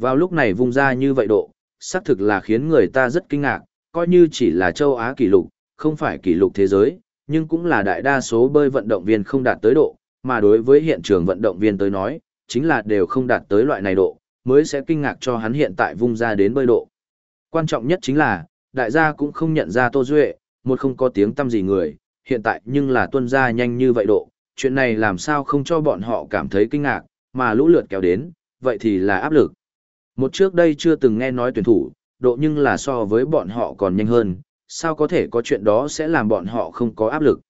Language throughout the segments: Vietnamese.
Vào lúc này vung ra như vậy độ, xác thực là khiến người ta rất kinh ngạc, coi như chỉ là châu Á kỷ lục, không phải kỷ lục thế giới, nhưng cũng là đại đa số bơi vận động viên không đạt tới độ, mà đối với hiện trường vận động viên tới nói, chính là đều không đạt tới loại này độ, mới sẽ kinh ngạc cho hắn hiện tại vung ra đến bơi độ. Quan trọng nhất chính là, đại gia cũng không nhận ra Tô Duệ, một không có tiếng tâm gì người, hiện tại nhưng là tuân ra nhanh như vậy độ, chuyện này làm sao không cho bọn họ cảm thấy kinh ngạc, mà lũ lượt kéo đến, vậy thì là áp lực. Một trước đây chưa từng nghe nói tuyển thủ, độ nhưng là so với bọn họ còn nhanh hơn, sao có thể có chuyện đó sẽ làm bọn họ không có áp lực.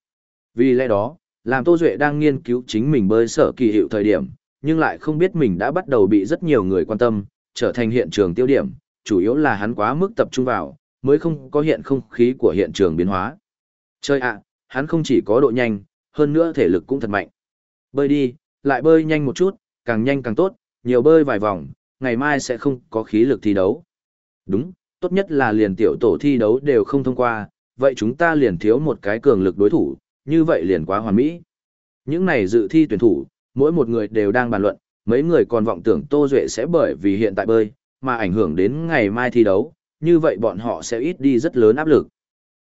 Vì lẽ đó, làm Tô Duệ đang nghiên cứu chính mình bơi sở kỳ hiệu thời điểm, nhưng lại không biết mình đã bắt đầu bị rất nhiều người quan tâm, trở thành hiện trường tiêu điểm, chủ yếu là hắn quá mức tập trung vào, mới không có hiện không khí của hiện trường biến hóa. Chơi ạ, hắn không chỉ có độ nhanh, hơn nữa thể lực cũng thật mạnh. Bơi đi, lại bơi nhanh một chút, càng nhanh càng tốt, nhiều bơi vài vòng, ngày mai sẽ không có khí lực thi đấu. Đúng, tốt nhất là liền tiểu tổ thi đấu đều không thông qua, vậy chúng ta liền thiếu một cái cường lực đối thủ, như vậy liền quá hoàn mỹ. Những này dự thi tuyển thủ, mỗi một người đều đang bàn luận, mấy người còn vọng tưởng Tô Duệ sẽ bởi vì hiện tại bơi, mà ảnh hưởng đến ngày mai thi đấu, như vậy bọn họ sẽ ít đi rất lớn áp lực.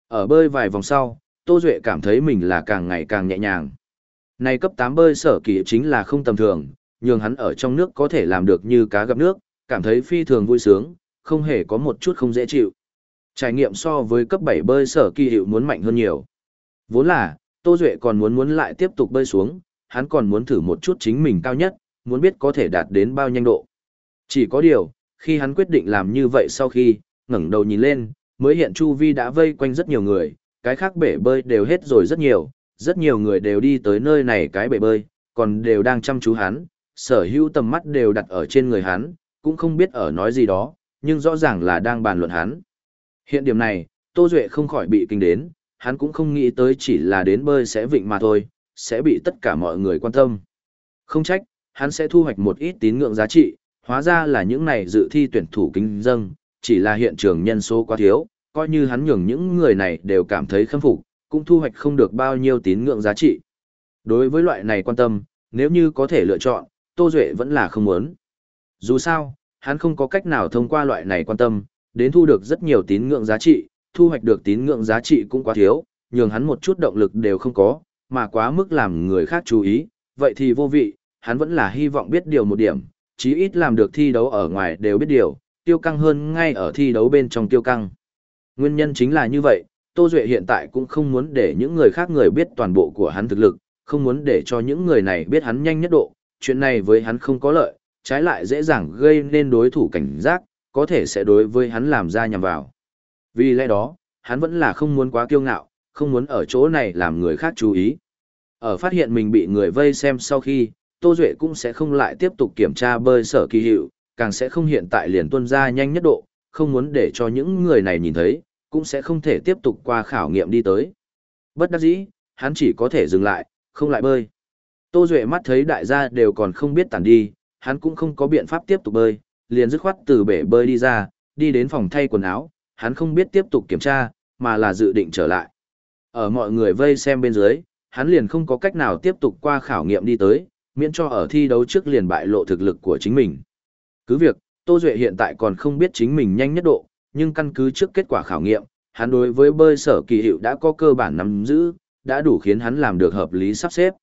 Ở bơi vài vòng sau, Tô Duệ cảm thấy mình là càng ngày càng nhẹ nhàng. Này cấp 8 bơi sở kỳ chính là không tầm thường, nhưng hắn ở trong nước có thể làm được như cá gặp nước, cảm thấy phi thường vui sướng, không hề có một chút không dễ chịu. Trải nghiệm so với cấp 7 bơi sở kỳ hiệu muốn mạnh hơn nhiều. Vốn là, Tô Duệ còn muốn muốn lại tiếp tục bơi xuống, hắn còn muốn thử một chút chính mình cao nhất, muốn biết có thể đạt đến bao nhanh độ. Chỉ có điều, khi hắn quyết định làm như vậy sau khi, ngẩng đầu nhìn lên, mới hiện chu vi đã vây quanh rất nhiều người, cái khác bể bơi đều hết rồi rất nhiều, rất nhiều người đều đi tới nơi này cái bể bơi, còn đều đang chăm chú hắn, sở hữu tầm mắt đều đặt ở trên người hắn, cũng không biết ở nói gì đó, nhưng rõ ràng là đang bàn luận hắn. Hiện điểm này, Tô Duệ không khỏi bị kinh đến, hắn cũng không nghĩ tới chỉ là đến bơi sẽ vịnh mà thôi, sẽ bị tất cả mọi người quan tâm. Không trách, hắn sẽ thu hoạch một ít tín ngưỡng giá trị, hóa ra là những này dự thi tuyển thủ kính dâng, chỉ là hiện trường nhân số quá thiếu, coi như hắn nhường những người này đều cảm thấy khâm phục, cũng thu hoạch không được bao nhiêu tín ngưỡng giá trị. Đối với loại này quan tâm, nếu như có thể lựa chọn, Tô Duệ vẫn là không muốn. Dù sao, hắn không có cách nào thông qua loại này quan tâm, đến thu được rất nhiều tín ngưỡng giá trị, thu hoạch được tín ngưỡng giá trị cũng quá thiếu, nhường hắn một chút động lực đều không có, mà quá mức làm người khác chú ý, vậy thì vô vị, hắn vẫn là hy vọng biết điều một điểm, chí ít làm được thi đấu ở ngoài đều biết điều, tiêu căng hơn ngay ở thi đấu bên trong tiêu căng. Nguyên nhân chính là như vậy, Tô Duệ hiện tại cũng không muốn để những người khác người biết toàn bộ của hắn thực lực, không muốn để cho những người này biết hắn nhanh nhất độ, chuyện này với hắn không có lợi, trái lại dễ dàng gây nên đối thủ cảnh giác, có thể sẽ đối với hắn làm ra nhằm vào. Vì lẽ đó, hắn vẫn là không muốn quá kiêu ngạo, không muốn ở chỗ này làm người khác chú ý. Ở phát hiện mình bị người vây xem sau khi, Tô Duệ cũng sẽ không lại tiếp tục kiểm tra bơi sở kỳ hiệu, càng sẽ không hiện tại liền tuân ra nhanh nhất độ, không muốn để cho những người này nhìn thấy, cũng sẽ không thể tiếp tục qua khảo nghiệm đi tới. Bất đắc dĩ, hắn chỉ có thể dừng lại, không lại bơi. Tô Duệ mắt thấy đại gia đều còn không biết tản đi, hắn cũng không có biện pháp tiếp tục bơi, liền dứt khoát từ bể bơi đi ra, đi đến phòng thay quần áo, hắn không biết tiếp tục kiểm tra, mà là dự định trở lại. Ở mọi người vây xem bên dưới, hắn liền không có cách nào tiếp tục qua khảo nghiệm đi tới, miễn cho ở thi đấu trước liền bại lộ thực lực của chính mình. Cứ việc, Tô Duệ hiện tại còn không biết chính mình nhanh nhất độ, nhưng căn cứ trước kết quả khảo nghiệm, hắn đối với bơi sở kỳ hiệu đã có cơ bản nắm giữ, đã đủ khiến hắn làm được hợp lý sắp xếp.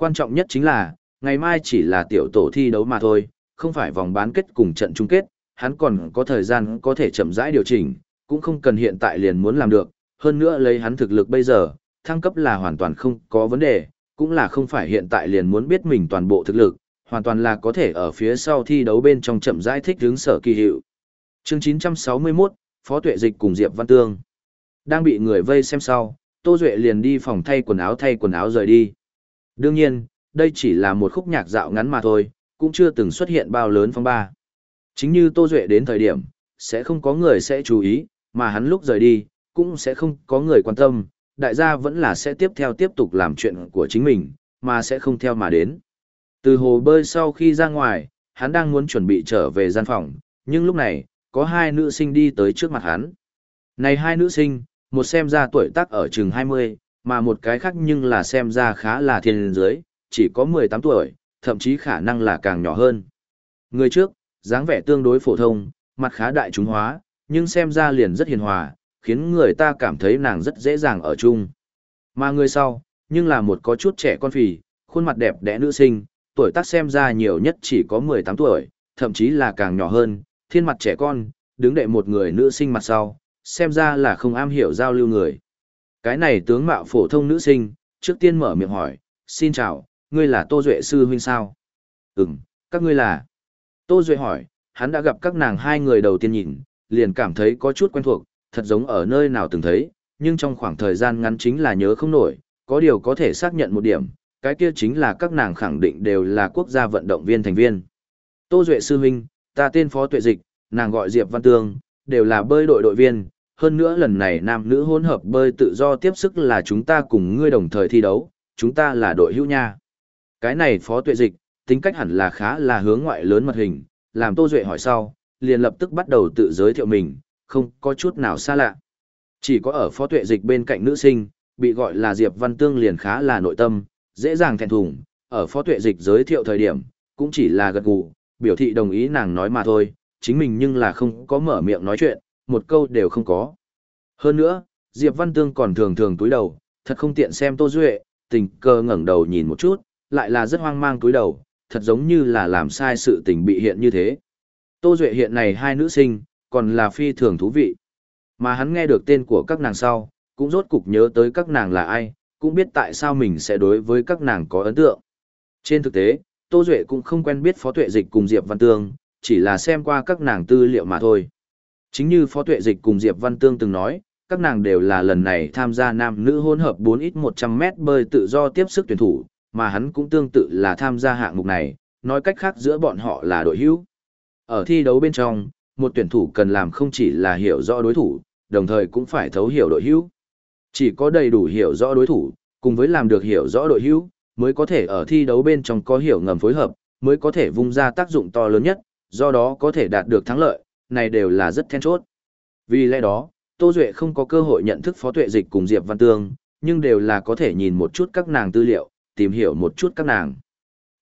Quan trọng nhất chính là, ngày mai chỉ là tiểu tổ thi đấu mà thôi, không phải vòng bán kết cùng trận chung kết, hắn còn có thời gian có thể chậm rãi điều chỉnh, cũng không cần hiện tại liền muốn làm được, hơn nữa lấy hắn thực lực bây giờ, thăng cấp là hoàn toàn không có vấn đề, cũng là không phải hiện tại liền muốn biết mình toàn bộ thực lực, hoàn toàn là có thể ở phía sau thi đấu bên trong chậm rãi thích hướng sở kỳ hiệu. Chương 961, Phó Tuệ Dịch cùng Diệp Văn Tương. Đang bị người vây xem sau, Tô Duệ liền đi phòng thay quần áo thay quần áo rời đi. Đương nhiên, đây chỉ là một khúc nhạc dạo ngắn mà thôi, cũng chưa từng xuất hiện bao lớn phong ba. Chính như Tô Duệ đến thời điểm, sẽ không có người sẽ chú ý, mà hắn lúc rời đi, cũng sẽ không có người quan tâm, đại gia vẫn là sẽ tiếp theo tiếp tục làm chuyện của chính mình, mà sẽ không theo mà đến. Từ hồ bơi sau khi ra ngoài, hắn đang muốn chuẩn bị trở về gian phòng, nhưng lúc này, có hai nữ sinh đi tới trước mặt hắn. Này hai nữ sinh, một xem ra tuổi tác ở chừng 20, mà một cái khác nhưng là xem ra khá là thiên dưới, chỉ có 18 tuổi, thậm chí khả năng là càng nhỏ hơn. Người trước, dáng vẻ tương đối phổ thông, mặt khá đại chúng hóa, nhưng xem ra liền rất hiền hòa, khiến người ta cảm thấy nàng rất dễ dàng ở chung. Mà người sau, nhưng là một có chút trẻ con phì, khuôn mặt đẹp đẽ nữ sinh, tuổi tác xem ra nhiều nhất chỉ có 18 tuổi, thậm chí là càng nhỏ hơn, thiên mặt trẻ con, đứng đệ một người nữ sinh mặt sau, xem ra là không am hiểu giao lưu người. Cái này tướng mạo phổ thông nữ sinh, trước tiên mở miệng hỏi, xin chào, ngươi là Tô Duệ sư huynh sao? Ừm, các ngươi là. Tô Duệ hỏi, hắn đã gặp các nàng hai người đầu tiên nhìn, liền cảm thấy có chút quen thuộc, thật giống ở nơi nào từng thấy, nhưng trong khoảng thời gian ngắn chính là nhớ không nổi, có điều có thể xác nhận một điểm, cái kia chính là các nàng khẳng định đều là quốc gia vận động viên thành viên. Tô Duệ sư huynh, ta tên Phó Tuệ Dịch, nàng gọi Diệp Văn Tương, đều là bơi đội đội viên, hơn nữa lần này nam nữ hỗn hợp bơi tự do tiếp sức là chúng ta cùng ngươi đồng thời thi đấu, chúng ta là đội hữu nha. Cái này Phó Tuệ Dịch, tính cách hẳn là khá là hướng ngoại lớn mật hình, làm Tô Duệ hỏi sau, liền lập tức bắt đầu tự giới thiệu mình, không có chút nào xa lạ. Chỉ có ở Phó Tuệ Dịch bên cạnh nữ sinh, bị gọi là Diệp Văn Tương liền khá là nội tâm, dễ dàng thẹn thùng, ở Phó Tuệ Dịch giới thiệu thời điểm, cũng chỉ là gật gù, biểu thị đồng ý nàng nói mà thôi, chính mình nhưng là không có mở miệng nói chuyện, một câu đều không có. Hơn nữa, Diệp Văn Tương còn thường thường túi đầu, thật không tiện xem Tô Duệ, tình cờ ngẩng đầu nhìn một chút, lại là rất hoang mang túi đầu, thật giống như là làm sai sự tình bị hiện như thế. Tô Duệ hiện này hai nữ sinh, còn là phi thường thú vị. Mà hắn nghe được tên của các nàng sau, cũng rốt cục nhớ tới các nàng là ai, cũng biết tại sao mình sẽ đối với các nàng có ấn tượng. Trên thực tế, Tô Duệ cũng không quen biết Phó Tuệ Dịch cùng Diệp Văn Tương, chỉ là xem qua các nàng tư liệu mà thôi. Chính như Phó Tuệ Dịch cùng Diệp Văn Tương từng nói, các nàng đều là lần này tham gia nam nữ hôn hợp 4x 100 m bơi tự do tiếp sức tuyển thủ, mà hắn cũng tương tự là tham gia hạng mục này, nói cách khác giữa bọn họ là đội hữu. Ở thi đấu bên trong, một tuyển thủ cần làm không chỉ là hiểu rõ đối thủ, đồng thời cũng phải thấu hiểu đội hữu. Chỉ có đầy đủ hiểu rõ đối thủ, cùng với làm được hiểu rõ đội hữu, mới có thể ở thi đấu bên trong có hiểu ngầm phối hợp, mới có thể vung ra tác dụng to lớn nhất, do đó có thể đạt được thắng lợi, này đều là rất then chốt. Vì lẽ đó, Tô Duệ không có cơ hội nhận thức Phó Tuệ Dịch cùng Diệp Văn Tương, nhưng đều là có thể nhìn một chút các nàng tư liệu, tìm hiểu một chút các nàng.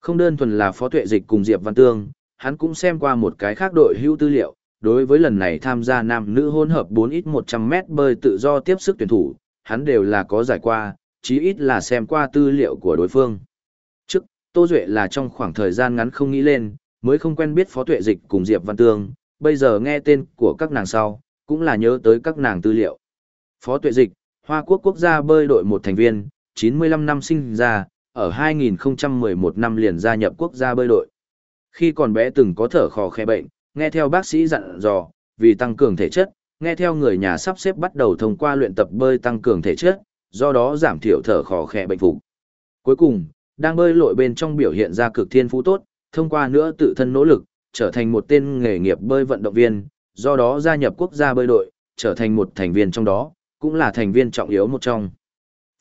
Không đơn thuần là Phó Tuệ Dịch cùng Diệp Văn Tương, hắn cũng xem qua một cái khác đội hữu tư liệu, đối với lần này tham gia nam nữ hôn hợp 4 ít 100 mét bơi tự do tiếp sức tuyển thủ, hắn đều là có giải qua, chí ít là xem qua tư liệu của đối phương. Trước, Tô Duệ là trong khoảng thời gian ngắn không nghĩ lên, mới không quen biết Phó Tuệ Dịch cùng Diệp Văn Tương, bây giờ nghe tên của các nàng sau, cũng là nhớ tới các nàng tư liệu. Phó Tuệ Dịch, Hoa Quốc quốc gia bơi đội một thành viên, 95 năm sinh ra, ở 2011 năm liền gia nhập quốc gia bơi đội. Khi còn bé từng có thở khò khe bệnh, nghe theo bác sĩ dặn dò, vì tăng cường thể chất, nghe theo người nhà sắp xếp bắt đầu thông qua luyện tập bơi tăng cường thể chất, do đó giảm thiểu thở khò khè bệnh phục. Cuối cùng, đang bơi lội bên trong biểu hiện ra cực thiên phú tốt, thông qua nữa tự thân nỗ lực, trở thành một tên nghề nghiệp bơi vận động viên, do đó gia nhập quốc gia bơi đội, trở thành một thành viên trong đó, cũng là thành viên trọng yếu một trong.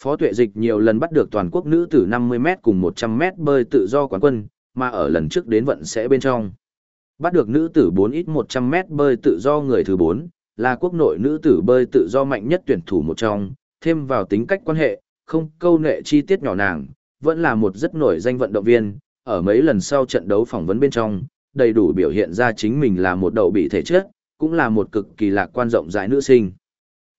Phó Tuệ Dịch nhiều lần bắt được toàn quốc nữ tử 50m cùng 100m bơi tự do quán quân, mà ở lần trước đến vận sẽ bên trong. Bắt được nữ tử 4 ít 100m bơi tự do người thứ 4, là quốc nội nữ tử bơi tự do mạnh nhất tuyển thủ một trong, thêm vào tính cách quan hệ, không câu nệ chi tiết nhỏ nàng, vẫn là một rất nổi danh vận động viên, ở mấy lần sau trận đấu phỏng vấn bên trong, đầy đủ biểu hiện ra chính mình là một đầu bị thể chất, cũng là một cực kỳ lạc quan rộng rãi nữ sinh.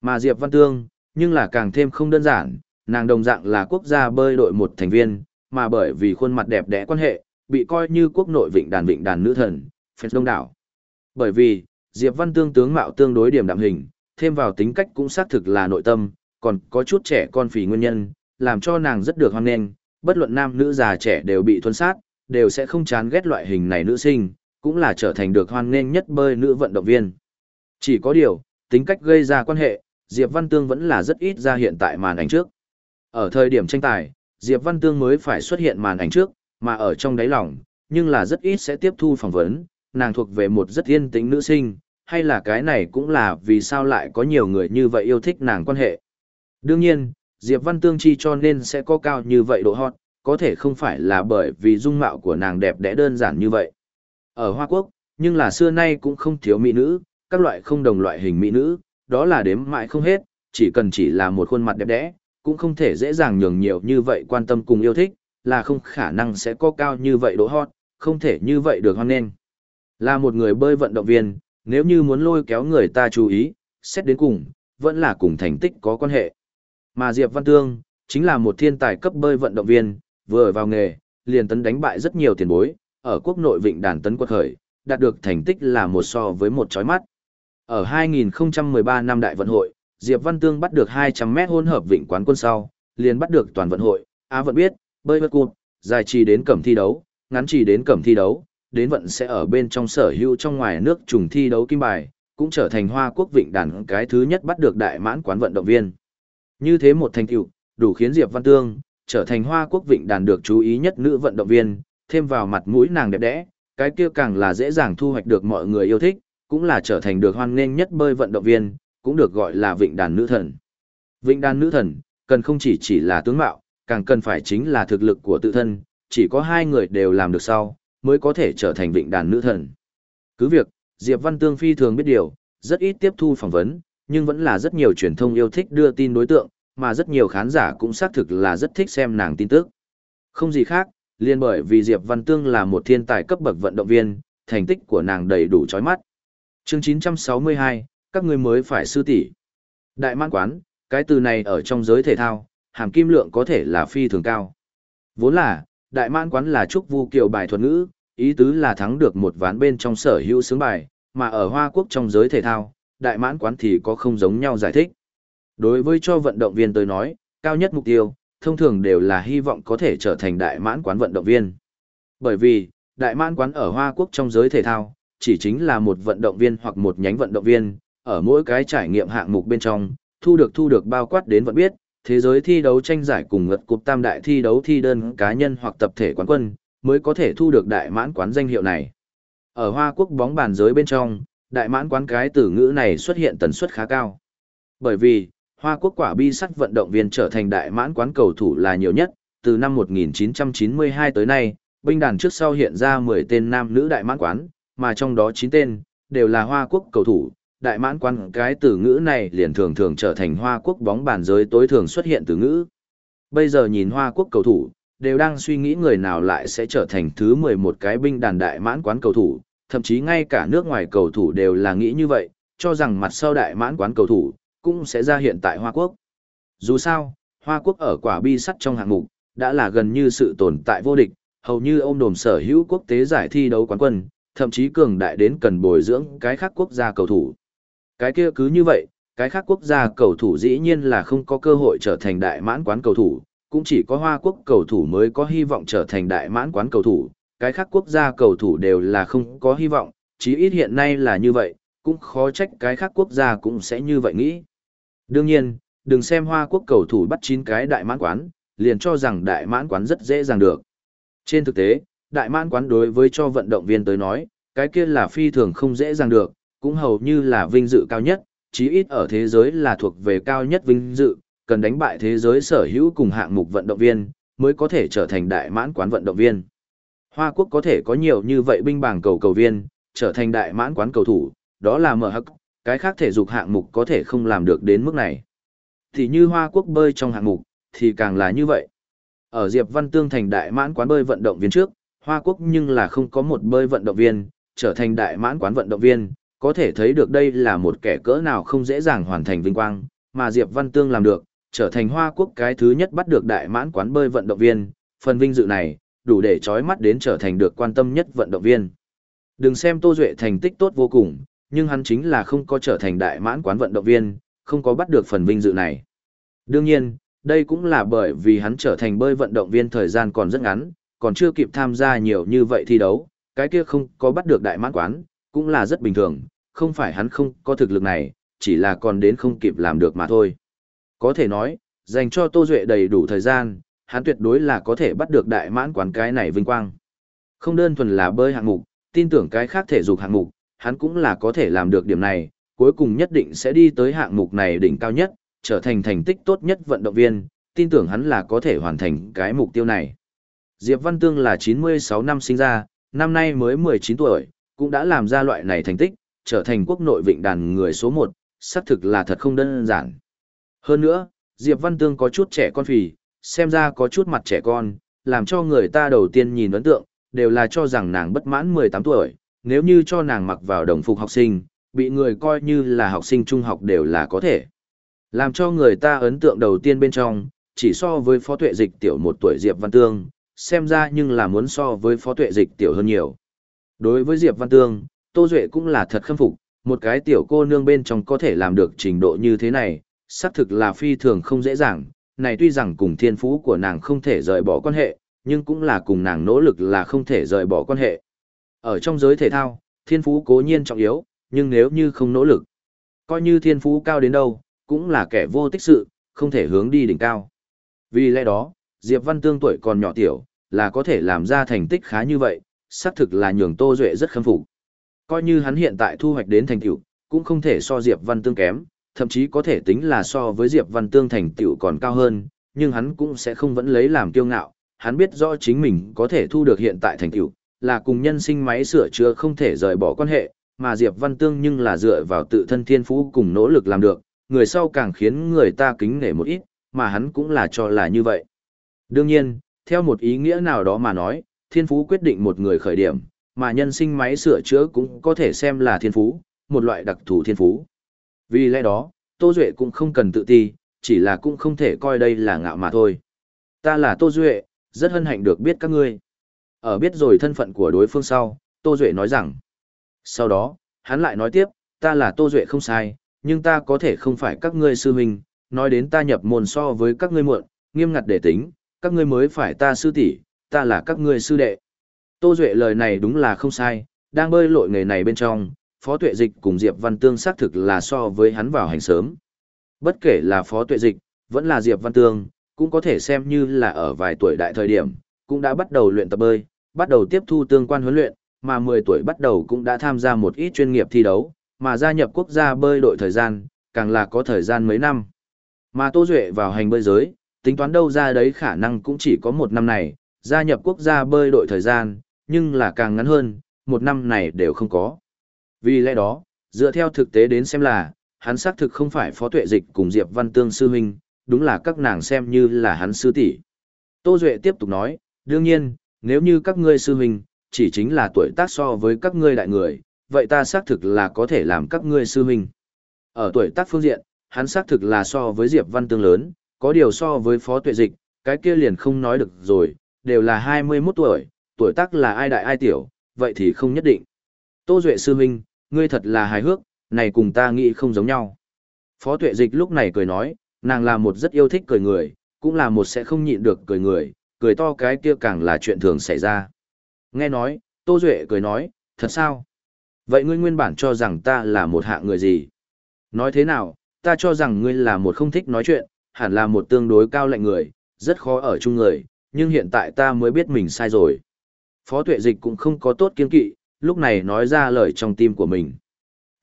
Mà Diệp Văn Tương, nhưng là càng thêm không đơn giản, nàng đồng dạng là quốc gia bơi đội một thành viên, mà bởi vì khuôn mặt đẹp đẽ quan hệ, bị coi như quốc nội vịnh đàn vịnh đàn nữ thần, phết đông đảo. Bởi vì, Diệp Văn Tương tướng mạo tương đối điểm đạm hình, thêm vào tính cách cũng xác thực là nội tâm, còn có chút trẻ con phì nguyên nhân, làm cho nàng rất được hoan nghênh, bất luận nam nữ già trẻ đều bị thuần sát, đều sẽ không chán ghét loại hình này nữ sinh, cũng là trở thành được hoan nghênh nhất bơi nữ vận động viên. Chỉ có điều, tính cách gây ra quan hệ, Diệp Văn Tương vẫn là rất ít ra hiện tại màn ảnh trước. Ở thời điểm tranh tài, Diệp Văn Tương mới phải xuất hiện màn ảnh trước, mà ở trong đáy lòng, nhưng là rất ít sẽ tiếp thu phỏng vấn, nàng thuộc về một rất yên tĩnh nữ sinh, hay là cái này cũng là vì sao lại có nhiều người như vậy yêu thích nàng quan hệ. Đương nhiên, Diệp Văn Tương chi cho nên sẽ có cao như vậy độ hot, có thể không phải là bởi vì dung mạo của nàng đẹp đẽ đơn giản như vậy. Ở Hoa Quốc, nhưng là xưa nay cũng không thiếu mỹ nữ, các loại không đồng loại hình mỹ nữ, đó là đếm mãi không hết, chỉ cần chỉ là một khuôn mặt đẹp đẽ, cũng không thể dễ dàng nhường nhiều như vậy quan tâm cùng yêu thích, là không khả năng sẽ có cao như vậy độ hot, không thể như vậy được hoan nghênh. Là một người bơi vận động viên, nếu như muốn lôi kéo người ta chú ý, xét đến cùng, vẫn là cùng thành tích có quan hệ. Mà Diệp Văn Tương, chính là một thiên tài cấp bơi vận động viên, vừa vào nghề, liền tấn đánh bại rất nhiều tiền bối, ở quốc nội vịnh đàn tấn quật khởi, đạt được thành tích là một so với một chói mắt. Ở 2013 năm đại vận hội, Diệp Văn Tương bắt được 200 mét hôn hợp vịnh quán quân sau, liền bắt được toàn vận hội, Á vận biết, bơi vượt cụt, dài trì đến cẩm thi đấu, ngắn trì đến cẩm thi đấu, đến vận sẽ ở bên trong sở hữu trong ngoài nước trùng thi đấu kim bài, cũng trở thành Hoa Quốc Vịnh đàn cái thứ nhất bắt được đại mãn quán vận động viên. Như thế một thành tựu, đủ khiến Diệp Văn Tương trở thành Hoa Quốc Vịnh đàn được chú ý nhất nữ vận động viên, thêm vào mặt mũi nàng đẹp đẽ, cái kia càng là dễ dàng thu hoạch được mọi người yêu thích, cũng là trở thành được hoan nghênh nhất bơi vận động viên, cũng được gọi là Vịnh đàn nữ thần. Vịnh đàn nữ thần, cần không chỉ chỉ là tướng mạo, càng cần phải chính là thực lực của tự thân, chỉ có hai người đều làm được sau, mới có thể trở thành vịnh đàn nữ thần. Cứ việc, Diệp Văn Tương phi thường biết điều, rất ít tiếp thu phỏng vấn, nhưng vẫn là rất nhiều truyền thông yêu thích đưa tin đối tượng, mà rất nhiều khán giả cũng xác thực là rất thích xem nàng tin tức. Không gì khác, liên bởi vì Diệp Văn Tương là một thiên tài cấp bậc vận động viên, thành tích của nàng đầy đủ chói mắt. Chương 962, các người mới phải sư tỷ. Đại mãn quán, cái từ này ở trong giới thể thao, hàm kim lượng có thể là phi thường cao. Vốn là, đại mãn quán là chúc vu kiều bài thuật ngữ, ý tứ là thắng được một ván bên trong sở hữu sướng bài, mà ở Hoa Quốc trong giới thể thao, đại mãn quán thì có không giống nhau giải thích. Đối với cho vận động viên tôi nói, cao nhất mục tiêu, thông thường đều là hy vọng có thể trở thành đại mãn quán vận động viên. Bởi vì, đại mãn quán ở Hoa Quốc trong giới thể thao, chỉ chính là một vận động viên hoặc một nhánh vận động viên, ở mỗi cái trải nghiệm hạng mục bên trong, thu được thu được bao quát đến vẫn biết, thế giới thi đấu tranh giải cùng ngật cục tam đại thi đấu thi đơn cá nhân hoặc tập thể quán quân, mới có thể thu được đại mãn quán danh hiệu này. Ở Hoa Quốc bóng bàn giới bên trong, đại mãn quán cái từ ngữ này xuất hiện tần suất khá cao. Bởi vì, Hoa Quốc quả bi sắt vận động viên trở thành đại mãn quán cầu thủ là nhiều nhất, từ năm 1992 tới nay, binh đàn trước sau hiện ra 10 tên nam nữ đại mãn quán, mà trong đó 9 tên, đều là Hoa Quốc cầu thủ, đại mãn quán cái từ ngữ này liền thường thường trở thành Hoa Quốc bóng bàn giới tối thường xuất hiện từ ngữ. Bây giờ nhìn Hoa Quốc cầu thủ, đều đang suy nghĩ người nào lại sẽ trở thành thứ 11 cái binh đàn đại mãn quán cầu thủ, thậm chí ngay cả nước ngoài cầu thủ đều là nghĩ như vậy, cho rằng mặt sau đại mãn quán cầu thủ, cũng sẽ ra hiện tại Hoa Quốc. Dù sao, Hoa Quốc ở quả bi sắt trong hạng mục, đã là gần như sự tồn tại vô địch, hầu như ôm đồm sở hữu quốc tế giải thi đấu quán quân, thậm chí cường đại đến cần bồi dưỡng cái khác quốc gia cầu thủ. Cái kia cứ như vậy, cái khác quốc gia cầu thủ dĩ nhiên là không có cơ hội trở thành đại mãn quán cầu thủ, cũng chỉ có Hoa quốc cầu thủ mới có hy vọng trở thành đại mãn quán cầu thủ, cái khác quốc gia cầu thủ đều là không có hy vọng, chí ít hiện nay là như vậy, cũng khó trách cái khác quốc gia cũng sẽ như vậy nghĩ. Đương nhiên, đừng xem Hoa quốc cầu thủ bắt 9 cái đại mãn quán, liền cho rằng đại mãn quán rất dễ dàng được. Trên thực tế, đại mãn quán đối với cho vận động viên tới nói, cái kia là phi thường không dễ dàng được, cũng hầu như là vinh dự cao nhất, chí ít ở thế giới là thuộc về cao nhất vinh dự, cần đánh bại thế giới sở hữu cùng hạng mục vận động viên, mới có thể trở thành đại mãn quán vận động viên. Hoa Quốc có thể có nhiều như vậy binh bảng cầu cầu viên, trở thành đại mãn quán cầu thủ, đó là mở hắc, cái khác thể dục hạng mục có thể không làm được đến mức này. Thì như Hoa Quốc bơi trong hạng mục, thì càng là như vậy. Ở Diệp Văn Tương thành đại mãn quán bơi vận động viên trước, Hoa Quốc nhưng là không có một bơi vận động viên, trở thành đại mãn quán vận động viên, có thể thấy được đây là một kẻ cỡ nào không dễ dàng hoàn thành vinh quang, mà Diệp Văn Tương làm được, trở thành Hoa Quốc cái thứ nhất bắt được đại mãn quán bơi vận động viên, phần vinh dự này, đủ để trói mắt đến trở thành được quan tâm nhất vận động viên. Đừng xem Tô Duệ thành tích tốt vô cùng, nhưng hắn chính là không có trở thành đại mãn quán vận động viên, không có bắt được phần vinh dự này. Đương nhiên, đây cũng là bởi vì hắn trở thành bơi vận động viên thời gian còn rất ngắn, còn chưa kịp tham gia nhiều như vậy thi đấu, cái kia không có bắt được đại mãn quán, cũng là rất bình thường, không phải hắn không có thực lực này, chỉ là còn đến không kịp làm được mà thôi. Có thể nói, dành cho Tô Duệ đầy đủ thời gian, hắn tuyệt đối là có thể bắt được đại mãn quán cái này vinh quang. Không đơn thuần là bơi hạng mục, tin tưởng cái khác thể dục hạng mục, hắn cũng là có thể làm được điểm này, cuối cùng nhất định sẽ đi tới hạng mục này đỉnh cao nhất, trở thành thành tích tốt nhất vận động viên, tin tưởng hắn là có thể hoàn thành cái mục tiêu này. Diệp Văn Tương là 96 năm sinh ra, năm nay mới 19 tuổi, cũng đã làm ra loại này thành tích, trở thành quốc nội vịnh đàn người số 1, xác thực là thật không đơn giản. Hơn nữa, Diệp Văn Tương có chút trẻ con phì, xem ra có chút mặt trẻ con, làm cho người ta đầu tiên nhìn ấn tượng, đều là cho rằng nàng bất mãn 18 tuổi, nếu như cho nàng mặc vào đồng phục học sinh, bị người coi như là học sinh trung học đều là có thể. Làm cho người ta ấn tượng đầu tiên bên trong, chỉ so với phó tuệ dịch tiểu một tuổi Diệp Văn Tương, xem ra nhưng là muốn so với phó tuệ dịch tiểu hơn nhiều. Đối với Diệp Văn Tương, Tô Duệ cũng là thật khâm phục, một cái tiểu cô nương bên trong có thể làm được trình độ như thế này, xác thực là phi thường không dễ dàng, này tuy rằng cùng thiên phú của nàng không thể rời bỏ quan hệ, nhưng cũng là cùng nàng nỗ lực là không thể rời bỏ quan hệ. Ở trong giới thể thao, thiên phú cố nhiên trọng yếu, nhưng nếu như không nỗ lực, coi như thiên phú cao đến đâu, cũng là kẻ vô tích sự, không thể hướng đi đỉnh cao. Vì lẽ đó, Diệp Văn Tương tuổi còn nhỏ tiểu, là có thể làm ra thành tích khá như vậy, xác thực là nhường Tô Duệ rất khâm phục. Coi như hắn hiện tại thu hoạch đến thành tựu, cũng không thể so Diệp Văn Tương kém, thậm chí có thể tính là so với Diệp Văn Tương thành tựu còn cao hơn, nhưng hắn cũng sẽ không vẫn lấy làm kiêu ngạo, hắn biết rõ chính mình có thể thu được hiện tại thành tựu, là cùng nhân sinh máy sửa chữa không thể rời bỏ quan hệ, mà Diệp Văn Tương nhưng là dựa vào tự thân thiên phú cùng nỗ lực làm được, người sau càng khiến người ta kính nể một ít, mà hắn cũng là cho là như vậy. Đương nhiên, theo một ý nghĩa nào đó mà nói, thiên phú quyết định một người khởi điểm, mà nhân sinh máy sửa chữa cũng có thể xem là thiên phú, một loại đặc thù thiên phú. Vì lẽ đó, Tô Duệ cũng không cần tự ti, chỉ là cũng không thể coi đây là ngạo mà thôi. Ta là Tô Duệ, rất hân hạnh được biết các ngươi. Ở biết rồi thân phận của đối phương sau, Tô Duệ nói rằng. Sau đó, hắn lại nói tiếp, ta là Tô Duệ không sai, nhưng ta có thể không phải các ngươi sư huynh, nói đến ta nhập môn so với các ngươi muộn, nghiêm ngặt để tính, các ngươi mới phải ta sư tỷ, ta là các ngươi sư đệ. Tô Duệ lời này đúng là không sai, đang bơi lội nghề này bên trong, Phó Tuệ Dịch cùng Diệp Văn Tương xác thực là so với hắn vào hành sớm. Bất kể là Phó Tuệ Dịch, vẫn là Diệp Văn Tương, cũng có thể xem như là ở vài tuổi đại thời điểm, cũng đã bắt đầu luyện tập bơi, bắt đầu tiếp thu tương quan huấn luyện, mà 10 tuổi bắt đầu cũng đã tham gia một ít chuyên nghiệp thi đấu, mà gia nhập quốc gia bơi đội thời gian, càng là có thời gian mấy năm. Mà Tô Duệ vào hành bơi giới, tính toán đâu ra đấy khả năng cũng chỉ có một năm này, gia nhập quốc gia bơi đội thời gian, nhưng là càng ngắn hơn, một năm này đều không có. Vì lẽ đó, dựa theo thực tế đến xem là, hắn xác thực không phải phó tuệ dịch cùng Diệp Văn Tương sư huynh, đúng là các nàng xem như là hắn sư tỷ. Tô Duệ tiếp tục nói, đương nhiên, nếu như các ngươi sư huynh, chỉ chính là tuổi tác so với các ngươi đại người, vậy ta xác thực là có thể làm các ngươi sư huynh. Ở tuổi tác phương diện, hắn xác thực là so với Diệp Văn Tương lớn, có điều so với phó tuệ dịch, cái kia liền không nói được rồi, đều là 21 tuổi, tuổi tác là ai đại ai tiểu, vậy thì không nhất định. Tô Duệ sư huynh, ngươi thật là hài hước, này cùng ta nghĩ không giống nhau. Phó tuệ dịch lúc này cười nói, nàng là một rất yêu thích cười người, cũng là một sẽ không nhịn được cười người, cười to cái kia càng là chuyện thường xảy ra. Nghe nói, Tô Duệ cười nói, thật sao? Vậy ngươi nguyên bản cho rằng ta là một hạng người gì? Nói thế nào, ta cho rằng ngươi là một không thích nói chuyện, hẳn là một tương đối cao lạnh người, rất khó ở chung người, nhưng hiện tại ta mới biết mình sai rồi. Phó tuệ dịch cũng không có tốt kiên kỵ, lúc này nói ra lời trong tim của mình.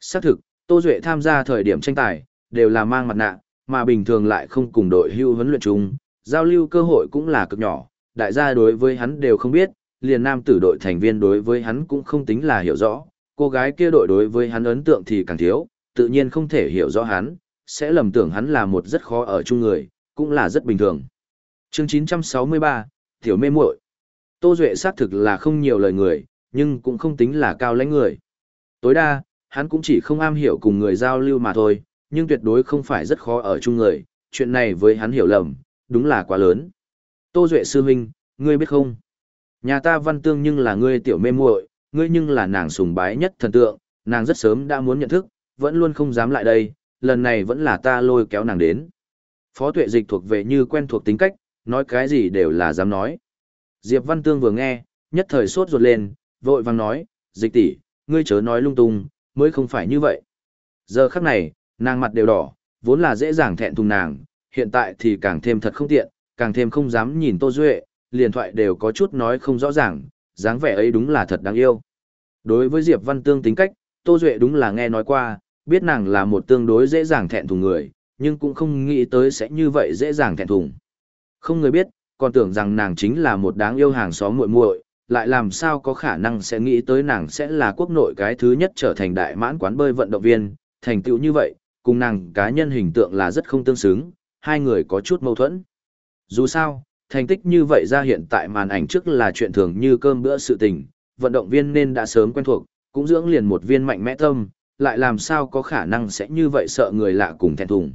Xác thực, Tô Duệ tham gia thời điểm tranh tài, đều là mang mặt nạ, mà bình thường lại không cùng đội hưu huấn luyện chung, giao lưu cơ hội cũng là cực nhỏ, đại gia đối với hắn đều không biết, liền nam tử đội thành viên đối với hắn cũng không tính là hiểu rõ, cô gái kia đội đối với hắn ấn tượng thì càng thiếu, tự nhiên không thể hiểu rõ hắn, sẽ lầm tưởng hắn là một rất khó ở chung người, cũng là rất bình thường. Chương 963, Tiểu mê muội Tô Duệ xác thực là không nhiều lời người, nhưng cũng không tính là cao lãnh người. Tối đa, hắn cũng chỉ không am hiểu cùng người giao lưu mà thôi, nhưng tuyệt đối không phải rất khó ở chung người, chuyện này với hắn hiểu lầm, đúng là quá lớn. Tô Duệ sư huynh, ngươi biết không? Nhà ta văn tương nhưng là ngươi tiểu mê muội, ngươi nhưng là nàng sùng bái nhất thần tượng, nàng rất sớm đã muốn nhận thức, vẫn luôn không dám lại đây, lần này vẫn là ta lôi kéo nàng đến. Phó tuệ dịch thuộc về như quen thuộc tính cách, nói cái gì đều là dám nói. Diệp Văn Tương vừa nghe, nhất thời sốt ruột lên, vội vàng nói, dịch tỷ, ngươi chớ nói lung tung, mới không phải như vậy. Giờ khắc này, nàng mặt đều đỏ, vốn là dễ dàng thẹn thùng nàng, hiện tại thì càng thêm thật không tiện, càng thêm không dám nhìn Tô Duệ, liền thoại đều có chút nói không rõ ràng, dáng vẻ ấy đúng là thật đáng yêu. Đối với Diệp Văn Tương tính cách, Tô Duệ đúng là nghe nói qua, biết nàng là một tương đối dễ dàng thẹn thùng người, nhưng cũng không nghĩ tới sẽ như vậy dễ dàng thẹn thùng. Không người biết, còn tưởng rằng nàng chính là một đáng yêu hàng xóm muội muội, lại làm sao có khả năng sẽ nghĩ tới nàng sẽ là quốc nội cái thứ nhất trở thành đại mãn quán bơi vận động viên, thành tựu như vậy, cùng nàng cá nhân hình tượng là rất không tương xứng, hai người có chút mâu thuẫn. Dù sao, thành tích như vậy ra hiện tại màn ảnh trước là chuyện thường như cơm bữa sự tình, vận động viên nên đã sớm quen thuộc, cũng dưỡng liền một viên mạnh mẽ tâm, lại làm sao có khả năng sẽ như vậy sợ người lạ cùng thẹn thùng.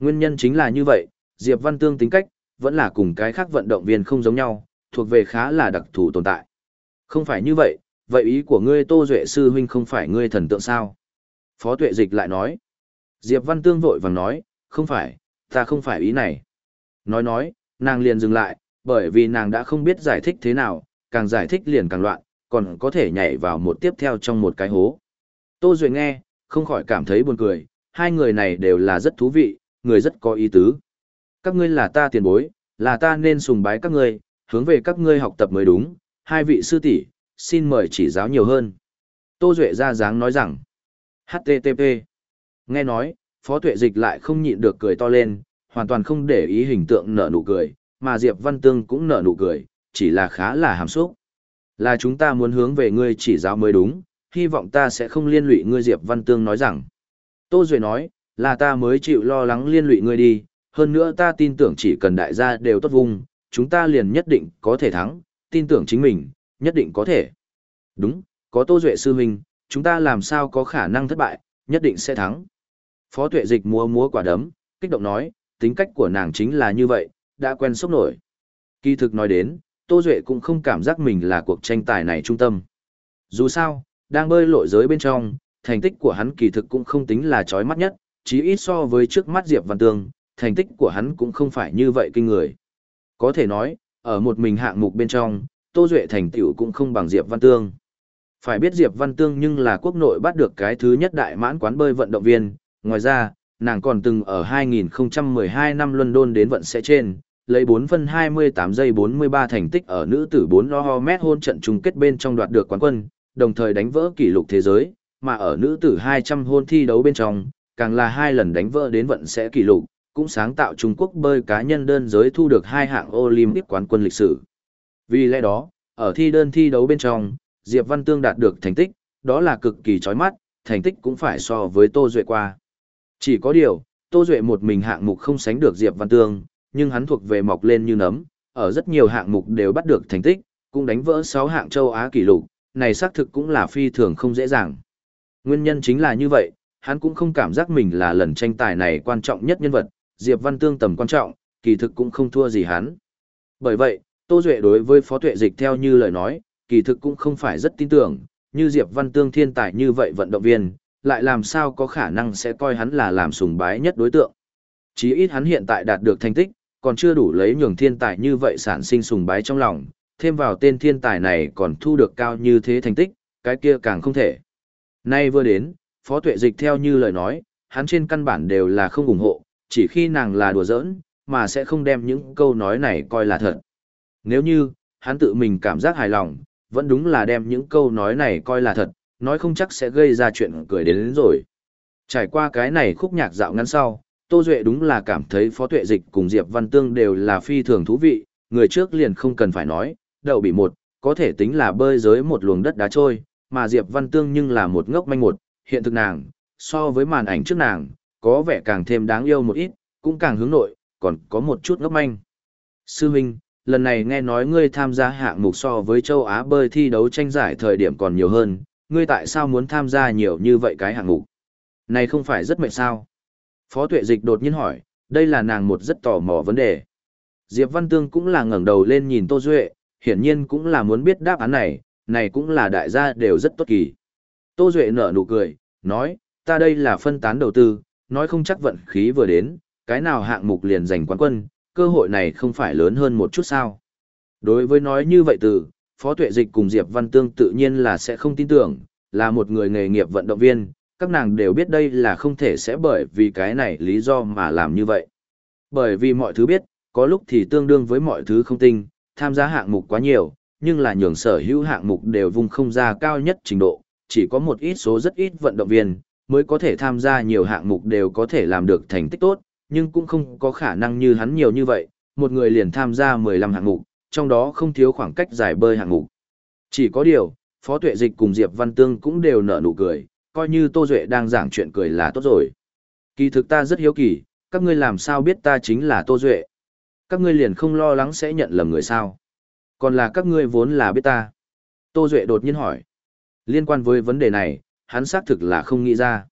Nguyên nhân chính là như vậy, Diệp Văn Tương tính cách, vẫn là cùng cái khác vận động viên không giống nhau, thuộc về khá là đặc thù tồn tại. Không phải như vậy, vậy ý của ngươi Tô Duệ sư huynh không phải ngươi thần tượng sao? Phó tuệ dịch lại nói. Diệp Văn Tương vội vàng nói, không phải, ta không phải ý này. Nói nói, nàng liền dừng lại, bởi vì nàng đã không biết giải thích thế nào, càng giải thích liền càng loạn, còn có thể nhảy vào một tiếp theo trong một cái hố. Tô Duệ nghe, không khỏi cảm thấy buồn cười, hai người này đều là rất thú vị, người rất có ý tứ. Các ngươi là ta tiền bối, là ta nên sùng bái các ngươi, hướng về các ngươi học tập mới đúng, hai vị sư tỷ xin mời chỉ giáo nhiều hơn. Tô Duệ ra dáng nói rằng, HTTP. Nghe nói, Phó Tuệ Dịch lại không nhịn được cười to lên, hoàn toàn không để ý hình tượng nở nụ cười, mà Diệp Văn Tương cũng nở nụ cười, chỉ là khá là hàm xúc. Là chúng ta muốn hướng về ngươi chỉ giáo mới đúng, hy vọng ta sẽ không liên lụy ngươi Diệp Văn Tương nói rằng. Tô Duệ nói, là ta mới chịu lo lắng liên lụy ngươi đi, hơn nữa ta tin tưởng chỉ cần đại gia đều tốt vùng, chúng ta liền nhất định có thể thắng, tin tưởng chính mình, nhất định có thể. Đúng, có Tô Duệ sư huynh, chúng ta làm sao có khả năng thất bại, nhất định sẽ thắng. Phó tuệ dịch múa múa quả đấm, kích động nói, tính cách của nàng chính là như vậy, đã quen sốc nổi. Kỳ thực nói đến, Tô Duệ cũng không cảm giác mình là cuộc tranh tài này trung tâm. Dù sao, đang bơi lội giới bên trong, thành tích của hắn kỳ thực cũng không tính là chói mắt nhất, chí ít so với trước mắt Diệp Văn Tương, thành tích của hắn cũng không phải như vậy kinh người. Có thể nói, ở một mình hạng mục bên trong, Tô Duệ thành tựu cũng không bằng Diệp Văn Tương. Phải biết Diệp Văn Tương nhưng là quốc nội bắt được cái thứ nhất đại mãn quán bơi vận động viên, ngoài ra, nàng còn từng ở 2012 năm London đến vận sẽ trên, lấy 4 phân 28 giây 43 thành tích ở nữ tử 4 lo mét hôn trận chung kết bên trong đoạt được quán quân, đồng thời đánh vỡ kỷ lục thế giới, mà ở nữ tử 200 hôn thi đấu bên trong, càng là hai lần đánh vỡ đến vận sẽ kỷ lục, cũng sáng tạo Trung Quốc bơi cá nhân đơn giới thu được hai hạng Olympic quán quân lịch sử. Vì lẽ đó, ở thi đơn thi đấu bên trong, Diệp Văn Tương đạt được thành tích, đó là cực kỳ chói mắt, thành tích cũng phải so với Tô Duệ qua. Chỉ có điều, Tô Duệ một mình hạng mục không sánh được Diệp Văn Tương, nhưng hắn thuộc về mọc lên như nấm, ở rất nhiều hạng mục đều bắt được thành tích, cũng đánh vỡ 6 hạng châu Á kỷ lục, này xác thực cũng là phi thường không dễ dàng. Nguyên nhân chính là như vậy, hắn cũng không cảm giác mình là lần tranh tài này quan trọng nhất nhân vật, Diệp Văn Tương tầm quan trọng, kỳ thực cũng không thua gì hắn. Bởi vậy, Tô Duệ đối với Phó Tuệ Dịch theo như lời nói, kỳ thực cũng không phải rất tin tưởng, như Diệp Văn Tương thiên tài như vậy vận động viên, lại làm sao có khả năng sẽ coi hắn là làm sùng bái nhất đối tượng. Chí ít hắn hiện tại đạt được thành tích, còn chưa đủ lấy nhường thiên tài như vậy sản sinh sùng bái trong lòng, thêm vào tên thiên tài này còn thu được cao như thế thành tích, cái kia càng không thể. Nay vừa đến, Phó Tuệ Dịch theo như lời nói, hắn trên căn bản đều là không ủng hộ, chỉ khi nàng là đùa giỡn, mà sẽ không đem những câu nói này coi là thật. Nếu như, hắn tự mình cảm giác hài lòng, vẫn đúng là đem những câu nói này coi là thật, nói không chắc sẽ gây ra chuyện cười đến, đến rồi. Trải qua cái này khúc nhạc dạo ngắn sau, Tô Duệ đúng là cảm thấy Phó Tuệ Dịch cùng Diệp Văn Tương đều là phi thường thú vị, người trước liền không cần phải nói, đậu bị một, có thể tính là bơi dưới một luồng đất đá trôi, mà Diệp Văn Tương nhưng là một ngốc manh một, hiện thực nàng, so với màn ảnh trước nàng, có vẻ càng thêm đáng yêu một ít, cũng càng hướng nội, còn có một chút ngốc manh. Sư Minh, lần này nghe nói ngươi tham gia hạng mục so với châu Á bơi thi đấu tranh giải thời điểm còn nhiều hơn, ngươi tại sao muốn tham gia nhiều như vậy cái hạng mục? Này không phải rất mệt sao? Phó tuệ dịch đột nhiên hỏi, đây là nàng một rất tò mò vấn đề. Diệp Văn Tương cũng là ngẩng đầu lên nhìn Tô Duệ, hiển nhiên cũng là muốn biết đáp án này, này cũng là đại gia đều rất tốt kỳ. Tô Duệ nở nụ cười, nói, ta đây là phân tán đầu tư, nói không chắc vận khí vừa đến, cái nào hạng mục liền giành quán quân, cơ hội này không phải lớn hơn một chút sao. Đối với nói như vậy từ, Phó Tuệ Dịch cùng Diệp Văn Tương tự nhiên là sẽ không tin tưởng, là một người nghề nghiệp vận động viên, các nàng đều biết đây là không thể sẽ bởi vì cái này lý do mà làm như vậy. Bởi vì mọi thứ biết, có lúc thì tương đương với mọi thứ không tinh, tham gia hạng mục quá nhiều, nhưng là nhường sở hữu hạng mục đều vùng không ra cao nhất trình độ, chỉ có một ít số rất ít vận động viên mới có thể tham gia nhiều hạng mục đều có thể làm được thành tích tốt, nhưng cũng không có khả năng như hắn nhiều như vậy, một người liền tham gia 15 hạng mục, trong đó không thiếu khoảng cách giải bơi hạng mục. Chỉ có điều, Phó Tuệ Dịch cùng Diệp Văn Tương cũng đều nở nụ cười, coi như Tô Duệ đang giảng chuyện cười là tốt rồi. Kỳ thực ta rất hiếu kỳ, các ngươi làm sao biết ta chính là Tô Duệ? Các ngươi liền không lo lắng sẽ nhận lầm người sao? Còn là các ngươi vốn là biết ta? Tô Duệ đột nhiên hỏi. Liên quan với vấn đề này, hắn xác thực là không nghĩ ra.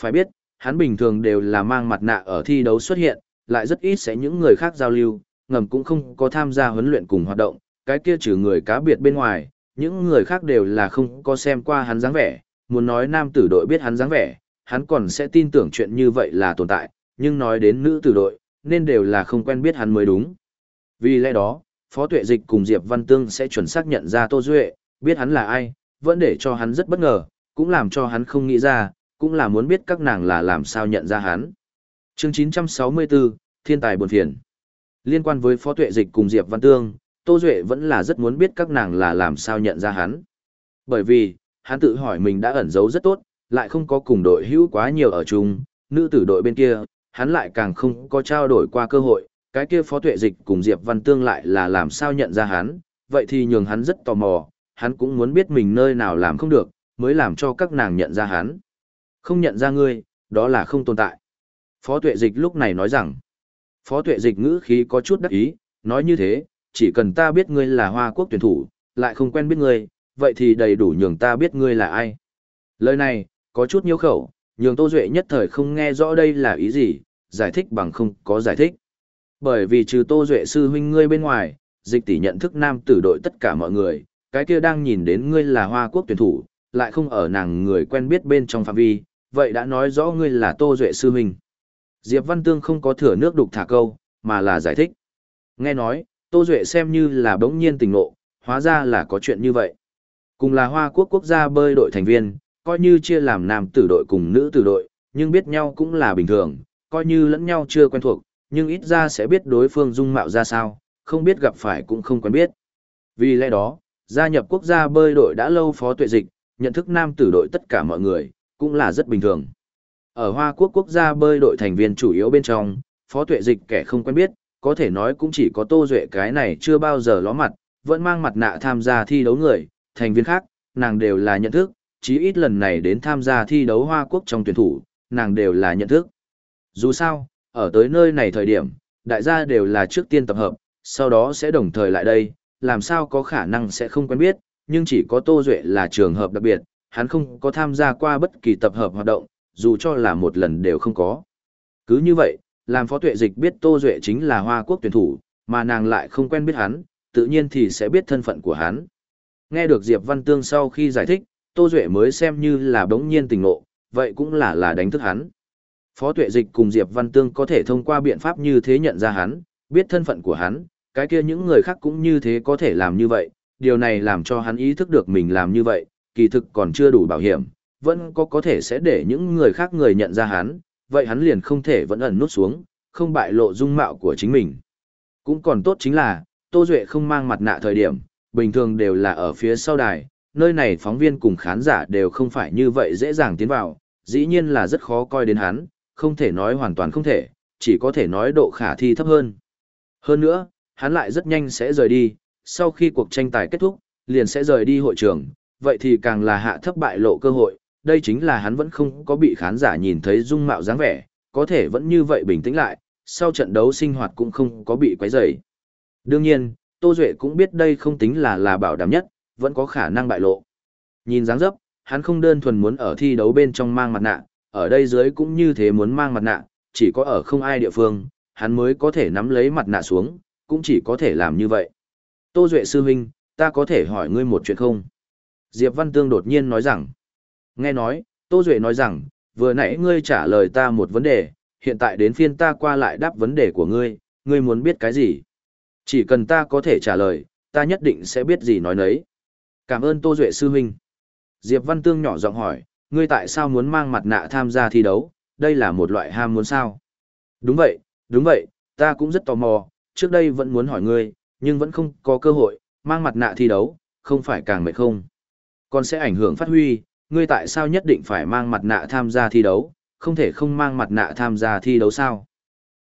Phải biết, hắn bình thường đều là mang mặt nạ ở thi đấu xuất hiện, lại rất ít sẽ những người khác giao lưu, ngầm cũng không có tham gia huấn luyện cùng hoạt động, cái kia trừ người cá biệt bên ngoài, những người khác đều là không có xem qua hắn dáng vẻ, muốn nói nam tử đội biết hắn dáng vẻ, hắn còn sẽ tin tưởng chuyện như vậy là tồn tại, nhưng nói đến nữ tử đội, nên đều là không quen biết hắn mới đúng. Vì lẽ đó, Phó Tuệ Dịch cùng Diệp Văn Tương sẽ chuẩn xác nhận ra Tô Duệ, biết hắn là ai, vẫn để cho hắn rất bất ngờ, cũng làm cho hắn không nghĩ ra, cũng là muốn biết các nàng là làm sao nhận ra hắn. Chương 964, Thiên tài buồn phiền. Liên quan với Phó Tuệ Dịch cùng Diệp Văn Tương, Tô Duệ vẫn là rất muốn biết các nàng là làm sao nhận ra hắn. Bởi vì, hắn tự hỏi mình đã ẩn giấu rất tốt, lại không có cùng đội hữu quá nhiều ở chung, nữ tử đội bên kia, hắn lại càng không có trao đổi qua cơ hội, cái kia Phó Tuệ Dịch cùng Diệp Văn Tương lại là làm sao nhận ra hắn, vậy thì nhường hắn rất tò mò, hắn cũng muốn biết mình nơi nào làm không được, mới làm cho các nàng nhận ra hắn. Không nhận ra ngươi, đó là không tồn tại. Phó Tuệ Dịch lúc này nói rằng, Phó Tuệ Dịch ngữ khí có chút đắc ý, nói như thế, chỉ cần ta biết ngươi là Hoa Quốc tuyển thủ, lại không quen biết ngươi, vậy thì đầy đủ nhường ta biết ngươi là ai. Lời này, có chút nhiêu khẩu, nhường Tô Duệ nhất thời không nghe rõ đây là ý gì, giải thích bằng không có giải thích. Bởi vì trừ Tô Duệ sư huynh ngươi bên ngoài, dịch tỷ nhận thức nam tử đội tất cả mọi người, cái kia đang nhìn đến ngươi là Hoa Quốc tuyển thủ, lại không ở nàng người quen biết bên trong phạm vi, vậy đã nói rõ ngươi là Tô Duệ sư huynh. Diệp Văn Tương không có thừa nước đục thả câu, mà là giải thích. Nghe nói, Tô Duệ xem như là bỗng nhiên tình ngộ, hóa ra là có chuyện như vậy. Cùng là Hoa Quốc quốc gia bơi đội thành viên, coi như chia làm nam tử đội cùng nữ tử đội, nhưng biết nhau cũng là bình thường, coi như lẫn nhau chưa quen thuộc, nhưng ít ra sẽ biết đối phương dung mạo ra sao, không biết gặp phải cũng không quen biết. Vì lẽ đó, gia nhập quốc gia bơi đội đã lâu phó tuệ dịch, nhận thức nam tử đội tất cả mọi người, cũng là rất bình thường. Ở Hoa Quốc quốc gia bơi đội thành viên chủ yếu bên trong, phó tuệ dịch kẻ không quen biết, có thể nói cũng chỉ có Tô Duệ cái này chưa bao giờ ló mặt, vẫn mang mặt nạ tham gia thi đấu người, thành viên khác, nàng đều là nhận thức, chí ít lần này đến tham gia thi đấu Hoa Quốc trong tuyển thủ, nàng đều là nhận thức. Dù sao, ở tới nơi này thời điểm, đại gia đều là trước tiên tập hợp, sau đó sẽ đồng thời lại đây, làm sao có khả năng sẽ không quen biết, nhưng chỉ có Tô Duệ là trường hợp đặc biệt, hắn không có tham gia qua bất kỳ tập hợp hoạt động, dù cho là một lần đều không có. Cứ như vậy, làm phó tuệ dịch biết Tô Duệ chính là Hoa Quốc tuyển thủ, mà nàng lại không quen biết hắn, tự nhiên thì sẽ biết thân phận của hắn. Nghe được Diệp Văn Tương sau khi giải thích, Tô Duệ mới xem như là đống nhiên tình ngộ, vậy cũng là là đánh thức hắn. Phó tuệ dịch cùng Diệp Văn Tương có thể thông qua biện pháp như thế nhận ra hắn, biết thân phận của hắn, cái kia những người khác cũng như thế có thể làm như vậy, điều này làm cho hắn ý thức được mình làm như vậy, kỳ thực còn chưa đủ bảo hiểm, vẫn có có thể sẽ để những người khác người nhận ra hắn, vậy hắn liền không thể vẫn ẩn nút xuống, không bại lộ dung mạo của chính mình. Cũng còn tốt chính là, Tô Duệ không mang mặt nạ thời điểm, bình thường đều là ở phía sau đài, nơi này phóng viên cùng khán giả đều không phải như vậy dễ dàng tiến vào, dĩ nhiên là rất khó coi đến hắn, không thể nói hoàn toàn không thể, chỉ có thể nói độ khả thi thấp hơn. Hơn nữa, hắn lại rất nhanh sẽ rời đi, sau khi cuộc tranh tài kết thúc, liền sẽ rời đi hội trường, vậy thì càng là hạ thấp bại lộ cơ hội, đây chính là hắn vẫn không có bị khán giả nhìn thấy dung mạo dáng vẻ, có thể vẫn như vậy bình tĩnh lại, sau trận đấu sinh hoạt cũng không có bị quấy rầy. Đương nhiên, Tô Duệ cũng biết đây không tính là là bảo đảm nhất, vẫn có khả năng bại lộ. Nhìn dáng dấp, hắn không đơn thuần muốn ở thi đấu bên trong mang mặt nạ, ở đây dưới cũng như thế muốn mang mặt nạ, chỉ có ở không ai địa phương, hắn mới có thể nắm lấy mặt nạ xuống, cũng chỉ có thể làm như vậy. Tô Duệ sư huynh, ta có thể hỏi ngươi một chuyện không? Diệp Văn Tương đột nhiên nói rằng, nghe nói, Tô Duệ nói rằng, vừa nãy ngươi trả lời ta một vấn đề, hiện tại đến phiên ta qua lại đáp vấn đề của ngươi, ngươi muốn biết cái gì? Chỉ cần ta có thể trả lời, ta nhất định sẽ biết gì nói nấy. Cảm ơn Tô Duệ sư huynh. Diệp Văn Tương nhỏ giọng hỏi, ngươi tại sao muốn mang mặt nạ tham gia thi đấu, đây là một loại ham muốn sao? Đúng vậy, đúng vậy, ta cũng rất tò mò, trước đây vẫn muốn hỏi ngươi, nhưng vẫn không có cơ hội, mang mặt nạ thi đấu, không phải càng mệt không? Còn sẽ ảnh hưởng phát huy, ngươi tại sao nhất định phải mang mặt nạ tham gia thi đấu, không thể không mang mặt nạ tham gia thi đấu sao?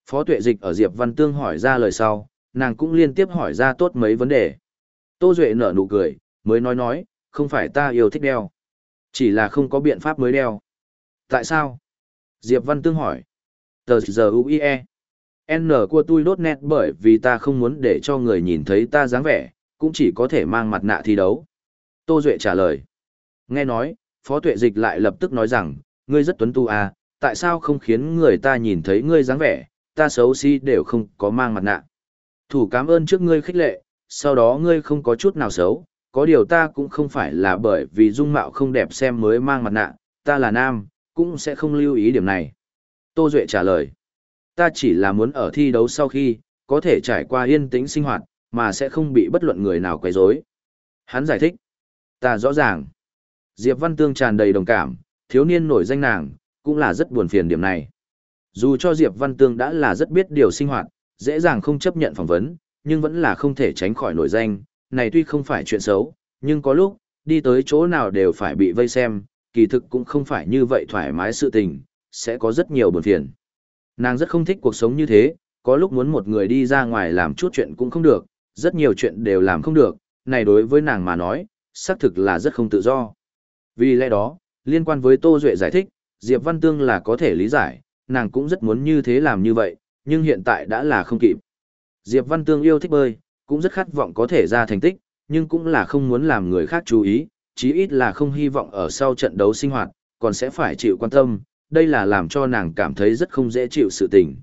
Phó tuệ dịch ở Diệp Văn Tương hỏi ra lời sau, nàng cũng liên tiếp hỏi ra tốt mấy vấn đề. Tô Duệ nở nụ cười, mới nói nói, không phải ta yêu thích đeo. Chỉ là không có biện pháp mới đeo. Tại sao? Diệp Văn Tương hỏi. Tờ giờ UIE. N của tôi đốt nét bởi vì ta không muốn để cho người nhìn thấy ta dáng vẻ, cũng chỉ có thể mang mặt nạ thi đấu. Tô Duệ trả lời. Nghe nói, Phó Tuệ Dịch lại lập tức nói rằng, ngươi rất tuấn tu à, tại sao không khiến người ta nhìn thấy ngươi dáng vẻ, ta xấu xí đều không có mang mặt nạ. Thủ cảm ơn trước ngươi khích lệ, sau đó ngươi không có chút nào xấu, có điều ta cũng không phải là bởi vì dung mạo không đẹp xem mới mang mặt nạ, ta là nam, cũng sẽ không lưu ý điểm này. Tô Duệ trả lời, ta chỉ là muốn ở thi đấu sau khi, có thể trải qua yên tĩnh sinh hoạt, mà sẽ không bị bất luận người nào quấy rối. Hắn giải thích, ta rõ ràng. Diệp Văn Tương tràn đầy đồng cảm, thiếu niên nổi danh nàng, cũng là rất buồn phiền điểm này. Dù cho Diệp Văn Tương đã là rất biết điều sinh hoạt, dễ dàng không chấp nhận phỏng vấn, nhưng vẫn là không thể tránh khỏi nổi danh, này tuy không phải chuyện xấu, nhưng có lúc, đi tới chỗ nào đều phải bị vây xem, kỳ thực cũng không phải như vậy thoải mái sự tình, sẽ có rất nhiều buồn phiền. Nàng rất không thích cuộc sống như thế, có lúc muốn một người đi ra ngoài làm chút chuyện cũng không được, rất nhiều chuyện đều làm không được, này đối với nàng mà nói, xác thực là rất không tự do. Vì lẽ đó, liên quan với Tô Duệ giải thích, Diệp Văn Tương là có thể lý giải, nàng cũng rất muốn như thế làm như vậy, nhưng hiện tại đã là không kịp. Diệp Văn Tương yêu thích bơi, cũng rất khát vọng có thể ra thành tích, nhưng cũng là không muốn làm người khác chú ý, chí ít là không hy vọng ở sau trận đấu sinh hoạt, còn sẽ phải chịu quan tâm, đây là làm cho nàng cảm thấy rất không dễ chịu sự tình.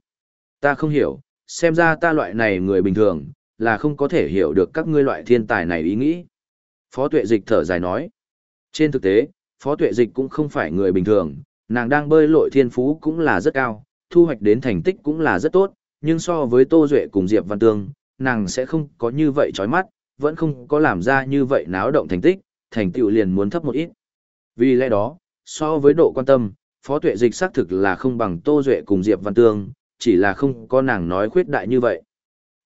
Ta không hiểu, xem ra ta loại này người bình thường, là không có thể hiểu được các ngươi loại thiên tài này ý nghĩ. Phó tuệ dịch thở dài nói. Trên thực tế, phó tuệ dịch cũng không phải người bình thường, nàng đang bơi lội thiên phú cũng là rất cao, thu hoạch đến thành tích cũng là rất tốt, nhưng so với Tô Duệ cùng Diệp Văn Tương, nàng sẽ không có như vậy chói mắt, vẫn không có làm ra như vậy náo động thành tích, thành tựu liền muốn thấp một ít. Vì lẽ đó, so với độ quan tâm, Phó Tuệ Dịch xác thực là không bằng Tô Duệ cùng Diệp Văn Tương, chỉ là không có nàng nói khuyết đại như vậy.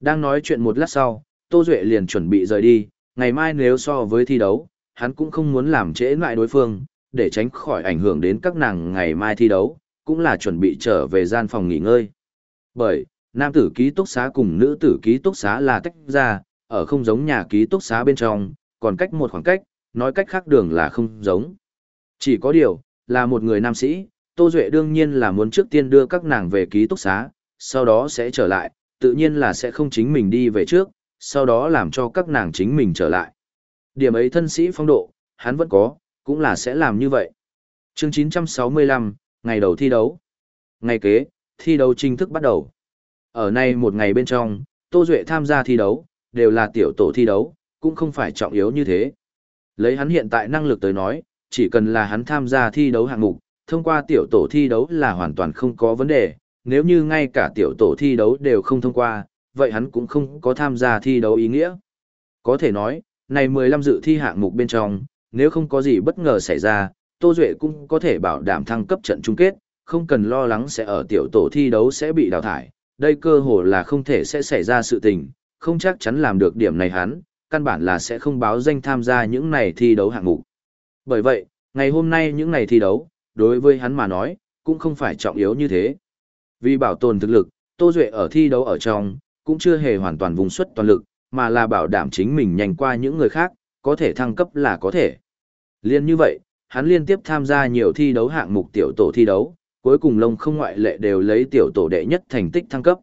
Đang nói chuyện một lát sau, Tô Duệ liền chuẩn bị rời đi, ngày mai nếu so với thi đấu, hắn cũng không muốn làm trễ lại đối phương, để tránh khỏi ảnh hưởng đến các nàng ngày mai thi đấu, cũng là chuẩn bị trở về gian phòng nghỉ ngơi. Bởi, nam tử ký túc xá cùng nữ tử ký túc xá là tách ra, ở không giống nhà ký túc xá bên trong, còn cách một khoảng cách, nói cách khác đường là không giống. Chỉ có điều, là một người nam sĩ, Tô Duệ đương nhiên là muốn trước tiên đưa các nàng về ký túc xá, sau đó sẽ trở lại, tự nhiên là sẽ không chính mình đi về trước, sau đó làm cho các nàng chính mình trở lại. Điểm ấy thân sĩ phong độ, hắn vẫn có, cũng là sẽ làm như vậy. chương 965, ngày đầu thi đấu. Ngày kế, thi đấu chính thức bắt đầu. Ở nay một ngày bên trong, Tô Duệ tham gia thi đấu, đều là tiểu tổ thi đấu, cũng không phải trọng yếu như thế. Lấy hắn hiện tại năng lực tới nói, chỉ cần là hắn tham gia thi đấu hạng mục, thông qua tiểu tổ thi đấu là hoàn toàn không có vấn đề, nếu như ngay cả tiểu tổ thi đấu đều không thông qua, vậy hắn cũng không có tham gia thi đấu ý nghĩa. Có thể nói, này 15 dự thi hạng mục bên trong, nếu không có gì bất ngờ xảy ra, Tô Duệ cũng có thể bảo đảm thăng cấp trận chung kết, không cần lo lắng sẽ ở tiểu tổ thi đấu sẽ bị đào thải, đây cơ hồ là không thể sẽ xảy ra sự tình, không chắc chắn làm được điểm này hắn, căn bản là sẽ không báo danh tham gia những này thi đấu hạng mục. Bởi vậy, ngày hôm nay những này thi đấu, đối với hắn mà nói, cũng không phải trọng yếu như thế. Vì bảo tồn thực lực, Tô Duệ ở thi đấu ở trong, cũng chưa hề hoàn toàn vùng xuất toàn lực, mà là bảo đảm chính mình nhanh qua những người khác, có thể thăng cấp là có thể. Liên như vậy, hắn liên tiếp tham gia nhiều thi đấu hạng mục tiểu tổ thi đấu, cuối cùng lông không ngoại lệ đều lấy tiểu tổ đệ nhất thành tích thăng cấp.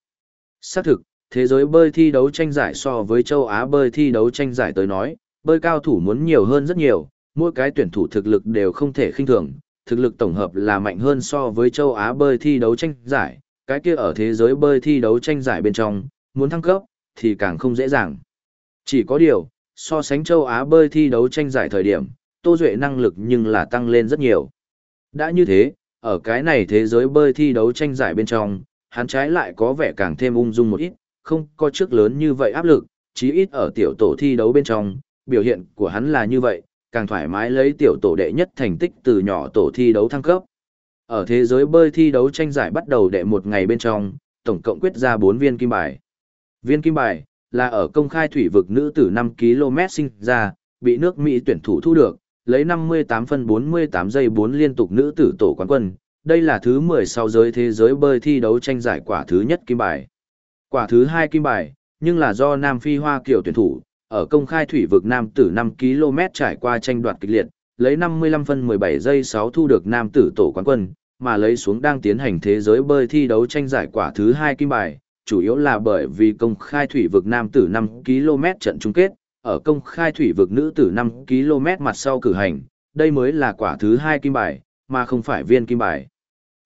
Xác thực, thế giới bơi thi đấu tranh giải so với châu Á bơi thi đấu tranh giải tới nói, bơi cao thủ muốn nhiều hơn rất nhiều, mỗi cái tuyển thủ thực lực đều không thể khinh thường, thực lực tổng hợp là mạnh hơn so với châu Á bơi thi đấu tranh giải, cái kia ở thế giới bơi thi đấu tranh giải bên trong, muốn thăng cấp, thì càng không dễ dàng. Chỉ có điều, so sánh châu Á bơi thi đấu tranh giải thời điểm, Tô Duệ năng lực nhưng là tăng lên rất nhiều. Đã như thế, ở cái này thế giới bơi thi đấu tranh giải bên trong, hắn trái lại có vẻ càng thêm ung dung một ít, không có trước lớn như vậy áp lực, chí ít ở tiểu tổ thi đấu bên trong, biểu hiện của hắn là như vậy, càng thoải mái lấy tiểu tổ đệ nhất thành tích từ nhỏ tổ thi đấu thăng cấp. Ở thế giới bơi thi đấu tranh giải bắt đầu đệ một ngày bên trong, tổng cộng quyết ra 4 viên kim bài. Viên kim bài là ở công khai thủy vực nữ tử 5 km sinh ra, bị nước Mỹ tuyển thủ thu được, lấy 58 phân 48 giây 4 liên tục nữ tử tổ quán quân. Đây là thứ 16 giới thế giới bơi thi đấu tranh giải quả thứ nhất kim bài. Quả thứ hai kim bài, nhưng là do Nam Phi Hoa Kiều tuyển thủ, ở công khai thủy vực Nam tử 5 km trải qua tranh đoạt kịch liệt, lấy 55 phân 17 giây 6 thu được Nam tử tổ quán quân, mà lấy xuống đang tiến hành thế giới bơi thi đấu tranh giải quả thứ hai kim bài, chủ yếu là bởi vì công khai thủy vực nam tử 5 km trận chung kết, ở công khai thủy vực nữ tử 5 km mặt sau cử hành, đây mới là quả thứ hai kim bài, mà không phải viên kim bài.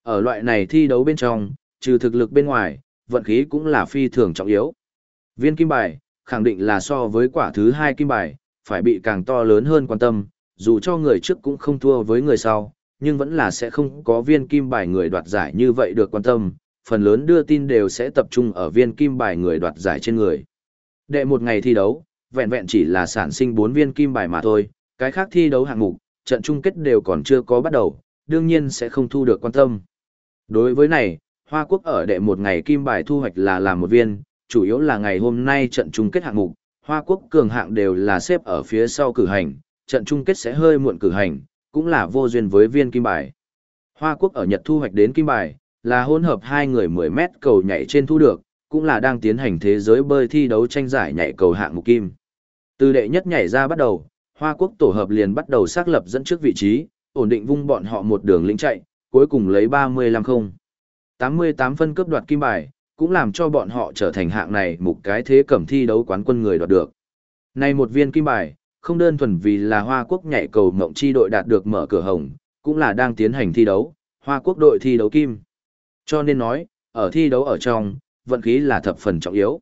Ở loại này thi đấu bên trong, trừ thực lực bên ngoài, vận khí cũng là phi thường trọng yếu. Viên kim bài, khẳng định là so với quả thứ hai kim bài, phải bị càng to lớn hơn quan tâm, dù cho người trước cũng không thua với người sau, nhưng vẫn là sẽ không có viên kim bài người đoạt giải như vậy được quan tâm, phần lớn đưa tin đều sẽ tập trung ở viên kim bài người đoạt giải trên người. Đệ một ngày thi đấu, vẹn vẹn chỉ là sản sinh 4 viên kim bài mà thôi, cái khác thi đấu hạng mục, trận chung kết đều còn chưa có bắt đầu, đương nhiên sẽ không thu được quan tâm. Đối với này, Hoa Quốc ở đệ một ngày kim bài thu hoạch là làm một viên, chủ yếu là ngày hôm nay trận chung kết hạng mục, Hoa Quốc cường hạng đều là xếp ở phía sau cử hành, trận chung kết sẽ hơi muộn cử hành, cũng là vô duyên với viên kim bài. Hoa Quốc ở Nhật thu hoạch đến kim bài, là hỗn hợp hai người 10 mét cầu nhảy trên thu được, cũng là đang tiến hành thế giới bơi thi đấu tranh giải nhảy cầu hạng mục kim. Từ đệ nhất nhảy ra bắt đầu, Hoa Quốc tổ hợp liền bắt đầu xác lập dẫn trước vị trí, ổn định vung bọn họ một đường lĩnh chạy, cuối cùng lấy 35 không. 88 phân cướp đoạt kim bài, cũng làm cho bọn họ trở thành hạng này một cái thế cẩm thi đấu quán quân người đoạt được. Này một viên kim bài, không đơn thuần vì là Hoa Quốc nhảy cầu mộng chi đội đạt được mở cửa hồng, cũng là đang tiến hành thi đấu, Hoa Quốc đội thi đấu kim. Cho nên nói, ở thi đấu ở trong, vận khí là thập phần trọng yếu.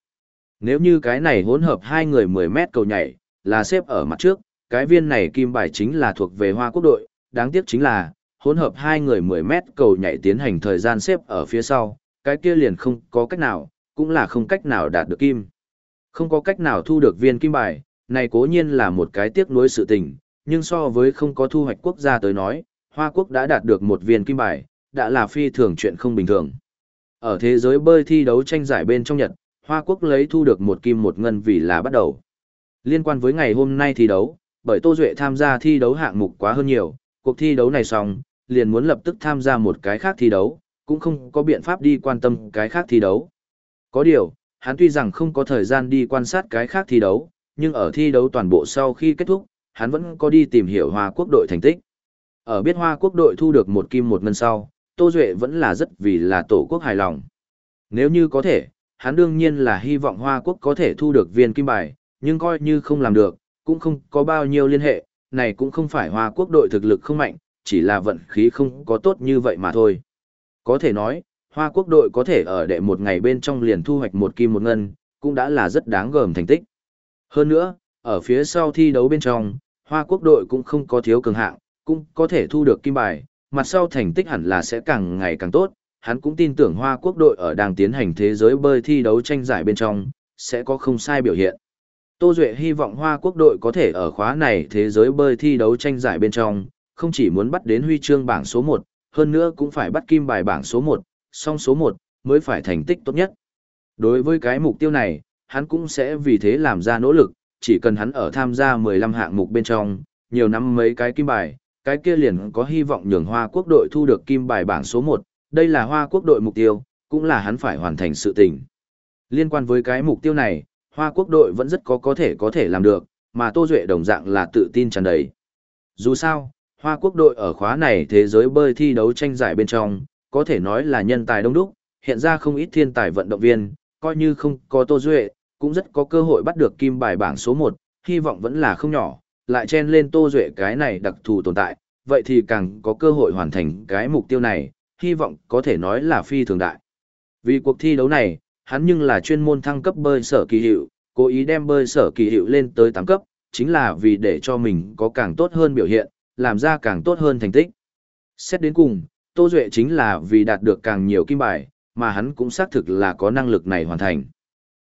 Nếu như cái này hỗn hợp hai người 10 mét cầu nhảy, là xếp ở mặt trước, cái viên này kim bài chính là thuộc về Hoa Quốc đội, đáng tiếc chính là, hỗn hợp hai người 10 mét cầu nhảy tiến hành thời gian xếp ở phía sau, cái kia liền không có cách nào, cũng là không cách nào đạt được kim. Không có cách nào thu được viên kim bài, này cố nhiên là một cái tiếc nuối sự tình, nhưng so với không có thu hoạch quốc gia tới nói, Hoa Quốc đã đạt được một viên kim bài, đã là phi thường chuyện không bình thường. Ở thế giới bơi thi đấu tranh giải bên trong Nhật, Hoa Quốc lấy thu được một kim một ngân vì là bắt đầu. Liên quan với ngày hôm nay thi đấu, bởi Tô Duệ tham gia thi đấu hạng mục quá hơn nhiều, cuộc thi đấu này xong, liền muốn lập tức tham gia một cái khác thi đấu, cũng không có biện pháp đi quan tâm cái khác thi đấu. Có điều, hắn tuy rằng không có thời gian đi quan sát cái khác thi đấu, nhưng ở thi đấu toàn bộ sau khi kết thúc, hắn vẫn có đi tìm hiểu Hoa Quốc đội thành tích. Ở biết Hoa Quốc đội thu được một kim một ngân sau, Tô Duệ vẫn là rất vì là tổ quốc hài lòng. Nếu như có thể, hắn đương nhiên là hy vọng Hoa Quốc có thể thu được viên kim bài, nhưng coi như không làm được, cũng không có bao nhiêu liên hệ, này cũng không phải Hoa Quốc đội thực lực không mạnh, chỉ là vận khí không có tốt như vậy mà thôi. Có thể nói, Hoa Quốc đội có thể ở đệ một ngày bên trong liền thu hoạch một kim một ngân, cũng đã là rất đáng gờm thành tích. Hơn nữa, ở phía sau thi đấu bên trong, Hoa Quốc đội cũng không có thiếu cường hạng, cũng có thể thu được kim bài, mặt sau thành tích hẳn là sẽ càng ngày càng tốt, hắn cũng tin tưởng Hoa Quốc đội ở đang tiến hành thế giới bơi thi đấu tranh giải bên trong, sẽ có không sai biểu hiện. Tô Duệ hy vọng Hoa Quốc đội có thể ở khóa này thế giới bơi thi đấu tranh giải bên trong, không chỉ muốn bắt đến huy chương bảng số 1, hơn nữa cũng phải bắt kim bài bảng số 1, song số 1, mới phải thành tích tốt nhất. Đối với cái mục tiêu này, hắn cũng sẽ vì thế làm ra nỗ lực, chỉ cần hắn ở tham gia 15 hạng mục bên trong, nhiều năm mấy cái kim bài, cái kia liền có hy vọng nhường Hoa Quốc đội thu được kim bài bảng số 1, đây là Hoa Quốc đội mục tiêu, cũng là hắn phải hoàn thành sự tình. Liên quan với cái mục tiêu này, Hoa Quốc đội vẫn rất có có thể có thể làm được, mà Tô Duệ đồng dạng là tự tin tràn đầy. Dù sao, Hoa Quốc đội ở khóa này thế giới bơi thi đấu tranh giải bên trong, có thể nói là nhân tài đông đúc, hiện ra không ít thiên tài vận động viên, coi như không có Tô Duệ, cũng rất có cơ hội bắt được kim bài bảng số 1, hy vọng vẫn là không nhỏ, lại chen lên Tô Duệ cái này đặc thù tồn tại, vậy thì càng có cơ hội hoàn thành cái mục tiêu này, hy vọng có thể nói là phi thường đại. Vì cuộc thi đấu này, hắn nhưng là chuyên môn thăng cấp bơi sở kỳ hiệu, cố ý đem bơi sở kỳ hiệu lên tới 8 cấp, chính là vì để cho mình có càng tốt hơn biểu hiện, làm ra càng tốt hơn thành tích. Xét đến cùng, Tô Duệ chính là vì đạt được càng nhiều kim bài, mà hắn cũng xác thực là có năng lực này hoàn thành.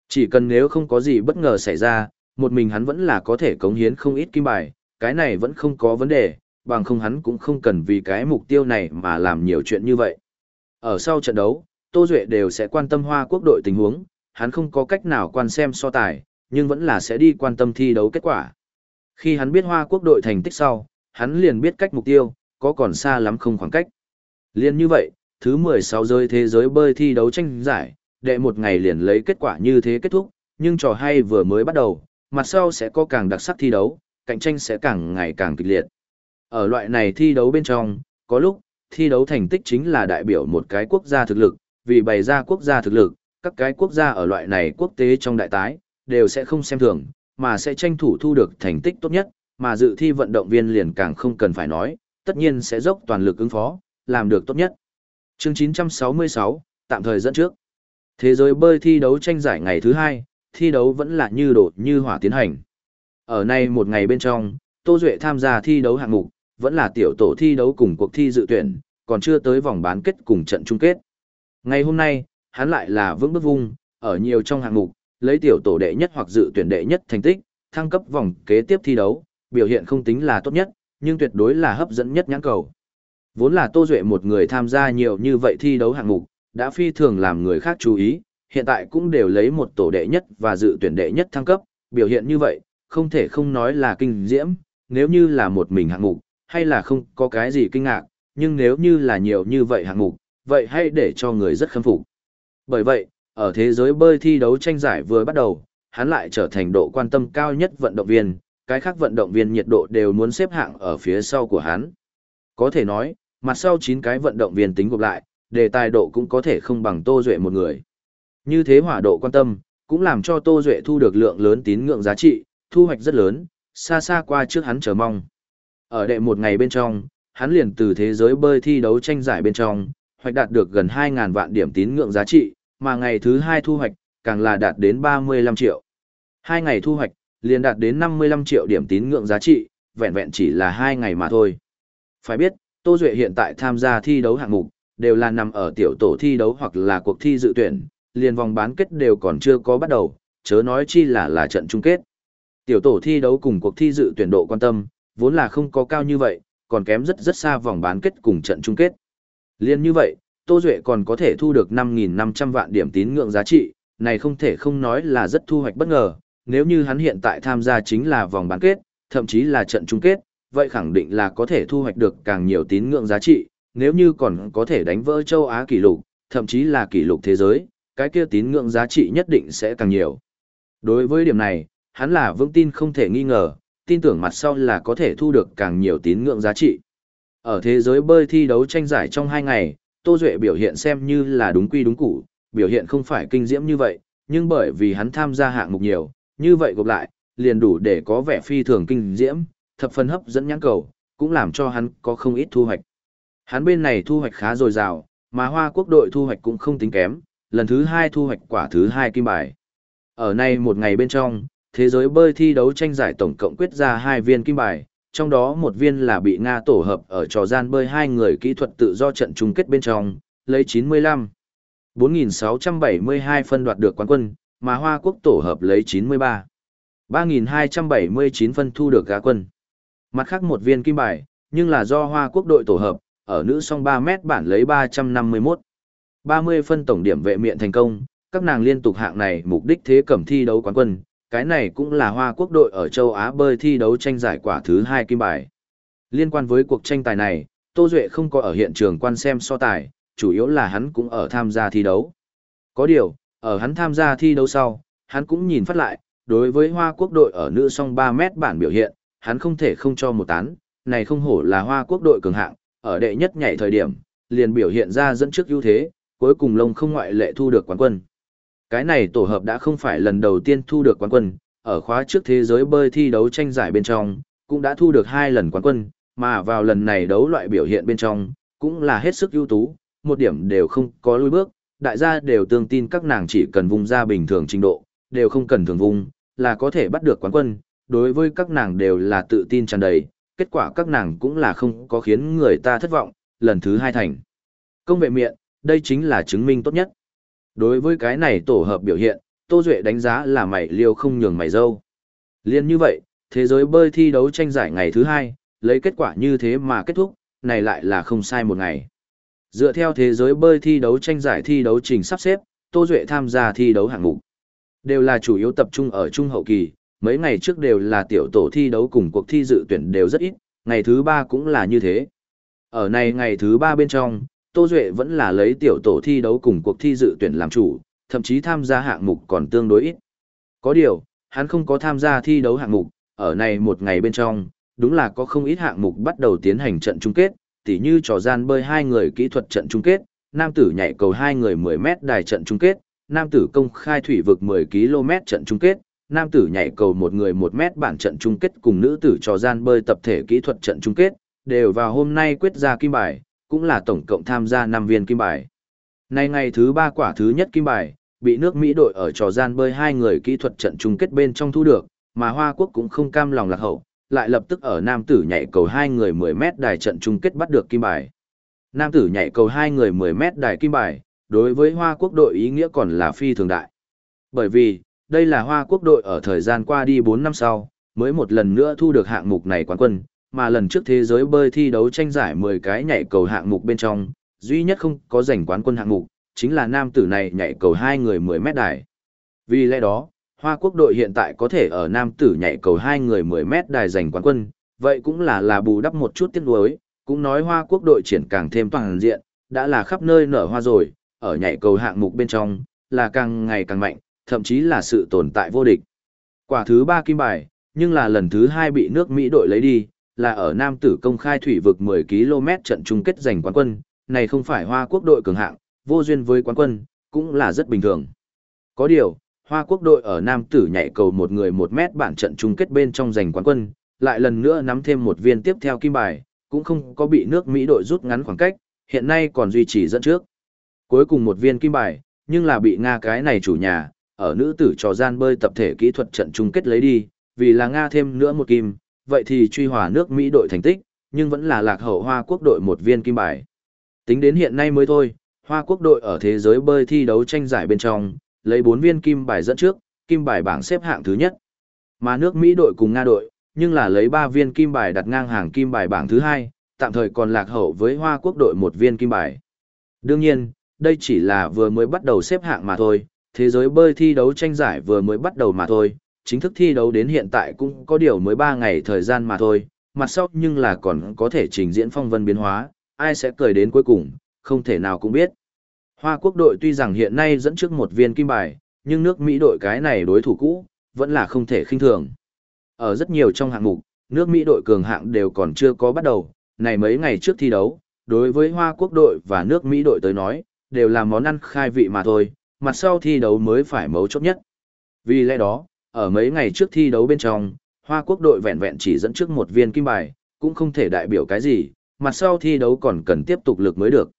Chỉ cần nếu không có gì bất ngờ xảy ra, một mình hắn vẫn là có thể cống hiến không ít kim bài, cái này vẫn không có vấn đề, bằng không hắn cũng không cần vì cái mục tiêu này mà làm nhiều chuyện như vậy. Ở sau trận đấu, Tô Duệ đều sẽ quan tâm Hoa Quốc đội tình huống, hắn không có cách nào quan xem so tài, nhưng vẫn là sẽ đi quan tâm thi đấu kết quả. Khi hắn biết Hoa Quốc đội thành tích sau, hắn liền biết cách mục tiêu, có còn xa lắm không khoảng cách. Liên như vậy, thứ 16 rơi thế giới bơi thi đấu tranh giải, đệ một ngày liền lấy kết quả như thế kết thúc, nhưng trò hay vừa mới bắt đầu, mặt sau sẽ có càng đặc sắc thi đấu, cạnh tranh sẽ càng ngày càng kịch liệt. Ở loại này thi đấu bên trong, có lúc, thi đấu thành tích chính là đại biểu một cái quốc gia thực lực, vì bày ra quốc gia thực lực, các cái quốc gia ở loại này quốc tế trong đại tái, đều sẽ không xem thường, mà sẽ tranh thủ thu được thành tích tốt nhất, mà dự thi vận động viên liền càng không cần phải nói, tất nhiên sẽ dốc toàn lực ứng phó, làm được tốt nhất. Chương 966, tạm thời dẫn trước. Thế giới bơi thi đấu tranh giải ngày thứ hai, thi đấu vẫn là như đột như hỏa tiến hành. Ở nay một ngày bên trong, Tô Duệ tham gia thi đấu hạng mục, vẫn là tiểu tổ thi đấu cùng cuộc thi dự tuyển, còn chưa tới vòng bán kết cùng trận chung kết. Ngày hôm nay, hắn lại là vững bước vung, ở nhiều trong hạng mục, lấy tiểu tổ đệ nhất hoặc dự tuyển đệ nhất thành tích, thăng cấp vòng kế tiếp thi đấu, biểu hiện không tính là tốt nhất, nhưng tuyệt đối là hấp dẫn nhất nhãn cầu. Vốn là Tô Duệ một người tham gia nhiều như vậy thi đấu hạng mục, đã phi thường làm người khác chú ý, hiện tại cũng đều lấy một tổ đệ nhất và dự tuyển đệ nhất thăng cấp, biểu hiện như vậy, không thể không nói là kinh diễm, nếu như là một mình hạng mục, hay là không có cái gì kinh ngạc, nhưng nếu như là nhiều như vậy hạng mục, vậy hay để cho người rất khâm phục. Bởi vậy, ở thế giới bơi thi đấu tranh giải vừa bắt đầu, hắn lại trở thành độ quan tâm cao nhất vận động viên, cái khác vận động viên nhiệt độ đều muốn xếp hạng ở phía sau của hắn. Có thể nói, mặt sau 9 cái vận động viên tính gộp lại, đề tài độ cũng có thể không bằng Tô Duệ một người. Như thế hỏa độ quan tâm, cũng làm cho Tô Duệ thu được lượng lớn tín ngưỡng giá trị, thu hoạch rất lớn, xa xa qua trước hắn chờ mong. Ở đệ một ngày bên trong, hắn liền từ thế giới bơi thi đấu tranh giải bên trong, hoạch đạt được gần 2.000 vạn điểm tín ngưỡng giá trị, mà ngày thứ hai thu hoạch, càng là đạt đến 35 triệu. Hai ngày thu hoạch, liền đạt đến 55 triệu điểm tín ngưỡng giá trị, vẹn vẹn chỉ là hai ngày mà thôi. Phải biết, Tô Duệ hiện tại tham gia thi đấu hạng mục, đều là nằm ở tiểu tổ thi đấu hoặc là cuộc thi dự tuyển, liền vòng bán kết đều còn chưa có bắt đầu, chớ nói chi là là trận chung kết. Tiểu tổ thi đấu cùng cuộc thi dự tuyển độ quan tâm, vốn là không có cao như vậy, còn kém rất rất xa vòng bán kết cùng trận chung kết. Liên như vậy, Tô Duệ còn có thể thu được 5.500 vạn điểm tín ngưỡng giá trị, này không thể không nói là rất thu hoạch bất ngờ, nếu như hắn hiện tại tham gia chính là vòng bán kết, thậm chí là trận chung kết, vậy khẳng định là có thể thu hoạch được càng nhiều tín ngưỡng giá trị, nếu như còn có thể đánh vỡ châu Á kỷ lục, thậm chí là kỷ lục thế giới, cái kia tín ngưỡng giá trị nhất định sẽ càng nhiều. Đối với điểm này, hắn là vững tin không thể nghi ngờ, tin tưởng mặt sau là có thể thu được càng nhiều tín ngưỡng giá trị. Ở thế giới bơi thi đấu tranh giải trong hai ngày, Tô Duệ biểu hiện xem như là đúng quy đúng củ, biểu hiện không phải kinh diễm như vậy, nhưng bởi vì hắn tham gia hạng mục nhiều, như vậy gộp lại, liền đủ để có vẻ phi thường kinh diễm, thập phần hấp dẫn nhãn cầu, cũng làm cho hắn có không ít thu hoạch. Hắn bên này thu hoạch khá dồi dào, mà Hoa Quốc đội thu hoạch cũng không tính kém, lần thứ hai thu hoạch quả thứ hai kim bài. Ở nay một ngày bên trong, thế giới bơi thi đấu tranh giải tổng cộng quyết ra hai viên kim bài, trong đó một viên là bị Nga tổ hợp ở trò gian bơi hai người kỹ thuật tự do trận chung kết bên trong, lấy 95. 4.672 phân đoạt được quán quân, mà Hoa Quốc tổ hợp lấy 93. 3.279 phân thu được gá quân. Mặt khác một viên kim bài, nhưng là do Hoa Quốc đội tổ hợp, ở nữ song 3 mét bản lấy 351. 30 phân tổng điểm vệ miện thành công, các nàng liên tục hạng này mục đích thế cẩm thi đấu quán quân, cái này cũng là Hoa Quốc đội ở châu Á bơi thi đấu tranh giải quả thứ hai kim bài. Liên quan với cuộc tranh tài này, Tô Duệ không có ở hiện trường quan xem so tài, chủ yếu là hắn cũng ở tham gia thi đấu. Có điều, ở hắn tham gia thi đấu sau, hắn cũng nhìn phát lại, đối với Hoa Quốc đội ở nữ song 3 mét bản biểu hiện, hắn không thể không cho một tán, này không hổ là Hoa Quốc đội cường hạng, ở đệ nhất nhảy thời điểm, liền biểu hiện ra dẫn trước ưu thế, cuối cùng lông không ngoại lệ thu được quán quân. Cái này tổ hợp đã không phải lần đầu tiên thu được quán quân, ở khóa trước thế giới bơi thi đấu tranh giải bên trong, cũng đã thu được hai lần quán quân, mà vào lần này đấu loại biểu hiện bên trong, cũng là hết sức ưu tú, một điểm đều không có lùi bước, đại gia đều tương tin các nàng chỉ cần vùng ra bình thường trình độ, đều không cần thường vùng, là có thể bắt được quán quân, đối với các nàng đều là tự tin tràn đầy, kết quả các nàng cũng là không có khiến người ta thất vọng, lần thứ hai thành. Công vệ miệng, đây chính là chứng minh tốt nhất. Đối với cái này tổ hợp biểu hiện, Tô Duệ đánh giá là mày liêu không nhường mày dâu. Liên như vậy, thế giới bơi thi đấu tranh giải ngày thứ hai, lấy kết quả như thế mà kết thúc, này lại là không sai một ngày. Dựa theo thế giới bơi thi đấu tranh giải thi đấu trình sắp xếp, Tô Duệ tham gia thi đấu hạng mục. Đều là chủ yếu tập trung ở trung hậu kỳ, mấy ngày trước đều là tiểu tổ thi đấu cùng cuộc thi dự tuyển đều rất ít, ngày thứ ba cũng là như thế. Ở này ngày thứ ba bên trong, Tô Duệ vẫn là lấy tiểu tổ thi đấu cùng cuộc thi dự tuyển làm chủ, thậm chí tham gia hạng mục còn tương đối ít. Có điều, hắn không có tham gia thi đấu hạng mục, ở này một ngày bên trong, đúng là có không ít hạng mục bắt đầu tiến hành trận chung kết, tỉ như trò gian bơi hai người kỹ thuật trận chung kết, nam tử nhảy cầu hai người 10 mét đài trận chung kết, nam tử công khai thủy vực 10 km trận chung kết, nam tử nhảy cầu một người một mét bản trận chung kết cùng nữ tử trò gian bơi tập thể kỹ thuật trận chung kết, đều vào hôm nay quyết ra kim bài, cũng là tổng cộng tham gia 5 viên kim bài. Nay ngày thứ 3 quả thứ nhất kim bài, bị nước Mỹ đội ở trò gian bơi hai người kỹ thuật trận chung kết bên trong thu được, mà Hoa Quốc cũng không cam lòng lạc hậu, lại lập tức ở nam tử nhảy cầu hai người 10 mét đài trận chung kết bắt được kim bài. Nam tử nhảy cầu hai người 10 mét đài kim bài, đối với Hoa Quốc đội ý nghĩa còn là phi thường đại. Bởi vì, đây là Hoa Quốc đội ở thời gian qua đi 4 năm sau, mới một lần nữa thu được hạng mục này quán quân, mà lần trước thế giới bơi thi đấu tranh giải 10 cái nhảy cầu hạng mục bên trong, duy nhất không có giành quán quân hạng mục, chính là nam tử này nhảy cầu hai người 10 mét đài. Vì lẽ đó, Hoa Quốc đội hiện tại có thể ở nam tử nhảy cầu hai người 10 mét đài giành quán quân, vậy cũng là là bù đắp một chút tiếc nuối, cũng nói Hoa Quốc đội triển càng thêm toàn diện, đã là khắp nơi nở hoa rồi, ở nhảy cầu hạng mục bên trong, là càng ngày càng mạnh, thậm chí là sự tồn tại vô địch. Quả thứ ba kim bài, nhưng là lần thứ hai bị nước Mỹ đội lấy đi, là ở Nam tử công khai thủy vực 10 km trận chung kết giành quán quân, này không phải Hoa Quốc đội cường hạng, vô duyên với quán quân, cũng là rất bình thường. Có điều, Hoa Quốc đội ở Nam tử nhảy cầu một người một mét bản trận chung kết bên trong giành quán quân, lại lần nữa nắm thêm một viên tiếp theo kim bài, cũng không có bị nước Mỹ đội rút ngắn khoảng cách, hiện nay còn duy trì dẫn trước. Cuối cùng một viên kim bài, nhưng là bị Nga cái này chủ nhà, ở nữ tử trò gian bơi tập thể kỹ thuật trận chung kết lấy đi, vì là Nga thêm nữa một kim, vậy thì truy hòa nước Mỹ đội thành tích, nhưng vẫn là lạc hậu Hoa Quốc đội một viên kim bài. Tính đến hiện nay mới thôi, Hoa Quốc đội ở thế giới bơi thi đấu tranh giải bên trong, lấy 4 viên kim bài dẫn trước, kim bài bảng xếp hạng thứ nhất. Mà nước Mỹ đội cùng Nga đội, nhưng là lấy 3 viên kim bài đặt ngang hàng kim bài bảng thứ hai, tạm thời còn lạc hậu với Hoa Quốc đội một viên kim bài. Đương nhiên, đây chỉ là vừa mới bắt đầu xếp hạng mà thôi, thế giới bơi thi đấu tranh giải vừa mới bắt đầu mà thôi, chính thức thi đấu đến hiện tại cũng có điều mới 3 ngày thời gian mà thôi, mặt sau nhưng là còn có thể trình diễn phong vân biến hóa, ai sẽ cười đến cuối cùng, không thể nào cũng biết. Hoa quốc đội tuy rằng hiện nay dẫn trước một viên kim bài, nhưng nước Mỹ đội cái này đối thủ cũ, vẫn là không thể khinh thường. Ở rất nhiều trong hạng mục, nước Mỹ đội cường hạng đều còn chưa có bắt đầu, này mấy ngày trước thi đấu, đối với Hoa quốc đội và nước Mỹ đội tới nói, đều là món ăn khai vị mà thôi, mặt sau thi đấu mới phải mấu chốt nhất. Vì lẽ đó, ở mấy ngày trước thi đấu bên trong, Hoa Quốc đội vẹn vẹn chỉ dẫn trước một viên kim bài, cũng không thể đại biểu cái gì, mặt sau thi đấu còn cần tiếp tục lực mới được.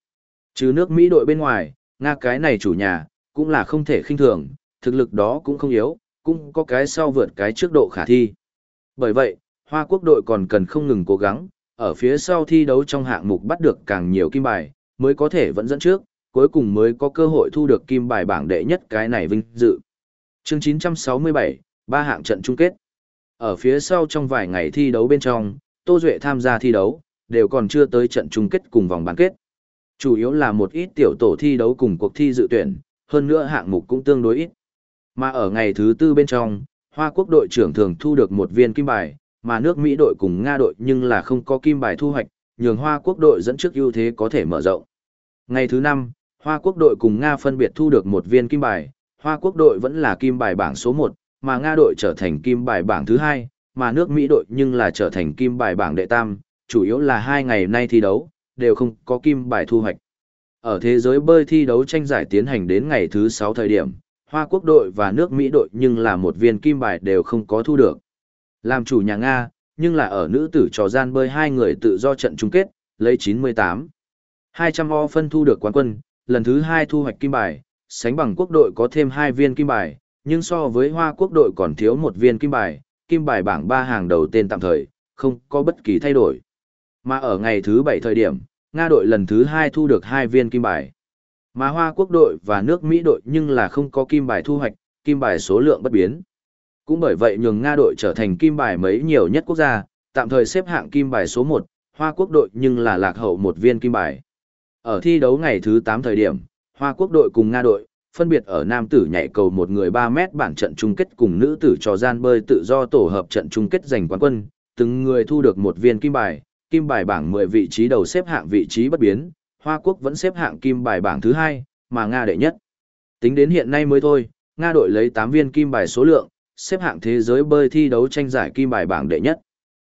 Chứ nước Mỹ đội bên ngoài, Nga cái này chủ nhà, cũng là không thể khinh thường, thực lực đó cũng không yếu, cũng có cái sau vượt cái trước độ khả thi. Bởi vậy, Hoa Quốc đội còn cần không ngừng cố gắng, ở phía sau thi đấu trong hạng mục bắt được càng nhiều kim bài, mới có thể vẫn dẫn trước, cuối cùng mới có cơ hội thu được kim bài bảng đệ nhất cái này vinh dự. Chương 967, ba hạng trận chung kết. Ở phía sau trong vài ngày thi đấu bên trong, Tô Duệ tham gia thi đấu, đều còn chưa tới trận chung kết cùng vòng bán kết. Chủ yếu là một ít tiểu tổ thi đấu cùng cuộc thi dự tuyển, hơn nữa hạng mục cũng tương đối ít. Mà ở ngày thứ tư bên trong, Hoa Quốc đội trưởng thường thu được một viên kim bài, mà nước Mỹ đội cùng Nga đội nhưng là không có kim bài thu hoạch, nhường Hoa Quốc đội dẫn trước ưu thế có thể mở rộng. Ngày thứ năm, Hoa Quốc đội cùng Nga phân biệt thu được một viên kim bài, Hoa Quốc đội vẫn là kim bài bảng số 1, mà Nga đội trở thành kim bài bảng thứ 2, mà nước Mỹ đội nhưng là trở thành kim bài bảng đệ tam, chủ yếu là hai ngày nay thi đấu, đều không có kim bài thu hoạch. Ở thế giới bơi thi đấu tranh giải tiến hành đến ngày thứ 6 thời điểm, Hoa Quốc đội và nước Mỹ đội nhưng là một viên kim bài đều không có thu được. Làm chủ nhà Nga, nhưng là ở nữ tử trò gian bơi hai người tự do trận chung kết, lấy 98. 200 o phân thu được quán quân, lần thứ hai thu hoạch kim bài, sánh bằng quốc đội có thêm hai viên kim bài, nhưng so với Hoa quốc đội còn thiếu một viên kim bài, kim bài bảng ba hàng đầu tên tạm thời, không có bất kỳ thay đổi. Mà ở ngày thứ bảy thời điểm, Nga đội lần thứ hai thu được hai viên kim bài. Mà Hoa quốc đội và nước Mỹ đội nhưng là không có kim bài thu hoạch, kim bài số lượng bất biến. Cũng bởi vậy nhường Nga đội trở thành kim bài mấy nhiều nhất quốc gia, tạm thời xếp hạng kim bài số 1, Hoa quốc đội nhưng là lạc hậu một viên kim bài. Ở thi đấu ngày thứ 8 thời điểm, Hoa Quốc đội cùng Nga đội, phân biệt ở nam tử nhảy cầu một người 3 mét bảng trận chung kết cùng nữ tử trò gian bơi tự do tổ hợp trận chung kết giành quán quân, từng người thu được một viên kim bài, kim bài bảng 10 vị trí đầu xếp hạng vị trí bất biến, Hoa Quốc vẫn xếp hạng kim bài bảng thứ hai, mà Nga đệ nhất. Tính đến hiện nay mới thôi, Nga đội lấy 8 viên kim bài số lượng, xếp hạng thế giới bơi thi đấu tranh giải kim bài bảng đệ nhất.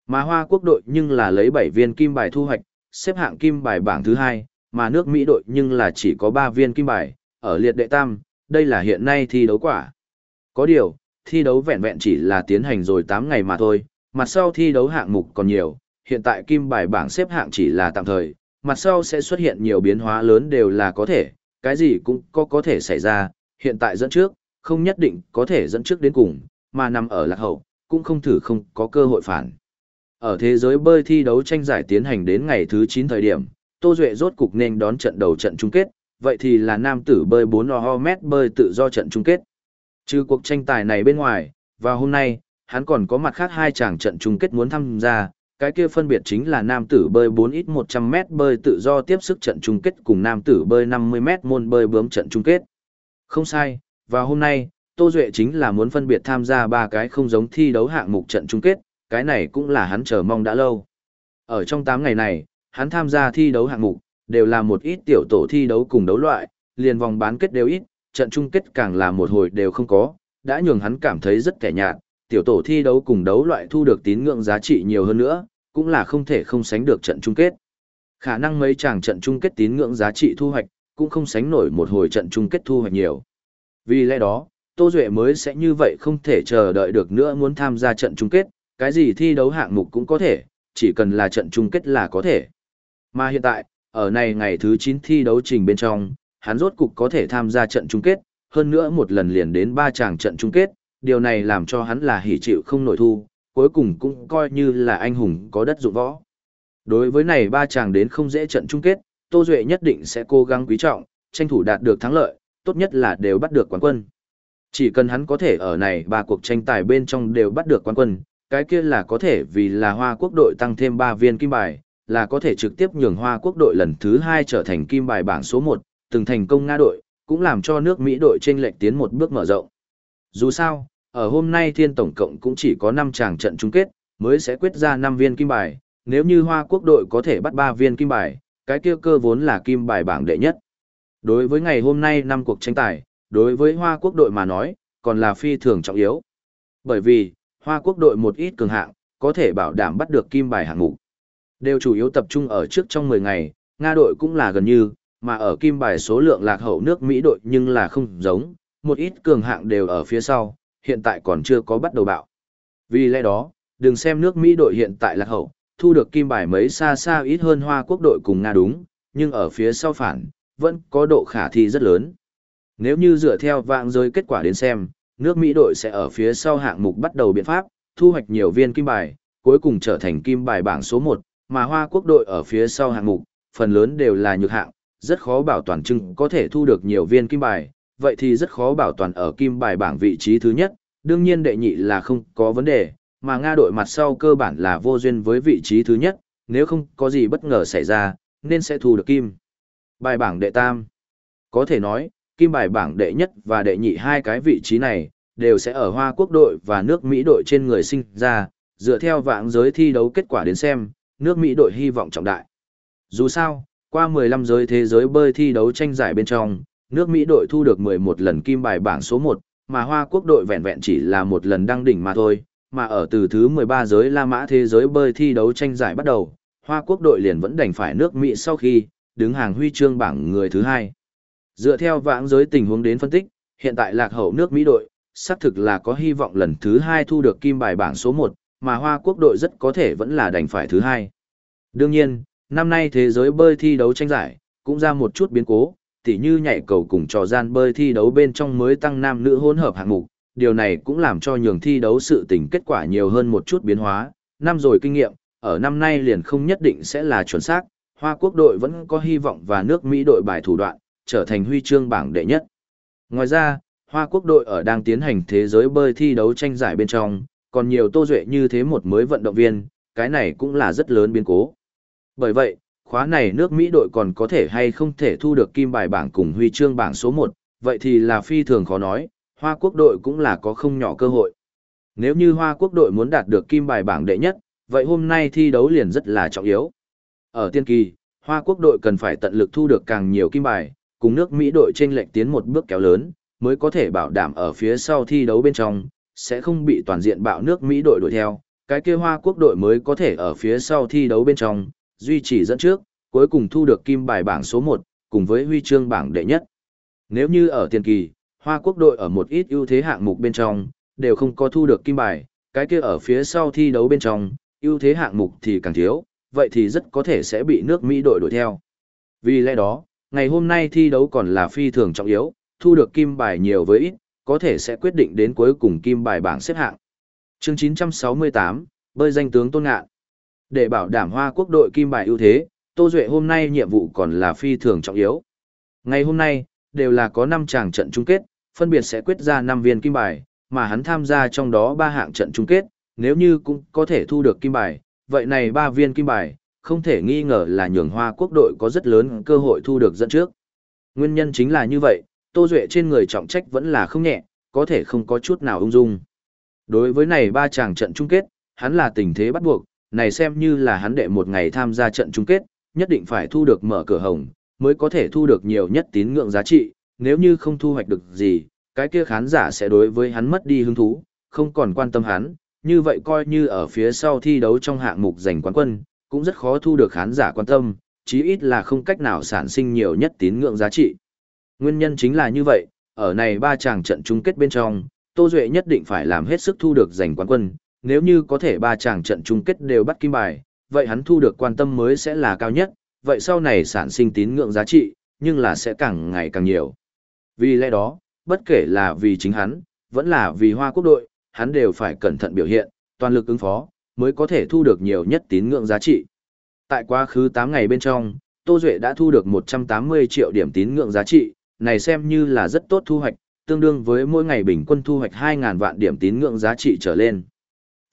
Mà Hoa Quốc đội nhưng là lấy 7 viên kim bài thu hoạch, xếp hạng kim bài bảng thứ hai mà nước Mỹ đội nhưng là chỉ có 3 viên kim bài, ở liệt đệ tam, đây là hiện nay thi đấu quả. Có điều, thi đấu vẹn vẹn chỉ là tiến hành rồi 8 ngày mà thôi, mặt sau thi đấu hạng mục còn nhiều, hiện tại kim bài bảng xếp hạng chỉ là tạm thời, mặt sau sẽ xuất hiện nhiều biến hóa lớn đều là có thể, cái gì cũng có có thể xảy ra, hiện tại dẫn trước, không nhất định có thể dẫn trước đến cùng, mà nằm ở lạc hậu, cũng không thử không có cơ hội phản. Ở thế giới bơi thi đấu tranh giải tiến hành đến ngày thứ 9 thời điểm, Tô Duệ rốt cục nên đón trận đầu trận chung kết, vậy thì là nam tử bơi 4 mét bơi tự do trận chung kết. Trừ cuộc tranh tài này bên ngoài, và hôm nay, hắn còn có mặt khác hai chàng trận chung kết muốn tham gia, cái kia phân biệt chính là nam tử bơi 4 ít 100 mét bơi tự do tiếp sức trận chung kết cùng nam tử bơi 50 mét môn bơi bướm trận chung kết. Không sai, và hôm nay, Tô Duệ chính là muốn phân biệt tham gia ba cái không giống thi đấu hạng mục trận chung kết, cái này cũng là hắn chờ mong đã lâu. Ở trong 8 ngày này, hắn tham gia thi đấu hạng mục, đều là một ít tiểu tổ thi đấu cùng đấu loại, liền vòng bán kết đều ít, trận chung kết càng là một hồi đều không có, đã nhường hắn cảm thấy rất kẻ nhạt, tiểu tổ thi đấu cùng đấu loại thu được tín ngưỡng giá trị nhiều hơn nữa, cũng là không thể không sánh được trận chung kết. Khả năng mấy chàng trận chung kết tín ngưỡng giá trị thu hoạch, cũng không sánh nổi một hồi trận chung kết thu hoạch nhiều. Vì lẽ đó, Tô Duệ mới sẽ như vậy không thể chờ đợi được nữa muốn tham gia trận chung kết, cái gì thi đấu hạng mục cũng có thể, chỉ cần là trận chung kết là có thể. Mà hiện tại, ở này ngày thứ 9 thi đấu trình bên trong, hắn rốt cục có thể tham gia trận chung kết, hơn nữa một lần liền đến ba chàng trận chung kết, điều này làm cho hắn là hỉ chịu không nổi thu, cuối cùng cũng coi như là anh hùng có đất dụng võ. Đối với này ba chàng đến không dễ trận chung kết, Tô Duệ nhất định sẽ cố gắng quý trọng, tranh thủ đạt được thắng lợi, tốt nhất là đều bắt được quán quân. Chỉ cần hắn có thể ở này ba cuộc tranh tài bên trong đều bắt được quán quân, cái kia là có thể vì là Hoa Quốc đội tăng thêm 3 viên kim bài, là có thể trực tiếp nhường Hoa Quốc đội lần thứ 2 trở thành kim bài bảng số 1, từng thành công Nga đội, cũng làm cho nước Mỹ đội chênh lệch tiến một bước mở rộng. Dù sao, ở hôm nay thiên tổng cộng cũng chỉ có 5 tràng trận chung kết, mới sẽ quyết ra 5 viên kim bài, nếu như Hoa Quốc đội có thể bắt 3 viên kim bài, cái kia cơ vốn là kim bài bảng đệ nhất. Đối với ngày hôm nay năm cuộc tranh tài, đối với Hoa Quốc đội mà nói, còn là phi thường trọng yếu. Bởi vì, Hoa Quốc đội một ít cường hạng, có thể bảo đảm bắt được kim bài hạng mục. Đều chủ yếu tập trung ở trước trong 10 ngày, Nga đội cũng là gần như, mà ở kim bài số lượng lạc hậu nước Mỹ đội nhưng là không giống, một ít cường hạng đều ở phía sau, hiện tại còn chưa có bắt đầu bạo. Vì lẽ đó, đừng xem nước Mỹ đội hiện tại lạc hậu, thu được kim bài mấy xa xa ít hơn Hoa Quốc đội cùng Nga đúng, nhưng ở phía sau phản, vẫn có độ khả thi rất lớn. Nếu như dựa theo vạng rơi kết quả đến xem, nước Mỹ đội sẽ ở phía sau hạng mục bắt đầu biện pháp, thu hoạch nhiều viên kim bài, cuối cùng trở thành kim bài bảng số 1, mà Hoa Quốc đội ở phía sau hạng mục, phần lớn đều là nhược hạng, rất khó bảo toàn trưng có thể thu được nhiều viên kim bài, vậy thì rất khó bảo toàn ở kim bài bảng vị trí thứ nhất, đương nhiên đệ nhị là không có vấn đề, mà Nga đội mặt sau cơ bản là vô duyên với vị trí thứ nhất, nếu không có gì bất ngờ xảy ra, nên sẽ thu được kim. Bài bảng đệ tam. Có thể nói, kim bài bảng đệ nhất và đệ nhị hai cái vị trí này, đều sẽ ở Hoa Quốc đội và nước Mỹ đội trên người sinh ra, dựa theo vãng giới thi đấu kết quả đến xem, nước Mỹ đội hy vọng trọng đại. Dù sao, qua 15 giới thế giới bơi thi đấu tranh giải bên trong, nước Mỹ đội thu được 11 lần kim bài bảng số 1, mà Hoa Quốc đội vẹn vẹn chỉ là một lần đăng đỉnh mà thôi, mà ở từ thứ 13 giới La Mã thế giới bơi thi đấu tranh giải bắt đầu, Hoa Quốc đội liền vẫn đành phải nước Mỹ sau khi đứng hàng huy chương bảng người thứ hai. Dựa theo vãng giới tình huống đến phân tích, hiện tại lạc hậu nước Mỹ đội, xác thực là có hy vọng lần thứ hai thu được kim bài bảng số 1, mà Hoa Quốc đội rất có thể vẫn là đành phải thứ hai. Đương nhiên, năm nay thế giới bơi thi đấu tranh giải, cũng ra một chút biến cố, tỉ như nhảy cầu cùng trò gian bơi thi đấu bên trong mới tăng nam nữ hỗn hợp hạng mục, điều này cũng làm cho nhường thi đấu sự tình kết quả nhiều hơn một chút biến hóa, năm rồi kinh nghiệm, ở năm nay liền không nhất định sẽ là chuẩn xác, Hoa Quốc đội vẫn có hy vọng và nước Mỹ đội bài thủ đoạn, trở thành huy chương bảng đệ nhất. Ngoài ra, Hoa Quốc đội ở đang tiến hành thế giới bơi thi đấu tranh giải bên trong, còn nhiều tô duệ như thế một mới vận động viên, cái này cũng là rất lớn biến cố. Bởi vậy, khóa này nước Mỹ đội còn có thể hay không thể thu được kim bài bảng cùng huy chương bảng số 1, vậy thì là phi thường khó nói, Hoa Quốc đội cũng là có không nhỏ cơ hội. Nếu như Hoa Quốc đội muốn đạt được kim bài bảng đệ nhất, vậy hôm nay thi đấu liền rất là trọng yếu. Ở tiên kỳ, Hoa Quốc đội cần phải tận lực thu được càng nhiều kim bài, cùng nước Mỹ đội trên lệnh tiến một bước kéo lớn, mới có thể bảo đảm ở phía sau thi đấu bên trong, sẽ không bị toàn diện bạo nước Mỹ đội đuổi theo, cái kia Hoa Quốc đội mới có thể ở phía sau thi đấu bên trong, duy trì dẫn trước, cuối cùng thu được kim bài bảng số 1, cùng với huy chương bảng đệ nhất. Nếu như ở tiền kỳ, Hoa Quốc đội ở một ít ưu thế hạng mục bên trong, đều không có thu được kim bài, cái kia ở phía sau thi đấu bên trong, ưu thế hạng mục thì càng thiếu, vậy thì rất có thể sẽ bị nước Mỹ đội đuổi theo. Vì lẽ đó, ngày hôm nay thi đấu còn là phi thường trọng yếu, thu được kim bài nhiều với ít, có thể sẽ quyết định đến cuối cùng kim bài bảng xếp hạng. Chương 968, bơi danh tướng Tôn Ngạn. Để bảo đảm Hoa Quốc đội kim bài ưu thế, Tô Duệ hôm nay nhiệm vụ còn là phi thường trọng yếu. Ngày hôm nay, đều là có 5 chàng trận chung kết, phân biệt sẽ quyết ra 5 viên kim bài, mà hắn tham gia trong đó 3 hạng trận chung kết, nếu như cũng có thể thu được kim bài, vậy này 3 viên kim bài, không thể nghi ngờ là nhường Hoa Quốc đội có rất lớn cơ hội thu được dẫn trước. Nguyên nhân chính là như vậy, Tô Duệ trên người trọng trách vẫn là không nhẹ, có thể không có chút nào ung dung. Đối với này ba chàng trận chung kết, hắn là tình thế bắt buộc, này xem như là hắn đệ một ngày tham gia trận chung kết, nhất định phải thu được mở cửa hồng, mới có thể thu được nhiều nhất tín ngưỡng giá trị, nếu như không thu hoạch được gì, cái kia khán giả sẽ đối với hắn mất đi hứng thú, không còn quan tâm hắn, như vậy coi như ở phía sau thi đấu trong hạng mục giành quán quân, cũng rất khó thu được khán giả quan tâm, chí ít là không cách nào sản sinh nhiều nhất tín ngưỡng giá trị. Nguyên nhân chính là như vậy, ở này ba chàng trận chung kết bên trong, Tô Duệ nhất định phải làm hết sức thu được giành quán quân, nếu như có thể ba chàng trận chung kết đều bắt kim bài, vậy hắn thu được quan tâm mới sẽ là cao nhất, vậy sau này sản sinh tín ngưỡng giá trị, nhưng là sẽ càng ngày càng nhiều. Vì lẽ đó, bất kể là vì chính hắn, vẫn là vì hoa quốc đội, hắn đều phải cẩn thận biểu hiện, toàn lực ứng phó, mới có thể thu được nhiều nhất tín ngưỡng giá trị. Tại quá khứ 8 ngày bên trong, Tô Duệ đã thu được 180 triệu điểm tín ngưỡng giá trị, này xem như là rất tốt thu hoạch, tương đương với mỗi ngày bình quân thu hoạch 2.000 vạn điểm tín ngưỡng giá trị trở lên.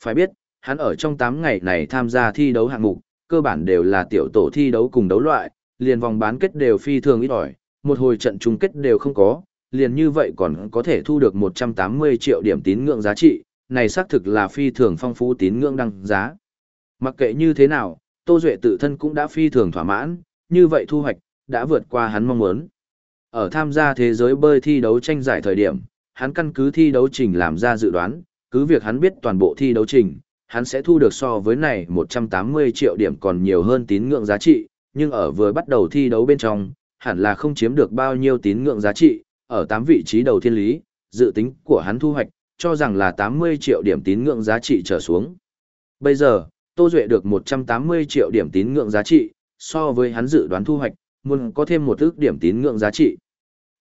Phải biết, hắn ở trong 8 ngày này tham gia thi đấu hạng mục, cơ bản đều là tiểu tổ thi đấu cùng đấu loại, liền vòng bán kết đều phi thường ít ỏi, một hồi trận chung kết đều không có, liền như vậy còn có thể thu được 180 triệu điểm tín ngưỡng giá trị, này xác thực là phi thường phong phú tín ngưỡng đăng giá. Mặc kệ như thế nào, Tô Duệ tự thân cũng đã phi thường thỏa mãn, như vậy thu hoạch, đã vượt qua hắn mong muốn. Ở tham gia thế giới bơi thi đấu tranh giải thời điểm, hắn căn cứ thi đấu trình làm ra dự đoán, cứ việc hắn biết toàn bộ thi đấu trình, hắn sẽ thu được so với này 180 triệu điểm còn nhiều hơn tín ngưỡng giá trị, nhưng ở vừa bắt đầu thi đấu bên trong, hẳn là không chiếm được bao nhiêu tín ngưỡng giá trị, ở 8 vị trí đầu thiên lý, dự tính của hắn thu hoạch, cho rằng là 80 triệu điểm tín ngưỡng giá trị trở xuống. Bây giờ, Tô Duệ được 180 triệu điểm tín ngưỡng giá trị, so với hắn dự đoán thu hoạch, muốn có thêm một ước điểm tín ngưỡng giá trị.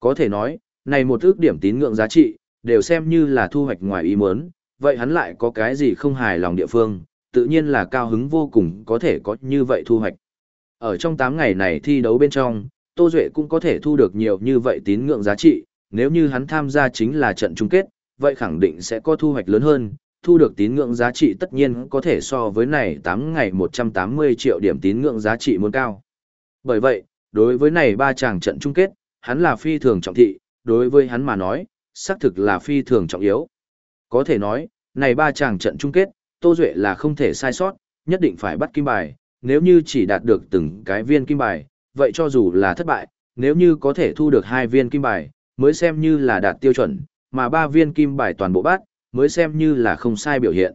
Có thể nói, này một ước điểm tín ngưỡng giá trị, đều xem như là thu hoạch ngoài ý muốn, vậy hắn lại có cái gì không hài lòng địa phương, tự nhiên là cao hứng vô cùng có thể có như vậy thu hoạch. Ở trong 8 ngày này thi đấu bên trong, Tô Duệ cũng có thể thu được nhiều như vậy tín ngưỡng giá trị, nếu như hắn tham gia chính là trận chung kết, vậy khẳng định sẽ có thu hoạch lớn hơn, thu được tín ngưỡng giá trị tất nhiên có thể so với này 8 ngày 180 triệu điểm tín ngưỡng giá trị muốn cao. Bởi vậy, đối với này ba chàng trận chung kết, hắn là phi thường trọng thị, đối với hắn mà nói, xác thực là phi thường trọng yếu. Có thể nói, này ba chàng trận chung kết, Tô Duệ là không thể sai sót, nhất định phải bắt kim bài, nếu như chỉ đạt được từng cái viên kim bài, vậy cho dù là thất bại, nếu như có thể thu được hai viên kim bài, mới xem như là đạt tiêu chuẩn, mà ba viên kim bài toàn bộ bát, mới xem như là không sai biểu hiện.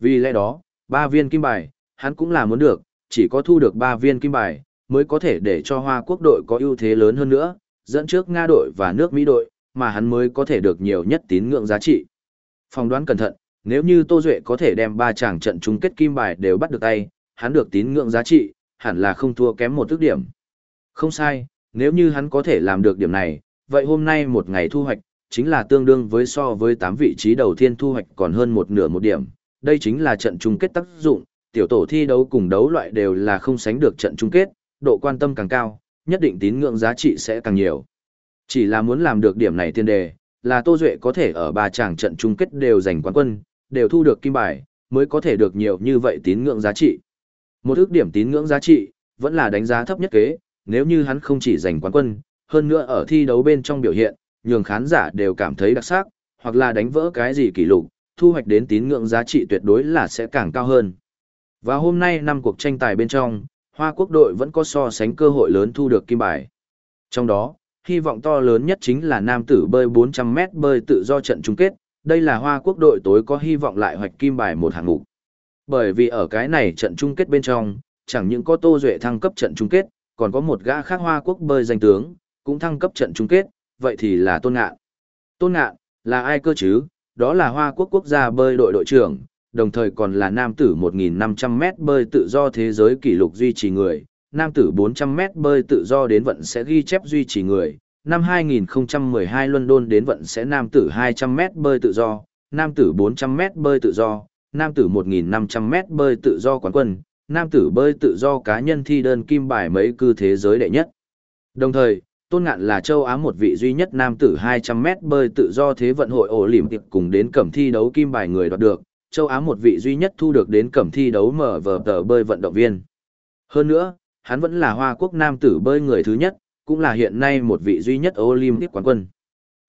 Vì lẽ đó, ba viên kim bài, hắn cũng là muốn được, chỉ có thu được ba viên kim bài, mới có thể để cho Hoa Quốc đội có ưu thế lớn hơn nữa, dẫn trước Nga đội và nước Mỹ đội, mà hắn mới có thể được nhiều nhất tín ngưỡng giá trị. Phòng đoán cẩn thận, nếu như Tô Duệ có thể đem ba chàng trận chung kết kim bài đều bắt được tay, hắn được tín ngưỡng giá trị, hẳn là không thua kém một ước điểm. Không sai, nếu như hắn có thể làm được điểm này, vậy hôm nay một ngày thu hoạch, chính là tương đương với so với 8 vị trí đầu tiên thu hoạch còn hơn một nửa một điểm. Đây chính là trận chung kết tác dụng, tiểu tổ thi đấu cùng đấu loại đều là không sánh được trận chung kết, độ quan tâm càng cao, nhất định tín ngưỡng giá trị sẽ càng nhiều. Chỉ là muốn làm được điểm này tiên đề, là Tô Duệ có thể ở ba chàng trận chung kết đều giành quán quân, đều thu được kim bài, mới có thể được nhiều như vậy tín ngưỡng giá trị. Một ước điểm tín ngưỡng giá trị, vẫn là đánh giá thấp nhất kế, nếu như hắn không chỉ giành quán quân, hơn nữa ở thi đấu bên trong biểu hiện, nhường khán giả đều cảm thấy đặc sắc, hoặc là đánh vỡ cái gì kỷ lục, thu hoạch đến tín ngưỡng giá trị tuyệt đối là sẽ càng cao hơn. Và hôm nay năm cuộc tranh tài bên trong, Hoa Quốc đội vẫn có so sánh cơ hội lớn thu được kim bài. Trong đó, hy vọng to lớn nhất chính là nam tử bơi 400m bơi tự do trận chung kết, đây là Hoa Quốc đội tối có hy vọng lại hoạch kim bài một hạng mục. Bởi vì ở cái này trận chung kết bên trong, chẳng những có Tô Duệ thăng cấp trận chung kết, còn có một gã khác Hoa Quốc bơi danh tướng, cũng thăng cấp trận chung kết, vậy thì là Tôn Ngạn. Tôn Ngạn, là ai cơ chứ, đó là Hoa Quốc quốc gia bơi đội đội trưởng, đồng thời còn là nam tử 1.500m bơi tự do thế giới kỷ lục duy trì người, nam tử 400m bơi tự do đến vận sẽ ghi chép duy trì người, năm 2012 London đến vận sẽ nam tử 200m bơi tự do, nam tử 400m bơi tự do, nam tử 1.500m bơi tự do quán quân, nam tử bơi tự do cá nhân thi đơn kim bài mấy cư thế giới đệ nhất. Đồng thời, Tôn Ngạn là châu Á một vị duy nhất nam tử 200m bơi tự do thế vận hội ổ liềm tiệp cùng đến cẩm thi đấu kim bài người đoạt được, châu Á một vị duy nhất thu được đến cẩm thi đấu mở vở tờ bơi vận động viên. Hơn nữa, hắn vẫn là Hoa Quốc nam tử bơi người thứ nhất, cũng là hiện nay một vị duy nhất Olympic quán quân.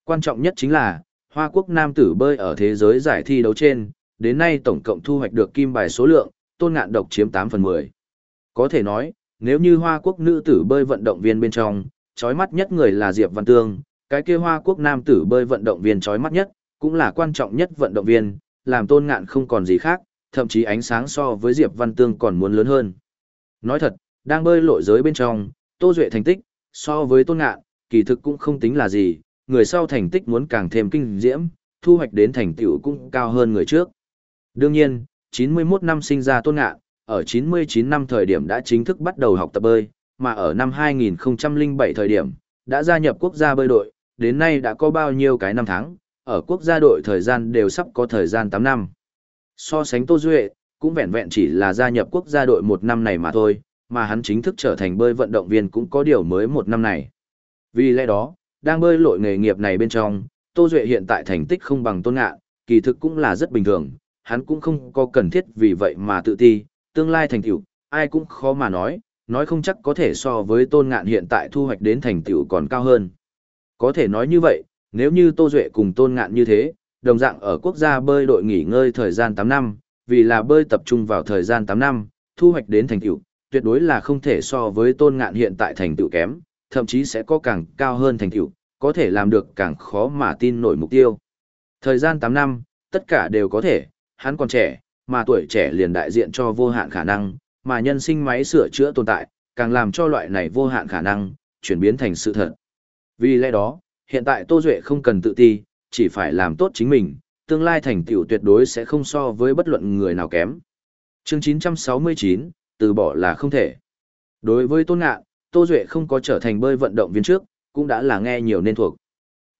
Quan trọng nhất chính là, Hoa Quốc nam tử bơi ở thế giới giải thi đấu trên, đến nay tổng cộng thu hoạch được kim bài số lượng, tôn ngạn độc chiếm 8 phần 10. Có thể nói, nếu như Hoa Quốc nữ tử bơi vận động viên bên trong, chói mắt nhất người là Diệp Văn Tương, cái kia Hoa Quốc nam tử bơi vận động viên chói mắt nhất, cũng là quan trọng nhất vận động viên, làm tôn ngạn không còn gì khác, thậm chí ánh sáng so với Diệp Văn Tương còn muốn lớn hơn. Nói thật, đang bơi lội giới bên trong, Tô Duệ thành tích, so với tôn ngạn, kỳ thực cũng không tính là gì, người sau thành tích muốn càng thêm kinh diễm, thu hoạch đến thành tựu cũng cao hơn người trước. Đương nhiên, 91 năm sinh ra tôn ngạn, ở 99 năm thời điểm đã chính thức bắt đầu học tập bơi, mà ở năm 2007 thời điểm, đã gia nhập quốc gia bơi đội, đến nay đã có bao nhiêu cái năm tháng, ở quốc gia đội thời gian đều sắp có thời gian 8 năm. So sánh Tô Duệ, cũng vẹn vẹn chỉ là gia nhập quốc gia đội một năm này mà thôi, mà hắn chính thức trở thành bơi vận động viên cũng có điều mới một năm này. Vì lẽ đó, đang bơi lội nghề nghiệp này bên trong, Tô Duệ hiện tại thành tích không bằng tôn ngạ, kỳ thực cũng là rất bình thường, hắn cũng không có cần thiết vì vậy mà tự ti, tương lai thành tựu, ai cũng khó mà nói, nói không chắc có thể so với tôn ngạn hiện tại thu hoạch đến thành tựu còn cao hơn. Có thể nói như vậy, nếu như Tô Duệ cùng tôn ngạn như thế, đồng dạng ở quốc gia bơi đội nghỉ ngơi thời gian 8 năm, vì là bơi tập trung vào thời gian 8 năm, thu hoạch đến thành tựu, tuyệt đối là không thể so với tôn ngạn hiện tại thành tựu kém, thậm chí sẽ có càng cao hơn thành tựu, có thể làm được càng khó mà tin nổi mục tiêu. Thời gian 8 năm, tất cả đều có thể, hắn còn trẻ, mà tuổi trẻ liền đại diện cho vô hạn khả năng, mà nhân sinh máy sửa chữa tồn tại, càng làm cho loại này vô hạn khả năng, chuyển biến thành sự thật. Vì lẽ đó, hiện tại Tô Duệ không cần tự ti, chỉ phải làm tốt chính mình, tương lai thành tựu tuyệt đối sẽ không so với bất luận người nào kém. Chương 969, từ bỏ là không thể. Đối với Tôn Ngạn, Tô Duệ không có trở thành bơi vận động viên trước, cũng đã là nghe nhiều nên thuộc.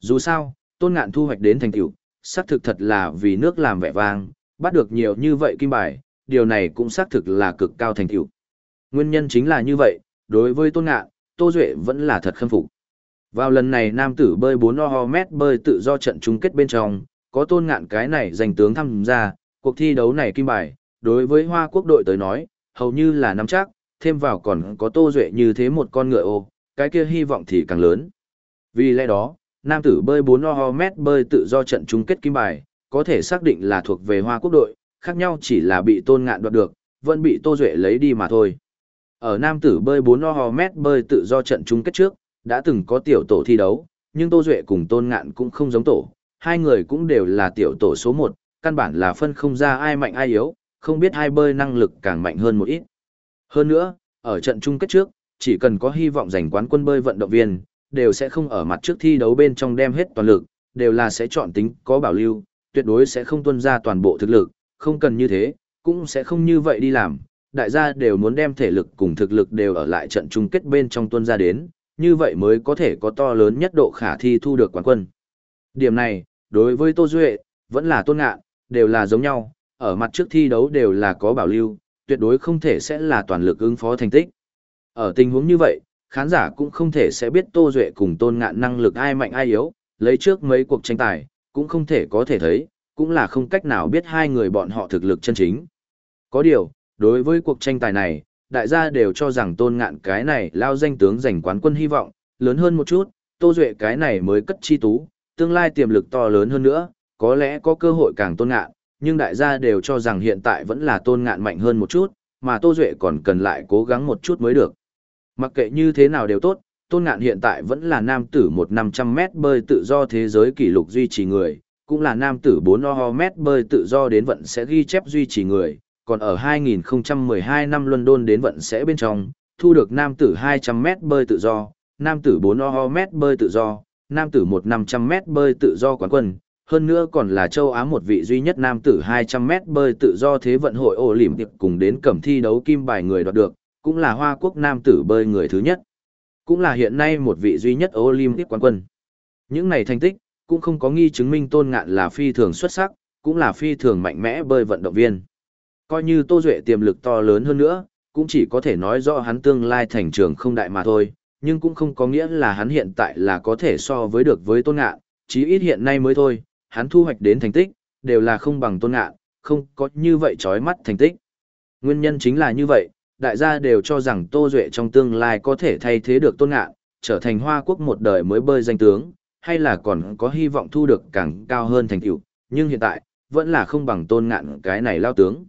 Dù sao, Tôn Ngạn thu hoạch đến thành tựu, xác thực thật là vì nước làm vẻ vang, bắt được nhiều như vậy kim bài, điều này cũng xác thực là cực cao thành tựu. Nguyên nhân chính là như vậy, đối với Tôn Ngạn, Tô Duệ vẫn là thật khâm phục. Vào lần này nam tử bơi 4 ho mét bơi tự do trận chung kết bên trong, có Tôn Ngạn cái này giành tướng tham gia, cuộc thi đấu này kim bài, đối với Hoa Quốc đội tới nói, hầu như là nắm chắc, thêm vào còn có Tô Duệ như thế một con ngựa ô, cái kia hy vọng thì càng lớn. Vì lẽ đó, nam tử bơi 4 ho mét bơi tự do trận chung kết kim bài, có thể xác định là thuộc về Hoa Quốc đội, khác nhau chỉ là bị Tôn Ngạn đoạt được, vẫn bị Tô Duệ lấy đi mà thôi. Ở nam tử bơi 4 ho mét bơi tự do trận chung kết trước, đã từng có tiểu tổ thi đấu, nhưng Tô Duệ cùng Tôn Ngạn cũng không giống tổ, hai người cũng đều là tiểu tổ số 1, căn bản là phân không ra ai mạnh ai yếu, không biết hai bơi năng lực càng mạnh hơn một ít. Hơn nữa, ở trận chung kết trước, chỉ cần có hy vọng giành quán quân bơi vận động viên, đều sẽ không ở mặt trước thi đấu bên trong đem hết toàn lực, đều là sẽ chọn tính có bảo lưu, tuyệt đối sẽ không tuân ra toàn bộ thực lực, không cần như thế, cũng sẽ không như vậy đi làm. Đại gia đều muốn đem thể lực cùng thực lực đều ở lại trận chung kết bên trong tuân ra đến, như vậy mới có thể có to lớn nhất độ khả thi thu được quán quân. Điểm này, đối với Tô Duệ, vẫn là tôn ngạn, đều là giống nhau, ở mặt trước thi đấu đều là có bảo lưu, tuyệt đối không thể sẽ là toàn lực ứng phó thành tích. Ở tình huống như vậy, khán giả cũng không thể sẽ biết Tô Duệ cùng tôn ngạn năng lực ai mạnh ai yếu, lấy trước mấy cuộc tranh tài, cũng không thể có thể thấy, cũng là không cách nào biết hai người bọn họ thực lực chân chính. Có điều, đối với cuộc tranh tài này, đại gia đều cho rằng tôn ngạn cái này lao danh tướng giành quán quân hy vọng, lớn hơn một chút, Tô Duệ cái này mới cất chi tú, tương lai tiềm lực to lớn hơn nữa, có lẽ có cơ hội càng tôn ngạn, nhưng đại gia đều cho rằng hiện tại vẫn là tôn ngạn mạnh hơn một chút, mà Tô Duệ còn cần lại cố gắng một chút mới được. Mặc kệ như thế nào đều tốt, tôn ngạn hiện tại vẫn là nam tử một 500 mét bơi tự do thế giới kỷ lục duy trì người, cũng là nam tử 4 ho mét bơi tự do đến vận sẽ ghi chép duy trì người, còn ở 2012 năm London đến vận sẽ bên trong, thu được nam tử 200m bơi tự do, nam tử 4m bơi tự do, nam tử 1 500 bơi tự do quán quân, hơn nữa còn là châu Á một vị duy nhất nam tử 200m bơi tự do thế vận hội ổ lỉm tiệp cùng đến cẩm thi đấu kim bài người đoạt được, cũng là Hoa Quốc nam tử bơi người thứ nhất. Cũng là hiện nay một vị duy nhất Olympic quán quân. Những này thành tích, cũng không có nghi chứng minh tôn ngạn là phi thường xuất sắc, cũng là phi thường mạnh mẽ bơi vận động viên. Coi như Tô Duệ tiềm lực to lớn hơn nữa, cũng chỉ có thể nói rõ hắn tương lai thành trường không đại mà thôi, nhưng cũng không có nghĩa là hắn hiện tại là có thể so với được với tôn ngạn, chí ít hiện nay mới thôi, hắn thu hoạch đến thành tích, đều là không bằng tôn ngạn, không có như vậy chói mắt thành tích. Nguyên nhân chính là như vậy, đại gia đều cho rằng Tô Duệ trong tương lai có thể thay thế được tôn ngạn, trở thành Hoa Quốc một đời mới bơi danh tướng, hay là còn có hy vọng thu được càng cao hơn thành tựu, nhưng hiện tại, vẫn là không bằng tôn ngạn cái này lao tướng.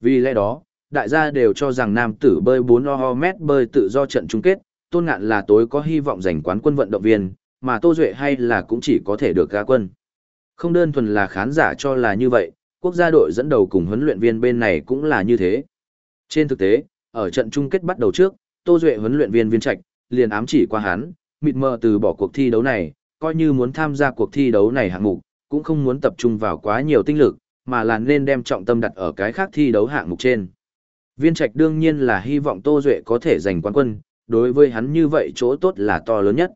Vì lẽ đó, đại gia đều cho rằng nam tử bơi 4 ho mét bơi tự do trận chung kết, tôn ngạn là tối có hy vọng giành quán quân vận động viên, mà Tô Duệ hay là cũng chỉ có thể được gá quân. Không đơn thuần là khán giả cho là như vậy, quốc gia đội dẫn đầu cùng huấn luyện viên bên này cũng là như thế. Trên thực tế, ở trận chung kết bắt đầu trước, Tô Duệ huấn luyện viên viên trạch, liền ám chỉ qua hắn, mịt mờ từ bỏ cuộc thi đấu này, coi như muốn tham gia cuộc thi đấu này hạng mục, cũng không muốn tập trung vào quá nhiều tinh lực, mà là nên đem trọng tâm đặt ở cái khác thi đấu hạng mục trên. Viên trạch đương nhiên là hy vọng Tô Duệ có thể giành quán quân, đối với hắn như vậy chỗ tốt là to lớn nhất.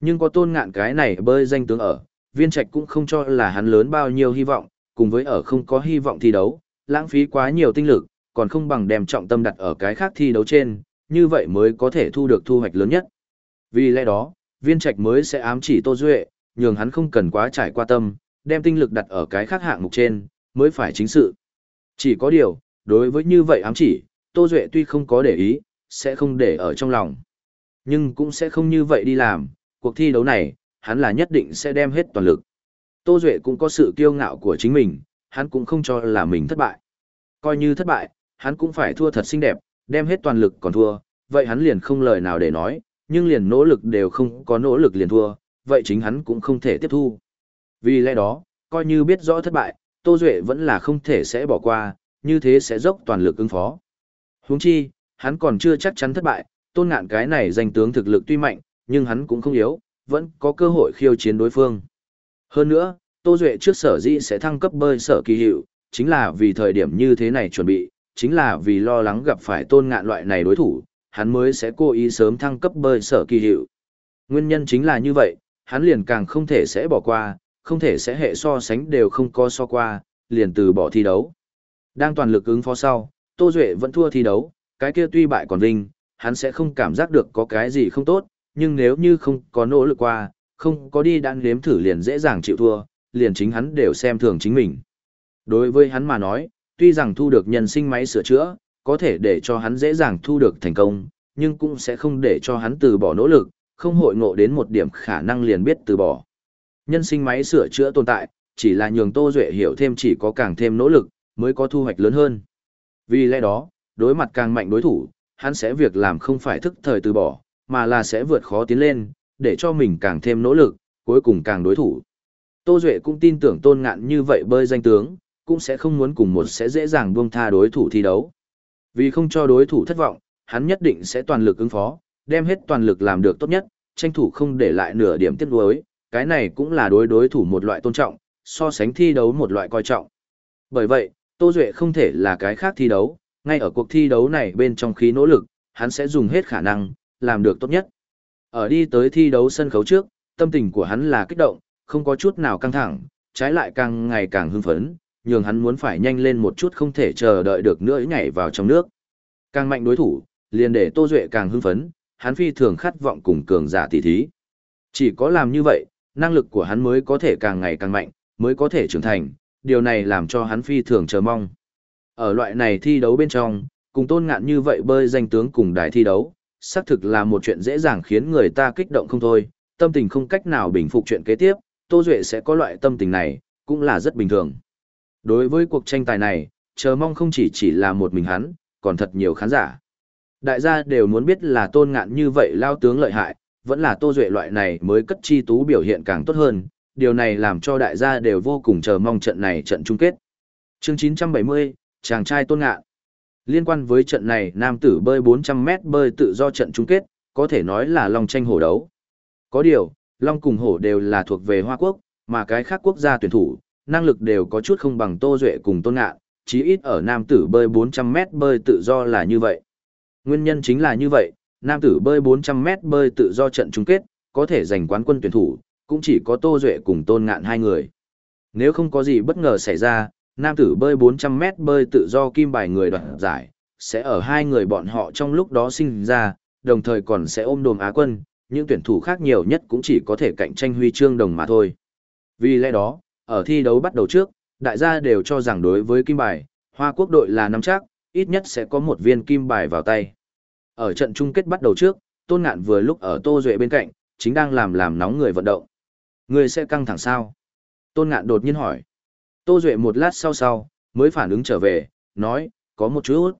Nhưng có tôn ngạn cái này bơi danh tướng ở, viên trạch cũng không cho là hắn lớn bao nhiêu hy vọng, cùng với ở không có hy vọng thi đấu, lãng phí quá nhiều tinh lực, còn không bằng đem trọng tâm đặt ở cái khác thi đấu trên, như vậy mới có thể thu được thu hoạch lớn nhất. Vì lẽ đó, viên trạch mới sẽ ám chỉ Tô Duệ, nhường hắn không cần quá trải qua tâm, đem tinh lực đặt ở cái khác hạng mục trên, mới phải chính sự. Chỉ có điều, đối với như vậy ám chỉ, Tô Duệ tuy không có để ý, sẽ không để ở trong lòng. Nhưng cũng sẽ không như vậy đi làm, cuộc thi đấu này, hắn là nhất định sẽ đem hết toàn lực. Tô Duệ cũng có sự kiêu ngạo của chính mình, hắn cũng không cho là mình thất bại. Coi như thất bại, hắn cũng phải thua thật xinh đẹp, đem hết toàn lực còn thua, vậy hắn liền không lời nào để nói, nhưng liền nỗ lực đều không có nỗ lực liền thua, vậy chính hắn cũng không thể tiếp thu. Vì lẽ đó, coi như biết rõ thất bại, Tô Duệ vẫn là không thể sẽ bỏ qua, như thế sẽ dốc toàn lực ứng phó. Huống chi, hắn còn chưa chắc chắn thất bại, tôn ngạn cái này danh tướng thực lực tuy mạnh, nhưng hắn cũng không yếu, vẫn có cơ hội khiêu chiến đối phương. Hơn nữa, Tô Duệ trước sở dĩ sẽ thăng cấp bơi sở kỳ hiệu, chính là vì thời điểm như thế này chuẩn bị, chính là vì lo lắng gặp phải tôn ngạn loại này đối thủ, hắn mới sẽ cố ý sớm thăng cấp bơi sở kỳ hiệu. Nguyên nhân chính là như vậy, hắn liền càng không thể sẽ bỏ qua, không thể sẽ hệ so sánh đều không có so qua, liền từ bỏ thi đấu. Đang toàn lực ứng phó sau, Tô Duệ vẫn thua thi đấu, cái kia tuy bại còn vinh, hắn sẽ không cảm giác được có cái gì không tốt, nhưng nếu như không có nỗ lực qua, không có đi đan nếm thử liền dễ dàng chịu thua, liền chính hắn đều xem thường chính mình. Đối với hắn mà nói, tuy rằng thu được nhân sinh máy sửa chữa, có thể để cho hắn dễ dàng thu được thành công, nhưng cũng sẽ không để cho hắn từ bỏ nỗ lực, không hội ngộ đến một điểm khả năng liền biết từ bỏ. Nhân sinh máy sửa chữa tồn tại, chỉ là nhường Tô Duệ hiểu thêm chỉ có càng thêm nỗ lực, mới có thu hoạch lớn hơn. Vì lẽ đó, đối mặt càng mạnh đối thủ, hắn sẽ việc làm không phải thức thời từ bỏ, mà là sẽ vượt khó tiến lên, để cho mình càng thêm nỗ lực, cuối cùng càng đối thủ. Tô Duệ cũng tin tưởng tôn ngạn như vậy bơi danh tướng, cũng sẽ không muốn cùng một sẽ dễ dàng buông tha đối thủ thi đấu. Vì không cho đối thủ thất vọng, hắn nhất định sẽ toàn lực ứng phó, đem hết toàn lực làm được tốt nhất, tranh thủ không để lại nửa điểm tiếc nuối, cái này cũng là đối đối thủ một loại tôn trọng, so sánh thi đấu một loại coi trọng. Bởi vậy, Tô Duệ không thể là cái khác thi đấu, ngay ở cuộc thi đấu này bên trong khí nỗ lực, hắn sẽ dùng hết khả năng, làm được tốt nhất. Ở đi tới thi đấu sân khấu trước, tâm tình của hắn là kích động, không có chút nào căng thẳng, trái lại càng ngày càng hưng phấn, nhường hắn muốn phải nhanh lên một chút không thể chờ đợi được nữa nhảy vào trong nước. Càng mạnh đối thủ, liền để Tô Duệ càng hưng phấn, hắn phi thường khát vọng cùng cường giả tỷ thí. Chỉ có làm như vậy, năng lực của hắn mới có thể càng ngày càng mạnh, mới có thể trưởng thành, điều này làm cho hắn phi thường chờ mong. Ở loại này thi đấu bên trong, cùng tôn ngạn như vậy bơi danh tướng cùng đài thi đấu, xác thực là một chuyện dễ dàng khiến người ta kích động không thôi, tâm tình không cách nào bình phục chuyện kế tiếp, Tô Duệ sẽ có loại tâm tình này, cũng là rất bình thường. Đối với cuộc tranh tài này, chờ mong không chỉ chỉ là một mình hắn, còn thật nhiều khán giả. Đại gia đều muốn biết là tôn ngạn như vậy lao tướng lợi hại, vẫn là Tô Duệ loại này mới cất chi tú biểu hiện càng tốt hơn, điều này làm cho đại gia đều vô cùng chờ mong trận này trận chung kết. chương 970, chàng trai tôn ngạn. Liên quan với trận này, nam tử bơi 400m bơi tự do trận chung kết, có thể nói là long tranh hổ đấu. Có điều, long cùng hổ đều là thuộc về Hoa Quốc, mà cái khác quốc gia tuyển thủ, năng lực đều có chút không bằng Tô Duệ cùng Tôn Ngạn, chí ít ở nam tử bơi 400m bơi tự do là như vậy. Nguyên nhân chính là như vậy, nam tử bơi 400m bơi tự do trận chung kết, có thể giành quán quân tuyển thủ, cũng chỉ có Tô Duệ cùng Tôn Ngạn hai người. Nếu không có gì bất ngờ xảy ra, nam tử bơi 400m bơi tự do kim bài người đoạt giải, sẽ ở hai người bọn họ trong lúc đó sinh ra, đồng thời còn sẽ ôm đồm Á quân, những tuyển thủ khác nhiều nhất cũng chỉ có thể cạnh tranh huy chương đồng mà thôi. Vì lẽ đó, ở thi đấu bắt đầu trước, đại gia đều cho rằng đối với kim bài, Hoa Quốc đội là nắm chắc, ít nhất sẽ có một viên kim bài vào tay. Ở trận chung kết bắt đầu trước, Tôn Ngạn vừa lúc ở Tô Duệ bên cạnh, chính đang làm làm nóng người vận động. Người sẽ căng thẳng sao? Tôn Ngạn đột nhiên hỏi. Tô Duệ một lát sau sau, mới phản ứng trở về, nói, có một chút.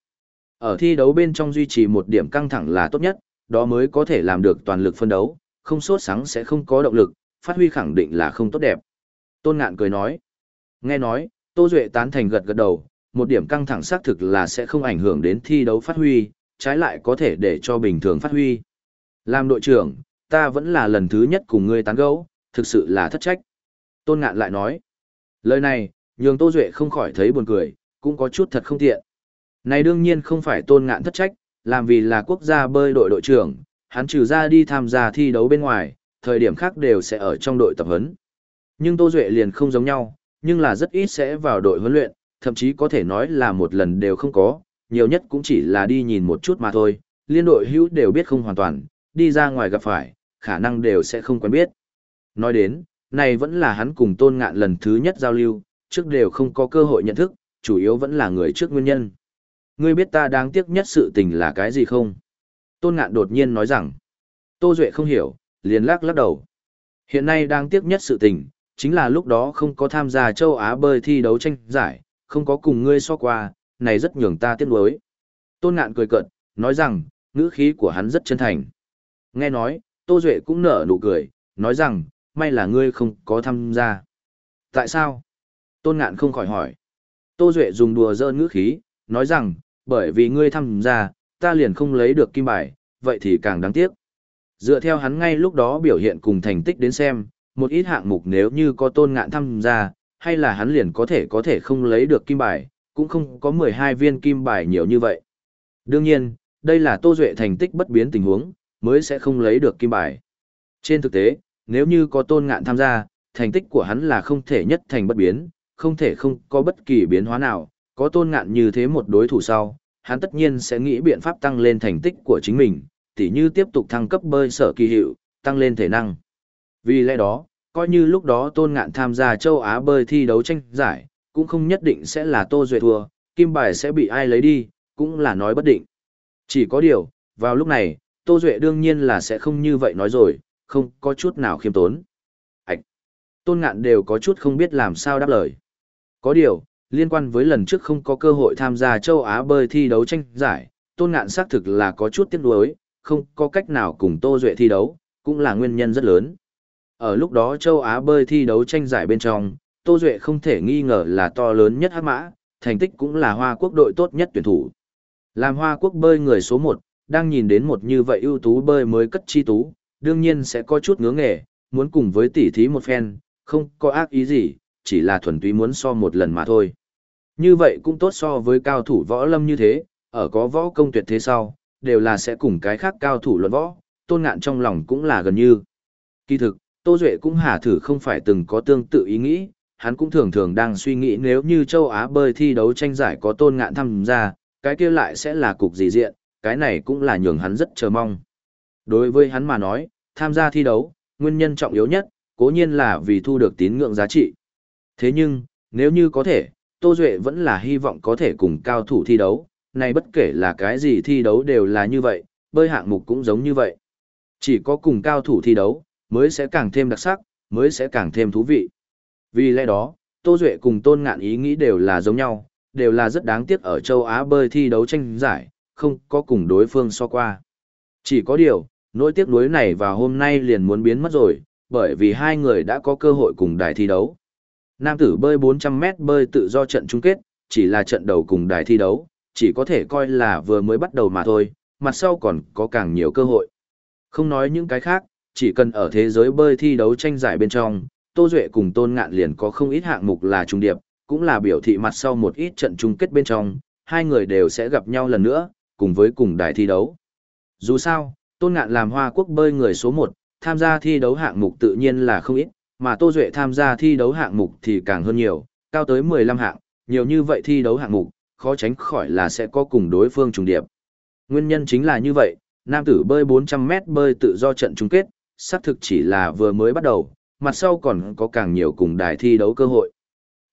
Ở thi đấu bên trong duy trì một điểm căng thẳng là tốt nhất, đó mới có thể làm được toàn lực phân đấu, không sốt sáng sẽ không có động lực, phát huy khẳng định là không tốt đẹp. Tôn Ngạn cười nói. Nghe nói, Tô Duệ tán thành gật gật đầu, một điểm căng thẳng xác thực là sẽ không ảnh hưởng đến thi đấu phát huy, trái lại có thể để cho bình thường phát huy. Làm đội trưởng, ta vẫn là lần thứ nhất cùng ngươi tán gẫu, thực sự là thất trách. Tôn Ngạn lại nói. Lời này, nhường Tô Duệ không khỏi thấy buồn cười, cũng có chút thật không tiện. Này đương nhiên không phải Tôn Ngạn thất trách, làm vì là quốc gia bơi đội đội trưởng, hắn trừ ra đi tham gia thi đấu bên ngoài, thời điểm khác đều sẽ ở trong đội tập huấn. Nhưng Tô Duệ liền không giống nhau, nhưng là rất ít sẽ vào đội huấn luyện, thậm chí có thể nói là một lần đều không có, nhiều nhất cũng chỉ là đi nhìn một chút mà thôi, liên đội hữu đều biết không hoàn toàn, đi ra ngoài gặp phải, khả năng đều sẽ không quen biết. Nói đến, này vẫn là hắn cùng tôn ngạn lần thứ nhất giao lưu, trước đều không có cơ hội nhận thức, chủ yếu vẫn là người trước nguyên nhân. Ngươi biết ta đáng tiếc nhất sự tình là cái gì không? Tôn ngạn đột nhiên nói rằng, Tô Duệ không hiểu, liền lắc lắc đầu. Hiện nay đáng tiếc nhất sự tình, chính là lúc đó không có tham gia châu Á bơi thi đấu tranh giải, không có cùng ngươi so qua, này rất nhường ta tiếc nuối. Tôn ngạn cười cợt, nói rằng, ngữ khí của hắn rất chân thành. Nghe nói, Tô Duệ cũng nở nụ cười, nói rằng, may là ngươi không có tham gia. Tại sao? Tôn ngạn không khỏi hỏi. Tô Duệ dùng đùa dơ ngữ khí, nói rằng, bởi vì ngươi tham gia, ta liền không lấy được kim bài, vậy thì càng đáng tiếc. Dựa theo hắn ngay lúc đó biểu hiện cùng thành tích đến xem, một ít hạng mục nếu như có tôn ngạn tham gia, hay là hắn liền có thể có thể không lấy được kim bài, cũng không có 12 viên kim bài nhiều như vậy. Đương nhiên, đây là Tô Duệ thành tích bất biến tình huống, mới sẽ không lấy được kim bài. Trên thực tế, nếu như có tôn ngạn tham gia, thành tích của hắn là không thể nhất thành bất biến, không thể không có bất kỳ biến hóa nào, có tôn ngạn như thế một đối thủ sau, hắn tất nhiên sẽ nghĩ biện pháp tăng lên thành tích của chính mình, tỉ như tiếp tục thăng cấp bơi sở kỳ hiệu, tăng lên thể năng. Vì lẽ đó, coi như lúc đó tôn ngạn tham gia châu Á bơi thi đấu tranh giải, cũng không nhất định sẽ là tô duệ thua, kim bài sẽ bị ai lấy đi, cũng là nói bất định. Chỉ có điều, vào lúc này, tô duệ đương nhiên là sẽ không như vậy nói rồi, không có chút nào khiêm tốn. Ảch! Tôn ngạn đều có chút không biết làm sao đáp lời. Có điều, liên quan với lần trước không có cơ hội tham gia châu Á bơi thi đấu tranh giải, tôn ngạn xác thực là có chút tiếc nuối, không có cách nào cùng Tô Duệ thi đấu, cũng là nguyên nhân rất lớn. Ở lúc đó châu Á bơi thi đấu tranh giải bên trong, Tô Duệ không thể nghi ngờ là to lớn nhất hắc mã, thành tích cũng là Hoa Quốc đội tốt nhất tuyển thủ. Làm Hoa Quốc bơi người số 1, đang nhìn đến một như vậy ưu tú bơi mới cất chi tú, đương nhiên sẽ có chút ngưỡng nghề, muốn cùng với tỷ thí một phen, không có ác ý gì, chỉ là thuần túy muốn so một lần mà thôi. Như vậy cũng tốt so với cao thủ võ lâm như thế, ở có võ công tuyệt thế sau, đều là sẽ cùng cái khác cao thủ luận võ, tôn ngạn trong lòng cũng là gần như. Kỳ thực, Tô Duệ cũng hà thử không phải từng có tương tự ý nghĩ, hắn cũng thường thường đang suy nghĩ nếu như châu Á bơi thi đấu tranh giải có tôn ngạn tham gia, cái kia lại sẽ là cục gì diện, cái này cũng là nhường hắn rất chờ mong. Đối với hắn mà nói, tham gia thi đấu, nguyên nhân trọng yếu nhất, cố nhiên là vì thu được tín ngưỡng giá trị. Thế nhưng, nếu như có thể, Tô Duệ vẫn là hy vọng có thể cùng cao thủ thi đấu, này bất kể là cái gì thi đấu đều là như vậy, bơi hạng mục cũng giống như vậy. Chỉ có cùng cao thủ thi đấu, mới sẽ càng thêm đặc sắc, mới sẽ càng thêm thú vị. Vì lẽ đó, Tô Duệ cùng Tôn Ngạn ý nghĩ đều là giống nhau, đều là rất đáng tiếc ở châu Á bơi thi đấu tranh giải, không có cùng đối phương so qua. Chỉ có điều, nỗi tiếc nuối này vào hôm nay liền muốn biến mất rồi, bởi vì hai người đã có cơ hội cùng đài thi đấu. Nam tử bơi 400m bơi tự do trận chung kết, chỉ là trận đầu cùng đài thi đấu, chỉ có thể coi là vừa mới bắt đầu mà thôi, mặt sau còn có càng nhiều cơ hội. Không nói những cái khác, chỉ cần ở thế giới bơi thi đấu tranh giải bên trong, Tô Duệ cùng Tôn Ngạn liền có không ít hạng mục là trung điệp, cũng là biểu thị mặt sau một ít trận chung kết bên trong, hai người đều sẽ gặp nhau lần nữa, cùng với cùng đài thi đấu. Dù sao, Tôn Ngạn làm Hoa Quốc bơi người số 1, tham gia thi đấu hạng mục tự nhiên là không ít, mà Tô Duệ tham gia thi đấu hạng mục thì càng hơn nhiều, cao tới 15 hạng, nhiều như vậy thi đấu hạng mục, khó tránh khỏi là sẽ có cùng đối phương trùng điệp. Nguyên nhân chính là như vậy, nam tử bơi 400m bơi tự do trận chung kết, xác thực chỉ là vừa mới bắt đầu, mặt sau còn có càng nhiều cùng đài thi đấu cơ hội.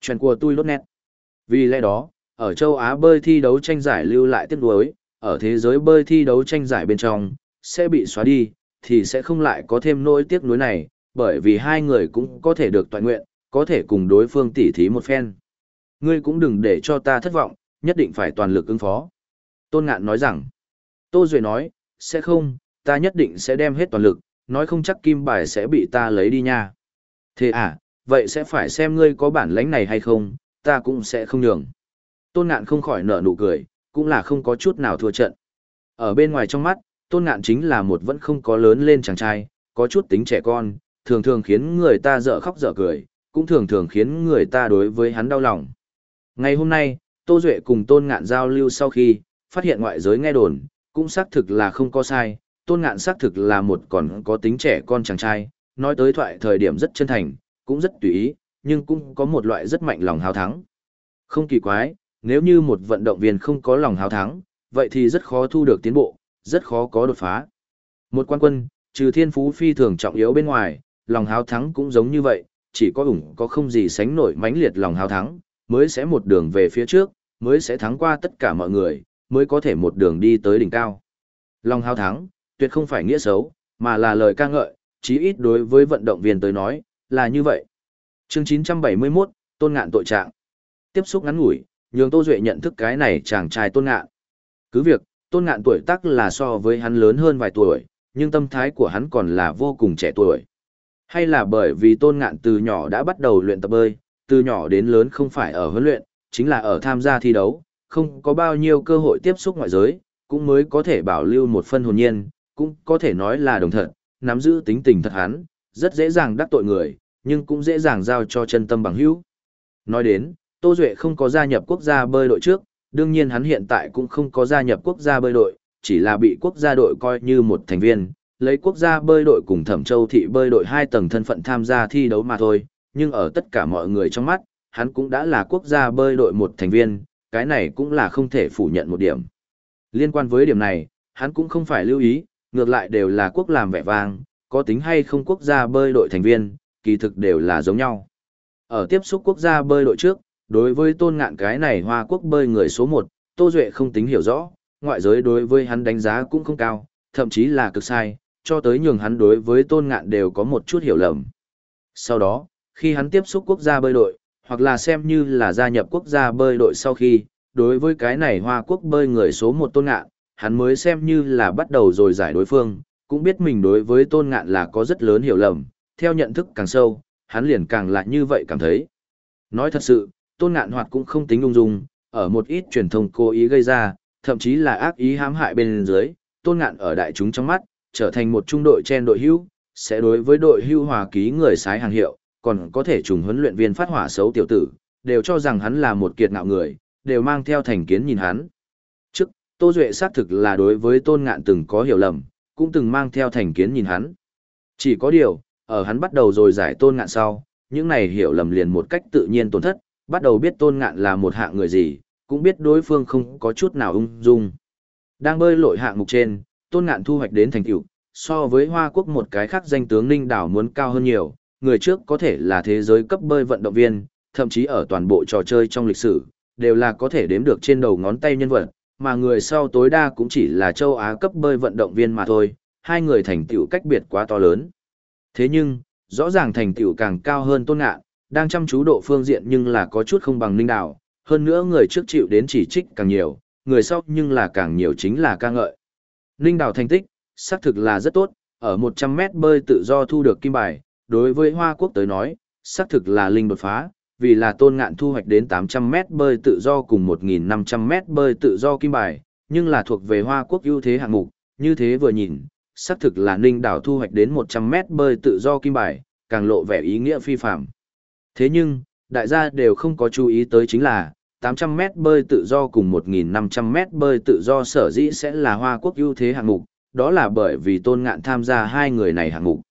Chuyện của tôi lốt nét. Vì lẽ đó, ở châu Á bơi thi đấu tranh giải lưu lại tiếc đối, ở thế giới bơi thi đấu tranh giải bên trong, sẽ bị xóa đi, thì sẽ không lại có thêm nỗi tiếc nuối này, bởi vì hai người cũng có thể được toàn nguyện, có thể cùng đối phương tỉ thí một phen. Ngươi cũng đừng để cho ta thất vọng, nhất định phải toàn lực ứng phó. Tôn Ngạn nói rằng, Tô Duệ nói, sẽ không, ta nhất định sẽ đem hết toàn lực, nói không chắc kim bài sẽ bị ta lấy đi nha. Thế à, vậy sẽ phải xem ngươi có bản lãnh này hay không, ta cũng sẽ không nhường. Tôn Ngạn không khỏi nở nụ cười, cũng là không có chút nào thua trận. Ở bên ngoài trong mắt, Tôn Ngạn chính là một vẫn không có lớn lên chàng trai, có chút tính trẻ con, thường thường khiến người ta dở khóc dở cười, cũng thường thường khiến người ta đối với hắn đau lòng. Ngày hôm nay, Tô Duệ cùng Tôn Ngạn giao lưu sau khi, phát hiện ngoại giới nghe đồn, cũng xác thực là không có sai, Tôn Ngạn xác thực là một còn có tính trẻ con chàng trai, nói tới thoại thời điểm rất chân thành, cũng rất tùy ý, nhưng cũng có một loại rất mạnh lòng hào thắng. Không kỳ quái, nếu như một vận động viên không có lòng hào thắng, vậy thì rất khó thu được tiến bộ, rất khó có đột phá. Một quan quân, trừ thiên phú phi thường trọng yếu bên ngoài, lòng hào thắng cũng giống như vậy, chỉ có ủng có không gì sánh nổi mãnh liệt lòng hào thắng, mới sẽ một đường về phía trước, mới sẽ thắng qua tất cả mọi người, mới có thể một đường đi tới đỉnh cao. Lòng hào thắng, tuyệt không phải nghĩa xấu, mà là lời ca ngợi, chí ít đối với vận động viên tới nói, là như vậy. Chương 971, Tôn Ngạn tội trạng. Tiếp xúc ngắn ngủi, nhường Tô Duệ nhận thức cái này chàng trai Tôn Ngạn. Cứ việc, Tôn Ngạn tuổi tác là so với hắn lớn hơn vài tuổi, nhưng tâm thái của hắn còn là vô cùng trẻ tuổi. Hay là bởi vì Tôn Ngạn từ nhỏ đã bắt đầu luyện tập bơi, từ nhỏ đến lớn không phải ở huấn luyện, chính là ở tham gia thi đấu, không có bao nhiêu cơ hội tiếp xúc ngoại giới, cũng mới có thể bảo lưu một phân hồn nhiên, cũng có thể nói là đồng thật, nắm giữ tính tình thật hắn, rất dễ dàng đắc tội người, nhưng cũng dễ dàng giao cho chân tâm bằng hữu. Nói đến, Tô Duệ không có gia nhập quốc gia bơi đội trước, đương nhiên hắn hiện tại cũng không có gia nhập quốc gia bơi đội, chỉ là bị quốc gia đội coi như một thành viên, lấy quốc gia bơi đội cùng Thẩm Châu thị bơi đội hai tầng thân phận tham gia thi đấu mà thôi, nhưng ở tất cả mọi người trong mắt, hắn cũng đã là quốc gia bơi đội một thành viên, cái này cũng là không thể phủ nhận một điểm. Liên quan với điểm này, hắn cũng không phải lưu ý, ngược lại đều là quốc làm vẻ vang, có tính hay không quốc gia bơi đội thành viên, kỳ thực đều là giống nhau. Ở tiếp xúc quốc gia bơi đội trước, đối với tôn ngạn cái này hoa quốc bơi người số 1, Tô Duệ không tính hiểu rõ, ngoại giới đối với hắn đánh giá cũng không cao, thậm chí là cực sai, cho tới nhường hắn đối với tôn ngạn đều có một chút hiểu lầm. Sau đó, khi hắn tiếp xúc quốc gia bơi đội, hoặc là xem như là gia nhập quốc gia bơi đội sau khi, đối với cái này hoa quốc bơi người số 1 tôn ngạn, hắn mới xem như là bắt đầu rồi giải đối phương, cũng biết mình đối với tôn ngạn là có rất lớn hiểu lầm, theo nhận thức càng sâu, hắn liền càng lại như vậy cảm thấy. Nói thật sự, tôn ngạn hoạt cũng không tính ung dung, ở một ít truyền thông cố ý gây ra, thậm chí là ác ý hãm hại bên dưới, tôn ngạn ở đại chúng trong mắt, trở thành một trung đội chen đội hưu, sẽ đối với đội hưu hòa ký người sái hàng hiệu, còn có thể trùng huấn luyện viên phát hỏa xấu tiểu tử, đều cho rằng hắn là một kiệt ngạo người, đều mang theo thành kiến nhìn hắn. Tô Duệ xác thực là đối với tôn ngạn từng có hiểu lầm, cũng từng mang theo thành kiến nhìn hắn. Chỉ có điều, ở hắn bắt đầu rồi giải tôn ngạn sau, những này hiểu lầm liền một cách tự nhiên tổn thất, bắt đầu biết tôn ngạn là một hạng người gì, cũng biết đối phương không có chút nào ung dung. Đang bơi lội hạng mục trên, tôn ngạn thu hoạch đến thành tựu so với Hoa Quốc một cái khác danh tướng Ninh Đảo muốn cao hơn nhiều, người trước có thể là thế giới cấp bơi vận động viên, thậm chí ở toàn bộ trò chơi trong lịch sử, đều là có thể đếm được trên đầu ngón tay nhân vật, mà người sau tối đa cũng chỉ là châu Á cấp bơi vận động viên mà thôi, hai người thành tựu cách biệt quá to lớn. Thế nhưng, rõ ràng thành tựu càng cao hơn tôn ngạn, đang chăm chú độ phương diện nhưng là có chút không bằng ninh đảo, hơn nữa người trước chịu đến chỉ trích càng nhiều, người sau nhưng là càng nhiều chính là ca ngợi. Ninh đảo thành tích, xác thực là rất tốt, ở 100 mét bơi tự do thu được kim bài, đối với Hoa Quốc tới nói, xác thực là linh đột phá, vì là tôn ngạn thu hoạch đến 800m bơi tự do cùng 1.500m bơi tự do kim bài, nhưng là thuộc về Hoa Quốc ưu thế hạng mục, như thế vừa nhìn, xác thực là Ninh Đảo thu hoạch đến 100m bơi tự do kim bài, càng lộ vẻ ý nghĩa phi phạm. Thế nhưng, đại gia đều không có chú ý tới chính là, 800m bơi tự do cùng 1.500m bơi tự do sở dĩ sẽ là Hoa Quốc ưu thế hạng mục, đó là bởi vì tôn ngạn tham gia hai người này hạng mục.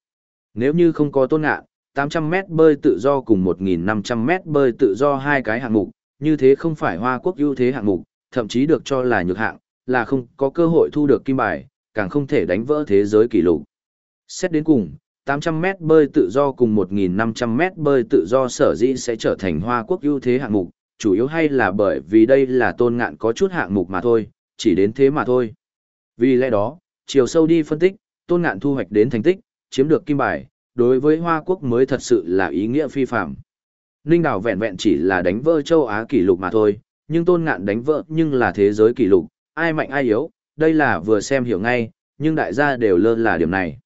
Nếu như không có tôn ngạn, 800m bơi tự do cùng 1.500m bơi tự do hai cái hạng mục, như thế không phải Hoa Quốc ưu thế hạng mục, thậm chí được cho là nhược hạng, là không có cơ hội thu được kim bài, càng không thể đánh vỡ thế giới kỷ lục. Xét đến cùng, 800m bơi tự do cùng 1.500m bơi tự do sở dĩ sẽ trở thành Hoa Quốc ưu thế hạng mục, chủ yếu hay là bởi vì đây là tôn ngạn có chút hạng mục mà thôi, chỉ đến thế mà thôi. Vì lẽ đó, chiều sâu đi phân tích, tôn ngạn thu hoạch đến thành tích, chiếm được kim bài, đối với Hoa Quốc mới thật sự là ý nghĩa phi phạm. Ninh Đào vẹn vẹn chỉ là đánh vỡ châu Á kỷ lục mà thôi, nhưng tôn ngạn đánh vỡ nhưng là thế giới kỷ lục, ai mạnh ai yếu, đây là vừa xem hiểu ngay, nhưng đại gia đều lơ là điểm này.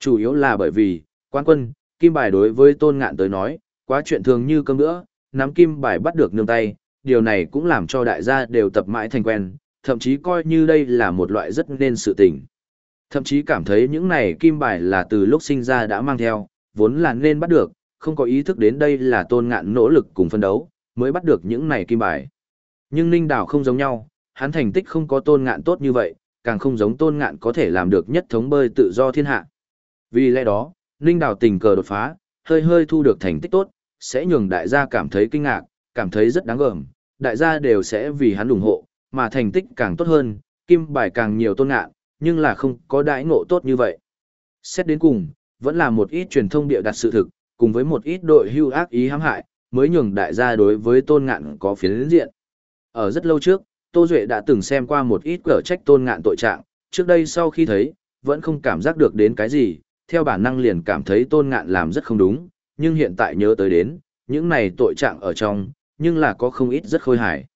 Chủ yếu là bởi vì, quan quân, kim bài đối với tôn ngạn tới nói, quá chuyện thường như cơm nữa, nắm kim bài bắt được nương tay, điều này cũng làm cho đại gia đều tập mãi thành quen, thậm chí coi như đây là một loại rất nên sự tình. Thậm chí cảm thấy những này kim bài là từ lúc sinh ra đã mang theo, vốn là nên bắt được, không có ý thức đến đây là tôn ngạn nỗ lực cùng phân đấu, mới bắt được những này kim bài. Nhưng Ninh Đào không giống nhau, hắn thành tích không có tôn ngạn tốt như vậy, càng không giống tôn ngạn có thể làm được nhất thống bơi tự do thiên hạ. Vì lẽ đó, Ninh Đào tình cờ đột phá, hơi hơi thu được thành tích tốt, sẽ nhường đại gia cảm thấy kinh ngạc, cảm thấy rất đáng gờm, đại gia đều sẽ vì hắn ủng hộ, mà thành tích càng tốt hơn, kim bài càng nhiều tôn ngạn, nhưng là không có đãi ngộ tốt như vậy. Xét đến cùng, vẫn là một ít truyền thông bịa đặt sự thực, cùng với một ít đội hưu ác ý hãm hại, mới nhường đại gia đối với tôn ngạn có phiến diện. Ở rất lâu trước, Tô Duệ đã từng xem qua một ít cỡ trách tôn ngạn tội trạng, trước đây sau khi thấy, vẫn không cảm giác được đến cái gì, theo bản năng liền cảm thấy tôn ngạn làm rất không đúng, nhưng hiện tại nhớ tới đến, những này tội trạng ở trong, nhưng là có không ít rất khôi hài.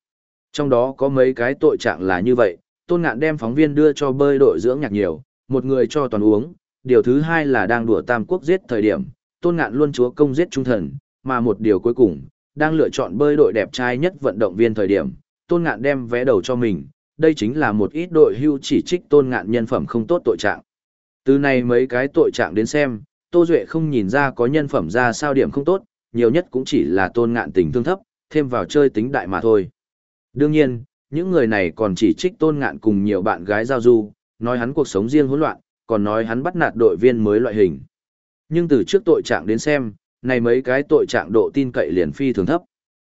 Trong đó có mấy cái tội trạng là như vậy, tôn ngạn đem phóng viên đưa cho bơi đội dưỡng nhạc nhiều, một người cho toàn uống, điều thứ hai là đang đùa tam quốc giết thời điểm, tôn ngạn luôn chúa công giết trung thần, mà một điều cuối cùng, đang lựa chọn bơi đội đẹp trai nhất vận động viên thời điểm, tôn ngạn đem vé đầu cho mình, đây chính là một ít đội hưu chỉ trích tôn ngạn nhân phẩm không tốt tội trạng. Từ này mấy cái tội trạng đến xem, Tô Duệ không nhìn ra có nhân phẩm ra sao điểm không tốt, nhiều nhất cũng chỉ là tôn ngạn tình thương thấp, thêm vào chơi tính đại mà thôi. Đương nhiên, những người này còn chỉ trích tôn ngạn cùng nhiều bạn gái giao du, nói hắn cuộc sống riêng hỗn loạn, còn nói hắn bắt nạt đội viên mới loại hình. Nhưng từ trước tội trạng đến xem, này mấy cái tội trạng độ tin cậy liền phi thường thấp.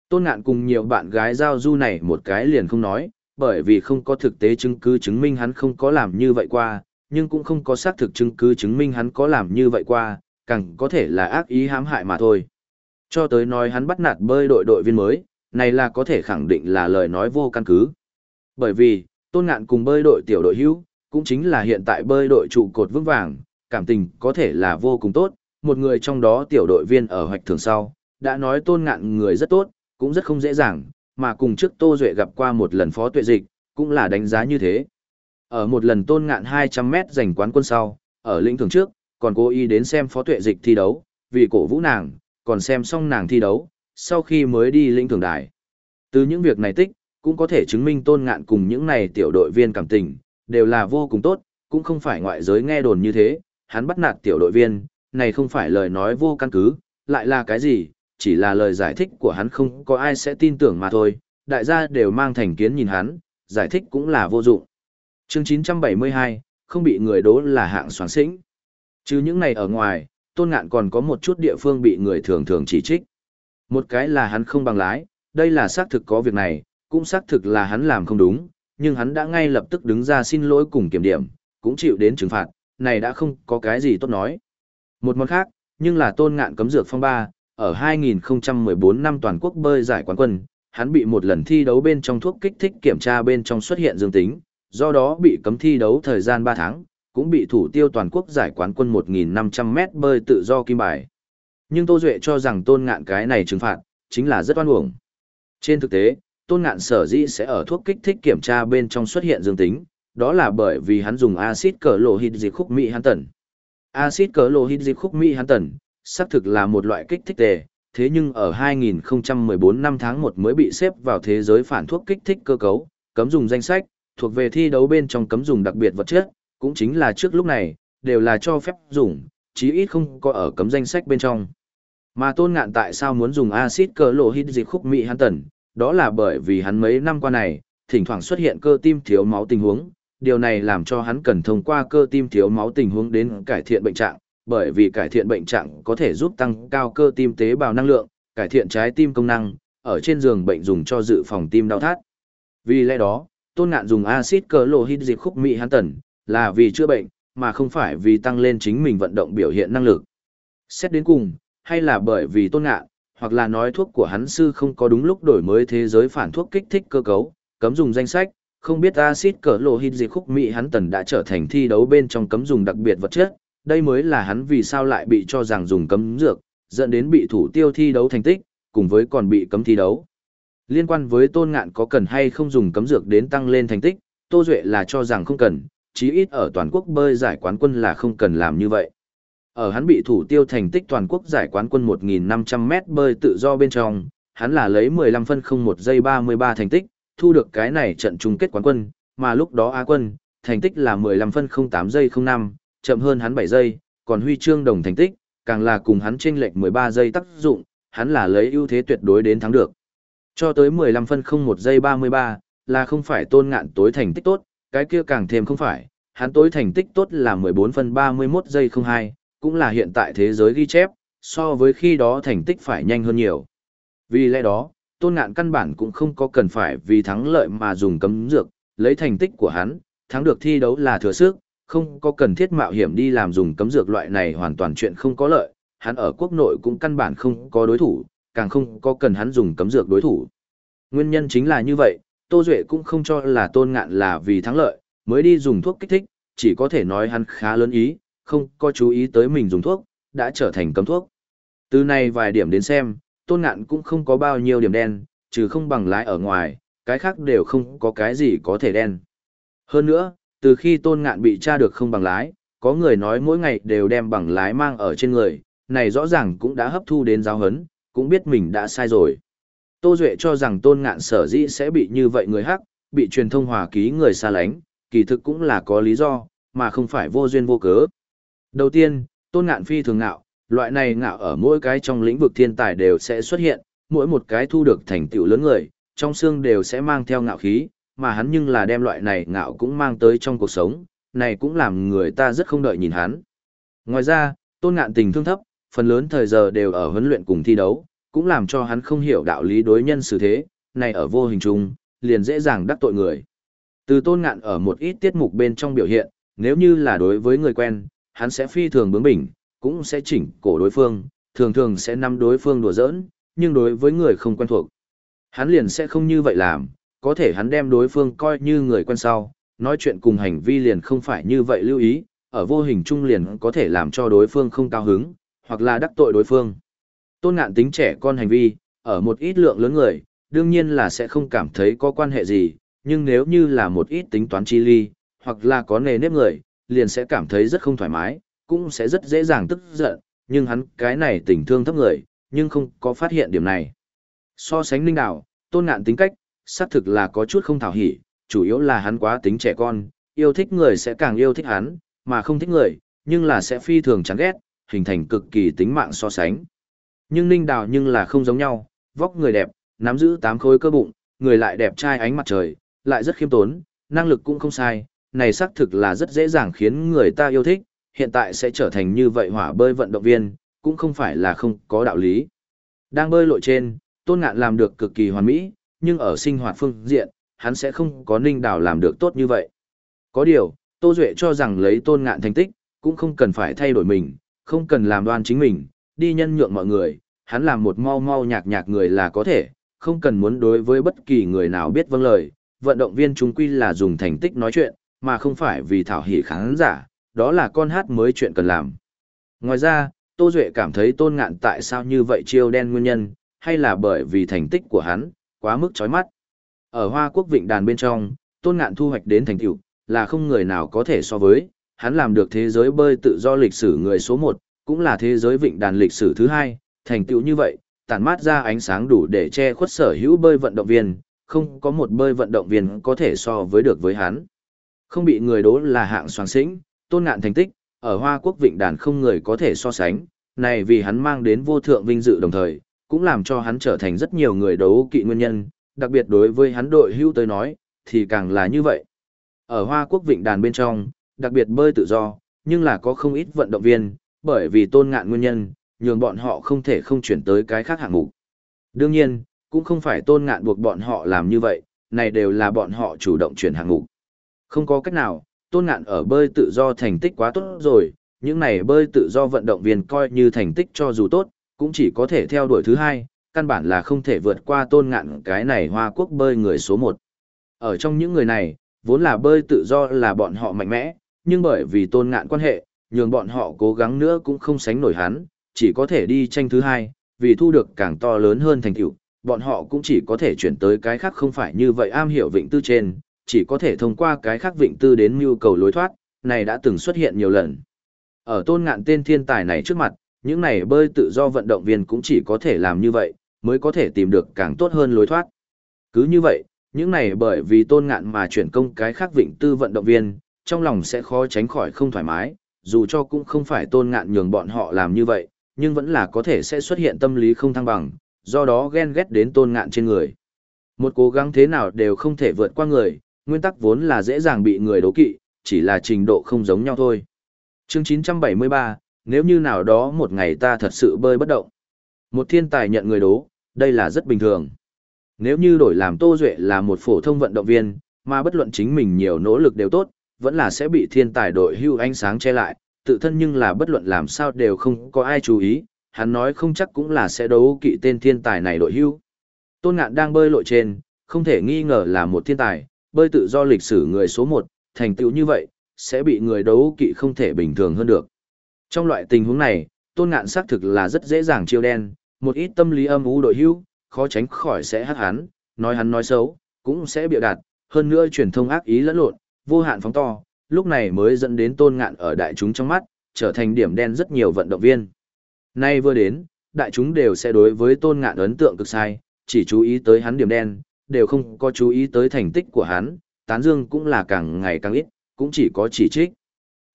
Tôn ngạn cùng nhiều bạn gái giao du này một cái liền không nói, bởi vì không có thực tế chứng cứ chứng minh hắn không có làm như vậy qua, nhưng cũng không có xác thực chứng cứ chứng minh hắn có làm như vậy qua, càng có thể là ác ý hãm hại mà thôi. Cho tới nói hắn bắt nạt bơi đội đội viên mới, này là có thể khẳng định là lời nói vô căn cứ. Bởi vì, tôn ngạn cùng bơi đội tiểu đội hữu, cũng chính là hiện tại bơi đội trụ cột vững vàng, cảm tình có thể là vô cùng tốt, một người trong đó tiểu đội viên ở hoạch thường sau, đã nói tôn ngạn người rất tốt, cũng rất không dễ dàng, mà cùng trước Tô Duệ gặp qua một lần phó tuệ dịch, cũng là đánh giá như thế. Ở một lần tôn ngạn 200 mét giành quán quân sau, ở lĩnh thường trước, còn cố ý đến xem phó tuệ dịch thi đấu, vì cổ vũ nàng, còn xem xong nàng thi đấu, sau khi mới đi lĩnh thường đài. Từ những việc này tích, cũng có thể chứng minh tôn ngạn cùng những này tiểu đội viên cảm tình, đều là vô cùng tốt, cũng không phải ngoại giới nghe đồn như thế, hắn bắt nạt tiểu đội viên, này không phải lời nói vô căn cứ, lại là cái gì, chỉ là lời giải thích của hắn không có ai sẽ tin tưởng mà thôi, đại gia đều mang thành kiến nhìn hắn, giải thích cũng là vô dụng. Chương 972, không bị người đố là hạng soán xĩnh. Chứ những này ở ngoài, tôn ngạn còn có một chút địa phương bị người thường thường chỉ trích. Một cái là hắn không bằng lái, đây là xác thực có việc này, cũng xác thực là hắn làm không đúng, nhưng hắn đã ngay lập tức đứng ra xin lỗi cùng kiểm điểm, cũng chịu đến trừng phạt, này đã không có cái gì tốt nói. Một món khác, nhưng là tôn ngạn cấm dược phong ba, ở 2014 năm toàn quốc bơi giải quán quân, hắn bị một lần thi đấu bên trong thuốc kích thích kiểm tra bên trong xuất hiện dương tính, do đó bị cấm thi đấu thời gian 3 tháng, cũng bị thủ tiêu toàn quốc giải quán quân 1.500m bơi tự do kim bài. Nhưng Tô Duệ cho rằng tôn ngạn cái này trừng phạt, chính là rất oan uổng. Trên thực tế, tôn ngạn sở dĩ sẽ ở thuốc kích thích kiểm tra bên trong xuất hiện dương tính, đó là bởi vì hắn dùng axit cờ lộ hít dịch khúc mỹ hắn tần. Axit cờ lộ hít dịch khúc mỹ hắn tần, xác thực là một loại kích thích tề, thế nhưng ở 2014 năm tháng 1 mới bị xếp vào thế giới phản thuốc kích thích cơ cấu, cấm dùng danh sách, thuộc về thi đấu bên trong cấm dùng đặc biệt vật chất, cũng chính là trước lúc này, đều là cho phép dùng, chí ít không có ở cấm danh sách bên trong. Mà tôn ngạn tại sao muốn dùng axit cờ lộ hít dịch khúc mỹ hắn tần, đó là bởi vì hắn mấy năm qua này, thỉnh thoảng xuất hiện cơ tim thiếu máu tình huống, điều này làm cho hắn cần thông qua cơ tim thiếu máu tình huống đến cải thiện bệnh trạng, bởi vì cải thiện bệnh trạng có thể giúp tăng cao cơ tim tế bào năng lượng, cải thiện trái tim công năng, ở trên giường bệnh dùng cho dự phòng tim đau thắt. Vì lẽ đó, tôn ngạn dùng axit cờ lộ hít dịch khúc mỹ hắn tần, là vì chữa bệnh, mà không phải vì tăng lên chính mình vận động biểu hiện năng lực. Xét đến cùng, hay là bởi vì tôn ngạn, hoặc là nói thuốc của hắn sư không có đúng lúc đổi mới thế giới phản thuốc kích thích cơ cấu, cấm dùng danh sách, không biết axit cỡ lộ hít gì khúc mỹ hắn tần đã trở thành thi đấu bên trong cấm dùng đặc biệt vật chất, đây mới là hắn vì sao lại bị cho rằng dùng cấm dược, dẫn đến bị thủ tiêu thi đấu thành tích, cùng với còn bị cấm thi đấu. Liên quan với tôn ngạn có cần hay không dùng cấm dược đến tăng lên thành tích, Tô Duệ là cho rằng không cần, chí ít ở toàn quốc bơi giải quán quân là không cần làm như vậy. Ở hắn bị thủ tiêu thành tích toàn quốc giải quán quân 1.500m bơi tự do bên trong, hắn là lấy 15 phân 01 giây 33 thành tích, thu được cái này trận chung kết quán quân, mà lúc đó Á quân, thành tích là 15 phân 08 giây 05, chậm hơn hắn 7 giây, còn huy chương đồng thành tích, càng là cùng hắn chênh lệch 13 giây tác dụng, hắn là lấy ưu thế tuyệt đối đến thắng được. Cho tới 15 phân 01 giây 33, là không phải tôn ngạn tối thành tích tốt, cái kia càng thêm không phải, hắn tối thành tích tốt là 14 phân 31 giây 02, cũng là hiện tại thế giới ghi chép, so với khi đó thành tích phải nhanh hơn nhiều. Vì lẽ đó, tôn ngạn căn bản cũng không có cần phải vì thắng lợi mà dùng cấm dược, lấy thành tích của hắn, thắng được thi đấu là thừa sức, không có cần thiết mạo hiểm đi làm dùng cấm dược loại này hoàn toàn chuyện không có lợi, hắn ở quốc nội cũng căn bản không có đối thủ, càng không có cần hắn dùng cấm dược đối thủ. Nguyên nhân chính là như vậy, Tô Duệ cũng không cho là tôn ngạn là vì thắng lợi, mới đi dùng thuốc kích thích, chỉ có thể nói hắn khá lớn ý, không có chú ý tới mình dùng thuốc, đã trở thành cấm thuốc. Từ này vài điểm đến xem, tôn ngạn cũng không có bao nhiêu điểm đen, trừ không bằng lái ở ngoài, cái khác đều không có cái gì có thể đen. Hơn nữa, từ khi tôn ngạn bị tra được không bằng lái, có người nói mỗi ngày đều đem bằng lái mang ở trên người, này rõ ràng cũng đã hấp thu đến giáo hấn, cũng biết mình đã sai rồi. Tô Duệ cho rằng tôn ngạn sở dĩ sẽ bị như vậy người hắc, bị truyền thông hòa ký người xa lánh, kỳ thực cũng là có lý do, mà không phải vô duyên vô cớ. Đầu tiên, tôn ngạn phi thường ngạo, loại này ngạo ở mỗi cái trong lĩnh vực thiên tài đều sẽ xuất hiện, mỗi một cái thu được thành tựu lớn người, trong xương đều sẽ mang theo ngạo khí, mà hắn nhưng là đem loại này ngạo cũng mang tới trong cuộc sống, này cũng làm người ta rất không đợi nhìn hắn. Ngoài ra, tôn ngạn tình thương thấp, phần lớn thời giờ đều ở huấn luyện cùng thi đấu, cũng làm cho hắn không hiểu đạo lý đối nhân xử thế, này ở vô hình chung, liền dễ dàng đắc tội người. Từ tôn ngạn ở một ít tiết mục bên trong biểu hiện, nếu như là đối với người quen, hắn sẽ phi thường bướng bỉnh, cũng sẽ chỉnh cổ đối phương, thường thường sẽ nắm đối phương đùa giỡn, nhưng đối với người không quen thuộc, hắn liền sẽ không như vậy làm, có thể hắn đem đối phương coi như người quen sau, nói chuyện cùng hành vi liền không phải như vậy lưu ý, ở vô hình chung liền có thể làm cho đối phương không cao hứng, hoặc là đắc tội đối phương. Tôn ngạn tính trẻ con hành vi, ở một ít lượng lớn người, đương nhiên là sẽ không cảm thấy có quan hệ gì, nhưng nếu như là một ít tính toán chi ly, hoặc là có nề nếp người, liền sẽ cảm thấy rất không thoải mái, cũng sẽ rất dễ dàng tức giận, nhưng hắn cái này tình thương thấp người, nhưng không có phát hiện điểm này. So sánh linh đạo, tôn ngạn tính cách, xác thực là có chút không thảo hỉ, chủ yếu là hắn quá tính trẻ con, yêu thích người sẽ càng yêu thích hắn, mà không thích người, nhưng là sẽ phi thường chán ghét, hình thành cực kỳ tính mạng so sánh. Nhưng Ninh Đào nhưng là không giống nhau, vóc người đẹp, nắm giữ tám khối cơ bụng, người lại đẹp trai ánh mặt trời, lại rất khiêm tốn, năng lực cũng không sai, này xác thực là rất dễ dàng khiến người ta yêu thích, hiện tại sẽ trở thành như vậy hỏa bơi vận động viên, cũng không phải là không có đạo lý. Đang bơi lội trên, Tôn Ngạn làm được cực kỳ hoàn mỹ, nhưng ở sinh hoạt phương diện, hắn sẽ không có Ninh Đào làm được tốt như vậy. Có điều, Tô Duệ cho rằng lấy Tôn Ngạn thành tích, cũng không cần phải thay đổi mình, không cần làm đoan chính mình, đi nhân nhượng mọi người, hắn làm một mau mau nhạc nhạc người là có thể, không cần muốn đối với bất kỳ người nào biết vâng lời. Vận động viên chúng quy là dùng thành tích nói chuyện, mà không phải vì thảo hỉ khán giả, đó là con hát mới chuyện cần làm. Ngoài ra, Tô Duệ cảm thấy tôn ngạn tại sao như vậy chiêu đen nguyên nhân, hay là bởi vì thành tích của hắn, quá mức chói mắt. Ở Hoa Quốc Vịnh Đàn bên trong, tôn ngạn thu hoạch đến thành tựu là không người nào có thể so với, hắn làm được thế giới bơi tự do lịch sử người số 1, cũng là thế giới Vịnh Đàn lịch sử thứ hai, thành tựu như vậy, tản mát ra ánh sáng đủ để che khuất sở hữu bơi vận động viên, không có một bơi vận động viên có thể so với được với hắn. Không bị người đố là hạng soàng xĩnh, tôn ngạn thành tích, ở Hoa Quốc Vịnh Đàn không người có thể so sánh, này vì hắn mang đến vô thượng vinh dự đồng thời, cũng làm cho hắn trở thành rất nhiều người đấu kỵ nguyên nhân, đặc biệt đối với hắn đội hưu tới nói, thì càng là như vậy. Ở Hoa Quốc Vịnh Đàn bên trong, đặc biệt bơi tự do, nhưng là có không ít vận động viên, bởi vì tôn ngạn nguyên nhân, nhường bọn họ không thể không chuyển tới cái khác hạng mục. Đương nhiên, cũng không phải tôn ngạn buộc bọn họ làm như vậy, này đều là bọn họ chủ động chuyển hạng mục. Không có cách nào, tôn ngạn ở bơi tự do thành tích quá tốt rồi, những này bơi tự do vận động viên coi như thành tích cho dù tốt, cũng chỉ có thể theo đuổi thứ hai, căn bản là không thể vượt qua tôn ngạn cái này hoa quốc bơi người số một. Ở trong những người này, vốn là bơi tự do là bọn họ mạnh mẽ, nhưng bởi vì tôn ngạn quan hệ, nhường bọn họ cố gắng nữa cũng không sánh nổi hắn, chỉ có thể đi tranh thứ hai, vì thu được càng to lớn hơn thành tựu, bọn họ cũng chỉ có thể chuyển tới cái khác không phải như vậy am hiểu vịnh tư trên, chỉ có thể thông qua cái khác vịnh tư đến nhu cầu lối thoát, này đã từng xuất hiện nhiều lần. Ở tôn ngạn tên thiên tài này trước mặt, những này bơi tự do vận động viên cũng chỉ có thể làm như vậy, mới có thể tìm được càng tốt hơn lối thoát. Cứ như vậy, những này bởi vì tôn ngạn mà chuyển công cái khác vịnh tư vận động viên, trong lòng sẽ khó tránh khỏi không thoải mái, dù cho cũng không phải tôn ngạn nhường bọn họ làm như vậy, nhưng vẫn là có thể sẽ xuất hiện tâm lý không thăng bằng, do đó ghen ghét đến tôn ngạn trên người. Một cố gắng thế nào đều không thể vượt qua người, nguyên tắc vốn là dễ dàng bị người đố kỵ, chỉ là trình độ không giống nhau thôi. Chương 973, nếu như nào đó một ngày ta thật sự bơi bất động. Một thiên tài nhận người đố, đây là rất bình thường. Nếu như đổi làm Tô Duệ là một phổ thông vận động viên, mà bất luận chính mình nhiều nỗ lực đều tốt, vẫn là sẽ bị thiên tài đội hưu ánh sáng che lại, tự thân nhưng là bất luận làm sao đều không có ai chú ý, hắn nói không chắc cũng là sẽ đấu kỵ tên thiên tài này đội hưu. Tôn Ngạn đang bơi lội trên, không thể nghi ngờ là một thiên tài, bơi tự do lịch sử người số một, thành tựu như vậy, sẽ bị người đấu kỵ không thể bình thường hơn được. Trong loại tình huống này, Tôn Ngạn xác thực là rất dễ dàng chiêu đen, một ít tâm lý âm u đội hưu, khó tránh khỏi sẽ hắc hắn, nói hắn nói xấu, cũng sẽ biểu đạt, hơn nữa truyền thông ác ý lẫn lộn, vô hạn phóng to, lúc này mới dẫn đến tôn ngạn ở đại chúng trong mắt, trở thành điểm đen rất nhiều vận động viên. Nay vừa đến, đại chúng đều sẽ đối với tôn ngạn ấn tượng cực sai, chỉ chú ý tới hắn điểm đen, đều không có chú ý tới thành tích của hắn, tán dương cũng là càng ngày càng ít, cũng chỉ có chỉ trích.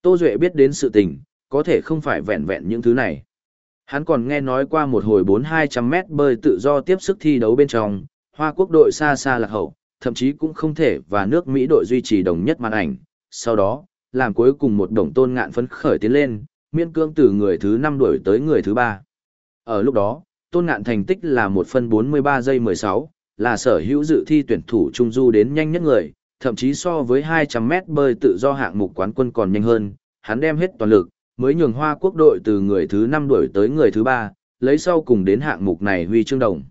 Tô Duệ biết đến sự tình, có thể không phải vẹn vẹn những thứ này. Hắn còn nghe nói qua một hồi 4-200 mét bơi tự do tiếp sức thi đấu bên trong, Hoa quốc đội xa xa lạc hậu, thậm chí cũng không thể và nước Mỹ đội duy trì đồng nhất màn ảnh. Sau đó, làm cuối cùng một đồng tôn ngạn phấn khởi tiến lên, miễn cương từ người thứ 5 đuổi tới người thứ 3. Ở lúc đó, tôn ngạn thành tích là 1 phân 43 giây 16, là sở hữu dự thi tuyển thủ trung du đến nhanh nhất người, thậm chí so với 200 mét bơi tự do hạng mục quán quân còn nhanh hơn, hắn đem hết toàn lực, mới nhường Hoa quốc đội từ người thứ 5 đuổi tới người thứ 3, lấy sau cùng đến hạng mục này huy chương đồng.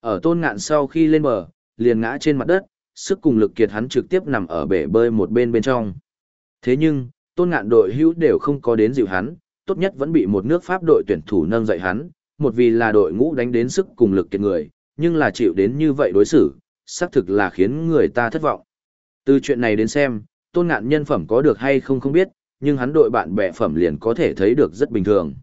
Ở tôn ngạn sau khi lên bờ, liền ngã trên mặt đất, sức cùng lực kiệt hắn trực tiếp nằm ở bể bơi một bên bên trong. Thế nhưng, tôn ngạn đội hữu đều không có đến dịu hắn, tốt nhất vẫn bị một nước Pháp đội tuyển thủ nâng dậy hắn, một vì là đội ngũ đánh đến sức cùng lực kiệt người, nhưng là chịu đến như vậy đối xử, xác thực là khiến người ta thất vọng. Từ chuyện này đến xem, tôn ngạn nhân phẩm có được hay không không biết, nhưng hắn đội bạn bè phẩm liền có thể thấy được rất bình thường.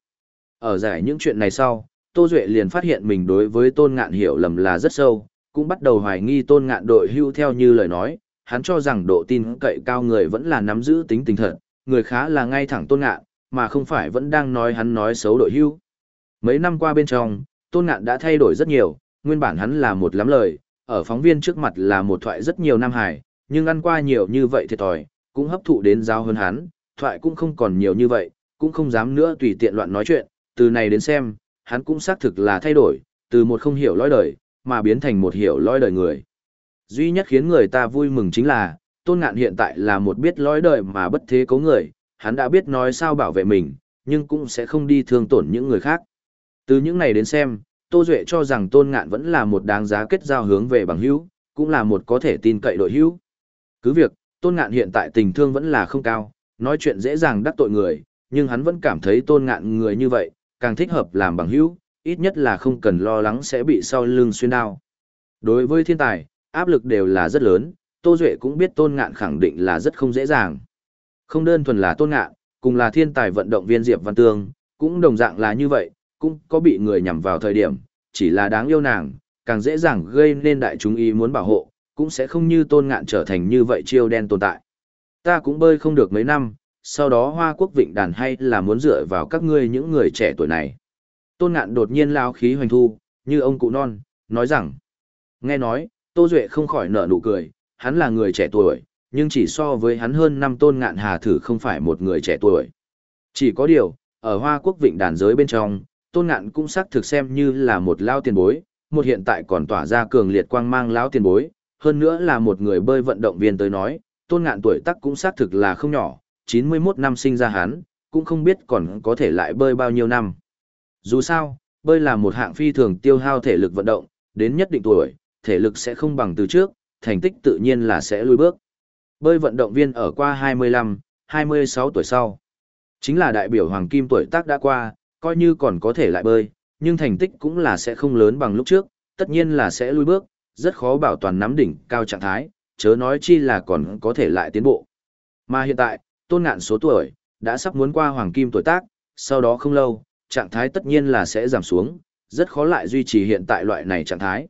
Ở giải những chuyện này sau, Tô Duệ liền phát hiện mình đối với tôn ngạn hiểu lầm là rất sâu, cũng bắt đầu hoài nghi tôn ngạn đội hưu theo như lời nói, hắn cho rằng độ tin cậy cao người vẫn là nắm giữ tính tình thật, người khá là ngay thẳng tôn ngạn, mà không phải vẫn đang nói hắn nói xấu đội hưu. Mấy năm qua bên trong, tôn ngạn đã thay đổi rất nhiều, nguyên bản hắn là một lắm lời, ở phóng viên trước mặt là một thoại rất nhiều nam hải, nhưng ăn qua nhiều như vậy thiệt thòi, cũng hấp thụ đến giao hơn hắn, thoại cũng không còn nhiều như vậy, cũng không dám nữa tùy tiện loạn nói chuyện, từ này đến xem, hắn cũng xác thực là thay đổi, từ một không hiểu lõi đời, mà biến thành một hiểu lõi đời người. Duy nhất khiến người ta vui mừng chính là, Tôn Ngạn hiện tại là một biết lõi đời mà bất thế cấu người, hắn đã biết nói sao bảo vệ mình, nhưng cũng sẽ không đi thương tổn những người khác. Từ những này đến xem, Tô Duệ cho rằng Tôn Ngạn vẫn là một đáng giá kết giao hướng về bằng hữu, cũng là một có thể tin cậy đội hữu. Cứ việc, Tôn Ngạn hiện tại tình thương vẫn là không cao, nói chuyện dễ dàng đắc tội người, nhưng hắn vẫn cảm thấy Tôn Ngạn người như vậy, càng thích hợp làm bằng hữu, ít nhất là không cần lo lắng sẽ bị sau lưng xuyên đao. Đối với thiên tài, áp lực đều là rất lớn, Tô Duệ cũng biết tôn ngạn khẳng định là rất không dễ dàng. Không đơn thuần là tôn ngạn, cùng là thiên tài vận động viên Diệp Văn Tương, cũng đồng dạng là như vậy, cũng có bị người nhằm vào thời điểm, chỉ là đáng yêu nàng, càng dễ dàng gây nên đại chúng ý muốn bảo hộ, cũng sẽ không như tôn ngạn trở thành như vậy chiêu đen tồn tại. Ta cũng bơi không được mấy năm, sau đó Hoa Quốc Vịnh đàn hay là muốn dựa vào các ngươi những người trẻ tuổi này. Tôn ngạn đột nhiên lao khí hoành thu, như ông cụ non, nói rằng. Nghe nói, Tô Duệ không khỏi nở nụ cười, hắn là người trẻ tuổi, nhưng chỉ so với hắn hơn năm tôn ngạn hà thử không phải một người trẻ tuổi. Chỉ có điều, ở Hoa Quốc Vịnh đàn giới bên trong, tôn ngạn cũng xác thực xem như là một lao tiền bối, một hiện tại còn tỏa ra cường liệt quang mang lão tiền bối, hơn nữa là một người bơi vận động viên tới nói, tôn ngạn tuổi tác cũng xác thực là không nhỏ, 91 năm sinh ra hắn, cũng không biết còn có thể lại bơi bao nhiêu năm. Dù sao, bơi là một hạng phi thường tiêu hao thể lực vận động, đến nhất định tuổi, thể lực sẽ không bằng từ trước, thành tích tự nhiên là sẽ lùi bước. Bơi vận động viên ở qua 25, 26 tuổi sau. Chính là đại biểu hoàng kim tuổi tác đã qua, coi như còn có thể lại bơi, nhưng thành tích cũng là sẽ không lớn bằng lúc trước, tất nhiên là sẽ lui bước, rất khó bảo toàn nắm đỉnh cao trạng thái, chớ nói chi là còn có thể lại tiến bộ. Mà hiện tại, tôn ngạn số tuổi, đã sắp muốn qua hoàng kim tuổi tác, sau đó không lâu, trạng thái tất nhiên là sẽ giảm xuống, rất khó lại duy trì hiện tại loại này trạng thái.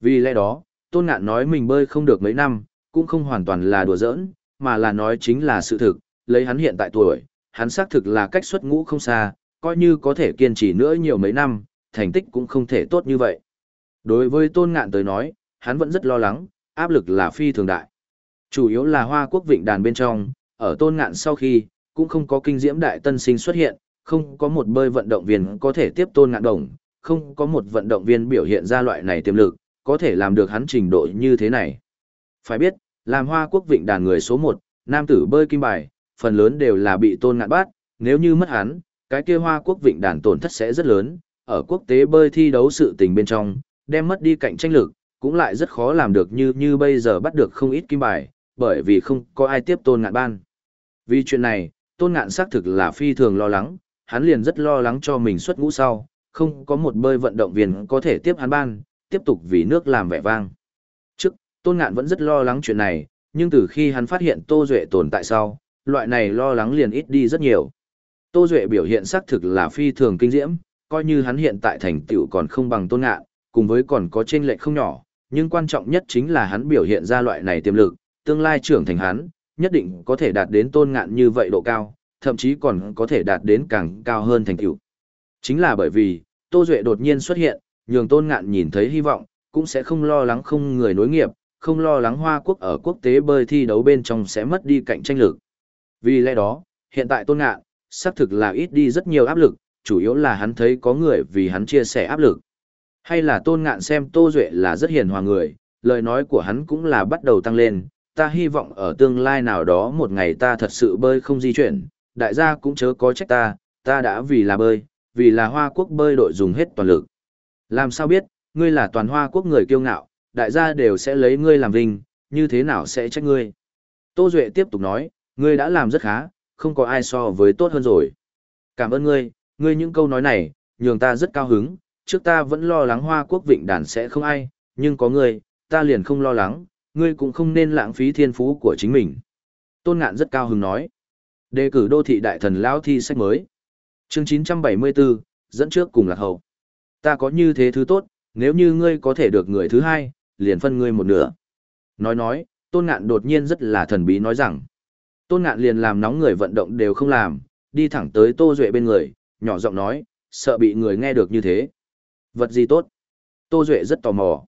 Vì lẽ đó, tôn ngạn nói mình bơi không được mấy năm, cũng không hoàn toàn là đùa giỡn, mà là nói chính là sự thực, lấy hắn hiện tại tuổi, hắn xác thực là cách xuất ngũ không xa, coi như có thể kiên trì nữa nhiều mấy năm, thành tích cũng không thể tốt như vậy. Đối với tôn ngạn tới nói, hắn vẫn rất lo lắng, áp lực là phi thường đại. Chủ yếu là hoa quốc vịnh đàn bên trong, ở tôn ngạn sau khi, cũng không có kinh diễm đại tân sinh xuất hiện, không có một bơi vận động viên có thể tiếp tôn ngạn đồng, không có một vận động viên biểu hiện ra loại này tiềm lực, có thể làm được hắn trình độ như thế này. Phải biết, làm hoa quốc vịnh đàn người số 1, nam tử bơi kim bài, phần lớn đều là bị tôn ngạn bắt, nếu như mất hắn, cái kia hoa quốc vịnh đàn tổn thất sẽ rất lớn, ở quốc tế bơi thi đấu sự tình bên trong, đem mất đi cạnh tranh lực, cũng lại rất khó làm được như như bây giờ bắt được không ít kim bài, bởi vì không có ai tiếp tôn ngạn ban. Vì chuyện này, tôn ngạn xác thực là phi thường lo lắng, hắn liền rất lo lắng cho mình xuất ngũ sau, không có một bơi vận động viên có thể tiếp hắn ban, tiếp tục vì nước làm vẻ vang. Trước, tôn ngạn vẫn rất lo lắng chuyện này, nhưng từ khi hắn phát hiện Tô Duệ tồn tại sau, loại này lo lắng liền ít đi rất nhiều. Tô Duệ biểu hiện xác thực là phi thường kinh diễm, coi như hắn hiện tại thành tựu còn không bằng tôn ngạn, cùng với còn có chênh lệch không nhỏ, nhưng quan trọng nhất chính là hắn biểu hiện ra loại này tiềm lực, tương lai trưởng thành hắn, nhất định có thể đạt đến tôn ngạn như vậy độ cao, thậm chí còn có thể đạt đến càng cao hơn thành tựu. Chính là bởi vì, Tô Duệ đột nhiên xuất hiện, nhường tôn ngạn nhìn thấy hy vọng, cũng sẽ không lo lắng không người nối nghiệp, không lo lắng Hoa Quốc ở quốc tế bơi thi đấu bên trong sẽ mất đi cạnh tranh lực. Vì lẽ đó, hiện tại tôn ngạn, xác thực là ít đi rất nhiều áp lực, chủ yếu là hắn thấy có người vì hắn chia sẻ áp lực. Hay là tôn ngạn xem Tô Duệ là rất hiền hòa người, lời nói của hắn cũng là bắt đầu tăng lên, ta hy vọng ở tương lai nào đó một ngày ta thật sự bơi không di chuyển, đại gia cũng chớ có trách ta, ta đã vì là bơi, vì là hoa quốc bơi đội dùng hết toàn lực. Làm sao biết, ngươi là toàn hoa quốc người kiêu ngạo, đại gia đều sẽ lấy ngươi làm vinh, như thế nào sẽ trách ngươi. Tô Duệ tiếp tục nói, ngươi đã làm rất khá, không có ai so với tốt hơn rồi. Cảm ơn ngươi, ngươi những câu nói này, nhường ta rất cao hứng, trước ta vẫn lo lắng hoa quốc vịnh đàn sẽ không ai, nhưng có ngươi, ta liền không lo lắng, ngươi cũng không nên lãng phí thiên phú của chính mình. Tôn ngạn rất cao hứng nói. Đề cử đô thị đại thần lão thi sách mới. Chương 974, dẫn trước cùng lạc hậu. Ta có như thế thứ tốt, nếu như ngươi có thể được người thứ hai, liền phân ngươi một nửa. Nói nói, tôn ngạn đột nhiên rất là thần bí nói rằng. Tôn ngạn liền làm nóng người vận động đều không làm, đi thẳng tới Tô Duệ bên người, nhỏ giọng nói, sợ bị người nghe được như thế. Vật gì tốt? Tô Duệ rất tò mò.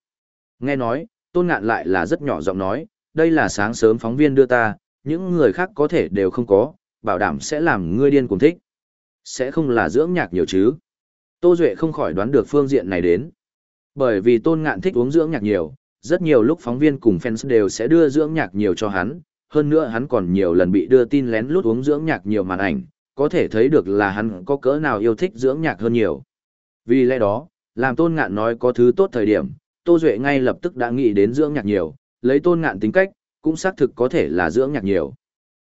Nghe nói, Tôn Ngạn lại là rất nhỏ giọng nói, đây là sáng sớm phóng viên đưa ta, những người khác có thể đều không có, bảo đảm sẽ làm ngươi điên cùng thích. Sẽ không là dưỡng nhạc nhiều chứ. Tô Duệ không khỏi đoán được phương diện này đến. Bởi vì Tôn Ngạn thích uống dưỡng nhạc nhiều, rất nhiều lúc phóng viên cùng fans đều sẽ đưa dưỡng nhạc nhiều cho hắn, hơn nữa hắn còn nhiều lần bị đưa tin lén lút uống dưỡng nhạc nhiều màn ảnh, có thể thấy được là hắn có cỡ nào yêu thích dưỡng nhạc hơn nhiều. Vì lẽ đó, làm tôn ngạn nói có thứ tốt thời điểm, Tô Duệ ngay lập tức đã nghĩ đến dưỡng nhạc nhiều, lấy tôn ngạn tính cách, cũng xác thực có thể là dưỡng nhạc nhiều.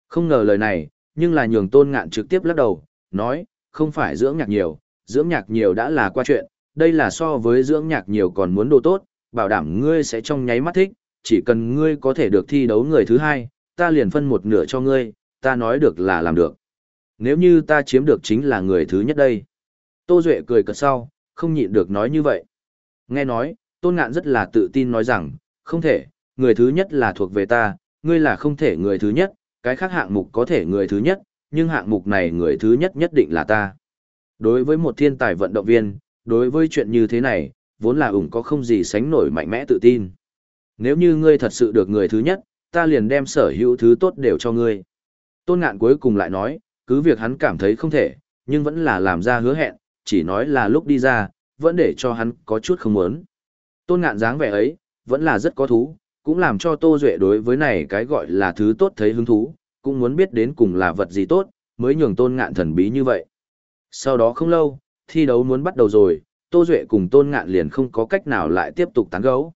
Không ngờ lời này, nhưng là nhường tôn ngạn trực tiếp lắc đầu, nói, không phải dưỡng nhạc nhiều, dưỡng nhạc nhiều đã là qua chuyện, đây là so với dưỡng nhạc nhiều còn muốn đồ tốt, bảo đảm ngươi sẽ trong nháy mắt thích, chỉ cần ngươi có thể được thi đấu người thứ hai, ta liền phân một nửa cho ngươi, ta nói được là làm được. Nếu như ta chiếm được chính là người thứ nhất đây. Tô Duệ cười cợt sau, không nhịn được nói như vậy. Nghe nói, Tôn Ngạn rất là tự tin nói rằng, không thể, người thứ nhất là thuộc về ta, ngươi là không thể người thứ nhất, cái khác hạng mục có thể người thứ nhất, nhưng hạng mục này người thứ nhất nhất định là ta. Đối với một thiên tài vận động viên, đối với chuyện như thế này, vốn là ủng có không gì sánh nổi mạnh mẽ tự tin. Nếu như ngươi thật sự được người thứ nhất, ta liền đem sở hữu thứ tốt đều cho ngươi. Tôn ngạn cuối cùng lại nói, cứ việc hắn cảm thấy không thể, nhưng vẫn là làm ra hứa hẹn, chỉ nói là lúc đi ra, vẫn để cho hắn có chút không muốn. Tôn ngạn dáng vẻ ấy, vẫn là rất có thú, cũng làm cho Tô Duệ đối với này cái gọi là thứ tốt thấy hứng thú, cũng muốn biết đến cùng là vật gì tốt, mới nhường tôn ngạn thần bí như vậy. Sau đó không lâu, thi đấu muốn bắt đầu rồi, Tô Duệ cùng tôn ngạn liền không có cách nào lại tiếp tục tán gấu.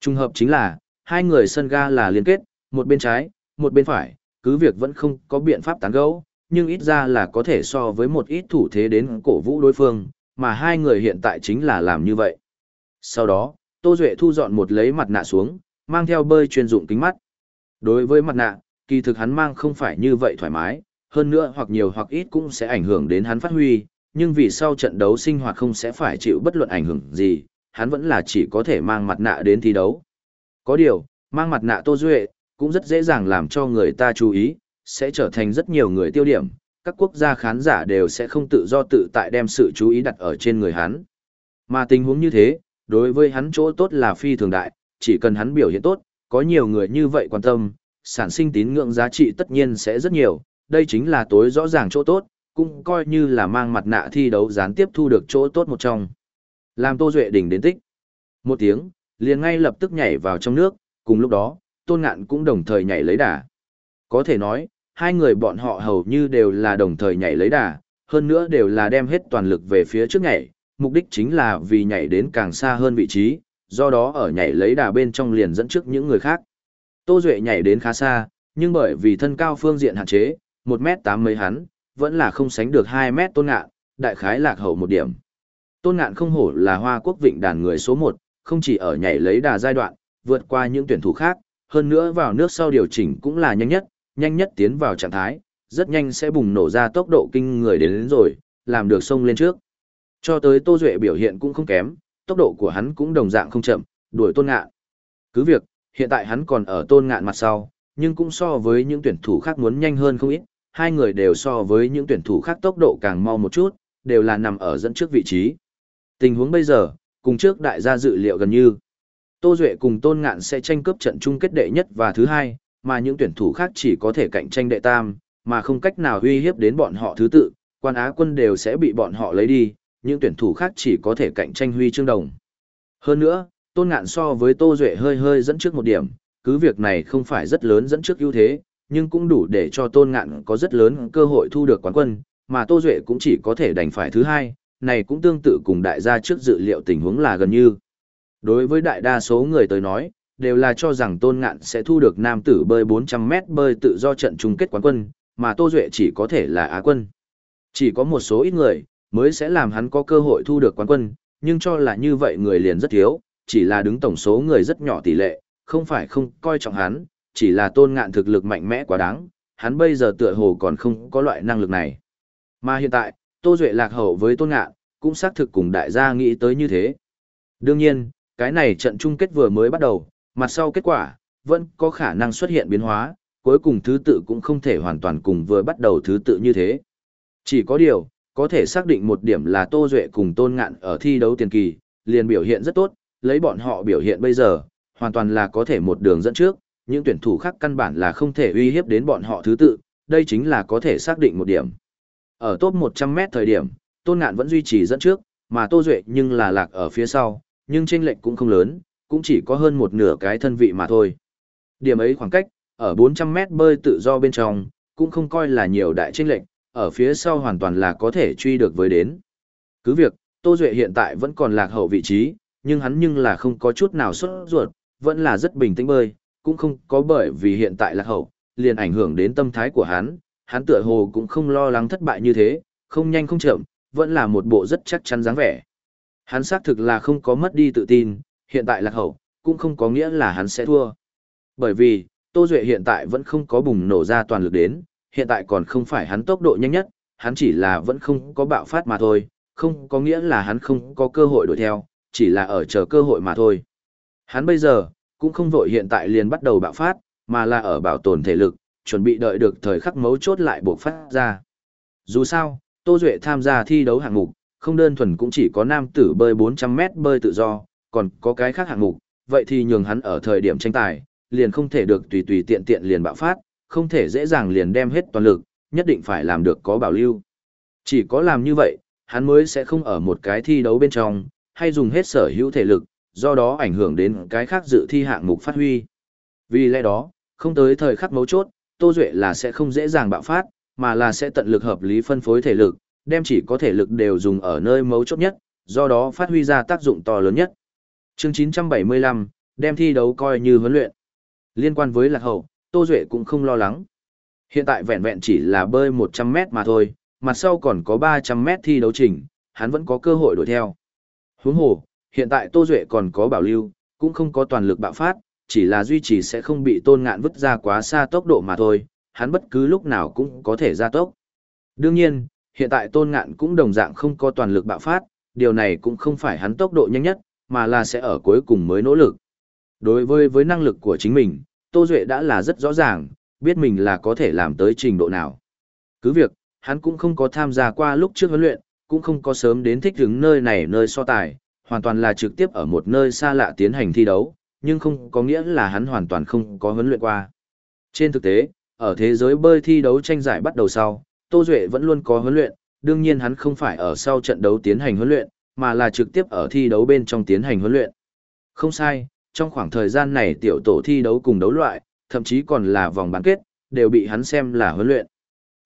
Trung hợp chính là, hai người sân ga là liên kết, một bên trái, một bên phải, cứ việc vẫn không có biện pháp tán gấu, nhưng ít ra là có thể so với một ít thủ thế đến cổ vũ đối phương, mà hai người hiện tại chính là làm như vậy. Sau đó, Tô Duệ thu dọn một lấy mặt nạ xuống, mang theo bơi chuyên dụng kính mắt. Đối với mặt nạ, kỳ thực hắn mang không phải như vậy thoải mái, hơn nữa hoặc nhiều hoặc ít cũng sẽ ảnh hưởng đến hắn phát huy, nhưng vì sau trận đấu sinh hoạt không sẽ phải chịu bất luận ảnh hưởng gì, hắn vẫn là chỉ có thể mang mặt nạ đến thi đấu. Có điều, mang mặt nạ Tô Duệ, cũng rất dễ dàng làm cho người ta chú ý, sẽ trở thành rất nhiều người tiêu điểm, các quốc gia khán giả đều sẽ không tự do tự tại đem sự chú ý đặt ở trên người hắn. Mà tình huống như thế, đối với hắn chỗ tốt là phi thường đại, chỉ cần hắn biểu hiện tốt, có nhiều người như vậy quan tâm, sản sinh tín ngưỡng giá trị tất nhiên sẽ rất nhiều, đây chính là tối rõ ràng chỗ tốt, cũng coi như là mang mặt nạ thi đấu gián tiếp thu được chỗ tốt một trong. Làm Tô Duệ đỉnh đến tích. Một tiếng, liền ngay lập tức nhảy vào trong nước, cùng lúc đó, Tôn Ngạn cũng đồng thời nhảy lấy đà. Có thể nói, hai người bọn họ hầu như đều là đồng thời nhảy lấy đà, hơn nữa đều là đem hết toàn lực về phía trước nhảy, mục đích chính là vì nhảy đến càng xa hơn vị trí, do đó ở nhảy lấy đà bên trong liền dẫn trước những người khác. Tô Duệ nhảy đến khá xa, nhưng bởi vì thân cao phương diện hạn chế, 1 mét 8 mấy hắn, vẫn là không sánh được 2 mét tôn ngạn, đại khái lạc hậu một điểm. Tôn ngạn không hổ là hoa quốc vịnh đàn người số 1, không chỉ ở nhảy lấy đà giai đoạn, vượt qua những tuyển thủ khác, hơn nữa vào nước sau điều chỉnh cũng là nhanh nhất, nhanh nhất tiến vào trạng thái, rất nhanh sẽ bùng nổ ra tốc độ kinh người đến, đến rồi, làm được sông lên trước. Cho tới Tô Duệ biểu hiện cũng không kém, tốc độ của hắn cũng đồng dạng không chậm, đuổi tôn ngạn. Cứ việc, hiện tại hắn còn ở tôn ngạn mặt sau, nhưng cũng so với những tuyển thủ khác muốn nhanh hơn không ít, hai người đều so với những tuyển thủ khác tốc độ càng mau một chút, đều là nằm ở dẫn trước vị trí. Tình huống bây giờ, cùng trước đại gia dự liệu gần như. Tô Duệ cùng Tôn Ngạn sẽ tranh cướp trận chung kết đệ nhất và thứ hai, mà những tuyển thủ khác chỉ có thể cạnh tranh đệ tam, mà không cách nào uy hiếp đến bọn họ thứ tự, quan á quân đều sẽ bị bọn họ lấy đi, những tuyển thủ khác chỉ có thể cạnh tranh huy chương đồng. Hơn nữa, Tôn Ngạn so với Tô Duệ hơi hơi dẫn trước một điểm, cứ việc này không phải rất lớn dẫn trước ưu thế, nhưng cũng đủ để cho Tôn Ngạn có rất lớn cơ hội thu được quán quân, mà Tô Duệ cũng chỉ có thể đành phải thứ hai, này cũng tương tự cùng đại gia trước dự liệu tình huống là gần như. Đối với đại đa số người tới nói, đều là cho rằng Tôn Ngạn sẽ thu được nam tử bơi 400m bơi tự do trận chung kết quán quân, mà Tô Duệ chỉ có thể là Á quân. Chỉ có một số ít người, mới sẽ làm hắn có cơ hội thu được quán quân, nhưng cho là như vậy người liền rất thiếu, chỉ là đứng tổng số người rất nhỏ tỷ lệ, không phải không coi trọng hắn, chỉ là tôn ngạn thực lực mạnh mẽ quá đáng, hắn bây giờ tựa hồ còn không có loại năng lực này. Mà hiện tại, Tô Duệ lạc hậu với tôn ngạn, cũng xác thực cùng đại gia nghĩ tới như thế. Đương nhiên, cái này trận chung kết vừa mới bắt đầu, mặt sau kết quả, vẫn có khả năng xuất hiện biến hóa, cuối cùng thứ tự cũng không thể hoàn toàn cùng vừa bắt đầu thứ tự như thế. Chỉ có điều, có thể xác định một điểm là Tô Duệ cùng Tôn Ngạn ở thi đấu tiền kỳ, liền biểu hiện rất tốt, lấy bọn họ biểu hiện bây giờ, hoàn toàn là có thể một đường dẫn trước, những tuyển thủ khác căn bản là không thể uy hiếp đến bọn họ thứ tự, đây chính là có thể xác định một điểm. Ở top 100m thời điểm, Tôn Ngạn vẫn duy trì dẫn trước, mà Tô Duệ nhưng là lạc ở phía sau, nhưng chênh lệch cũng không lớn, cũng chỉ có hơn một nửa cái thân vị mà thôi. Điểm ấy khoảng cách, ở 400m bơi tự do bên trong, cũng không coi là nhiều đại chênh lệch, ở phía sau hoàn toàn là có thể truy được với đến. Cứ việc, Tô Duệ hiện tại vẫn còn lạc hậu vị trí, nhưng hắn nhưng là không có chút nào xuất ruột, vẫn là rất bình tĩnh bơi, cũng không có bởi vì hiện tại lạc hậu, liền ảnh hưởng đến tâm thái của hắn, hắn tựa hồ cũng không lo lắng thất bại như thế, không nhanh không chậm, vẫn là một bộ rất chắc chắn dáng vẻ. Hắn xác thực là không có mất đi tự tin, hiện tại lạc hậu, cũng không có nghĩa là hắn sẽ thua. Bởi vì, Tô Duệ hiện tại vẫn không có bùng nổ ra toàn lực đến, hiện tại còn không phải hắn tốc độ nhanh nhất, hắn chỉ là vẫn không có bạo phát mà thôi, không có nghĩa là hắn không có cơ hội đuổi theo, chỉ là ở chờ cơ hội mà thôi. Hắn bây giờ, cũng không vội hiện tại liền bắt đầu bạo phát, mà là ở bảo tồn thể lực, chuẩn bị đợi được thời khắc mấu chốt lại buộc phát ra. Dù sao, Tô Duệ tham gia thi đấu hạng mục, không đơn thuần cũng chỉ có nam tử bơi 400m bơi tự do, còn có cái khác hạng mục, vậy thì nhường hắn ở thời điểm tranh tài, liền không thể được tùy tùy tiện tiện liền bạo phát, không thể dễ dàng liền đem hết toàn lực, nhất định phải làm được có bảo lưu. Chỉ có làm như vậy, hắn mới sẽ không ở một cái thi đấu bên trong, hay dùng hết sở hữu thể lực, do đó ảnh hưởng đến cái khác dự thi hạng mục phát huy. Vì lẽ đó, không tới thời khắc mấu chốt, Tô Duệ là sẽ không dễ dàng bạo phát, mà là sẽ tận lực hợp lý phân phối thể lực, đem chỉ có thể lực đều dùng ở nơi mấu chốt nhất, do đó phát huy ra tác dụng to lớn nhất. Chương 975, đem thi đấu coi như huấn luyện. Liên quan với lạc hậu, Tô Duệ cũng không lo lắng. Hiện tại vẹn vẹn chỉ là bơi 100 mét mà thôi, mặt sau còn có 300 mét thi đấu trình, hắn vẫn có cơ hội đuổi theo. Huống hồ, hiện tại Tô Duệ còn có bảo lưu, cũng không có toàn lực bạo phát, chỉ là duy trì sẽ không bị tôn ngạn vứt ra quá xa tốc độ mà thôi, hắn bất cứ lúc nào cũng có thể ra tốc. Đương nhiên, hiện tại tôn ngạn cũng đồng dạng không có toàn lực bạo phát, điều này cũng không phải hắn tốc độ nhanh nhất, mà là sẽ ở cuối cùng mới nỗ lực. Đối với với năng lực của chính mình, Tô Duệ đã là rất rõ ràng, biết mình là có thể làm tới trình độ nào. Cứ việc, hắn cũng không có tham gia qua lúc trước huấn luyện, cũng không có sớm đến thích đứng nơi này nơi so tài, hoàn toàn là trực tiếp ở một nơi xa lạ tiến hành thi đấu, nhưng không có nghĩa là hắn hoàn toàn không có huấn luyện qua. Trên thực tế, ở thế giới bơi thi đấu tranh giải bắt đầu sau, Tô Duệ vẫn luôn có huấn luyện, đương nhiên hắn không phải ở sau trận đấu tiến hành huấn luyện, mà là trực tiếp ở thi đấu bên trong tiến hành huấn luyện. Không sai, trong khoảng thời gian này tiểu tổ thi đấu cùng đấu loại, thậm chí còn là vòng bán kết, đều bị hắn xem là huấn luyện.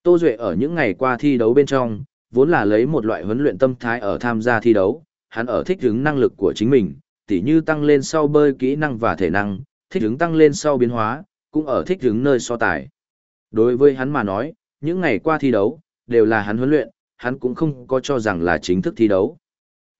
Tô Duệ ở những ngày qua thi đấu bên trong, vốn là lấy một loại huấn luyện tâm thái ở tham gia thi đấu, hắn ở thích ứng năng lực của chính mình, tỉ như tăng lên sau bơi kỹ năng và thể năng, thích ứng tăng lên sau biến hóa, cũng ở thích ứng nơi so tài. Đối với hắn mà nói, những ngày qua thi đấu, đều là hắn huấn luyện, hắn cũng không có cho rằng là chính thức thi đấu.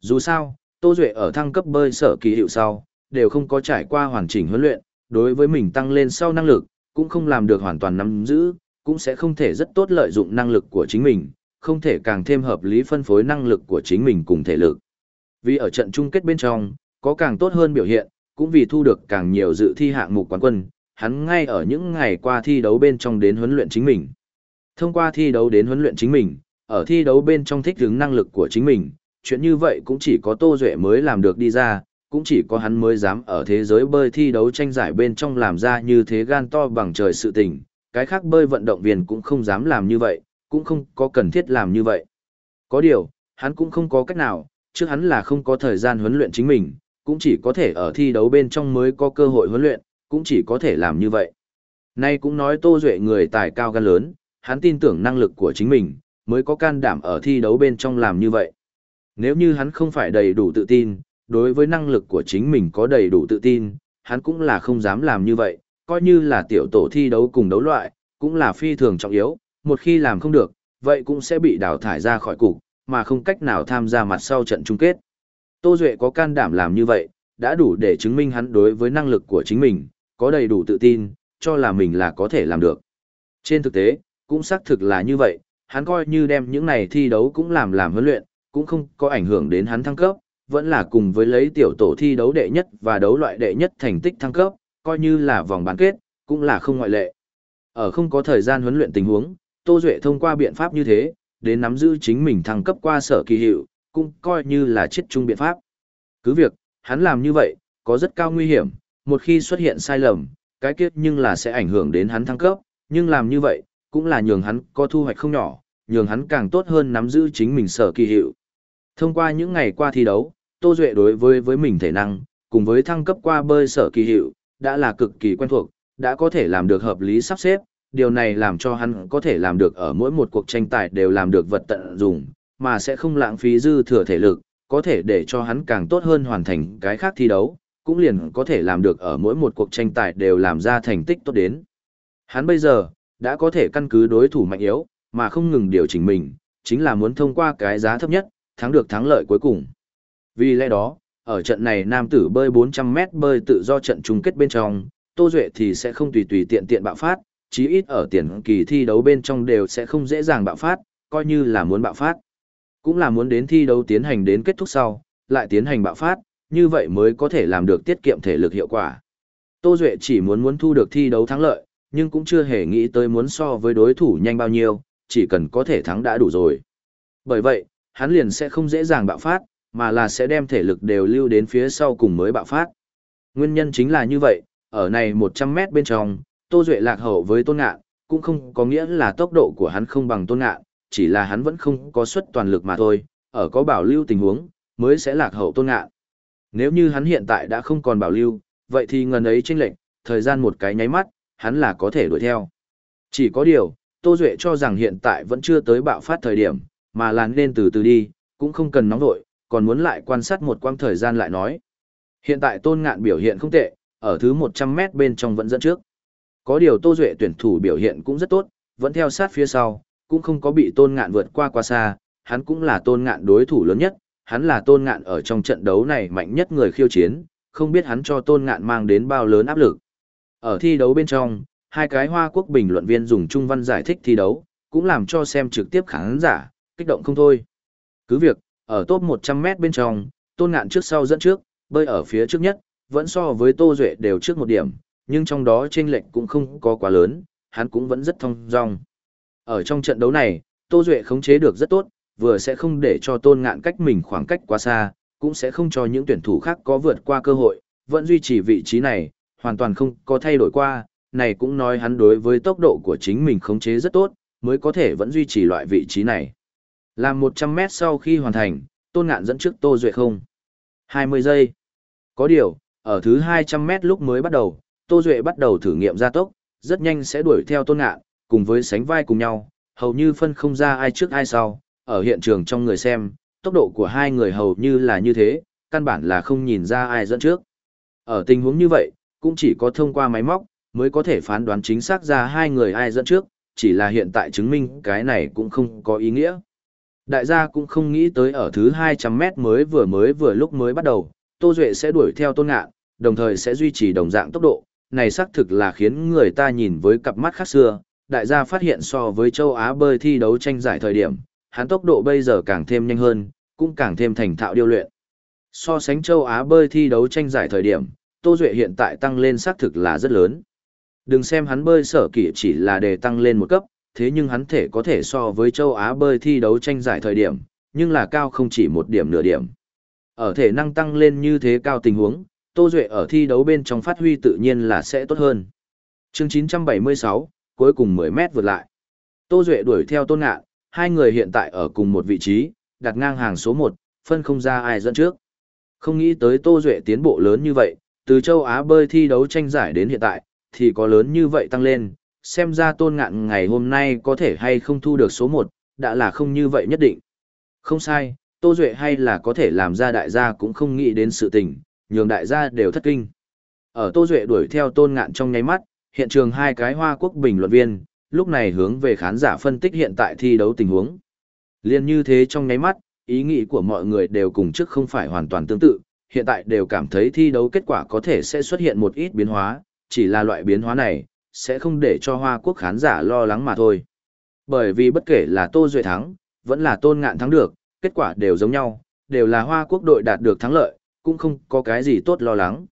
Dù sao, Tô Duệ ở thăng cấp bơi sở kỳ hiệu sau, đều không có trải qua hoàn chỉnh huấn luyện, đối với mình tăng lên sau năng lực, cũng không làm được hoàn toàn nắm giữ, cũng sẽ không thể rất tốt lợi dụng năng lực của chính mình, không thể càng thêm hợp lý phân phối năng lực của chính mình cùng thể lực. Vì ở trận chung kết bên trong, có càng tốt hơn biểu hiện, cũng vì thu được càng nhiều dự thi hạng mục quán quân, hắn ngay ở những ngày qua thi đấu bên trong đến huấn luyện chính mình. Thông qua thi đấu đến huấn luyện chính mình, ở thi đấu bên trong thích ứng năng lực của chính mình, chuyện như vậy cũng chỉ có Tô Duệ mới làm được đi ra, cũng chỉ có hắn mới dám ở thế giới bơi thi đấu tranh giải bên trong làm ra như thế gan to bằng trời sự tình, cái khác bơi vận động viên cũng không dám làm như vậy, cũng không có cần thiết làm như vậy. Có điều, hắn cũng không có cách nào, trước hắn là không có thời gian huấn luyện chính mình, cũng chỉ có thể ở thi đấu bên trong mới có cơ hội huấn luyện, cũng chỉ có thể làm như vậy. Nay cũng nói Tô Duệ người tài cao gan lớn, hắn tin tưởng năng lực của chính mình, mới có can đảm ở thi đấu bên trong làm như vậy. Nếu như hắn không phải đầy đủ tự tin, đối với năng lực của chính mình có đầy đủ tự tin, hắn cũng là không dám làm như vậy, coi như là tiểu tổ thi đấu cùng đấu loại, cũng là phi thường trọng yếu, một khi làm không được, vậy cũng sẽ bị đào thải ra khỏi cục, mà không cách nào tham gia mặt sau trận chung kết. Tô Duệ có can đảm làm như vậy, đã đủ để chứng minh hắn đối với năng lực của chính mình, có đầy đủ tự tin, cho là mình là có thể làm được. Trên thực tế, cũng xác thực là như vậy, hắn coi như đem những này thi đấu cũng làm làm huấn luyện, cũng không có ảnh hưởng đến hắn thăng cấp, vẫn là cùng với lấy tiểu tổ thi đấu đệ nhất và đấu loại đệ nhất thành tích thăng cấp, coi như là vòng bán kết, cũng là không ngoại lệ. Ở không có thời gian huấn luyện tình huống, Tô Duệ thông qua biện pháp như thế, đến nắm giữ chính mình thăng cấp qua sở kỳ hiệu, cũng coi như là chết chung biện pháp. Cứ việc, hắn làm như vậy, có rất cao nguy hiểm, một khi xuất hiện sai lầm, cái kiếp nhưng là sẽ ảnh hưởng đến hắn thăng cấp, nhưng làm như vậy, cũng là nhường hắn có thu hoạch không nhỏ, nhường hắn càng tốt hơn nắm giữ chính mình sở kỳ hiệu. Thông qua những ngày qua thi đấu, Tô Duệ đối với với mình thể năng, cùng với thăng cấp qua bơi sở kỳ hiệu, đã là cực kỳ quen thuộc, đã có thể làm được hợp lý sắp xếp, điều này làm cho hắn có thể làm được ở mỗi một cuộc tranh tài đều làm được vật tận dụng, mà sẽ không lãng phí dư thừa thể lực, có thể để cho hắn càng tốt hơn hoàn thành cái khác thi đấu, cũng liền có thể làm được ở mỗi một cuộc tranh tài đều làm ra thành tích tốt đến. Hắn bây giờ, đã có thể căn cứ đối thủ mạnh yếu, mà không ngừng điều chỉnh mình, chính là muốn thông qua cái giá thấp nhất, thắng được thắng lợi cuối cùng. Vì lẽ đó, ở trận này nam tử bơi 400m bơi tự do trận chung kết bên trong, Tô Duệ thì sẽ không tùy tùy tiện tiện bạo phát, chí ít ở tiền kỳ thi đấu bên trong đều sẽ không dễ dàng bạo phát, coi như là muốn bạo phát. Cũng là muốn đến thi đấu tiến hành đến kết thúc sau, lại tiến hành bạo phát, như vậy mới có thể làm được tiết kiệm thể lực hiệu quả. Tô Duệ chỉ muốn muốn thu được thi đấu thắng lợi, nhưng cũng chưa hề nghĩ tới muốn so với đối thủ nhanh bao nhiêu, chỉ cần có thể thắng đã đủ rồi. Bởi vậy, hắn liền sẽ không dễ dàng bạo phát, mà là sẽ đem thể lực đều lưu đến phía sau cùng mới bạo phát. Nguyên nhân chính là như vậy, ở này 100 mét bên trong, Tô Duệ lạc hậu với Tôn Ngạn, cũng không có nghĩa là tốc độ của hắn không bằng Tôn Ngạn, chỉ là hắn vẫn không có suất toàn lực mà thôi, ở có bảo lưu tình huống, mới sẽ lạc hậu Tôn Ngạn. Nếu như hắn hiện tại đã không còn bảo lưu, vậy thì ngần ấy chênh lệnh, thời gian một cái nháy mắt, hắn là có thể đuổi theo. Chỉ có điều, Tô Duệ cho rằng hiện tại vẫn chưa tới bạo phát thời điểm, mà là nên từ từ đi, cũng không cần nóng vội, còn muốn lại quan sát một quãng thời gian lại nói. Hiện tại Tôn Ngạn biểu hiện không tệ, ở thứ 100m bên trong vẫn dẫn trước. Có điều Tô Duệ tuyển thủ biểu hiện cũng rất tốt, vẫn theo sát phía sau, cũng không có bị Tôn Ngạn vượt qua qua xa, hắn cũng là Tôn Ngạn đối thủ lớn nhất, hắn là Tôn Ngạn ở trong trận đấu này mạnh nhất người khiêu chiến, không biết hắn cho Tôn Ngạn mang đến bao lớn áp lực. Ở thi đấu bên trong, hai cái Hoa Quốc bình luận viên dùng trung văn giải thích thi đấu, cũng làm cho xem trực tiếp khán giả, kích động không thôi. Cứ việc, ở top 100m bên trong, Tôn Ngạn trước sau dẫn trước, bơi ở phía trước nhất, vẫn so với Tô Duệ đều trước một điểm, nhưng trong đó chênh lệch cũng không có quá lớn, hắn cũng vẫn rất thông dong. Ở trong trận đấu này, Tô Duệ khống chế được rất tốt, vừa sẽ không để cho Tôn Ngạn cách mình khoảng cách quá xa, cũng sẽ không cho những tuyển thủ khác có vượt qua cơ hội, vẫn duy trì vị trí này, hoàn toàn không có thay đổi qua, này cũng nói hắn đối với tốc độ của chính mình khống chế rất tốt, mới có thể vẫn duy trì loại vị trí này. Làm 100 mét sau khi hoàn thành, Tôn Ngạn dẫn trước Tô Duệ không. 20 giây. Có điều, ở thứ 200 mét lúc mới bắt đầu, Tô Duệ bắt đầu thử nghiệm gia tốc, rất nhanh sẽ đuổi theo Tôn Ngạn, cùng với sánh vai cùng nhau, hầu như phân không ra ai trước ai sau, ở hiện trường trong người xem, tốc độ của hai người hầu như là như thế, căn bản là không nhìn ra ai dẫn trước. Ở tình huống như vậy, cũng chỉ có thông qua máy móc, mới có thể phán đoán chính xác ra hai người ai dẫn trước, chỉ là hiện tại chứng minh cái này cũng không có ý nghĩa. Đại gia cũng không nghĩ tới ở thứ 200 mét mới vừa mới vừa lúc mới bắt đầu, Tô Duệ sẽ đuổi theo Tôn Ngạn, đồng thời sẽ duy trì đồng dạng tốc độ, này xác thực là khiến người ta nhìn với cặp mắt khác xưa. Đại gia phát hiện so với châu Á bơi thi đấu tranh giải thời điểm, hắn tốc độ bây giờ càng thêm nhanh hơn, cũng càng thêm thành thạo điêu luyện. So sánh châu Á bơi thi đấu tranh giải thời điểm, Tô Duệ hiện tại tăng lên xác thực là rất lớn. Đừng xem hắn bơi sở kỷ chỉ là để tăng lên một cấp, thế nhưng hắn thể có thể so với châu Á bơi thi đấu tranh giải thời điểm, nhưng là cao không chỉ một điểm nửa điểm. Ở thể năng tăng lên như thế cao tình huống, Tô Duệ ở thi đấu bên trong phát huy tự nhiên là sẽ tốt hơn. chương 976, cuối cùng 10 mét vượt lại. Tô Duệ đuổi theo Tôn Ngạn, hai người hiện tại ở cùng một vị trí, đặt ngang hàng số 1, phân không ra ai dẫn trước. Không nghĩ tới Tô Duệ tiến bộ lớn như vậy, từ châu Á bơi thi đấu tranh giải đến hiện tại, thì có lớn như vậy tăng lên, xem ra tôn ngạn ngày hôm nay có thể hay không thu được số 1, đã là không như vậy nhất định. Không sai, Tô Duệ hay là có thể làm ra đại gia cũng không nghĩ đến sự tình, nhường đại gia đều thất kinh. Ở Tô Duệ đuổi theo tôn ngạn trong nháy mắt, hiện trường hai cái hoa quốc bình luận viên, lúc này hướng về khán giả phân tích hiện tại thi đấu tình huống. Liên như thế trong nháy mắt, ý nghĩ của mọi người đều cùng trước không phải hoàn toàn tương tự, hiện tại đều cảm thấy thi đấu kết quả có thể sẽ xuất hiện một ít biến hóa, chỉ là loại biến hóa này, sẽ không để cho Hoa Quốc khán giả lo lắng mà thôi. Bởi vì bất kể là Tô Duệ thắng, vẫn là Tôn Ngạn thắng được, kết quả đều giống nhau, đều là Hoa Quốc đội đạt được thắng lợi, cũng không có cái gì tốt lo lắng.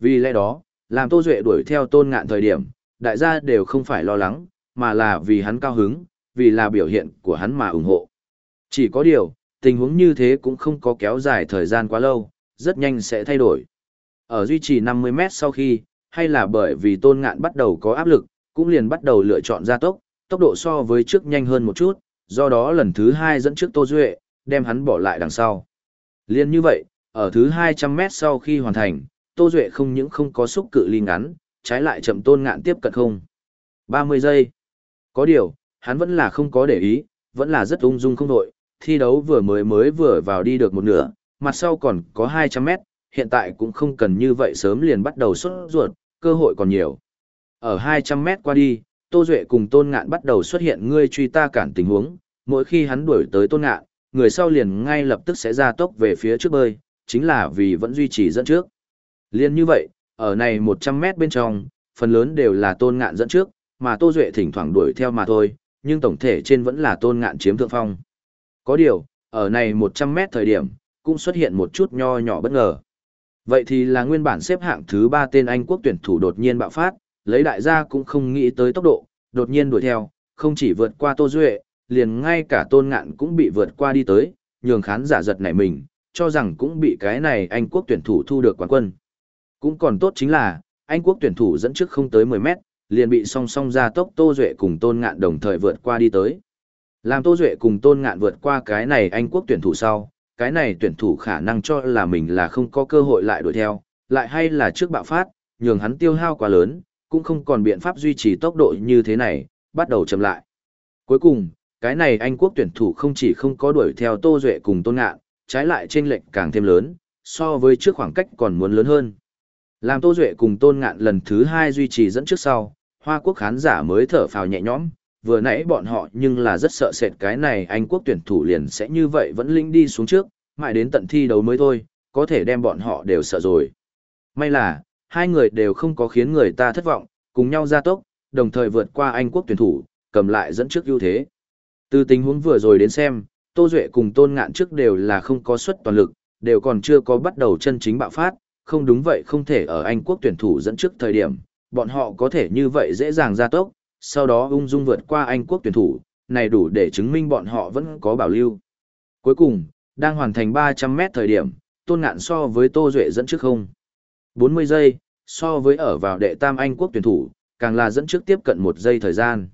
Vì lẽ đó, làm Tô Duệ đuổi theo Tôn Ngạn thời điểm, đại gia đều không phải lo lắng, mà là vì hắn cao hứng, vì là biểu hiện của hắn mà ủng hộ. Chỉ có điều, tình huống như thế cũng không có kéo dài thời gian quá lâu, rất nhanh sẽ thay đổi. Ở duy trì 50 mét sau khi, hay là bởi vì tôn ngạn bắt đầu có áp lực, cũng liền bắt đầu lựa chọn gia tốc, tốc độ so với trước nhanh hơn một chút, do đó lần thứ hai dẫn trước Tô Duệ, đem hắn bỏ lại đằng sau. Liên như vậy, ở thứ 200 mét sau khi hoàn thành, Tô Duệ không những không có xúc cự ly ngắn, trái lại chậm tôn ngạn tiếp cận không. 30 giây. Có điều, hắn vẫn là không có để ý, vẫn là rất ung dung không đội, thi đấu vừa mới mới vừa vào đi được một nửa, mặt sau còn có 200 mét, hiện tại cũng không cần như vậy sớm liền bắt đầu xuất ruột, cơ hội còn nhiều. Ở 200 mét qua đi, Tô Duệ cùng Tôn Ngạn bắt đầu xuất hiện ngươi truy ta cản tình huống, mỗi khi hắn đuổi tới Tôn Ngạn, người sau liền ngay lập tức sẽ ra tốc về phía trước bơi, chính là vì vẫn duy trì dẫn trước. Liên như vậy, ở này 100 mét bên trong, phần lớn đều là Tôn Ngạn dẫn trước, mà Tô Duệ thỉnh thoảng đuổi theo mà thôi, nhưng tổng thể trên vẫn là Tôn Ngạn chiếm thượng phong. Có điều, ở này 100 mét thời điểm, cũng xuất hiện một chút nho nhỏ bất ngờ. Vậy thì là nguyên bản xếp hạng thứ 3 tên Anh quốc tuyển thủ đột nhiên bạo phát, lấy đại gia cũng không nghĩ tới tốc độ, đột nhiên đuổi theo, không chỉ vượt qua Tô Duệ, liền ngay cả tôn ngạn cũng bị vượt qua đi tới, nhường khán giả giật nảy mình, cho rằng cũng bị cái này Anh quốc tuyển thủ thu được quán quân. Cũng còn tốt chính là, Anh quốc tuyển thủ dẫn trước không tới 10 mét, liền bị song song ra tốc Tô Duệ cùng tôn ngạn đồng thời vượt qua đi tới. Làm Tô Duệ cùng tôn ngạn vượt qua cái này Anh quốc tuyển thủ sau, cái này tuyển thủ khả năng cho là mình là không có cơ hội lại đuổi theo, lại hay là trước bạo phát, nhường hắn tiêu hao quá lớn, cũng không còn biện pháp duy trì tốc độ như thế này, bắt đầu chậm lại. Cuối cùng, cái này Anh quốc tuyển thủ không chỉ không có đuổi theo Tô Duệ cùng Tôn Ngạn, trái lại trên lệnh càng thêm lớn, so với trước khoảng cách còn muốn lớn hơn. Làm Tô Duệ cùng Tôn Ngạn lần thứ hai duy trì dẫn trước sau, Hoa Quốc khán giả mới thở phào nhẹ nhõm, vừa nãy bọn họ nhưng là rất sợ sệt cái này Anh quốc tuyển thủ liền sẽ như vậy vẫn linh đi xuống trước, mãi đến tận thi đấu mới thôi, có thể đem bọn họ đều sợ rồi. May là, hai người đều không có khiến người ta thất vọng, cùng nhau ra tốc, đồng thời vượt qua Anh quốc tuyển thủ, cầm lại dẫn trước ưu thế. Từ tình huống vừa rồi đến xem, Tô Duệ cùng Tôn Ngạn trước đều là không có suất toàn lực, đều còn chưa có bắt đầu chân chính bạo phát, không đúng vậy không thể ở Anh quốc tuyển thủ dẫn trước thời điểm, bọn họ có thể như vậy dễ dàng ra tốc, sau đó ung dung vượt qua Anh quốc tuyển thủ, này đủ để chứng minh bọn họ vẫn có bảo lưu. Cuối cùng, đang hoàn thành 300 mét thời điểm, Tôn Ngạn so với Tô Duệ dẫn trước không. 40 giây, so với ở vào đệ tam Anh quốc tuyển thủ, càng là dẫn trước tiếp cận một giây thời gian.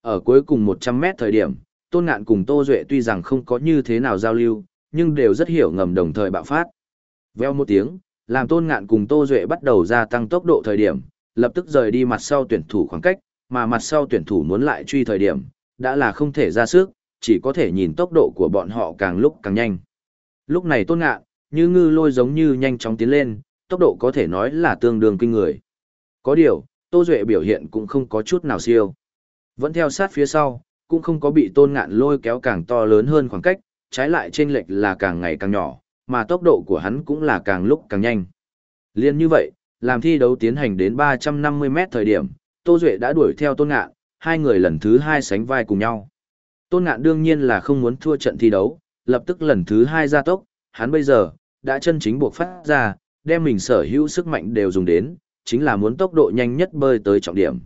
Ở cuối cùng 100 mét thời điểm, Tôn Ngạn cùng Tô Duệ tuy rằng không có như thế nào giao lưu, nhưng đều rất hiểu ngầm đồng thời bạo phát. Veo một tiếng, làm Tôn Ngạn cùng Tô Duệ bắt đầu gia tăng tốc độ thời điểm, lập tức rời đi mặt sau tuyển thủ khoảng cách, mà mặt sau tuyển thủ muốn lại truy thời điểm, đã là không thể ra sức, chỉ có thể nhìn tốc độ của bọn họ càng lúc càng nhanh. Lúc này Tôn Ngạn, như ngư lôi giống như nhanh chóng tiến lên, tốc độ có thể nói là tương đương kinh người. Có điều, Tô Duệ biểu hiện cũng không có chút nào siêu. Vẫn theo sát phía sau, cũng không có bị tôn ngạn lôi kéo càng to lớn hơn khoảng cách, trái lại trên lệch là càng ngày càng nhỏ, mà tốc độ của hắn cũng là càng lúc càng nhanh. Liên như vậy, làm thi đấu tiến hành đến 350 mét thời điểm, Tô Duệ đã đuổi theo tôn ngạn, hai người lần thứ hai sánh vai cùng nhau. Tôn ngạn đương nhiên là không muốn thua trận thi đấu, lập tức lần thứ hai ra tốc, hắn bây giờ, đã chân chính buộc phát ra, đem mình sở hữu sức mạnh đều dùng đến, chính là muốn tốc độ nhanh nhất bơi tới trọng điểm.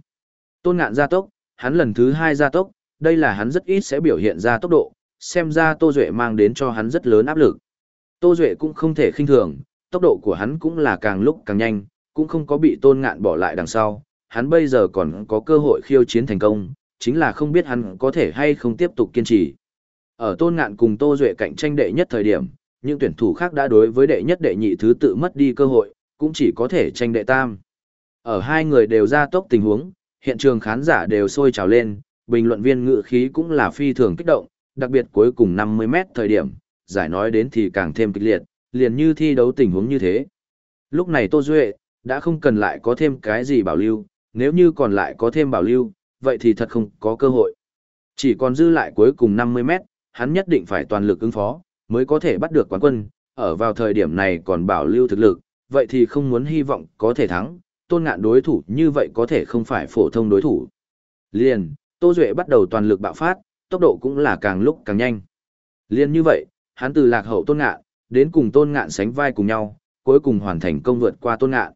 Tôn ngạn ra tốc, hắn lần thứ hai ra tốc, đây là hắn rất ít sẽ biểu hiện ra tốc độ, xem ra Tô Duệ mang đến cho hắn rất lớn áp lực. Tô Duệ cũng không thể khinh thường, tốc độ của hắn cũng là càng lúc càng nhanh, cũng không có bị tôn ngạn bỏ lại đằng sau, hắn bây giờ còn có cơ hội khiêu chiến thành công, chính là không biết hắn có thể hay không tiếp tục kiên trì. Ở tôn ngạn cùng Tô Duệ cạnh tranh đệ nhất thời điểm, những tuyển thủ khác đã đối với đệ nhất đệ nhị thứ tự mất đi cơ hội, cũng chỉ có thể tranh đệ tam. Ở hai người đều ra tốc tình huống, hiện trường khán giả đều sôi trào lên, bình luận viên ngự khí cũng là phi thường kích động, đặc biệt cuối cùng 50 mét thời điểm, giải nói đến thì càng thêm kịch liệt, liền như thi đấu tình huống như thế. Lúc này Tô Duệ, đã không cần lại có thêm cái gì bảo lưu, nếu như còn lại có thêm bảo lưu, vậy thì thật không có cơ hội. Chỉ còn dư lại cuối cùng 50 mét, hắn nhất định phải toàn lực ứng phó, mới có thể bắt được quán quân, ở vào thời điểm này còn bảo lưu thực lực, vậy thì không muốn hy vọng có thể thắng, tôn ngạn đối thủ như vậy có thể không phải phổ thông đối thủ. Liền, Tô Duệ bắt đầu toàn lực bạo phát, tốc độ cũng là càng lúc càng nhanh. Liên như vậy, hắn từ lạc hậu tôn ngạn, đến cùng tôn ngạn sánh vai cùng nhau, cuối cùng hoàn thành công vượt qua tôn ngạn.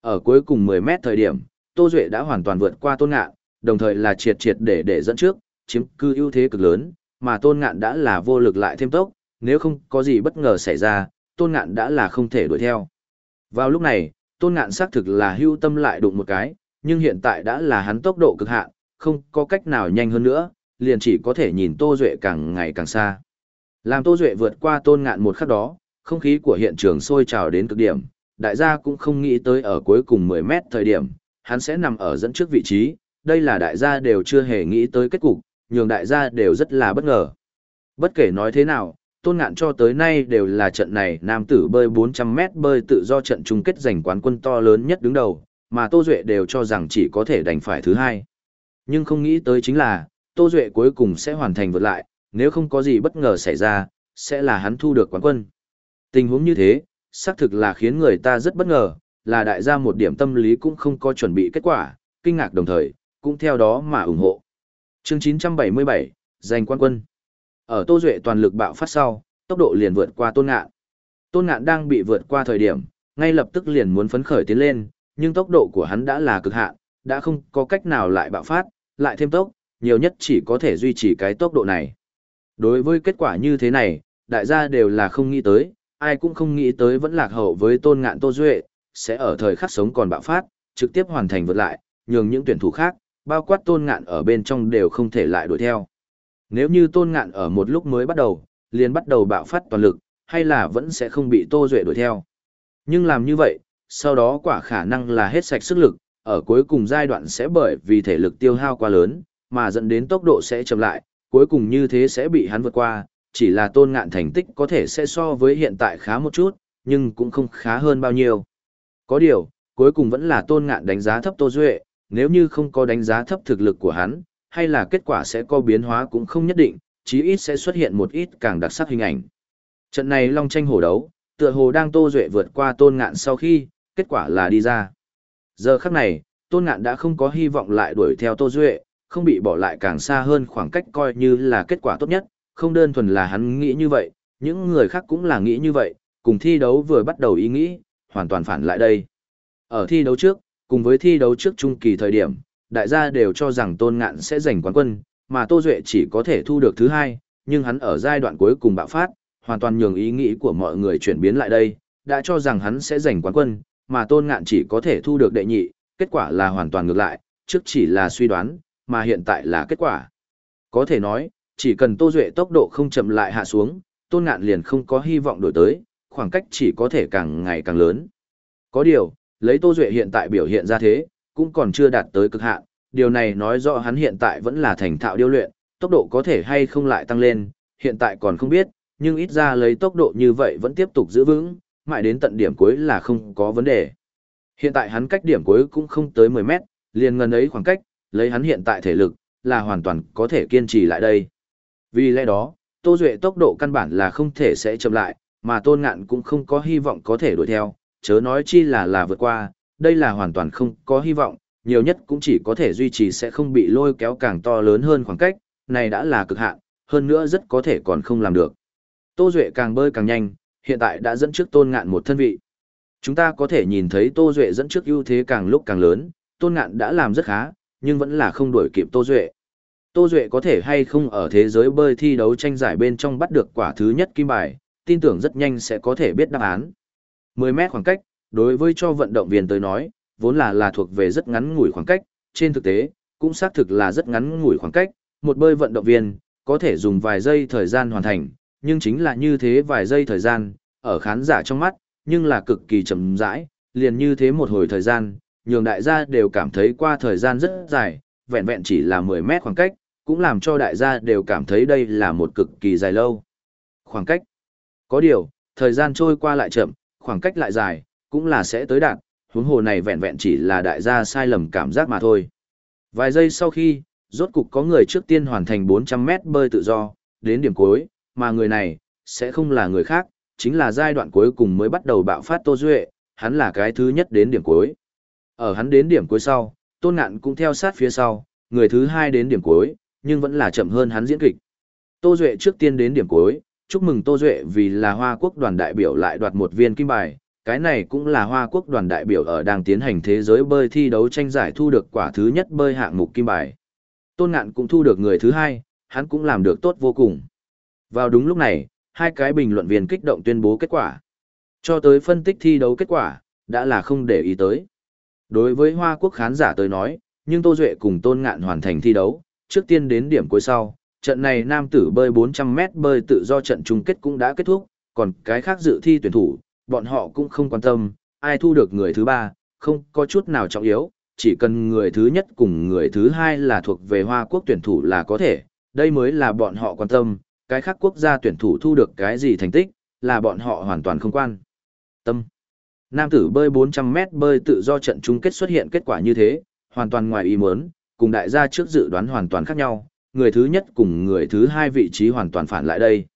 Ở cuối cùng 10 mét thời điểm, Tô Duệ đã hoàn toàn vượt qua tôn ngạn, đồng thời là triệt triệt để để dẫn trước, chiếm cư ưu thế cực lớn, mà tôn ngạn đã là vô lực lại thêm tốc, nếu không có gì bất ngờ xảy ra, tôn ngạn đã là không thể đuổi theo. Vào lúc này, tôn ngạn xác thực là hưu tâm lại đụng một cái, nhưng hiện tại đã là hắn tốc độ cực hạn, không có cách nào nhanh hơn nữa, liền chỉ có thể nhìn Tô Duệ càng ngày càng xa. Làm Tô Duệ vượt qua tôn ngạn một khắc đó, không khí của hiện trường sôi trào đến cực điểm, đại gia cũng không nghĩ tới ở cuối cùng 10 mét thời điểm, hắn sẽ nằm ở dẫn trước vị trí, đây là đại gia đều chưa hề nghĩ tới kết cục, nhường đại gia đều rất là bất ngờ. Bất kể nói thế nào, tôn ngạn cho tới nay đều là trận này nam tử bơi 400 mét bơi tự do trận chung kết giành quán quân to lớn nhất đứng đầu, mà Tô Duệ đều cho rằng chỉ có thể đành phải thứ hai. Nhưng không nghĩ tới chính là, Tô Duệ cuối cùng sẽ hoàn thành vượt lại, nếu không có gì bất ngờ xảy ra, sẽ là hắn thu được quán quân. Tình huống như thế, xác thực là khiến người ta rất bất ngờ, là đại gia một điểm tâm lý cũng không có chuẩn bị kết quả, kinh ngạc đồng thời, cũng theo đó mà ủng hộ. chương 977, giành quán quân. Ở Tô Duệ toàn lực bạo phát sau, tốc độ liền vượt qua Tôn Ngạn. Tôn Ngạn đang bị vượt qua thời điểm, ngay lập tức liền muốn phấn khởi tiến lên, nhưng tốc độ của hắn đã là cực hạn, đã không có cách nào lại bạo phát, lại thêm tốc, nhiều nhất chỉ có thể duy trì cái tốc độ này. Đối với kết quả như thế này, đại gia đều là không nghĩ tới, ai cũng không nghĩ tới vẫn lạc hậu với tôn ngạn Tô Duệ, sẽ ở thời khắc sống còn bạo phát, trực tiếp hoàn thành vượt lại, nhường những tuyển thủ khác, bao quát tôn ngạn ở bên trong đều không thể lại đuổi theo. Nếu như tôn ngạn ở một lúc mới bắt đầu, liền bắt đầu bạo phát toàn lực, hay là vẫn sẽ không bị Tô Duệ đuổi theo. Nhưng làm như vậy, sau đó quả khả năng là hết sạch sức lực, ở cuối cùng giai đoạn sẽ bởi vì thể lực tiêu hao quá lớn, mà dẫn đến tốc độ sẽ chậm lại, cuối cùng như thế sẽ bị hắn vượt qua, chỉ là tôn ngạn thành tích có thể sẽ so với hiện tại khá một chút, nhưng cũng không khá hơn bao nhiêu. Có điều, cuối cùng vẫn là tôn ngạn đánh giá thấp Tô Duệ, nếu như không có đánh giá thấp thực lực của hắn, hay là kết quả sẽ có biến hóa cũng không nhất định, chí ít sẽ xuất hiện một ít càng đặc sắc hình ảnh. Trận này long tranh hổ đấu, tựa hồ đang Tô Duệ vượt qua tôn ngạn sau khi, kết quả là đi ra. Giờ khắc này, tôn ngạn đã không có hy vọng lại đuổi theo Tô Duệ, không bị bỏ lại càng xa hơn khoảng cách coi như là kết quả tốt nhất, không đơn thuần là hắn nghĩ như vậy, những người khác cũng là nghĩ như vậy, cùng thi đấu vừa bắt đầu ý nghĩ, hoàn toàn phản lại đây. Ở thi đấu trước, cùng với thi đấu trước trung kỳ thời điểm, đại gia đều cho rằng Tôn Ngạn sẽ giành quán quân, mà Tô Duệ chỉ có thể thu được thứ hai, nhưng hắn ở giai đoạn cuối cùng bạo phát, hoàn toàn nhường ý nghĩ của mọi người chuyển biến lại đây, đã cho rằng hắn sẽ giành quán quân, mà Tôn Ngạn chỉ có thể thu được đệ nhị, kết quả là hoàn toàn ngược lại, trước chỉ là suy đoán, mà hiện tại là kết quả. Có thể nói, chỉ cần Tô Duệ tốc độ không chậm lại hạ xuống, Tôn Ngạn liền không có hy vọng đổi tới, khoảng cách chỉ có thể càng ngày càng lớn. Có điều, lấy Tô Duệ hiện tại biểu hiện ra thế, cũng còn chưa đạt tới cực hạn, điều này nói rõ hắn hiện tại vẫn là thành thạo điêu luyện, tốc độ có thể hay không lại tăng lên, hiện tại còn không biết, nhưng ít ra lấy tốc độ như vậy vẫn tiếp tục giữ vững, mãi đến tận điểm cuối là không có vấn đề. Hiện tại hắn cách điểm cuối cũng không tới 10 mét, liền ngần ấy khoảng cách, lấy hắn hiện tại thể lực, là hoàn toàn có thể kiên trì lại đây. Vì lẽ đó, Tô Duệ tốc độ căn bản là không thể sẽ chậm lại, mà Tôn Ngạn cũng không có hy vọng có thể đuổi theo, chớ nói chi là là vượt qua, đây là hoàn toàn không có hy vọng, nhiều nhất cũng chỉ có thể duy trì sẽ không bị lôi kéo càng to lớn hơn khoảng cách, này đã là cực hạn, hơn nữa rất có thể còn không làm được. Tô Duệ càng bơi càng nhanh, hiện tại đã dẫn trước Tôn Ngạn một thân vị. Chúng ta có thể nhìn thấy Tô Duệ dẫn trước ưu thế càng lúc càng lớn, Tôn Ngạn đã làm rất khá, nhưng vẫn là không đuổi kịp Tô Duệ. Tô Duệ có thể hay không ở thế giới bơi thi đấu tranh giải bên trong bắt được quả thứ nhất kim bài, tin tưởng rất nhanh sẽ có thể biết đáp án. 10 mét khoảng cách, đối với cho vận động viên tới nói, vốn là là thuộc về rất ngắn ngủi khoảng cách, trên thực tế, cũng xác thực là rất ngắn ngủi khoảng cách, một bơi vận động viên, có thể dùng vài giây thời gian hoàn thành, nhưng chính là như thế vài giây thời gian, ở khán giả trong mắt, nhưng là cực kỳ chậm rãi, liền như thế một hồi thời gian, nhường đại gia đều cảm thấy qua thời gian rất dài, vẹn vẹn chỉ là 10 mét khoảng cách, cũng làm cho đại gia đều cảm thấy đây là một cực kỳ dài lâu. Khoảng cách. Có điều, thời gian trôi qua lại chậm, khoảng cách lại dài, cũng là sẽ tới đạt, huống hồ này vẹn vẹn chỉ là đại gia sai lầm cảm giác mà thôi. Vài giây sau khi, rốt cục có người trước tiên hoàn thành 400 mét bơi tự do, đến điểm cuối, mà người này, sẽ không là người khác, chính là giai đoạn cuối cùng mới bắt đầu bạo phát Tô Duệ, hắn là cái thứ nhất đến điểm cuối. Ở hắn đến điểm cuối sau, Tôn Ngạn cũng theo sát phía sau, người thứ hai đến điểm cuối, nhưng vẫn là chậm hơn hắn diễn kịch. Tô Duệ trước tiên đến điểm cuối, chúc mừng Tô Duệ vì là Hoa Quốc đoàn đại biểu lại đoạt một viên kim bài, cái này cũng là Hoa Quốc đoàn đại biểu ở đang tiến hành thế giới bơi thi đấu tranh giải thu được quả thứ nhất bơi hạng mục kim bài. Tôn Ngạn cũng thu được người thứ hai, hắn cũng làm được tốt vô cùng. Vào đúng lúc này, hai cái bình luận viên kích động tuyên bố kết quả. Cho tới phân tích thi đấu kết quả, đã là không để ý tới. Đối với Hoa Quốc khán giả tới nói, nhưng Tô Duệ cùng Tôn Ngạn hoàn thành thi đấu, trước tiên đến điểm cuối sau, trận này nam tử bơi 400m bơi tự do trận chung kết cũng đã kết thúc, còn cái khác dự thi tuyển thủ, bọn họ cũng không quan tâm, ai thu được người thứ ba, không có chút nào trọng yếu, chỉ cần người thứ nhất cùng người thứ hai là thuộc về Hoa Quốc tuyển thủ là có thể, đây mới là bọn họ quan tâm, cái khác quốc gia tuyển thủ thu được cái gì thành tích, là bọn họ hoàn toàn không quan tâm. Nam tử bơi 400m bơi tự do trận chung kết xuất hiện kết quả như thế, hoàn toàn ngoài ý muốn, cùng đại gia trước dự đoán hoàn toàn khác nhau, người thứ nhất cùng người thứ hai vị trí hoàn toàn phản lại đây.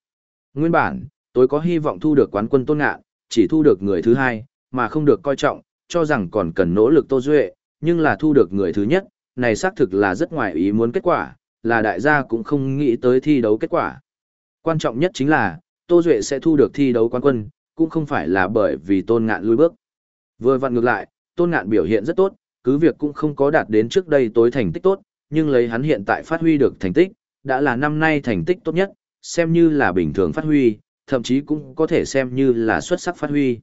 Nguyên bản, tôi có hy vọng thu được quán quân tôn ngạn, chỉ thu được người thứ hai, mà không được coi trọng, cho rằng còn cần nỗ lực tô duệ, nhưng là thu được người thứ nhất, này xác thực là rất ngoài ý muốn kết quả, là đại gia cũng không nghĩ tới thi đấu kết quả. Quan trọng nhất chính là, Tô Duệ sẽ thu được thi đấu quán quân, cũng không phải là bởi vì tôn ngạn lui bước. Vừa vặn ngược lại, tôn ngạn biểu hiện rất tốt, cứ việc cũng không có đạt đến trước đây tối thành tích tốt, nhưng lấy hắn hiện tại phát huy được thành tích, đã là năm nay thành tích tốt nhất, xem như là bình thường phát huy, thậm chí cũng có thể xem như là xuất sắc phát huy.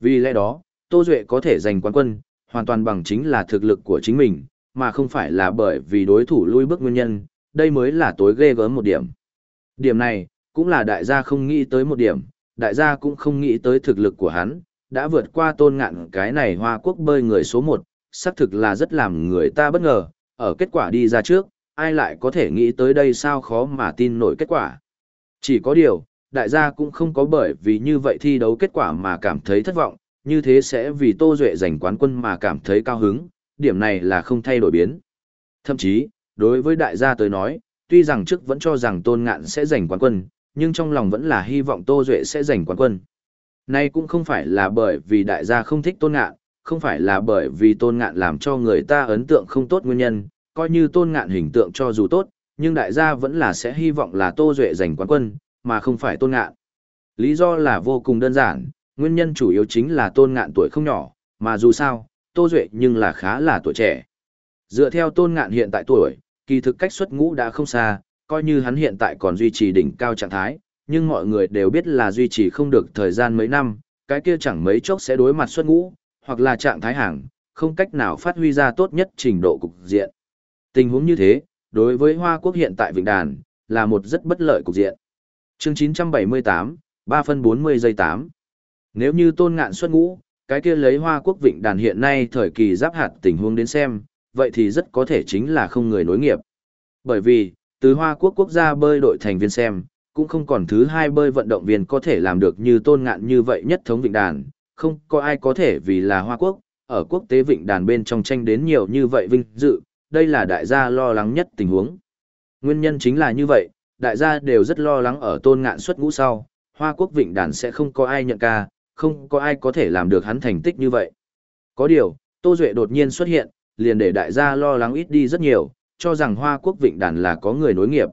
Vì lẽ đó, Tô Duệ có thể giành quán quân, hoàn toàn bằng chính là thực lực của chính mình, mà không phải là bởi vì đối thủ lui bước nguyên nhân, đây mới là tối ghê gớm một điểm. Điểm này, cũng là đại gia không nghĩ tới một điểm, đại gia cũng không nghĩ tới thực lực của hắn, đã vượt qua tôn ngạn cái này hoa quốc bơi người số 1, xác thực là rất làm người ta bất ngờ, ở kết quả đi ra trước, ai lại có thể nghĩ tới đây sao khó mà tin nổi kết quả. Chỉ có điều, đại gia cũng không có bởi vì như vậy thi đấu kết quả mà cảm thấy thất vọng, như thế sẽ vì Tô Duệ giành quán quân mà cảm thấy cao hứng, điểm này là không thay đổi biến. Thậm chí, đối với đại gia tới nói, tuy rằng trước vẫn cho rằng Tôn Ngạn sẽ giành quán quân, nhưng trong lòng vẫn là hy vọng Tô Duệ sẽ giành quán quân. Nay cũng không phải là bởi vì đại gia không thích Tôn Ngạn, không phải là bởi vì Tôn Ngạn làm cho người ta ấn tượng không tốt nguyên nhân, coi như Tôn Ngạn hình tượng cho dù tốt, nhưng đại gia vẫn là sẽ hy vọng là Tô Duệ giành quán quân, mà không phải Tôn Ngạn. Lý do là vô cùng đơn giản, nguyên nhân chủ yếu chính là Tôn Ngạn tuổi không nhỏ, mà dù sao, Tô Duệ nhưng là khá là tuổi trẻ. Dựa theo Tôn Ngạn hiện tại tuổi, kỳ thực cách xuất ngũ đã không xa, coi như hắn hiện tại còn duy trì đỉnh cao trạng thái, nhưng mọi người đều biết là duy trì không được thời gian mấy năm, cái kia chẳng mấy chốc sẽ đối mặt xuất ngũ, hoặc là trạng thái hàng, không cách nào phát huy ra tốt nhất trình độ cục diện. Tình huống như thế, đối với Hoa Quốc hiện tại Vịnh Đàn, là một rất bất lợi cục diện. Chương 978, 3 phân 40 giây 8. Nếu như tôn ngạn xuất ngũ, cái kia lấy Hoa Quốc Vịnh Đàn hiện nay thời kỳ giáp hạt tình huống đến xem, vậy thì rất có thể chính là không người nối nghiệp. Bởi vì, từ Hoa Quốc quốc gia bơi đội thành viên xem, cũng không còn thứ hai bơi vận động viên có thể làm được như tôn ngạn như vậy nhất thống Vịnh Đàn, không có ai có thể vì là Hoa Quốc, ở quốc tế Vịnh Đàn bên trong tranh đến nhiều như vậy vinh dự, đây là đại gia lo lắng nhất tình huống. Nguyên nhân chính là như vậy, đại gia đều rất lo lắng ở tôn ngạn xuất ngũ sau, Hoa Quốc Vịnh Đàn sẽ không có ai nhận ca, không có ai có thể làm được hắn thành tích như vậy. Có điều, Tô Duệ đột nhiên xuất hiện, liền để đại gia lo lắng ít đi rất nhiều, cho rằng Hoa Quốc Vịnh Đàn là có người nối nghiệp.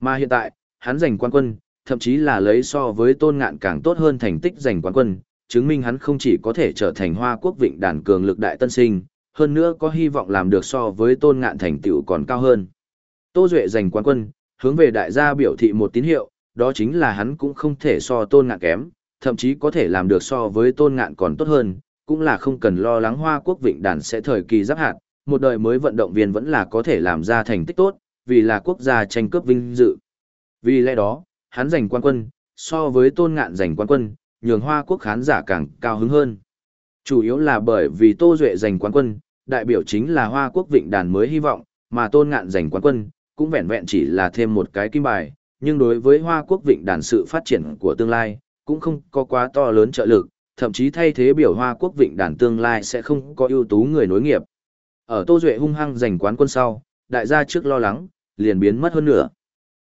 Mà hiện tại, hắn giành quan quân, thậm chí là lấy so với tôn ngạn càng tốt hơn thành tích giành quán quân, chứng minh hắn không chỉ có thể trở thành Hoa Quốc Vịnh Đàn cường lực đại tân sinh, hơn nữa có hy vọng làm được so với tôn ngạn thành tựu còn cao hơn. Tô Duệ giành quán quân, hướng về đại gia biểu thị một tín hiệu, đó chính là hắn cũng không thể so tôn ngạn kém, thậm chí có thể làm được so với tôn ngạn còn tốt hơn, cũng là không cần lo lắng Hoa Quốc Vịnh Đàn sẽ thời kỳ giáp hạt, một đời mới vận động viên vẫn là có thể làm ra thành tích tốt, vì là quốc gia tranh cướp vinh dự. Vì lẽ đó, hắn giành quan quân, so với tôn ngạn giành quan quân, nhường Hoa Quốc khán giả càng cao hứng hơn. Chủ yếu là bởi vì Tô Duệ giành quán quân, đại biểu chính là Hoa Quốc Vịnh Đàn mới hy vọng, mà Tôn Ngạn giành quán quân, cũng vẹn vẹn chỉ là thêm một cái kim bài, nhưng đối với Hoa Quốc Vịnh Đàn sự phát triển của tương lai, cũng không có quá to lớn trợ lực, thậm chí thay thế biểu Hoa Quốc Vịnh Đàn tương lai sẽ không có ưu tú người nối nghiệp. Ở Tô Duệ hung hăng giành quán quân sau, đại gia trước lo lắng, liền biến mất hơn nữa.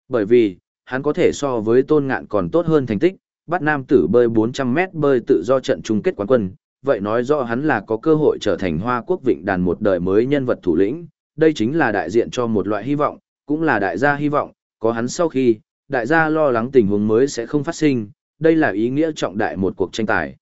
Bởi vì, hắn có thể so với Tôn Ngạn còn tốt hơn thành tích, bắt nam tử bơi 400m bơi tự do trận chung kết quán quân, vậy nói rõ hắn là có cơ hội trở thành Hoa Quốc Vịnh Đàn một đời mới nhân vật thủ lĩnh, đây chính là đại diện cho một loại hy vọng, cũng là đại gia hy vọng, có hắn sau khi, đại gia lo lắng tình huống mới sẽ không phát sinh, đây là ý nghĩa trọng đại một cuộc tranh tài.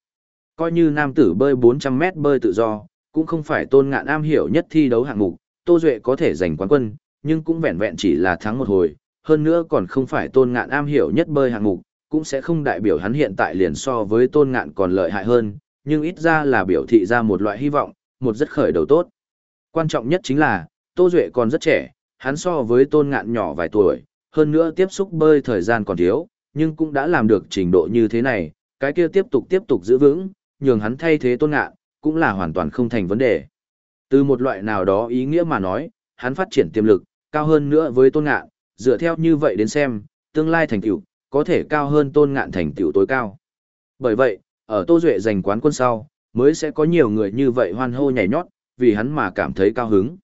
Coi như nam tử bơi 400m bơi tự do, cũng không phải tôn ngạn am hiểu nhất thi đấu hạng mục, Tô Duệ có thể giành quán quân, nhưng cũng vẹn vẹn chỉ là thắng một hồi, hơn nữa còn không phải tôn ngạn am hiểu nhất bơi hạng mục, cũng sẽ không đại biểu hắn hiện tại liền so với tôn ngạn còn lợi hại hơn, nhưng ít ra là biểu thị ra một loại hy vọng, một rất khởi đầu tốt. Quan trọng nhất chính là, Tô Duệ còn rất trẻ, hắn so với tôn ngạn nhỏ vài tuổi, hơn nữa tiếp xúc bơi thời gian còn thiếu, nhưng cũng đã làm được trình độ như thế này, cái kia tiếp tục tiếp tục giữ vững, nhường hắn thay thế tôn ngạn, cũng là hoàn toàn không thành vấn đề. Từ một loại nào đó ý nghĩa mà nói, hắn phát triển tiềm lực, cao hơn nữa với tôn ngạn, dựa theo như vậy đến xem, tương lai thành tựu có thể cao hơn tôn ngạn thành tựu tối cao. Bởi vậy, ở Tô Duệ giành quán quân sau, mới sẽ có nhiều người như vậy hoan hô nhảy nhót, vì hắn mà cảm thấy cao hứng.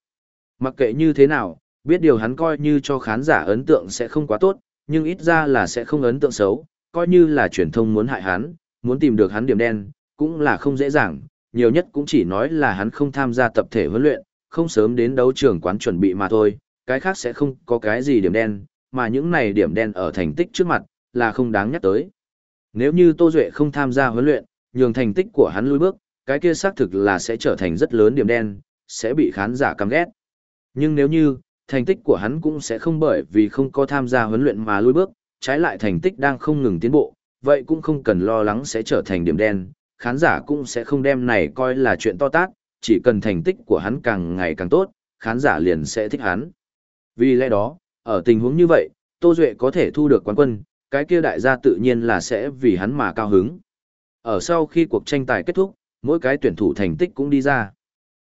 Mặc kệ như thế nào, biết điều hắn coi như cho khán giả ấn tượng sẽ không quá tốt, nhưng ít ra là sẽ không ấn tượng xấu, coi như là truyền thông muốn hại hắn, muốn tìm được hắn điểm đen, cũng là không dễ dàng, nhiều nhất cũng chỉ nói là hắn không tham gia tập thể huấn luyện, không sớm đến đấu trường quán chuẩn bị mà thôi, cái khác sẽ không có cái gì điểm đen, mà những này điểm đen ở thành tích trước mặt, là không đáng nhắc tới. Nếu như Tô Duệ không tham gia huấn luyện, nhường thành tích của hắn lùi bước, cái kia xác thực là sẽ trở thành rất lớn điểm đen, sẽ bị khán giả căm ghét. Nhưng nếu như, thành tích của hắn cũng sẽ không bởi vì không có tham gia huấn luyện mà lùi bước, trái lại thành tích đang không ngừng tiến bộ, vậy cũng không cần lo lắng sẽ trở thành điểm đen, khán giả cũng sẽ không đem này coi là chuyện to tát, chỉ cần thành tích của hắn càng ngày càng tốt, khán giả liền sẽ thích hắn. Vì lẽ đó, ở tình huống như vậy, Tô Duệ có thể thu được quán quân, cái kia đại gia tự nhiên là sẽ vì hắn mà cao hứng. Ở sau khi cuộc tranh tài kết thúc, mỗi cái tuyển thủ thành tích cũng đi ra.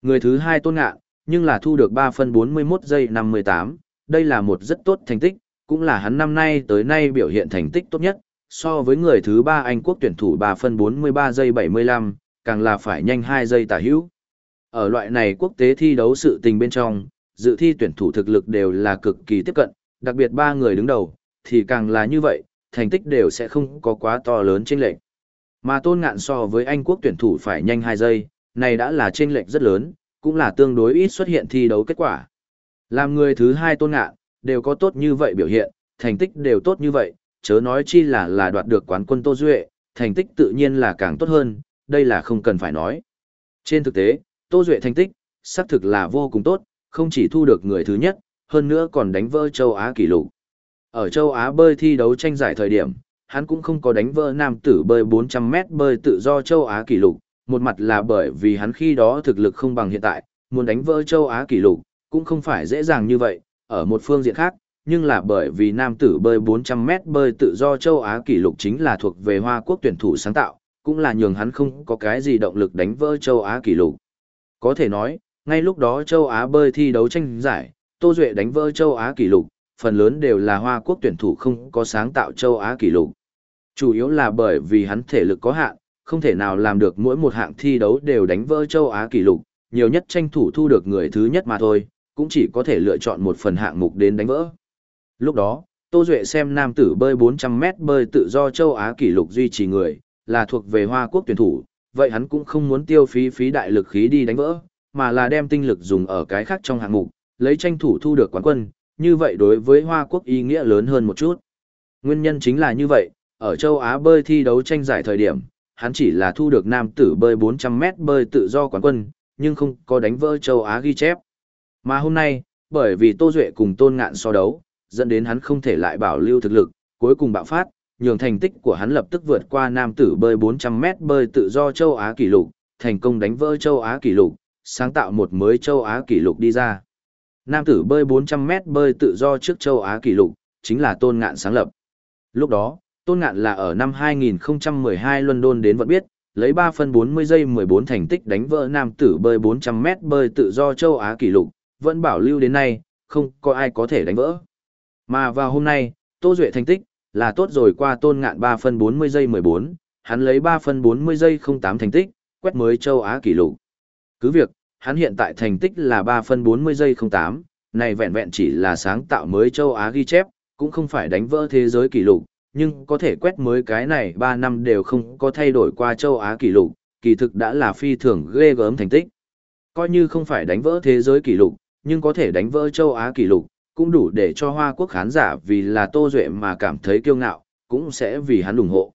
Người thứ hai tôn Ngạ, nhưng là thu được 3 phân 41 giây 58, đây là một rất tốt thành tích, cũng là hắn năm nay tới nay biểu hiện thành tích tốt nhất, so với người thứ ba Anh quốc tuyển thủ 3 phân 43 giây 75, càng là phải nhanh 2 giây tả hữu. Ở loại này quốc tế thi đấu sự tình bên trong, dự thi tuyển thủ thực lực đều là cực kỳ tiếp cận, đặc biệt ba người đứng đầu, thì càng là như vậy, thành tích đều sẽ không có quá to lớn chênh lệch. Mà tôn ngạn so với Anh quốc tuyển thủ phải nhanh 2 giây, này đã là chênh lệch rất lớn, cũng là tương đối ít xuất hiện thi đấu kết quả. Làm người thứ hai tôn ngạn, đều có tốt như vậy biểu hiện, thành tích đều tốt như vậy, chớ nói chi là là đoạt được quán quân Tô Duệ, thành tích tự nhiên là càng tốt hơn, đây là không cần phải nói. Trên thực tế, Tô Duệ thành tích, xác thực là vô cùng tốt, không chỉ thu được người thứ nhất, hơn nữa còn đánh vỡ châu Á kỷ lục. Ở châu Á bơi thi đấu tranh giải thời điểm, hắn cũng không có đánh vỡ nam tử bơi 400m bơi tự do châu Á kỷ lục, một mặt là bởi vì hắn khi đó thực lực không bằng hiện tại, muốn đánh vỡ châu Á kỷ lục, cũng không phải dễ dàng như vậy, ở một phương diện khác, nhưng là bởi vì nam tử bơi 400m bơi tự do châu Á kỷ lục chính là thuộc về Hoa Quốc tuyển thủ sáng tạo, cũng là nhường hắn không có cái gì động lực đánh vỡ châu Á kỷ lục. Có thể nói, ngay lúc đó châu Á bơi thi đấu tranh giải, Tô Duệ đánh vỡ châu Á kỷ lục, phần lớn đều là Hoa Quốc tuyển thủ không có sáng tạo châu Á kỷ lục. Chủ yếu là bởi vì hắn thể lực có hạn, không thể nào làm được mỗi một hạng thi đấu đều đánh vỡ châu Á kỷ lục, nhiều nhất tranh thủ thu được người thứ nhất mà thôi, cũng chỉ có thể lựa chọn một phần hạng mục đến đánh vỡ. Lúc đó, Tô Duệ xem nam tử bơi 400m bơi tự do châu Á kỷ lục duy trì người, là thuộc về Hoa Quốc tuyển thủ, vậy hắn cũng không muốn tiêu phí phí đại lực khí đi đánh vỡ, mà là đem tinh lực dùng ở cái khác trong hạng mục, lấy tranh thủ thu được quán quân, như vậy đối với Hoa Quốc ý nghĩa lớn hơn một chút. Nguyên nhân chính là như vậy, ở châu Á bơi thi đấu tranh giải thời điểm, hắn chỉ là thu được nam tử bơi 400m bơi tự do quán quân, nhưng không có đánh vỡ châu Á ghi chép. Mà hôm nay, bởi vì Tô Duệ cùng Tôn Ngạn so đấu, dẫn đến hắn không thể lại bảo lưu thực lực, cuối cùng bạo phát, nhường thành tích của hắn lập tức vượt qua nam tử bơi 400m bơi tự do châu Á kỷ lục, thành công đánh vỡ châu Á kỷ lục, sáng tạo một mới châu Á kỷ lục đi ra. Nam tử bơi 400m bơi tự do trước châu Á kỷ lục, chính là Tôn Ngạn sáng lập. Lúc đó, Tôn Ngạn là ở năm 2012 London đến vẫn biết, lấy 3 phân 40 giây 14 thành tích đánh vỡ nam tử bơi 400m bơi tự do châu Á kỷ lục, vẫn bảo lưu đến nay, không có ai có thể đánh vỡ. Mà vào hôm nay, Tô Duệ thành tích, là tốt rồi qua tôn ngạn 3 phân 40 giây 14, hắn lấy 3 phân 40 giây 08 thành tích, quét mới châu Á kỷ lục. Cứ việc, hắn hiện tại thành tích là 3 phân 40 giây 08, này vẹn vẹn chỉ là sáng tạo mới châu Á ghi chép, cũng không phải đánh vỡ thế giới kỷ lục, nhưng có thể quét mới cái này 3 năm đều không có thay đổi qua châu Á kỷ lục, kỳ thực đã là phi thường ghê gớm thành tích. Coi như không phải đánh vỡ thế giới kỷ lục, nhưng có thể đánh vỡ châu Á kỷ lục, cũng đủ để cho Hoa Quốc khán giả vì là Tô Duệ mà cảm thấy kiêu ngạo, cũng sẽ vì hắn ủng hộ.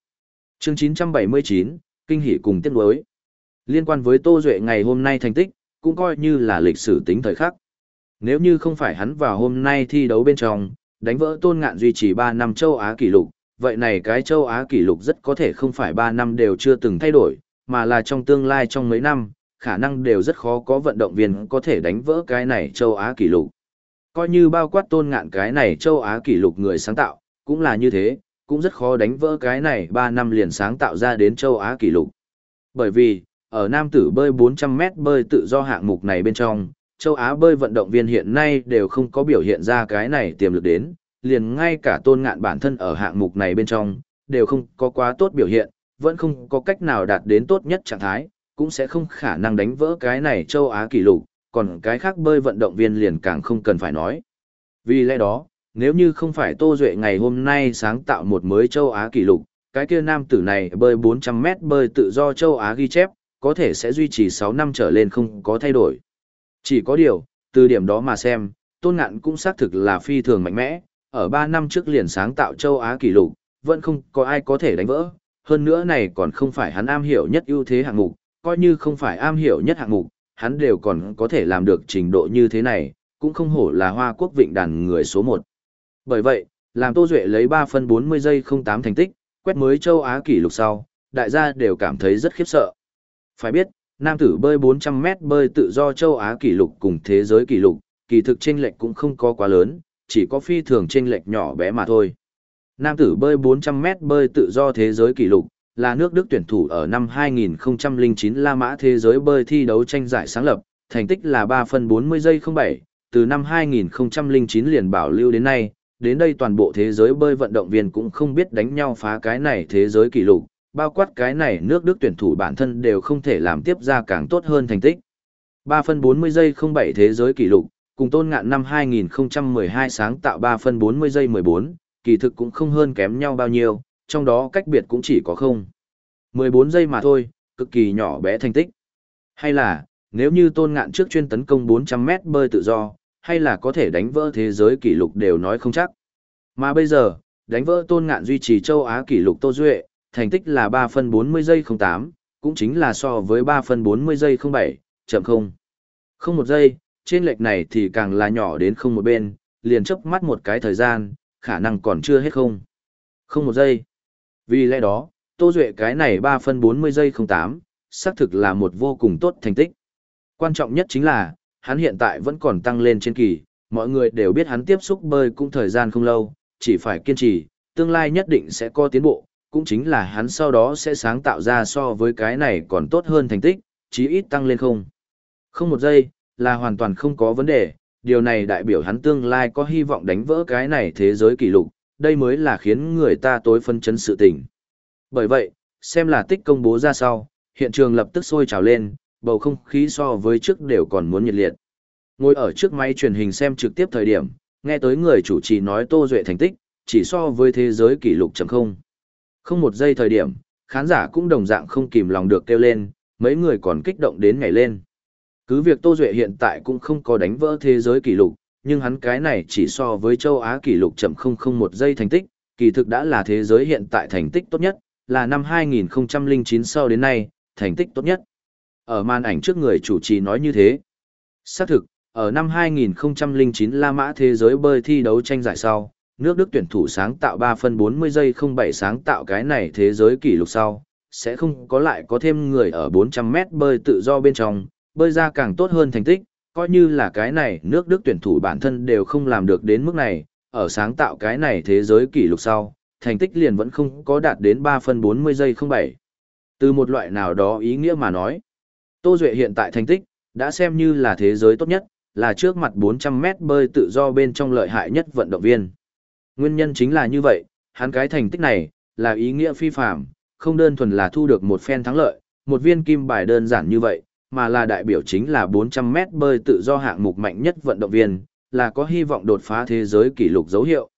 Chương 979, Kinh hỷ cùng tiết đối. Liên quan với Tô Duệ ngày hôm nay thành tích, cũng coi như là lịch sử tính thời khắc. Nếu như không phải hắn vào hôm nay thi đấu bên trong, đánh vỡ tôn ngạn duy trì 3 năm châu Á kỷ lục, vậy này cái châu Á kỷ lục rất có thể không phải 3 năm đều chưa từng thay đổi, mà là trong tương lai trong mấy năm, khả năng đều rất khó có vận động viên có thể đánh vỡ cái này châu Á kỷ lục. Coi như bao quát tôn ngạn cái này châu Á kỷ lục người sáng tạo, cũng là như thế, cũng rất khó đánh vỡ cái này 3 năm liền sáng tạo ra đến châu Á kỷ lục. Bởi vì, ở nam tử bơi 400m bơi tự do hạng mục này bên trong, châu Á bơi vận động viên hiện nay đều không có biểu hiện ra cái này tiềm lực đến, liền ngay cả tôn ngạn bản thân ở hạng mục này bên trong, đều không có quá tốt biểu hiện, vẫn không có cách nào đạt đến tốt nhất trạng thái, cũng sẽ không khả năng đánh vỡ cái này châu Á kỷ lục, còn cái khác bơi vận động viên liền càng không cần phải nói. Vì lẽ đó, nếu như không phải Tô Duệ ngày hôm nay sáng tạo một mới châu Á kỷ lục, cái kia nam tử này bơi 400m bơi tự do châu Á ghi chép, có thể sẽ duy trì 6 năm trở lên không có thay đổi. Chỉ có điều, từ điểm đó mà xem, Tôn Ngạn cũng xác thực là phi thường mạnh mẽ, ở 3 năm trước liền sáng tạo châu Á kỷ lục, vẫn không có ai có thể đánh vỡ. Hơn nữa này còn không phải hắn am hiểu nhất ưu thế hạng mục, coi như không phải am hiểu nhất hạng mục, hắn đều còn có thể làm được trình độ như thế này, cũng không hổ là Hoa Quốc Vịnh đàn người số 1. Bởi vậy, làm Tô Duệ lấy 3 phân 40 giây 08 thành tích, quét mới châu Á kỷ lục sau, đại gia đều cảm thấy rất khiếp sợ. Phải biết, nam tử bơi 400 mét bơi tự do châu Á kỷ lục cùng thế giới kỷ lục, kỳ thực chênh lệch cũng không có quá lớn, chỉ có phi thường chênh lệch nhỏ bé mà thôi. Nam tử bơi 400 mét bơi tự do thế giới kỷ lục, là nước Đức tuyển thủ ở năm 2009 La Mã thế giới bơi thi đấu tranh giải sáng lập, thành tích là 3 phân 40 giây 07, từ năm 2009 liền bảo lưu đến nay, đến đây toàn bộ thế giới bơi vận động viên cũng không biết đánh nhau phá cái này thế giới kỷ lục, bao quát cái này nước Đức tuyển thủ bản thân đều không thể làm tiếp ra càng tốt hơn thành tích. 3 phân 40 giây 07 thế giới kỷ lục, cùng tôn ngạn năm 2012 sáng tạo 3 phân 40 giây 14, kỳ thực cũng không hơn kém nhau bao nhiêu, trong đó cách biệt cũng chỉ có không. 14 giây mà thôi, cực kỳ nhỏ bé thành tích. Hay là, nếu như tôn ngạn trước chuyên tấn công 400 mét bơi tự do, hay là có thể đánh vỡ thế giới kỷ lục đều nói không chắc. Mà bây giờ, đánh vỡ tôn ngạn duy trì châu Á kỷ lục Tô Duệ, thành tích là 3 phân 40 giây 08, cũng chính là so với 3 phân 40 giây 07, chậm không. Không một giây, trên lệch này thì càng là nhỏ đến không một bên, liền chớp mắt một cái thời gian, khả năng còn chưa hết không. Không một giây. Vì lẽ đó, Tô Duệ cái này 3 phân 40 giây 08, xác thực là một vô cùng tốt thành tích. Quan trọng nhất chính là, hắn hiện tại vẫn còn tăng lên trên kỳ, mọi người đều biết hắn tiếp xúc bơi cũng thời gian không lâu, chỉ phải kiên trì, tương lai nhất định sẽ có tiến bộ, cũng chính là hắn sau đó sẽ sáng tạo ra so với cái này còn tốt hơn thành tích, chí ít tăng lên không. Không một giây, là hoàn toàn không có vấn đề, điều này đại biểu hắn tương lai có hy vọng đánh vỡ cái này thế giới kỷ lục, đây mới là khiến người ta tối phân chấn sự tình. Bởi vậy, xem là tích công bố ra sau, hiện trường lập tức sôi trào lên, bầu không khí so với trước đều còn muốn nhiệt liệt. Ngồi ở trước máy truyền hình xem trực tiếp thời điểm, nghe tới người chủ trì nói Tô Duệ thành tích, chỉ so với thế giới kỷ lục chấm không. Không một giây thời điểm, khán giả cũng đồng dạng không kìm lòng được kêu lên, mấy người còn kích động đến ngày lên. Cứ việc Tô Duệ hiện tại cũng không có đánh vỡ thế giới kỷ lục, nhưng hắn cái này chỉ so với châu Á kỷ lục chậm không không một giây thành tích, kỳ thực đã là thế giới hiện tại thành tích tốt nhất, là năm 2009 sau đến nay, thành tích tốt nhất. Ở màn ảnh trước người chủ trì nói như thế. Xác thực, ở năm 2009 La Mã thế giới bơi thi đấu tranh giải sau, nước Đức tuyển thủ sáng tạo 3 phân 40 giây 07 sáng tạo cái này thế giới kỷ lục sau, sẽ không có lại có thêm người ở 400 mét bơi tự do bên trong, bơi ra càng tốt hơn thành tích, coi như là cái này nước Đức tuyển thủ bản thân đều không làm được đến mức này, ở sáng tạo cái này thế giới kỷ lục sau, thành tích liền vẫn không có đạt đến 3 phân 40 giây 07. Từ một loại nào đó ý nghĩa mà nói, Tô Duệ hiện tại thành tích, đã xem như là thế giới tốt nhất, là trước mặt 400 mét bơi tự do bên trong lợi hại nhất vận động viên. Nguyên nhân chính là như vậy, hắn cái thành tích này, là ý nghĩa phi phạm, không đơn thuần là thu được một phen thắng lợi, một viên kim bài đơn giản như vậy, mà là đại biểu chính là 400 mét bơi tự do hạng mục mạnh nhất vận động viên, là có hy vọng đột phá thế giới kỷ lục dấu hiệu.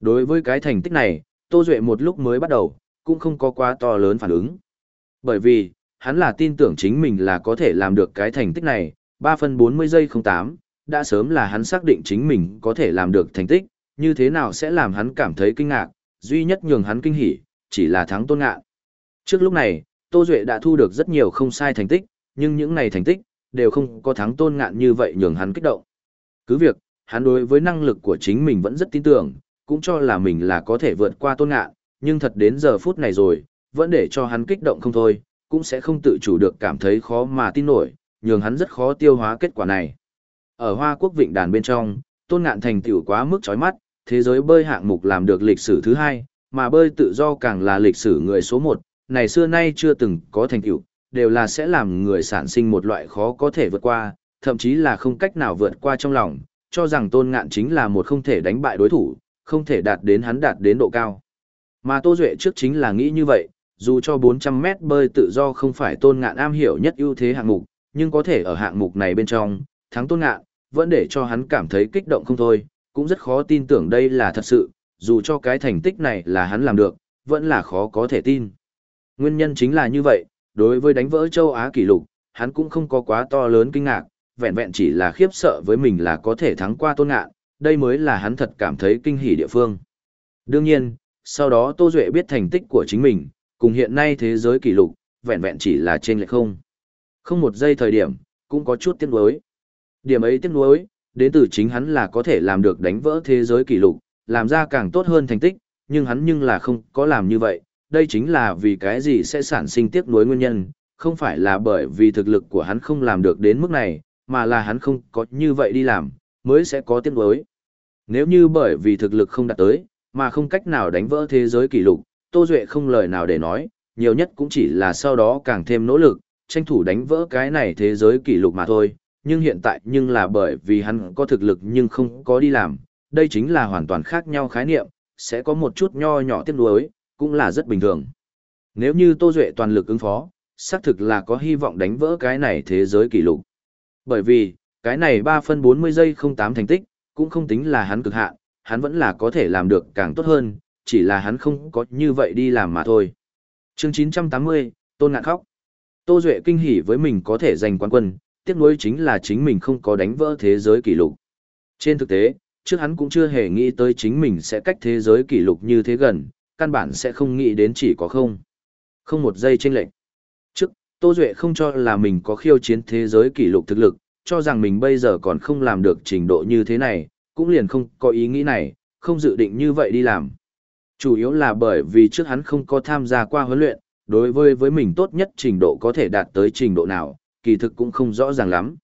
Đối với cái thành tích này, Tô Duệ một lúc mới bắt đầu, cũng không có quá to lớn phản ứng. Bởi vì, hắn là tin tưởng chính mình là có thể làm được cái thành tích này, 3 phần 40 giây 08, đã sớm là hắn xác định chính mình có thể làm được thành tích, như thế nào sẽ làm hắn cảm thấy kinh ngạc, duy nhất nhường hắn kinh hỉ, chỉ là thắng tôn ngạn. Trước lúc này, Tô Duệ đã thu được rất nhiều không sai thành tích, nhưng những này thành tích, đều không có thắng tôn ngạn như vậy nhường hắn kích động. Cứ việc, hắn đối với năng lực của chính mình vẫn rất tin tưởng, cũng cho là mình là có thể vượt qua tôn ngạn, nhưng thật đến giờ phút này rồi, vẫn để cho hắn kích động không thôi, cũng sẽ không tự chủ được cảm thấy khó mà tin nổi, nhường hắn rất khó tiêu hóa kết quả này. Ở Hoa Quốc Vịnh đàn bên trong, tôn ngạn thành tựu quá mức chói mắt, thế giới bơi hạng mục làm được lịch sử thứ hai, mà bơi tự do càng là lịch sử người số một, này xưa nay chưa từng có thành tựu, đều là sẽ làm người sản sinh một loại khó có thể vượt qua, thậm chí là không cách nào vượt qua trong lòng, cho rằng tôn ngạn chính là một không thể đánh bại đối thủ, không thể đạt đến hắn đạt đến độ cao. Mà Tô Duệ trước chính là nghĩ như vậy, dù cho 400 mét bơi tự do không phải tôn ngạn am hiểu nhất ưu thế hạng mục, nhưng có thể ở hạng mục này bên trong, thắng tôn ngạn, vẫn để cho hắn cảm thấy kích động không thôi, cũng rất khó tin tưởng đây là thật sự, dù cho cái thành tích này là hắn làm được, vẫn là khó có thể tin. Nguyên nhân chính là như vậy, đối với đánh vỡ châu Á kỷ lục, hắn cũng không có quá to lớn kinh ngạc, vẹn vẹn chỉ là khiếp sợ với mình là có thể thắng qua tôn ngạn, đây mới là hắn thật cảm thấy kinh hỉ địa phương. Đương nhiên, sau đó Tô Duệ biết thành tích của chính mình, cùng hiện nay thế giới kỷ lục, vẹn vẹn chỉ là trên lệch không. Không một giây thời điểm, cũng có chút tiếc nuối. Điểm ấy tiếc nuối, đến từ chính hắn là có thể làm được đánh vỡ thế giới kỷ lục, làm ra càng tốt hơn thành tích, nhưng hắn nhưng là không có làm như vậy, đây chính là vì cái gì sẽ sản sinh tiếc nuối nguyên nhân, không phải là bởi vì thực lực của hắn không làm được đến mức này, mà là hắn không có như vậy đi làm, mới sẽ có tiếc nuối. Nếu như bởi vì thực lực không đạt tới, mà không cách nào đánh vỡ thế giới kỷ lục, Tô Duệ không lời nào để nói, nhiều nhất cũng chỉ là sau đó càng thêm nỗ lực, tranh thủ đánh vỡ cái này thế giới kỷ lục mà thôi, nhưng hiện tại nhưng là bởi vì hắn có thực lực nhưng không có đi làm, đây chính là hoàn toàn khác nhau khái niệm, sẽ có một chút nho nhỏ tiếc nuối, cũng là rất bình thường. Nếu như Tô Duệ toàn lực ứng phó, xác thực là có hy vọng đánh vỡ cái này thế giới kỷ lục. Bởi vì, cái này 3 phân 40 giây 08 thành tích, cũng không tính là hắn cực hạn, hắn vẫn là có thể làm được càng tốt hơn, chỉ là hắn không có như vậy đi làm mà thôi. chương 980, Tôn Ngạn khóc. Tô Duệ kinh hỉ với mình có thể giành quán quân, tiếc nuối chính là chính mình không có đánh vỡ thế giới kỷ lục. Trên thực tế, trước hắn cũng chưa hề nghĩ tới chính mình sẽ cách thế giới kỷ lục như thế gần, căn bản sẽ không nghĩ đến chỉ có không. Không một giây chênh lệnh. Trước, Tô Duệ không cho là mình có khiêu chiến thế giới kỷ lục thực lực, cho rằng mình bây giờ còn không làm được trình độ như thế này, cũng liền không có ý nghĩ này, không dự định như vậy đi làm. Chủ yếu là bởi vì trước hắn không có tham gia qua huấn luyện, đối với với mình tốt nhất trình độ có thể đạt tới trình độ nào, kỳ thực cũng không rõ ràng lắm.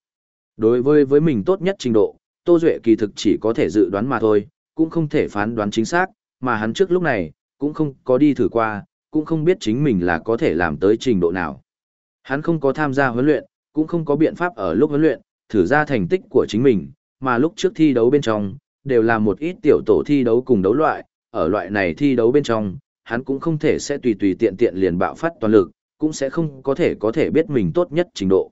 Đối với với mình tốt nhất trình độ, Tô Duệ kỳ thực chỉ có thể dự đoán mà thôi, cũng không thể phán đoán chính xác, mà hắn trước lúc này, cũng không có đi thử qua, cũng không biết chính mình là có thể làm tới trình độ nào. Hắn không có tham gia huấn luyện, cũng không có biện pháp ở lúc huấn luyện, thử ra thành tích của chính mình, mà lúc trước thi đấu bên trong, đều là một ít tiểu tổ thi đấu cùng đấu loại, ở loại này thi đấu bên trong, hắn cũng không thể sẽ tùy tùy tiện tiện liền bạo phát toàn lực, cũng sẽ không có thể có thể biết mình tốt nhất trình độ.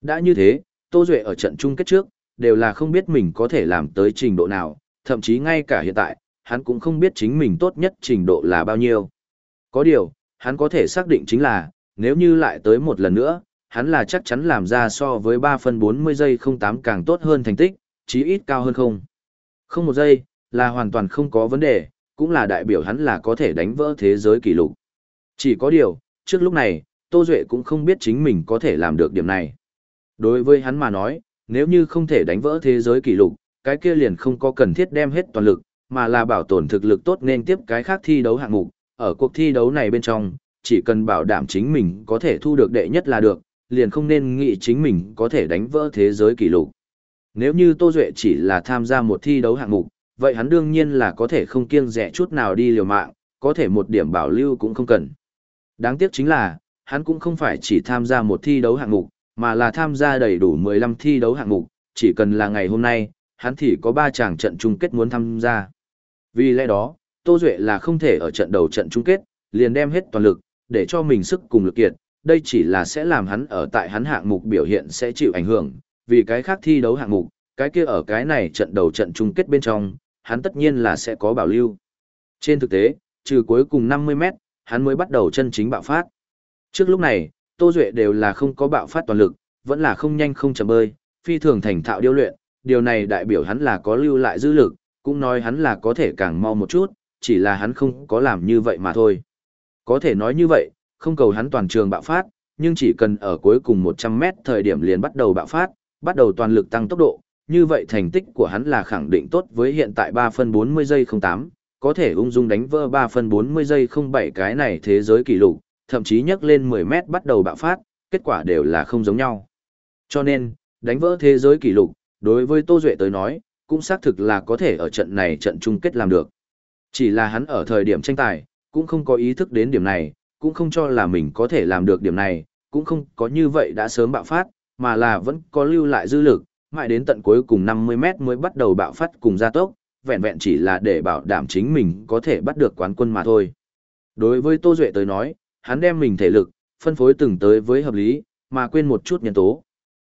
Đã như thế, Tô Duệ ở trận chung kết trước, đều là không biết mình có thể làm tới trình độ nào, thậm chí ngay cả hiện tại, hắn cũng không biết chính mình tốt nhất trình độ là bao nhiêu. Có điều, hắn có thể xác định chính là, nếu như lại tới một lần nữa, hắn là chắc chắn làm ra so với 3 phân 40 giây 08 càng tốt hơn thành tích, chí ít cao hơn không. Không một giây, là hoàn toàn không có vấn đề, cũng là đại biểu hắn là có thể đánh vỡ thế giới kỷ lục. Chỉ có điều, trước lúc này, Tô Duệ cũng không biết chính mình có thể làm được điểm này. Đối với hắn mà nói, nếu như không thể đánh vỡ thế giới kỷ lục, cái kia liền không có cần thiết đem hết toàn lực, mà là bảo tồn thực lực tốt nên tiếp cái khác thi đấu hạng mục. Ở cuộc thi đấu này bên trong, chỉ cần bảo đảm chính mình có thể thu được đệ nhất là được, liền không nên nghĩ chính mình có thể đánh vỡ thế giới kỷ lục. Nếu như Tô Duệ chỉ là tham gia một thi đấu hạng mục, vậy hắn đương nhiên là có thể không kiêng rẻ chút nào đi liều mạng, có thể một điểm bảo lưu cũng không cần. Đáng tiếc chính là, hắn cũng không phải chỉ tham gia một thi đấu hạng mục, mà là tham gia đầy đủ 15 thi đấu hạng mục, chỉ cần là ngày hôm nay, hắn thì có 3 chàng trận chung kết muốn tham gia. Vì lẽ đó, Tô Duệ là không thể ở trận đầu trận chung kết, liền đem hết toàn lực, để cho mình sức cùng lực kiệt, đây chỉ là sẽ làm hắn ở tại hắn hạng mục biểu hiện sẽ chịu ảnh hưởng, vì cái khác thi đấu hạng mục, cái kia ở cái này trận đầu trận chung kết bên trong, hắn tất nhiên là sẽ có bảo lưu. Trên thực tế, trừ cuối cùng 50 mét, hắn mới bắt đầu chân chính bạo phát. Trước lúc này, Tô Duệ đều là không có bạo phát toàn lực, vẫn là không nhanh không chậm bơi, phi thường thành thạo điêu luyện, điều này đại biểu hắn là có lưu lại dư lực, cũng nói hắn là có thể càng mau một chút, chỉ là hắn không có làm như vậy mà thôi. Có thể nói như vậy, không cầu hắn toàn trường bạo phát, nhưng chỉ cần ở cuối cùng 100 mét thời điểm liền bắt đầu bạo phát, bắt đầu toàn lực tăng tốc độ, như vậy thành tích của hắn là khẳng định tốt với hiện tại 3 phân 40 giây 08, có thể ung dung đánh vỡ 3 phân 40 giây 07 cái này thế giới kỷ lục, thậm chí nhấc lên 10 mét bắt đầu bạo phát, kết quả đều là không giống nhau. Cho nên, đánh vỡ thế giới kỷ lục, đối với Tô Duệ tới nói, cũng xác thực là có thể ở trận này trận chung kết làm được. Chỉ là hắn ở thời điểm tranh tài, cũng không có ý thức đến điểm này, cũng không cho là mình có thể làm được điểm này, cũng không có như vậy đã sớm bạo phát, mà là vẫn có lưu lại dư lực, mãi đến tận cuối cùng 50 mét mới bắt đầu bạo phát cùng gia tốc, vẹn vẹn chỉ là để bảo đảm chính mình có thể bắt được quán quân mà thôi. Đối với Tô Duệ tới nói, hắn đem mình thể lực, phân phối từng tới với hợp lý, mà quên một chút nhân tố.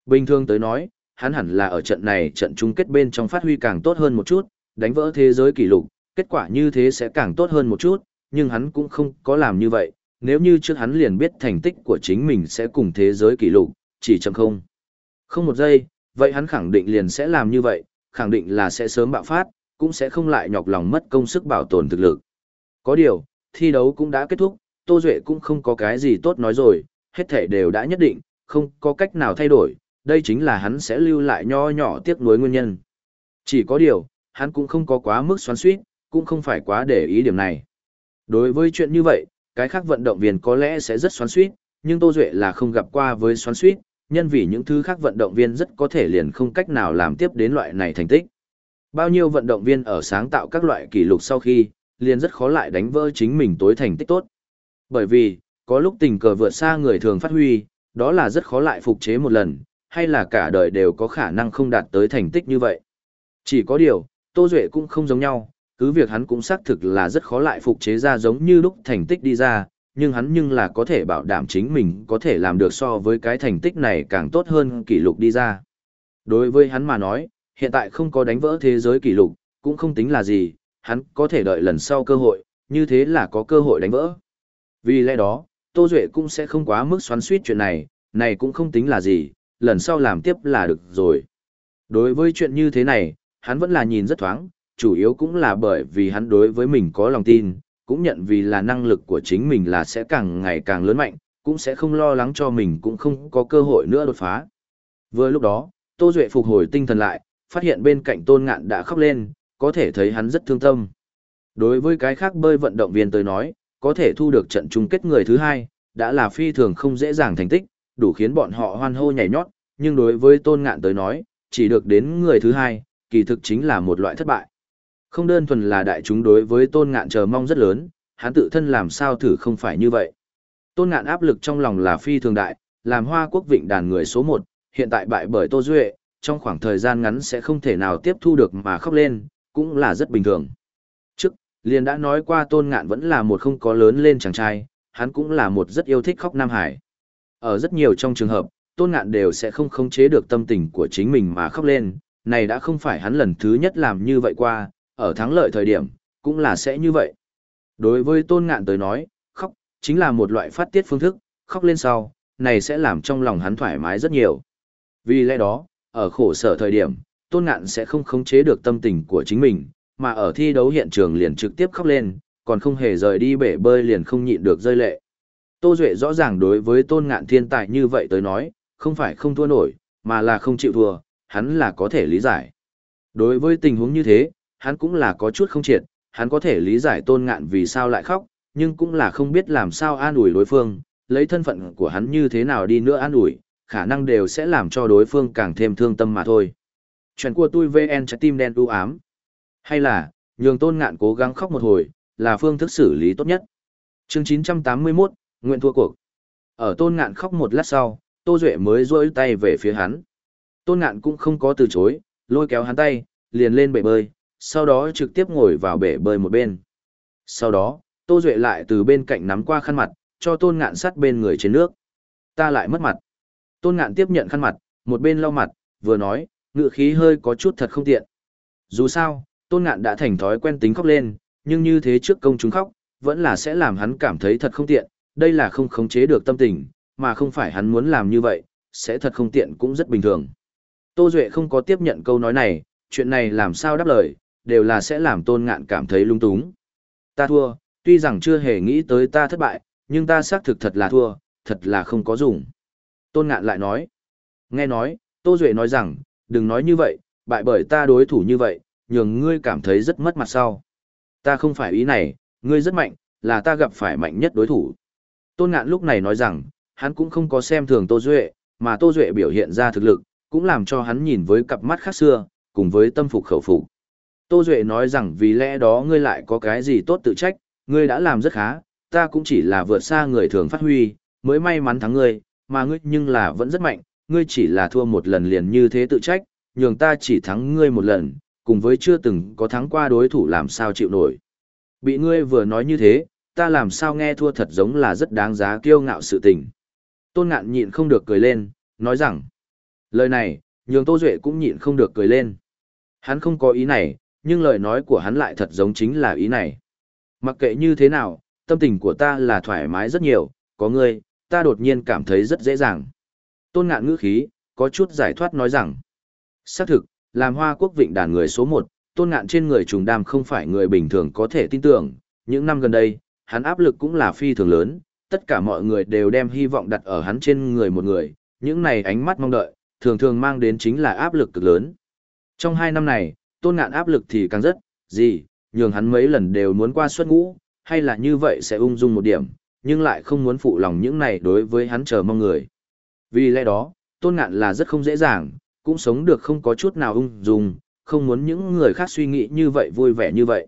Bình thường tới nói, hắn hẳn là ở trận này trận chung kết bên trong phát huy càng tốt hơn một chút, đánh vỡ thế giới kỷ lục, kết quả như thế sẽ càng tốt hơn một chút, nhưng hắn cũng không có làm như vậy, nếu như trước hắn liền biết thành tích của chính mình sẽ cùng thế giới kỷ lục, chỉ chậm không. Không một giây, vậy hắn khẳng định liền sẽ làm như vậy, khẳng định là sẽ sớm bạo phát, cũng sẽ không lại nhọc lòng mất công sức bảo tồn thực lực. Có điều, thi đấu cũng đã kết thúc, Tô Duệ cũng không có cái gì tốt nói rồi, hết thể đều đã nhất định, không có cách nào thay đổi, đây chính là hắn sẽ lưu lại nho nhỏ tiếc nuối nguyên nhân. Chỉ có điều, hắn cũng không có quá mức xoắn suýt, cũng không phải quá để ý điểm này. Đối với chuyện như vậy, cái khác vận động viên có lẽ sẽ rất xoắn suýt, nhưng Tô Duệ là không gặp qua với xoắn suýt, nhân vì những thứ khác vận động viên rất có thể liền không cách nào làm tiếp đến loại này thành tích. Bao nhiêu vận động viên ở sáng tạo các loại kỷ lục sau khi, liền rất khó lại đánh vỡ chính mình tối thành tích tốt. Bởi vì, có lúc tình cờ vượt xa người thường phát huy, đó là rất khó lại phục chế một lần, hay là cả đời đều có khả năng không đạt tới thành tích như vậy. Chỉ có điều, Tô Duệ cũng không giống nhau, cứ việc hắn cũng xác thực là rất khó lại phục chế ra giống như lúc thành tích đi ra, nhưng hắn nhưng là có thể bảo đảm chính mình có thể làm được so với cái thành tích này càng tốt hơn kỷ lục đi ra. Đối với hắn mà nói, hiện tại không có đánh vỡ thế giới kỷ lục, cũng không tính là gì, hắn có thể đợi lần sau cơ hội, như thế là có cơ hội đánh vỡ. Vì lẽ đó, Tô Duệ cũng sẽ không quá mức xoắn suýt chuyện này, này cũng không tính là gì, lần sau làm tiếp là được rồi. Đối với chuyện như thế này, hắn vẫn là nhìn rất thoáng, chủ yếu cũng là bởi vì hắn đối với mình có lòng tin, cũng nhận vì là năng lực của chính mình là sẽ càng ngày càng lớn mạnh, cũng sẽ không lo lắng cho mình cũng không có cơ hội nữa đột phá. Vừa lúc đó, Tô Duệ phục hồi tinh thần lại, phát hiện bên cạnh Tôn Ngạn đã khóc lên, có thể thấy hắn rất thương tâm. Đối với cái khác bơi vận động viên tới nói, có thể thu được trận chung kết người thứ hai, đã là phi thường không dễ dàng thành tích, đủ khiến bọn họ hoan hô nhảy nhót, nhưng đối với Tôn Ngạn tới nói, chỉ được đến người thứ hai, kỳ thực chính là một loại thất bại. Không đơn thuần là đại chúng đối với tôn ngạn chờ mong rất lớn, hắn tự thân làm sao thử không phải như vậy. Tôn ngạn áp lực trong lòng là phi thường đại, làm hoa quốc vịnh đàn người số một, hiện tại bại bởi Tô Duệ, trong khoảng thời gian ngắn sẽ không thể nào tiếp thu được mà khóc lên, cũng là rất bình thường. Trước, liền đã nói qua tôn ngạn vẫn là một không có lớn lên chàng trai, hắn cũng là một rất yêu thích khóc Nam Hải. Ở rất nhiều trong trường hợp, tôn ngạn đều sẽ không khống chế được tâm tình của chính mình mà khóc lên, này đã không phải hắn lần thứ nhất làm như vậy qua, ở thắng lợi thời điểm, cũng là sẽ như vậy. Đối với tôn ngạn tới nói, khóc, chính là một loại phát tiết phương thức, khóc lên sau, này sẽ làm trong lòng hắn thoải mái rất nhiều. Vì lẽ đó, ở khổ sở thời điểm, tôn ngạn sẽ không khống chế được tâm tình của chính mình, mà ở thi đấu hiện trường liền trực tiếp khóc lên, còn không hề rời đi bể bơi liền không nhịn được rơi lệ. Tô Duệ rõ ràng đối với tôn ngạn thiên tài như vậy tới nói, không phải không thua nổi, mà là không chịu thua, hắn là có thể lý giải. Đối với tình huống như thế, hắn cũng là có chút không triệt, hắn có thể lý giải tôn ngạn vì sao lại khóc, nhưng cũng là không biết làm sao an ủi đối phương, lấy thân phận của hắn như thế nào đi nữa an ủi, khả năng đều sẽ làm cho đối phương càng thêm thương tâm mà thôi. Chuyện của tôi VN trái tim đen u ám. Hay là, nhường tôn ngạn cố gắng khóc một hồi, là phương thức xử lý tốt nhất. chương 981, nguyện thua cuộc. Ở tôn ngạn khóc một lát sau, Tô Duệ mới rôi tay về phía hắn. Tôn ngạn cũng không có từ chối, lôi kéo hắn tay, liền lên bể bơi, sau đó trực tiếp ngồi vào bể bơi một bên. Sau đó, Tô Duệ lại từ bên cạnh nắm qua khăn mặt, cho tôn ngạn sắt bên người trên nước. Ta lại mất mặt. Tôn ngạn tiếp nhận khăn mặt, một bên lau mặt, vừa nói, ngựa khí hơi có chút thật không tiện. Dù sao, tôn ngạn đã thành thói quen tính khóc lên, nhưng như thế trước công chúng khóc, vẫn là sẽ làm hắn cảm thấy thật không tiện, đây là không khống chế được tâm tình, mà không phải hắn muốn làm như vậy, sẽ thật không tiện cũng rất bình thường. Tô Duệ không có tiếp nhận câu nói này, chuyện này làm sao đáp lời, đều là sẽ làm tôn ngạn cảm thấy lung túng. Ta thua, tuy rằng chưa hề nghĩ tới ta thất bại, nhưng ta xác thực thật là thua, thật là không có dùng. Tôn ngạn lại nói. Nghe nói, Tô Duệ nói rằng, đừng nói như vậy, bại bởi ta đối thủ như vậy, nhường ngươi cảm thấy rất mất mặt sau. Ta không phải ý này, ngươi rất mạnh, là ta gặp phải mạnh nhất đối thủ. Tôn ngạn lúc này nói rằng, hắn cũng không có xem thường Tô Duệ, mà Tô Duệ biểu hiện ra thực lực, cũng làm cho hắn nhìn với cặp mắt khác xưa, cùng với tâm phục khẩu phục. Tô Duệ nói rằng vì lẽ đó ngươi lại có cái gì tốt tự trách, ngươi đã làm rất khá, ta cũng chỉ là vượt xa người thường phát huy, mới may mắn thắng ngươi, mà ngươi nhưng là vẫn rất mạnh, ngươi chỉ là thua một lần liền như thế tự trách, nhường ta chỉ thắng ngươi một lần, cùng với chưa từng có thắng qua đối thủ làm sao chịu nổi. Bị ngươi vừa nói như thế, ta làm sao nghe thua thật giống là rất đáng giá kiêu ngạo sự tình. Tôn ngạn nhịn không được cười lên, nói rằng, lời này, nhường Tô Duệ cũng nhịn không được cười lên. Hắn không có ý này, nhưng lời nói của hắn lại thật giống chính là ý này. Mặc kệ như thế nào, tâm tình của ta là thoải mái rất nhiều, có ngươi, ta đột nhiên cảm thấy rất dễ dàng. Tôn ngạn ngữ khí, có chút giải thoát nói rằng, xác thực, làm hoa quốc vịnh đàn người số 1, tôn ngạn trên người trùng đam không phải người bình thường có thể tin tưởng, những năm gần đây, hắn áp lực cũng là phi thường lớn, tất cả mọi người đều đem hy vọng đặt ở hắn trên người một người, những này ánh mắt mong đợi, thường thường mang đến chính là áp lực cực lớn. Trong hai năm này, tôn ngạn áp lực thì càng rất, gì, nhường hắn mấy lần đều muốn qua xuất ngũ, hay là như vậy sẽ ung dung một điểm, nhưng lại không muốn phụ lòng những này đối với hắn chờ mong người. Vì lẽ đó, tôn ngạn là rất không dễ dàng, cũng sống được không có chút nào ung dung, không muốn những người khác suy nghĩ như vậy vui vẻ như vậy.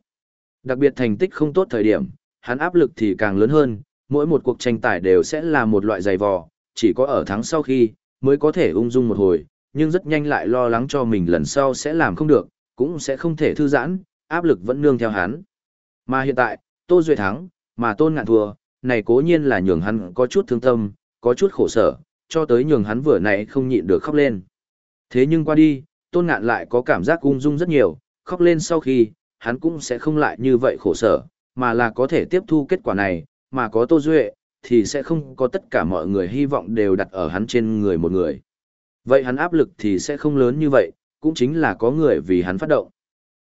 Đặc biệt thành tích không tốt thời điểm, hắn áp lực thì càng lớn hơn, mỗi một cuộc tranh tài đều sẽ là một loại giày vò, chỉ có ở thắng sau khi, mới có thể ung dung một hồi, nhưng rất nhanh lại lo lắng cho mình lần sau sẽ làm không được, cũng sẽ không thể thư giãn, áp lực vẫn nương theo hắn. Mà hiện tại, Tô Duệ thắng, mà Tôn Ngạn thua, này cố nhiên là nhường hắn có chút thương tâm, có chút khổ sở, cho tới nhường hắn vừa nãy không nhịn được khóc lên. Thế nhưng qua đi, Tôn Ngạn lại có cảm giác ung dung rất nhiều, khóc lên sau khi, hắn cũng sẽ không lại như vậy khổ sở, mà là có thể tiếp thu kết quả này, mà có Tô Duệ, thì sẽ không có tất cả mọi người hy vọng đều đặt ở hắn trên người một người. Vậy hắn áp lực thì sẽ không lớn như vậy, cũng chính là có người vì hắn phát động.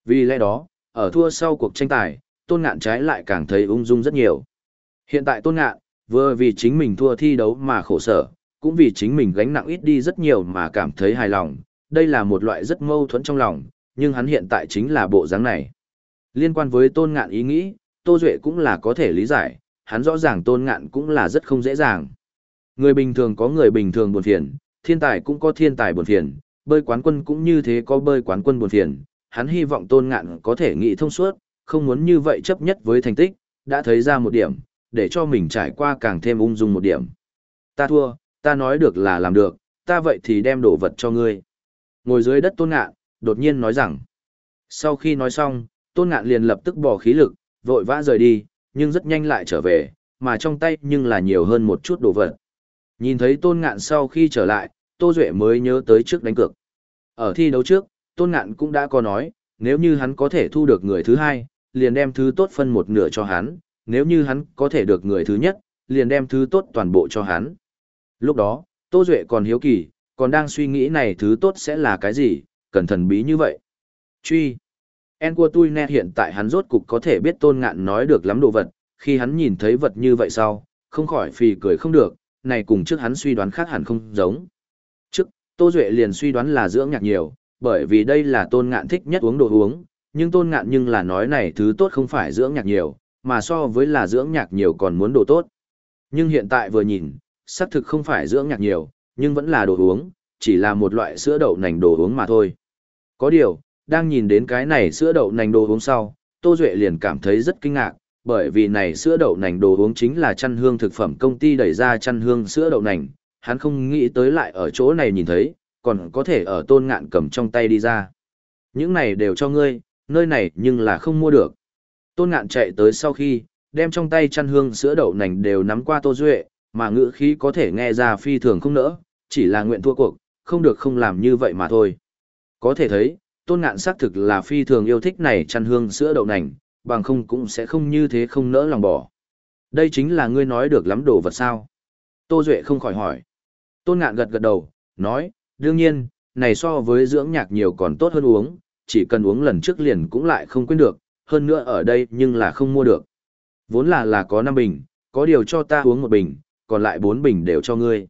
Vì lẽ đó, ở thua sau cuộc tranh tài, Tôn Ngạn trái lại càng thấy ung dung rất nhiều. Hiện tại Tôn Ngạn, vừa vì chính mình thua thi đấu mà khổ sở, cũng vì chính mình gánh nặng ít đi rất nhiều mà cảm thấy hài lòng. Đây là một loại rất mâu thuẫn trong lòng, nhưng hắn hiện tại chính là bộ dáng này. Liên quan với Tôn Ngạn ý nghĩ, Tô Duệ cũng là có thể lý giải, hắn rõ ràng Tôn Ngạn cũng là rất không dễ dàng. Người bình thường có người bình thường buồn phiền, thiên tài cũng có thiên tài buồn phiền, bơi quán quân cũng như thế có bơi quán quân buồn phiền, hắn hy vọng tôn ngạn có thể nghĩ thông suốt, không muốn như vậy chấp nhất với thành tích, đã thấy ra một điểm, để cho mình trải qua càng thêm ung dung một điểm. Ta thua, ta nói được là làm được, ta vậy thì đem đồ vật cho ngươi. Ngồi dưới đất tôn ngạn, đột nhiên nói rằng. Sau khi nói xong, tôn ngạn liền lập tức bỏ khí lực, vội vã rời đi, nhưng rất nhanh lại trở về, mà trong tay nhưng là nhiều hơn một chút đồ vật. Nhìn thấy tôn ngạn sau khi trở lại, Tô Duệ mới nhớ tới trước đánh cược. Ở thi đấu trước, Tôn Ngạn cũng đã có nói, nếu như hắn có thể thu được người thứ hai, liền đem thứ tốt phân một nửa cho hắn, nếu như hắn có thể được người thứ nhất, liền đem thứ tốt toàn bộ cho hắn. Lúc đó, Tô Duệ còn hiếu kỳ, còn đang suy nghĩ này thứ tốt sẽ là cái gì, cẩn thận bí như vậy. Truy. En của tôi nè hiện tại hắn rốt cục có thể biết Tôn Ngạn nói được lắm đồ vật, khi hắn nhìn thấy vật như vậy sau, không khỏi phì cười không được, này cùng trước hắn suy đoán khác hẳn không giống. Trước, Tô Duệ liền suy đoán là dưỡng nhạc nhiều, bởi vì đây là tôn ngạn thích nhất uống đồ uống, nhưng tôn ngạn nhưng là nói này thứ tốt không phải dưỡng nhạc nhiều, mà so với là dưỡng nhạc nhiều còn muốn đồ tốt. Nhưng hiện tại vừa nhìn, xác thực không phải dưỡng nhạc nhiều, nhưng vẫn là đồ uống, chỉ là một loại sữa đậu nành đồ uống mà thôi. Có điều, đang nhìn đến cái này sữa đậu nành đồ uống sau, Tô Duệ liền cảm thấy rất kinh ngạc, bởi vì này sữa đậu nành đồ uống chính là chăn hương thực phẩm công ty đẩy ra chăn hương sữa đậu nành, hắn không nghĩ tới lại ở chỗ này nhìn thấy, còn có thể ở tôn ngạn cầm trong tay đi ra. Những này đều cho ngươi, nơi này nhưng là không mua được. Tôn ngạn chạy tới sau khi, đem trong tay chăn hương sữa đậu nành đều nắm qua tô duệ, mà ngữ khí có thể nghe ra phi thường không nỡ, chỉ là nguyện thua cuộc, không được không làm như vậy mà thôi. Có thể thấy, tôn ngạn xác thực là phi thường yêu thích này chăn hương sữa đậu nành, bằng không cũng sẽ không như thế không nỡ lòng bỏ. Đây chính là ngươi nói được lắm đồ vật sao. Tô Duệ không khỏi hỏi. Tôn ngạn gật gật đầu, nói, đương nhiên, này so với dưỡng nhạc nhiều còn tốt hơn uống, chỉ cần uống lần trước liền cũng lại không quên được, hơn nữa ở đây nhưng là không mua được. Vốn là là có 5 bình, có điều cho ta uống một bình, còn lại 4 bình đều cho ngươi.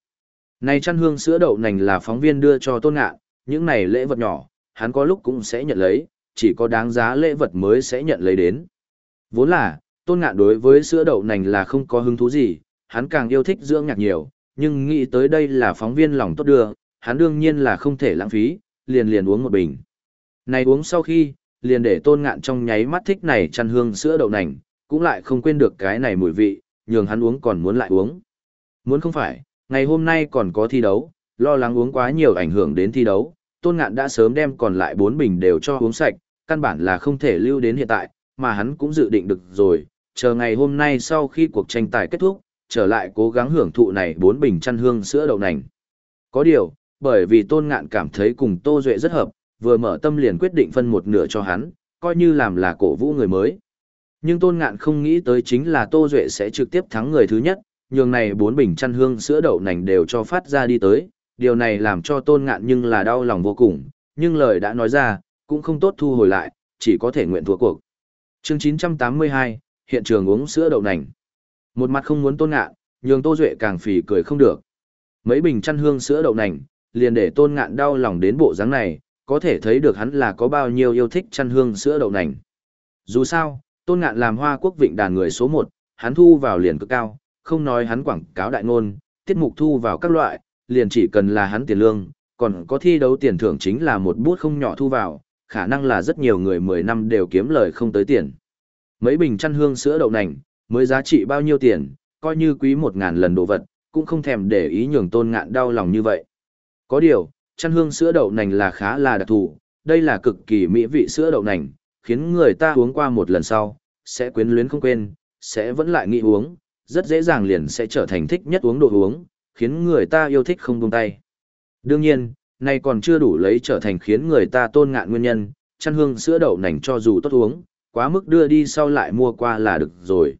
Này chăn hương sữa đậu nành là phóng viên đưa cho tôn ngạn, những này lễ vật nhỏ, hắn có lúc cũng sẽ nhận lấy, chỉ có đáng giá lễ vật mới sẽ nhận lấy đến. Vốn là, tôn ngạn đối với sữa đậu nành là không có hứng thú gì, hắn càng yêu thích dưỡng nhạc nhiều, nhưng nghĩ tới đây là phóng viên lòng tốt đưa, hắn đương nhiên là không thể lãng phí, liền liền uống một bình. Này uống sau khi, liền để tôn ngạn trong nháy mắt thích này chăn hương sữa đậu nành, cũng lại không quên được cái này mùi vị, nhường hắn uống còn muốn lại uống. Muốn không phải, ngày hôm nay còn có thi đấu, lo lắng uống quá nhiều ảnh hưởng đến thi đấu, tôn ngạn đã sớm đem còn lại bốn bình đều cho uống sạch, căn bản là không thể lưu đến hiện tại, mà hắn cũng dự định được rồi, chờ ngày hôm nay sau khi cuộc tranh tài kết thúc, trở lại cố gắng hưởng thụ này bốn bình chăn hương sữa đậu nành. Có điều, bởi vì tôn ngạn cảm thấy cùng Tô Duệ rất hợp, vừa mở tâm liền quyết định phân một nửa cho hắn, coi như làm là cổ vũ người mới. Nhưng tôn ngạn không nghĩ tới chính là Tô Duệ sẽ trực tiếp thắng người thứ nhất, nhường này bốn bình chăn hương sữa đậu nành đều cho phát ra đi tới, điều này làm cho tôn ngạn nhưng là đau lòng vô cùng, nhưng lời đã nói ra, cũng không tốt thu hồi lại, chỉ có thể nguyện thua cuộc. chương 982, hiện trường uống sữa đậu nành. Một mặt không muốn tôn ngạn, nhường Tô Duệ càng phì cười không được. Mấy bình chăn hương sữa đậu nành, liền để tôn ngạn đau lòng đến bộ dáng này, có thể thấy được hắn là có bao nhiêu yêu thích chăn hương sữa đậu nành. Dù sao, tôn ngạn làm hoa quốc vịnh đàn người số 1, hắn thu vào liền cực cao, không nói hắn quảng cáo đại ngôn, tiết mục thu vào các loại, liền chỉ cần là hắn tiền lương, còn có thi đấu tiền thưởng chính là một bút không nhỏ thu vào, khả năng là rất nhiều người 10 năm đều kiếm lời không tới tiền. Mấy bình chăn hương sữa đậu nành, mới giá trị bao nhiêu tiền, coi như quý một ngàn lần đồ vật, cũng không thèm để ý nhường tôn ngạn đau lòng như vậy. Có điều, chăn hương sữa đậu nành là khá là đặc thù, đây là cực kỳ mỹ vị sữa đậu nành, khiến người ta uống qua một lần sau, sẽ quyến luyến không quên, sẽ vẫn lại nghĩ uống, rất dễ dàng liền sẽ trở thành thích nhất uống đồ uống, khiến người ta yêu thích không buông tay. Đương nhiên, này còn chưa đủ lấy trở thành khiến người ta tôn ngạn nguyên nhân, chăn hương sữa đậu nành cho dù tốt uống, quá mức đưa đi sau lại mua qua là được rồi.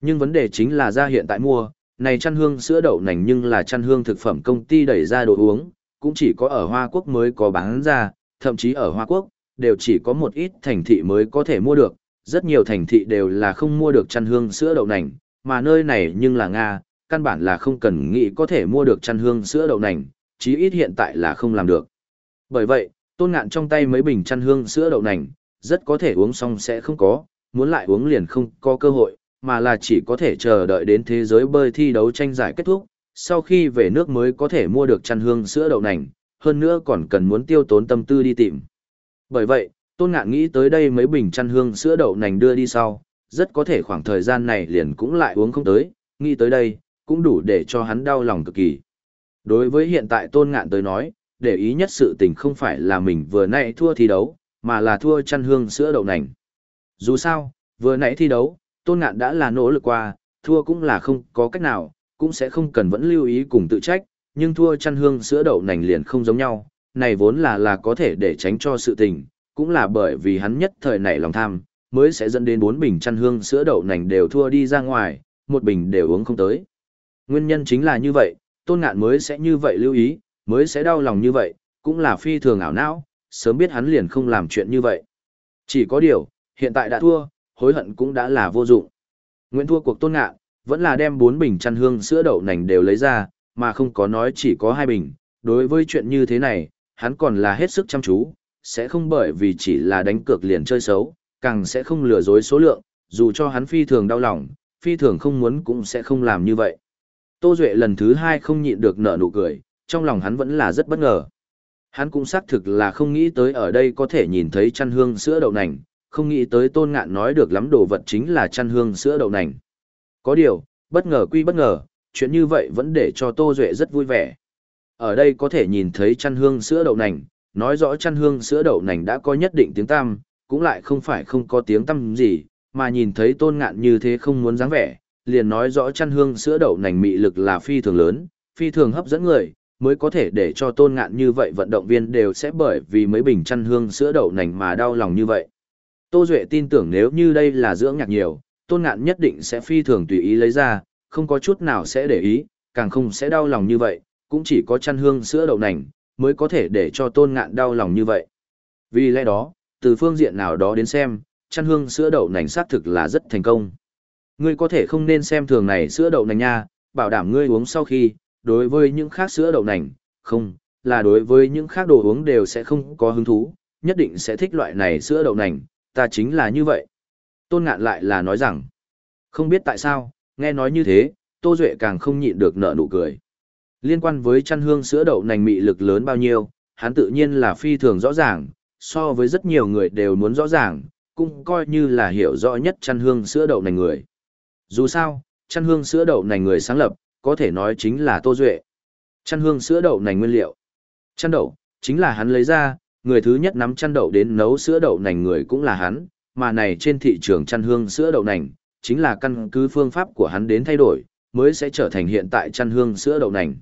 Nhưng vấn đề chính là ra hiện tại mua, này chăn hương sữa đậu nành nhưng là chăn hương thực phẩm công ty đẩy ra đồ uống, cũng chỉ có ở Hoa Quốc mới có bán ra, thậm chí ở Hoa Quốc, đều chỉ có một ít thành thị mới có thể mua được, rất nhiều thành thị đều là không mua được chăn hương sữa đậu nành, mà nơi này nhưng là Nga, căn bản là không cần nghĩ có thể mua được chăn hương sữa đậu nành, chí ít hiện tại là không làm được. Bởi vậy, tôn ngạn trong tay mấy bình chăn hương sữa đậu nành, rất có thể uống xong sẽ không có, muốn lại uống liền không có cơ hội, mà là chỉ có thể chờ đợi đến thế giới bơi thi đấu tranh giải kết thúc, sau khi về nước mới có thể mua được chăn hương sữa đậu nành, hơn nữa còn cần muốn tiêu tốn tâm tư đi tìm. Bởi vậy, Tôn Ngạn nghĩ tới đây mấy bình chăn hương sữa đậu nành đưa đi sau, rất có thể khoảng thời gian này liền cũng lại uống không tới, nghĩ tới đây, cũng đủ để cho hắn đau lòng cực kỳ. Đối với hiện tại Tôn Ngạn tới nói, để ý nhất sự tình không phải là mình vừa nãy thua thi đấu, mà là thua chăn hương sữa đậu nành. Dù sao, vừa nãy thi đấu, Tôn Ngạn đã là nỗ lực qua, thua cũng là không có cách nào, cũng sẽ không cần vẫn lưu ý cùng tự trách, nhưng thua chăn hương sữa đậu nành liền không giống nhau, này vốn là là có thể để tránh cho sự tình, cũng là bởi vì hắn nhất thời nảy lòng tham, mới sẽ dẫn đến bốn bình chăn hương sữa đậu nành đều thua đi ra ngoài, một bình đều uống không tới. Nguyên nhân chính là như vậy, tôn ngạn mới sẽ như vậy lưu ý, mới sẽ đau lòng như vậy, cũng là phi thường ảo não, sớm biết hắn liền không làm chuyện như vậy. Chỉ có điều, hiện tại đã thua, hối hận cũng đã là vô dụng. Nguyễn thua cuộc tôn ngạn, vẫn là đem bốn bình chăn hương sữa đậu nành đều lấy ra, mà không có nói chỉ có hai bình. Đối với chuyện như thế này, hắn còn là hết sức chăm chú, sẽ không bởi vì chỉ là đánh cược liền chơi xấu, càng sẽ không lừa dối số lượng, dù cho hắn phi thường đau lòng, phi thường không muốn cũng sẽ không làm như vậy. Tô Duệ lần thứ hai không nhịn được nở nụ cười, trong lòng hắn vẫn là rất bất ngờ. Hắn cũng xác thực là không nghĩ tới ở đây có thể nhìn thấy chăn hương sữa đậu nành, không nghĩ tới tôn ngạn nói được lắm đồ vật chính là chăn hương sữa đậu nành. Có điều, bất ngờ quy bất ngờ, chuyện như vậy vẫn để cho Tô Duệ rất vui vẻ. Ở đây có thể nhìn thấy chăn hương sữa đậu nành, nói rõ chăn hương sữa đậu nành đã có nhất định tiếng tăm, cũng lại không phải không có tiếng tăm gì, mà nhìn thấy tôn ngạn như thế không muốn dáng vẻ, liền nói rõ chăn hương sữa đậu nành mị lực là phi thường lớn, phi thường hấp dẫn người, mới có thể để cho tôn ngạn như vậy vận động viên đều sẽ bởi vì mấy bình chăn hương sữa đậu nành mà đau lòng như vậy. Tô Duệ tin tưởng nếu như đây là dưỡng nhạc nhiều, tôn ngạn nhất định sẽ phi thường tùy ý lấy ra, không có chút nào sẽ để ý, càng không sẽ đau lòng như vậy, cũng chỉ có chăn hương sữa đậu nành, mới có thể để cho tôn ngạn đau lòng như vậy. Vì lẽ đó, từ phương diện nào đó đến xem, chăn hương sữa đậu nành xác thực là rất thành công. Ngươi có thể không nên xem thường này sữa đậu nành nha, bảo đảm ngươi uống sau khi, đối với những khác sữa đậu nành, không, là đối với những khác đồ uống đều sẽ không có hứng thú, nhất định sẽ thích loại này sữa đậu nành, ta chính là như vậy. Tôn ngạn lại là nói rằng, không biết tại sao, nghe nói như thế, Tô Duệ càng không nhịn được nở nụ cười. Liên quan với chăn hương sữa đậu nành mị lực lớn bao nhiêu, hắn tự nhiên là phi thường rõ ràng, so với rất nhiều người đều muốn rõ ràng, cũng coi như là hiểu rõ nhất chăn hương sữa đậu nành người. Dù sao, chăn hương sữa đậu nành người sáng lập, có thể nói chính là Tô Duệ. Chăn hương sữa đậu nành nguyên liệu. Chăn đậu, chính là hắn lấy ra, người thứ nhất nắm chăn đậu đến nấu sữa đậu nành người cũng là hắn, mà này trên thị trường chăn hương sữa đậu nành, chính là căn cứ phương pháp của hắn đến thay đổi, mới sẽ trở thành hiện tại chăn hương sữa đậu nành.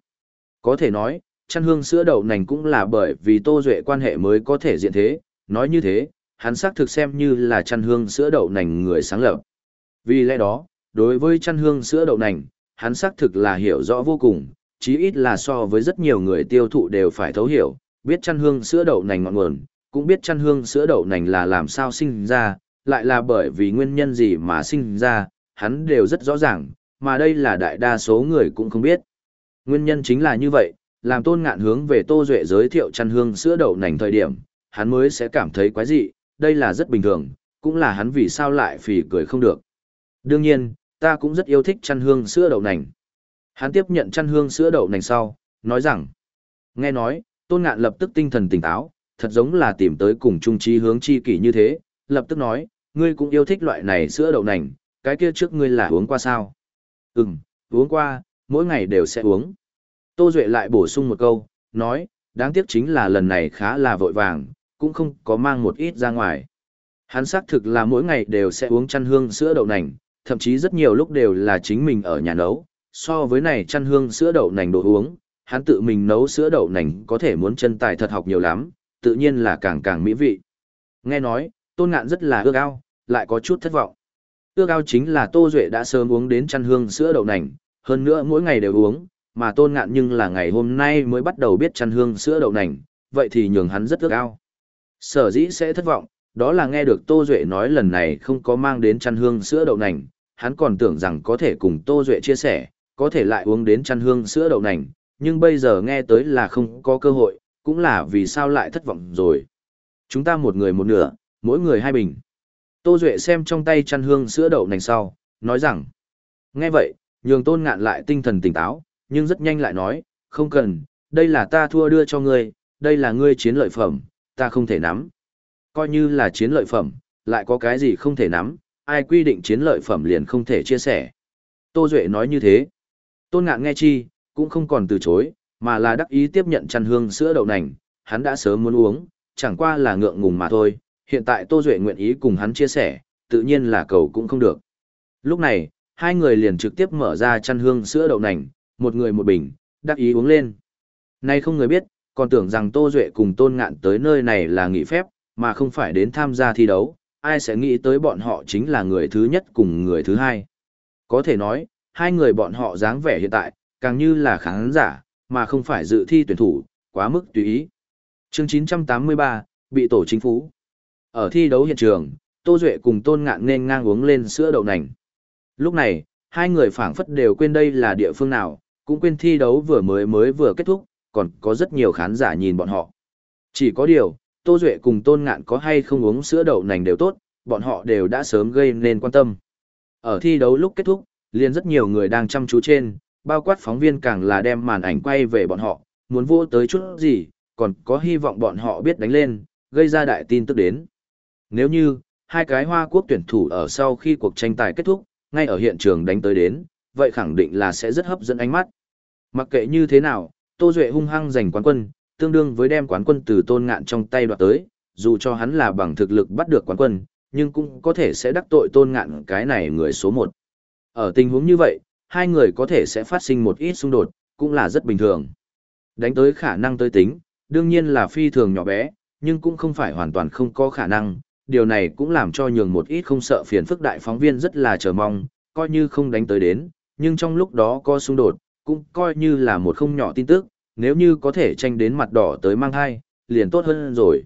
Có thể nói, chăn hương sữa đậu nành cũng là bởi vì Tô Duệ quan hệ mới có thể diện thế, nói như thế, hắn xác thực xem như là chăn hương sữa đậu nành người sáng lập. Vì lẽ đó, đối với chăn hương sữa đậu nành, hắn xác thực là hiểu rõ vô cùng, chí ít là so với rất nhiều người tiêu thụ đều phải thấu hiểu, biết chăn hương sữa đậu nành ngọn nguồn, cũng biết chăn hương sữa đậu nành là làm sao sinh ra, lại là bởi vì nguyên nhân gì mà sinh ra, hắn đều rất rõ ràng, mà đây là đại đa số người cũng không biết. Nguyên nhân chính là như vậy, Làm tôn ngạn hướng về Tô Duệ giới thiệu chăn hương sữa đậu nành thời điểm, hắn mới sẽ cảm thấy quái dị, đây là rất bình thường, cũng là hắn vì sao lại phì cười không được. Đương nhiên, ta cũng rất yêu thích chăn hương sữa đậu nành. Hắn tiếp nhận chăn hương sữa đậu nành sau, nói rằng, nghe nói, tôn ngạn lập tức tinh thần tỉnh táo, thật giống là tìm tới cùng chung trí hướng chi kỷ như thế, lập tức nói, ngươi cũng yêu thích loại này sữa đậu nành, cái kia trước ngươi là uống qua sao? Ừm, uống qua, mỗi ngày đều sẽ uống. Tô Duệ lại bổ sung một câu, nói, đáng tiếc chính là lần này khá là vội vàng, cũng không có mang một ít ra ngoài. Hắn xác thực là mỗi ngày đều sẽ uống chăn hương sữa đậu nành, thậm chí rất nhiều lúc đều là chính mình ở nhà nấu. So với này chăn hương sữa đậu nành đồ uống, hắn tự mình nấu sữa đậu nành có thể muốn chân tài thật học nhiều lắm, tự nhiên là càng càng mỹ vị. Nghe nói, tôn ngạn rất là ước ao, lại có chút thất vọng. Ước ao chính là Tô Duệ đã sớm uống đến chăn hương sữa đậu nành, hơn nữa mỗi ngày đều uống, mà tôn ngạn nhưng là ngày hôm nay mới bắt đầu biết chăn hương sữa đậu nành, vậy thì nhường hắn rất ước ao. Sở dĩ sẽ thất vọng, đó là nghe được Tô Duệ nói lần này không có mang đến chăn hương sữa đậu nành, hắn còn tưởng rằng có thể cùng Tô Duệ chia sẻ, có thể lại uống đến chăn hương sữa đậu nành, nhưng bây giờ nghe tới là không có cơ hội, cũng là vì sao lại thất vọng rồi. Chúng ta một người một nửa, mỗi người hai bình. Tô Duệ xem trong tay chăn hương sữa đậu nành sau, nói rằng, nghe vậy, nhường tôn ngạn lại tinh thần tỉnh táo, nhưng rất nhanh lại nói, không cần, đây là ta thua đưa cho ngươi, đây là ngươi chiến lợi phẩm, ta không thể nắm. Coi như là chiến lợi phẩm, lại có cái gì không thể nắm, ai quy định chiến lợi phẩm liền không thể chia sẻ. Tô Duệ nói như thế. Tôn ngạn nghe chi, cũng không còn từ chối, mà là đắc ý tiếp nhận chăn hương sữa đậu nành, hắn đã sớm muốn uống, chẳng qua là ngượng ngùng mà thôi, hiện tại Tô Duệ nguyện ý cùng hắn chia sẻ, tự nhiên là cầu cũng không được. Lúc này, hai người liền trực tiếp mở ra chăn hương sữa đậu nành, một người một bình, đắc ý uống lên. Nay không người biết, còn tưởng rằng Tô Duệ cùng Tôn Ngạn tới nơi này là nghỉ phép, mà không phải đến tham gia thi đấu, ai sẽ nghĩ tới bọn họ chính là người thứ nhất cùng người thứ hai. Có thể nói, hai người bọn họ dáng vẻ hiện tại, càng như là khán giả, mà không phải dự thi tuyển thủ, quá mức tùy ý. chương 983, bị tổ chính phủ. Ở thi đấu hiện trường, Tô Duệ cùng Tôn Ngạn nên ngang uống lên sữa đậu nành. Lúc này, hai người phảng phất đều quên đây là địa phương nào, cũng quên thi đấu vừa mới mới vừa kết thúc, còn có rất nhiều khán giả nhìn bọn họ. Chỉ có điều, Tô Duệ cùng Tôn Ngạn có hay không uống sữa đậu nành đều tốt, bọn họ đều đã sớm gây nên quan tâm. Ở thi đấu lúc kết thúc, liền rất nhiều người đang chăm chú trên, bao quát phóng viên càng là đem màn ảnh quay về bọn họ, muốn vô tới chút gì, còn có hy vọng bọn họ biết đánh lên, gây ra đại tin tức đến. Nếu như, hai cái Hoa Quốc tuyển thủ ở sau khi cuộc tranh tài kết thúc, ngay ở hiện trường đánh tới đến, vậy khẳng định là sẽ rất hấp dẫn ánh mắt. Mặc kệ như thế nào, Tô Duệ hung hăng giành quán quân, tương đương với đem quán quân từ tôn ngạn trong tay đoạt tới, dù cho hắn là bằng thực lực bắt được quán quân, nhưng cũng có thể sẽ đắc tội tôn ngạn cái này người số 1. Ở tình huống như vậy, hai người có thể sẽ phát sinh một ít xung đột, cũng là rất bình thường. Đánh tới khả năng tới tính, đương nhiên là phi thường nhỏ bé, nhưng cũng không phải hoàn toàn không có khả năng, điều này cũng làm cho nhường một ít không sợ phiền phức đại phóng viên rất là chờ mong, coi như không đánh tới đến, nhưng trong lúc đó có xung đột, cũng coi như là một không nhỏ tin tức, nếu như có thể tranh đến mặt đỏ tới mang hai, liền tốt hơn rồi.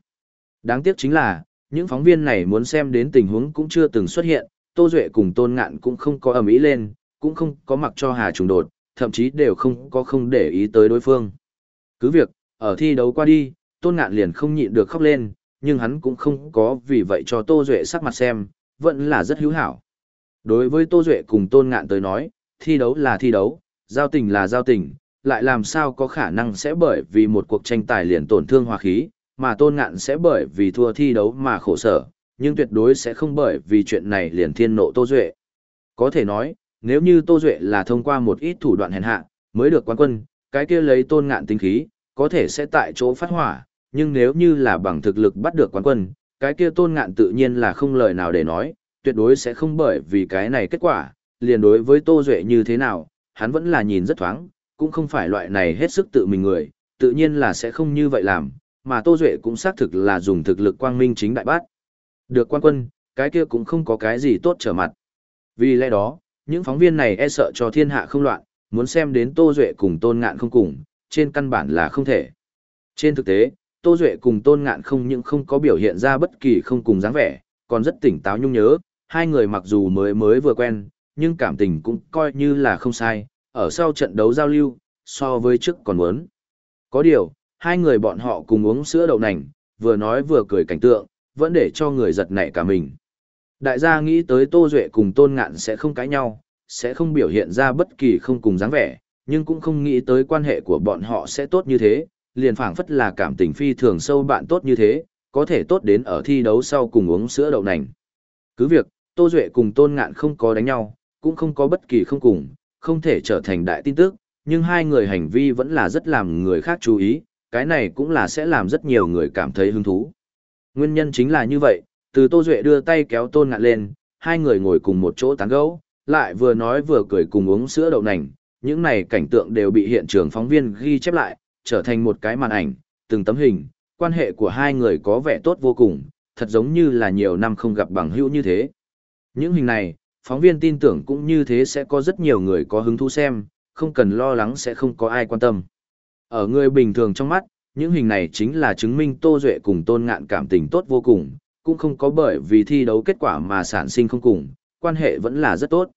Đáng tiếc chính là, những phóng viên này muốn xem đến tình huống cũng chưa từng xuất hiện, Tô Duệ cùng Tôn Ngạn cũng không có ầm ý lên, cũng không có mặc cho Hà trùng đột, thậm chí đều không có không để ý tới đối phương. Cứ việc, ở thi đấu qua đi, Tôn Ngạn liền không nhịn được khóc lên, nhưng hắn cũng không có vì vậy cho Tô Duệ sắc mặt xem, vẫn là rất hữu hảo. Đối với Tô Duệ cùng Tôn Ngạn tới nói, thi đấu là thi đấu, giao tình là giao tình, lại làm sao có khả năng sẽ bởi vì một cuộc tranh tài liền tổn thương hòa khí, mà Tôn Ngạn sẽ bởi vì thua thi đấu mà khổ sở, nhưng tuyệt đối sẽ không bởi vì chuyện này liền thiên nộ Tô Duệ. Có thể nói, nếu như Tô Duệ là thông qua một ít thủ đoạn hèn hạ, mới được quán quân, cái kia lấy Tôn Ngạn tính khí, có thể sẽ tại chỗ phát hỏa, nhưng nếu như là bằng thực lực bắt được quán quân, cái kia tôn ngạn tự nhiên là không lời nào để nói, tuyệt đối sẽ không bởi vì cái này kết quả, liền đối với Tô Duệ như thế nào, hắn vẫn là nhìn rất thoáng, cũng không phải loại này hết sức tự mình người, tự nhiên là sẽ không như vậy làm, mà Tô Duệ cũng xác thực là dùng thực lực quang minh chính đại bát. Được quan quân, cái kia cũng không có cái gì tốt trở mặt. Vì lẽ đó, những phóng viên này e sợ cho thiên hạ không loạn, muốn xem đến Tô Duệ cùng tôn ngạn không cùng, trên căn bản là không thể. Trên thực tế, Tô Duệ cùng Tôn Ngạn không những không có biểu hiện ra bất kỳ không cùng dáng vẻ, còn rất tỉnh táo nhung nhớ, hai người mặc dù mới mới vừa quen, nhưng cảm tình cũng coi như là không sai, ở sau trận đấu giao lưu, so với trước còn muốn. Có điều, hai người bọn họ cùng uống sữa đậu nành, vừa nói vừa cười cảnh tượng, vẫn để cho người giật nảy cả mình. Đại gia nghĩ tới Tô Duệ cùng Tôn Ngạn sẽ không cãi nhau, sẽ không biểu hiện ra bất kỳ không cùng dáng vẻ, nhưng cũng không nghĩ tới quan hệ của bọn họ sẽ tốt như thế, liền phảng phất là cảm tình phi thường sâu bạn tốt như thế, có thể tốt đến ở thi đấu sau cùng uống sữa đậu nành. Cứ việc, Tô Duệ cùng Tôn Ngạn không có đánh nhau, cũng không có bất kỳ không cùng, không thể trở thành đại tin tức, nhưng hai người hành vi vẫn là rất làm người khác chú ý, cái này cũng là sẽ làm rất nhiều người cảm thấy hứng thú. Nguyên nhân chính là như vậy, từ Tô Duệ đưa tay kéo Tôn Ngạn lên, hai người ngồi cùng một chỗ tán gẫu, lại vừa nói vừa cười cùng uống sữa đậu nành, những này cảnh tượng đều bị hiện trường phóng viên ghi chép lại, trở thành một cái màn ảnh, từng tấm hình, quan hệ của hai người có vẻ tốt vô cùng, thật giống như là nhiều năm không gặp bằng hữu như thế. Những hình này, phóng viên tin tưởng cũng như thế sẽ có rất nhiều người có hứng thú xem, không cần lo lắng sẽ không có ai quan tâm. Ở người bình thường trong mắt, những hình này chính là chứng minh Tô Duệ cùng Tôn Ngạn cảm tình tốt vô cùng, cũng không có bởi vì thi đấu kết quả mà sản sinh không cùng, quan hệ vẫn là rất tốt.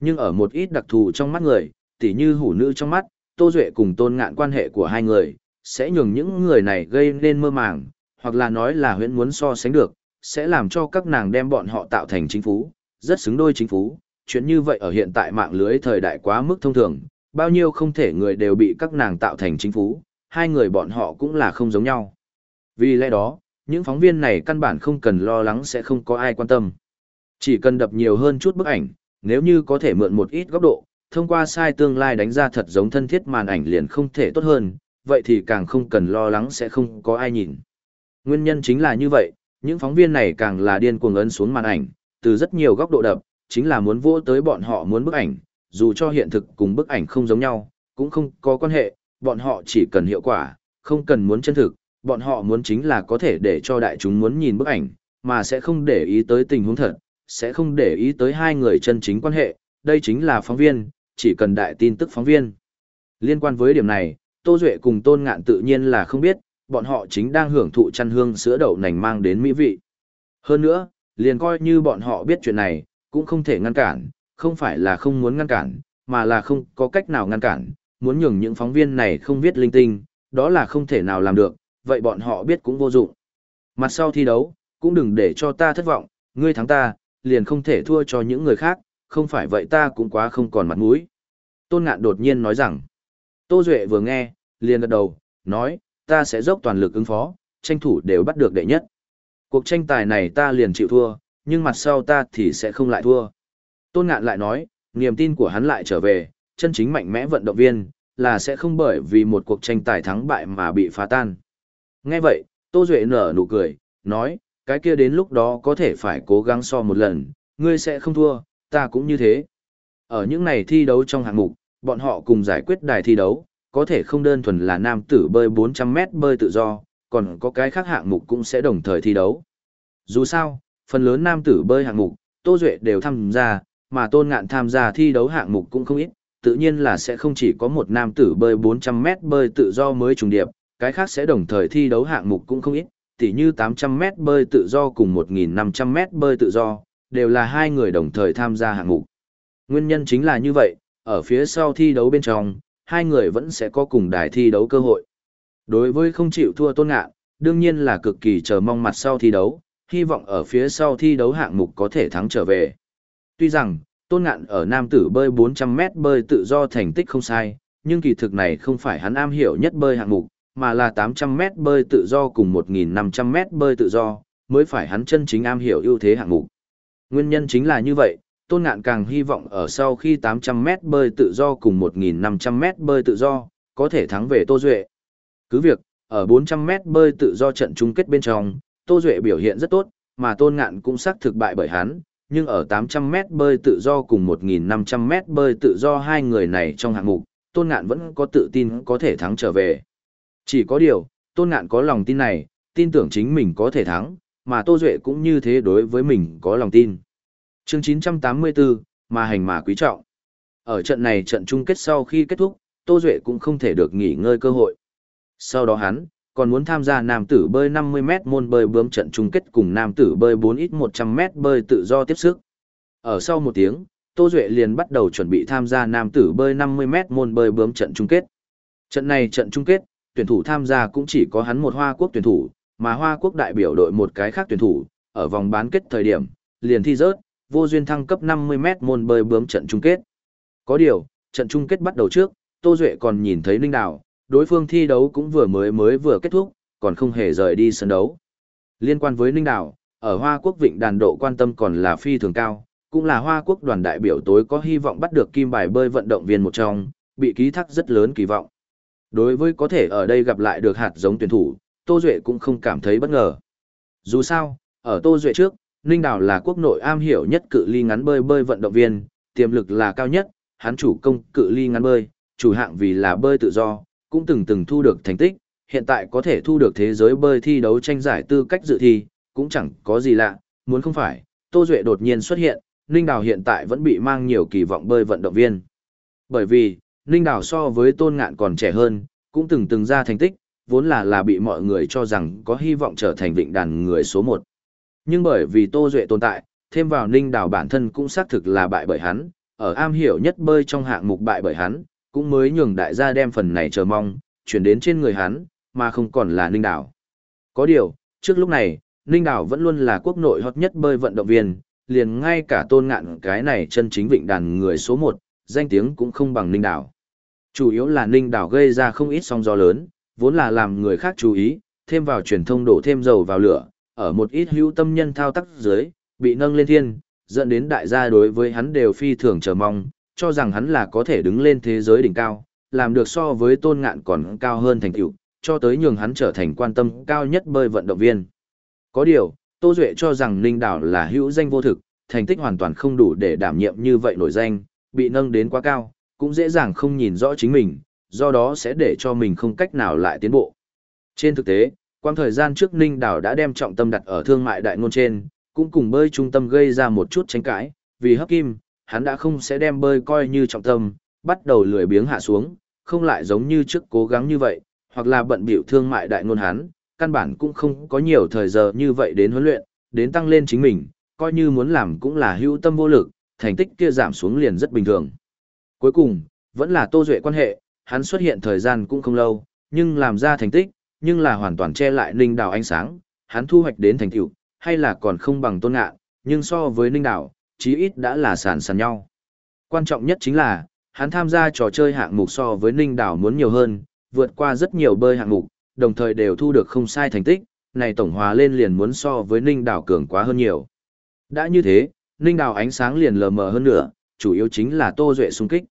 Nhưng ở một ít đặc thù trong mắt người, tỉ như hủ nữ trong mắt, Tô Duệ cùng Tôn Ngạn quan hệ của hai người, sẽ nhường những người này gây nên mơ màng, hoặc là nói là huyễn muốn so sánh được, sẽ làm cho các nàng đem bọn họ tạo thành chính phú, rất xứng đôi chính phủ Chuyện như vậy ở hiện tại mạng lưới thời đại quá mức thông thường, bao nhiêu không thể người đều bị các nàng tạo thành chính phủ hai người bọn họ cũng là không giống nhau. Vì lẽ đó, những phóng viên này căn bản không cần lo lắng sẽ không có ai quan tâm. Chỉ cần đập nhiều hơn chút bức ảnh, nếu như có thể mượn một ít góc độ, thông qua sai tương lai đánh ra thật giống thân thiết màn ảnh liền không thể tốt hơn, vậy thì càng không cần lo lắng sẽ không có ai nhìn. Nguyên nhân chính là như vậy, những phóng viên này càng là điên cuồng ấn xuống màn ảnh, từ rất nhiều góc độ đập, chính là muốn vỗ tới bọn họ muốn bức ảnh, dù cho hiện thực cùng bức ảnh không giống nhau, cũng không có quan hệ, bọn họ chỉ cần hiệu quả, không cần muốn chân thực, bọn họ muốn chính là có thể để cho đại chúng muốn nhìn bức ảnh, mà sẽ không để ý tới tình huống thật, sẽ không để ý tới hai người chân chính quan hệ, đây chính là phóng viên, chỉ cần đại tin tức phóng viên. Liên quan với điểm này, Tô Duệ cùng Tôn Ngạn tự nhiên là không biết, bọn họ chính đang hưởng thụ chăn hương sữa đậu nành mang đến mỹ vị. Hơn nữa, liền coi như bọn họ biết chuyện này, cũng không thể ngăn cản, không phải là không muốn ngăn cản, mà là không có cách nào ngăn cản, muốn nhường những phóng viên này không viết linh tinh, đó là không thể nào làm được, vậy bọn họ biết cũng vô dụng. Mặt sau thi đấu, cũng đừng để cho ta thất vọng, ngươi thắng ta, liền không thể thua cho những người khác, không phải vậy ta cũng quá không còn mặt mũi. Tôn Ngạn đột nhiên nói rằng, Tô Duệ vừa nghe, liền gật đầu, nói, ta sẽ dốc toàn lực ứng phó, tranh thủ đều bắt được đệ nhất. Cuộc tranh tài này ta liền chịu thua, nhưng mặt sau ta thì sẽ không lại thua. Tôn Ngạn lại nói, niềm tin của hắn lại trở về, chân chính mạnh mẽ vận động viên, là sẽ không bởi vì một cuộc tranh tài thắng bại mà bị phá tan. Nghe vậy, Tô Duệ nở nụ cười, nói, cái kia đến lúc đó có thể phải cố gắng so một lần, ngươi sẽ không thua, ta cũng như thế. Ở những này thi đấu trong hạng mục, bọn họ cùng giải quyết đài thi đấu, có thể không đơn thuần là nam tử bơi 400m bơi tự do, còn có cái khác hạng mục cũng sẽ đồng thời thi đấu. Dù sao, phần lớn nam tử bơi hạng mục, Tô Duệ đều tham gia, mà Tôn Ngạn tham gia thi đấu hạng mục cũng không ít, tự nhiên là sẽ không chỉ có một nam tử bơi 400m bơi tự do mới trùng điệp, cái khác sẽ đồng thời thi đấu hạng mục cũng không ít, tỉ như 800m bơi tự do cùng 1500m bơi tự do, đều là hai người đồng thời tham gia hạng mục. Nguyên nhân chính là như vậy, ở phía sau thi đấu bên trong, hai người vẫn sẽ có cùng đài thi đấu cơ hội. Đối với không chịu thua tôn ngạn, đương nhiên là cực kỳ chờ mong mặt sau thi đấu, hy vọng ở phía sau thi đấu hạng mục có thể thắng trở về. Tuy rằng, tôn ngạn ở nam tử bơi 400m bơi tự do thành tích không sai, nhưng kỳ thực này không phải hắn am hiểu nhất bơi hạng mục, mà là 800m bơi tự do cùng 1.500m bơi tự do, mới phải hắn chân chính am hiểu ưu thế hạng mục. Nguyên nhân chính là như vậy, Tôn Ngạn càng hy vọng ở sau khi 800m bơi tự do cùng 1.500m bơi tự do, có thể thắng về Tô Duệ. Cứ việc, ở 400m bơi tự do trận chung kết bên trong, Tô Duệ biểu hiện rất tốt, mà Tôn Ngạn cũng xác thực bại bởi hắn, nhưng ở 800m bơi tự do cùng 1.500m bơi tự do hai người này trong hạng mục, Tôn Ngạn vẫn có tự tin có thể thắng trở về. Chỉ có điều, Tôn Ngạn có lòng tin này, tin tưởng chính mình có thể thắng, mà Tô Duệ cũng như thế đối với mình có lòng tin. chương 984, mà hành mà quý trọng. Ở trận này trận chung kết sau khi kết thúc, Tô Duệ cũng không thể được nghỉ ngơi cơ hội. Sau đó hắn, còn muốn tham gia nam tử bơi 50m môn bơi bướm trận chung kết cùng nam tử bơi 4x100m bơi tự do tiếp sức. Ở sau một tiếng, Tô Duệ liền bắt đầu chuẩn bị tham gia nam tử bơi 50m môn bơi bướm trận chung kết. Trận này trận chung kết, tuyển thủ tham gia cũng chỉ có hắn một Hoa Quốc tuyển thủ, mà Hoa Quốc đại biểu đội một cái khác tuyển thủ, ở vòng bán kết thời điểm, liền thi rớt, vô duyên thăng cấp 50m môn bơi bướm trận chung kết. Có điều, trận chung kết bắt đầu trước, Tô Duệ còn nhìn thấy Ninh Đào, đối phương thi đấu cũng vừa mới mới vừa kết thúc, còn không hề rời đi sân đấu. Liên quan với Ninh Đảo, ở Hoa Quốc Vịnh đàn độ quan tâm còn là phi thường cao, cũng là Hoa Quốc đoàn đại biểu tối có hy vọng bắt được kim bài bơi vận động viên một trong, bị ký thác rất lớn kỳ vọng. Đối với có thể ở đây gặp lại được hạt giống tuyển thủ, Tô Duệ cũng không cảm thấy bất ngờ. Dù sao, ở Tô Duệ trước, Ninh Đảo là quốc nội am hiểu nhất cự ly ngắn bơi bơi vận động viên, tiềm lực là cao nhất, hắn chủ công cự ly ngắn bơi, chủ hạng vì là bơi tự do, cũng từng từng thu được thành tích, hiện tại có thể thu được thế giới bơi thi đấu tranh giải tư cách dự thi, cũng chẳng có gì lạ, muốn không phải, Tô Duệ đột nhiên xuất hiện, Ninh Đào hiện tại vẫn bị mang nhiều kỳ vọng bơi vận động viên. Bởi vì, Ninh Đào so với Tôn Ngạn còn trẻ hơn, cũng từng từng ra thành tích, vốn là là bị mọi người cho rằng có hy vọng trở thành vịnh đàn người số 1. Nhưng bởi vì Tô Duệ tồn tại, thêm vào Ninh Đào bản thân cũng xác thực là bại bởi hắn, ở am hiểu nhất bơi trong hạng mục bại bởi hắn, cũng mới nhường đại gia đem phần này chờ mong, chuyển đến trên người hắn, mà không còn là Ninh đảo. Có điều, trước lúc này, Ninh đảo vẫn luôn là quốc nội hot nhất bơi vận động viên, liền ngay cả tôn ngạn cái này chân chính vịnh đàn người số 1, danh tiếng cũng không bằng Ninh đảo. Chủ yếu là Ninh đảo gây ra không ít sóng gió lớn, vốn là làm người khác chú ý, thêm vào truyền thông đổ thêm dầu vào lửa, ở một ít hữu tâm nhân thao tác dưới, bị nâng lên thiên, dẫn đến đại gia đối với hắn đều phi thường chờ mong, cho rằng hắn là có thể đứng lên thế giới đỉnh cao, làm được so với tôn ngạn còn cao hơn thành tựu, cho tới nhường hắn trở thành quan tâm cao nhất bơi vận động viên. Có điều, Tô Duệ cho rằng Ninh Đảo là hữu danh vô thực, thành tích hoàn toàn không đủ để đảm nhiệm như vậy nổi danh, bị nâng đến quá cao, cũng dễ dàng không nhìn rõ chính mình, do đó sẽ để cho mình không cách nào lại tiến bộ. Trên thực tế, quang thời gian trước Ninh Đảo đã đem trọng tâm đặt ở thương mại đại ngôn trên, cũng cùng bơi trung tâm gây ra một chút tranh cãi, vì hấp kim, hắn đã không sẽ đem bơi coi như trọng tâm, bắt đầu lười biếng hạ xuống, không lại giống như trước cố gắng như vậy, hoặc là bận biểu thương mại đại ngôn hắn, căn bản cũng không có nhiều thời giờ như vậy đến huấn luyện, đến tăng lên chính mình, coi như muốn làm cũng là hữu tâm vô lực, thành tích kia giảm xuống liền rất bình thường. Cuối cùng, vẫn là Tô Duệ quan hệ, hắn xuất hiện thời gian cũng không lâu, nhưng làm ra thành tích, nhưng là hoàn toàn che lại Ninh Đào ánh sáng, hắn thu hoạch đến thành tựu, hay là còn không bằng Tôn Ngạn, nhưng so với Ninh Đào, chí ít đã là sàn sàn nhau. Quan trọng nhất chính là, hắn tham gia trò chơi hạng mục so với Ninh Đảo muốn nhiều hơn, vượt qua rất nhiều bơi hạng mục, đồng thời đều thu được không sai thành tích, này tổng hòa lên liền muốn so với Ninh Đảo cường quá hơn nhiều. Đã như thế, Ninh Đảo ánh sáng liền lờ mờ hơn nữa, chủ yếu chính là Tô Duệ xung kích.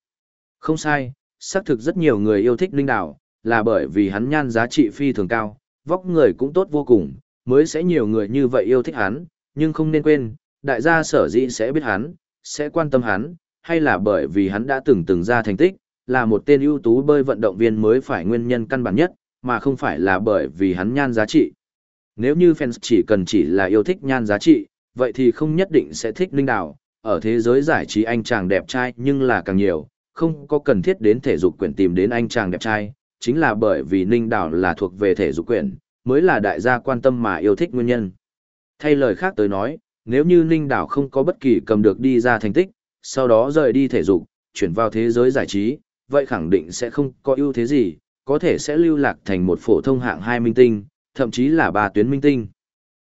Không sai, xác thực rất nhiều người yêu thích Ninh Đảo, là bởi vì hắn nhan giá trị phi thường cao, vóc người cũng tốt vô cùng, mới sẽ nhiều người như vậy yêu thích hắn, nhưng không nên quên, đại gia sở dĩ sẽ biết hắn, sẽ quan tâm hắn, hay là bởi vì hắn đã từng từng ra thành tích, là một tên ưu tú bơi vận động viên mới phải nguyên nhân căn bản nhất, mà không phải là bởi vì hắn nhan giá trị. Nếu như fans chỉ cần chỉ là yêu thích nhan giá trị, vậy thì không nhất định sẽ thích Linh Đào. Ở thế giới giải trí anh chàng đẹp trai nhưng là càng nhiều, không có cần thiết đến thể dục quyển tìm đến anh chàng đẹp trai, chính là bởi vì Ninh Đào là thuộc về thể dục quyển, mới là đại gia quan tâm mà yêu thích nguyên nhân. Thay lời khác tới nói, nếu như Ninh Đảo không có bất kỳ cầm được đi ra thành tích, sau đó rời đi thể dục, chuyển vào thế giới giải trí, vậy khẳng định sẽ không có ưu thế gì, có thể sẽ lưu lạc thành một phổ thông hạng hai minh tinh, thậm chí là ba tuyến minh tinh.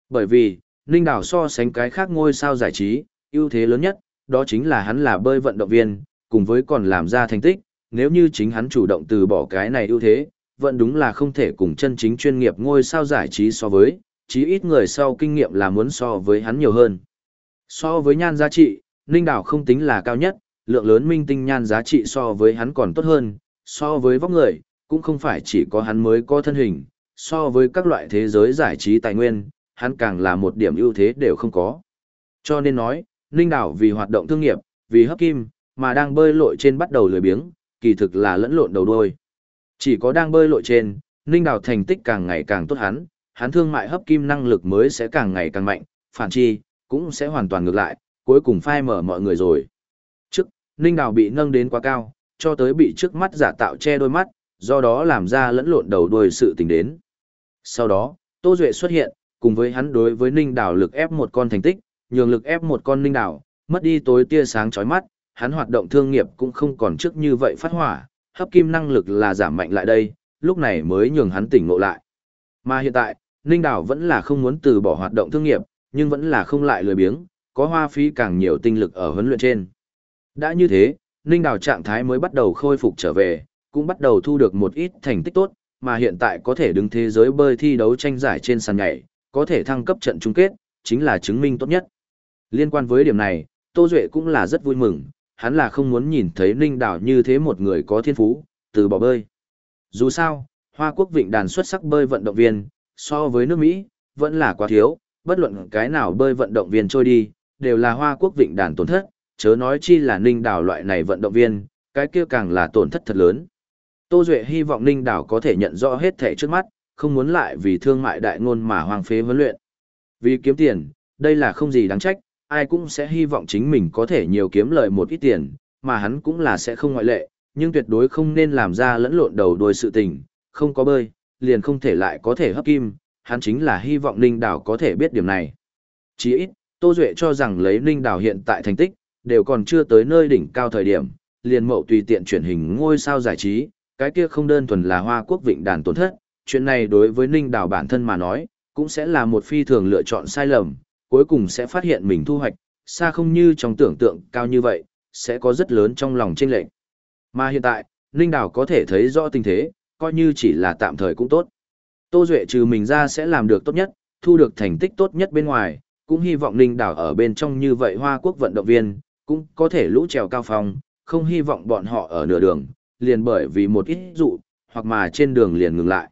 Bởi vì, Ninh Đảo so sánh cái khác ngôi sao giải trí, ưu thế lớn nhất, đó chính là hắn là bơi vận động viên, cùng với còn làm ra thành tích, nếu như chính hắn chủ động từ bỏ cái này ưu thế, vẫn đúng là không thể cùng chân chính chuyên nghiệp ngôi sao giải trí so với, chí ít người sau kinh nghiệm là muốn so với hắn nhiều hơn. So với nhan giá trị, Ninh đảo không tính là cao nhất, lượng lớn minh tinh nhan giá trị so với hắn còn tốt hơn, so với vóc người, cũng không phải chỉ có hắn mới có thân hình, so với các loại thế giới giải trí tài nguyên, hắn càng là một điểm ưu thế đều không có. Cho nên nói, Ninh Đảo vì hoạt động thương nghiệp, vì hấp kim, mà đang bơi lội trên bắt đầu lười biếng, kỳ thực là lẫn lộn đầu đuôi. Chỉ có đang bơi lội trên, Ninh Đảo thành tích càng ngày càng tốt hắn, hắn thương mại hấp kim năng lực mới sẽ càng ngày càng mạnh, phản chi, cũng sẽ hoàn toàn ngược lại, cuối cùng phai mở mọi người rồi. Trước, Ninh Đào bị nâng đến quá cao, cho tới bị trước mắt giả tạo che đôi mắt, do đó làm ra lẫn lộn đầu đuôi sự tình đến. Sau đó, Tô Duệ xuất hiện, cùng với hắn đối với Ninh Đào lực ép một con thành tích, nhường lực ép một con Ninh Đào, mất đi tối tia sáng chói mắt, hắn hoạt động thương nghiệp cũng không còn trước như vậy phát hỏa, hấp kim năng lực là giảm mạnh lại đây, lúc này mới nhường hắn tỉnh ngộ lại. Mà hiện tại, Ninh Đảo vẫn là không muốn từ bỏ hoạt động thương nghiệp, nhưng vẫn là không lại lười biếng, có hoa phí càng nhiều tinh lực ở huấn luyện trên. Đã như thế, Ninh Đảo trạng thái mới bắt đầu khôi phục trở về, cũng bắt đầu thu được một ít thành tích tốt, mà hiện tại có thể đứng thế giới bơi thi đấu tranh giải trên sàn nhảy, có thể thăng cấp trận chung kết, chính là chứng minh tốt nhất. Liên quan với điểm này, Tô Duệ cũng là rất vui mừng, hắn là không muốn nhìn thấy Ninh Đảo như thế một người có thiên phú, từ bỏ bơi. Dù sao, Hoa Quốc Vịnh đàn xuất sắc bơi vận động viên, so với nước Mỹ, vẫn là quá thiếu, bất luận cái nào bơi vận động viên trôi đi, đều là Hoa Quốc Vịnh đàn tổn thất, chớ nói chi là Ninh Đảo loại này vận động viên, cái kia càng là tổn thất thật lớn. Tô Duệ hy vọng Ninh Đảo có thể nhận rõ hết thể trước mắt, không muốn lại vì thương mại đại ngôn mà hoang phế huấn luyện. Vì kiếm tiền, đây là không gì đáng trách, ai cũng sẽ hy vọng chính mình có thể nhiều kiếm lợi một ít tiền, mà hắn cũng là sẽ không ngoại lệ, nhưng tuyệt đối không nên làm ra lẫn lộn đầu đuôi sự tình, không có bơi, liền không thể lại có thể hấp kim, hắn chính là hy vọng Ninh Đảo có thể biết điểm này. Chỉ ít, Tô Duệ cho rằng lấy Ninh Đảo hiện tại thành tích, đều còn chưa tới nơi đỉnh cao thời điểm, liền mậu tùy tiện chuyển hình ngôi sao giải trí, cái kia không đơn thuần là Hoa Quốc Vịnh đàn tổn thất, chuyện này đối với Ninh Đảo bản thân mà nói, cũng sẽ là một phi thường lựa chọn sai lầm, cuối cùng sẽ phát hiện mình thu hoạch, xa không như trong tưởng tượng cao như vậy, sẽ có rất lớn trong lòng chênh lệch. Mà hiện tại, Ninh Đảo có thể thấy rõ tình thế, coi như chỉ là tạm thời cũng tốt. Tô Duệ trừ mình ra sẽ làm được tốt nhất, thu được thành tích tốt nhất bên ngoài, cũng hy vọng Ninh Đảo ở bên trong như vậy Hoa Quốc vận động viên, cũng có thể lũ trèo cao phong, không hy vọng bọn họ ở nửa đường, liền bởi vì một ít dụ, hoặc mà trên đường liền ngừng lại.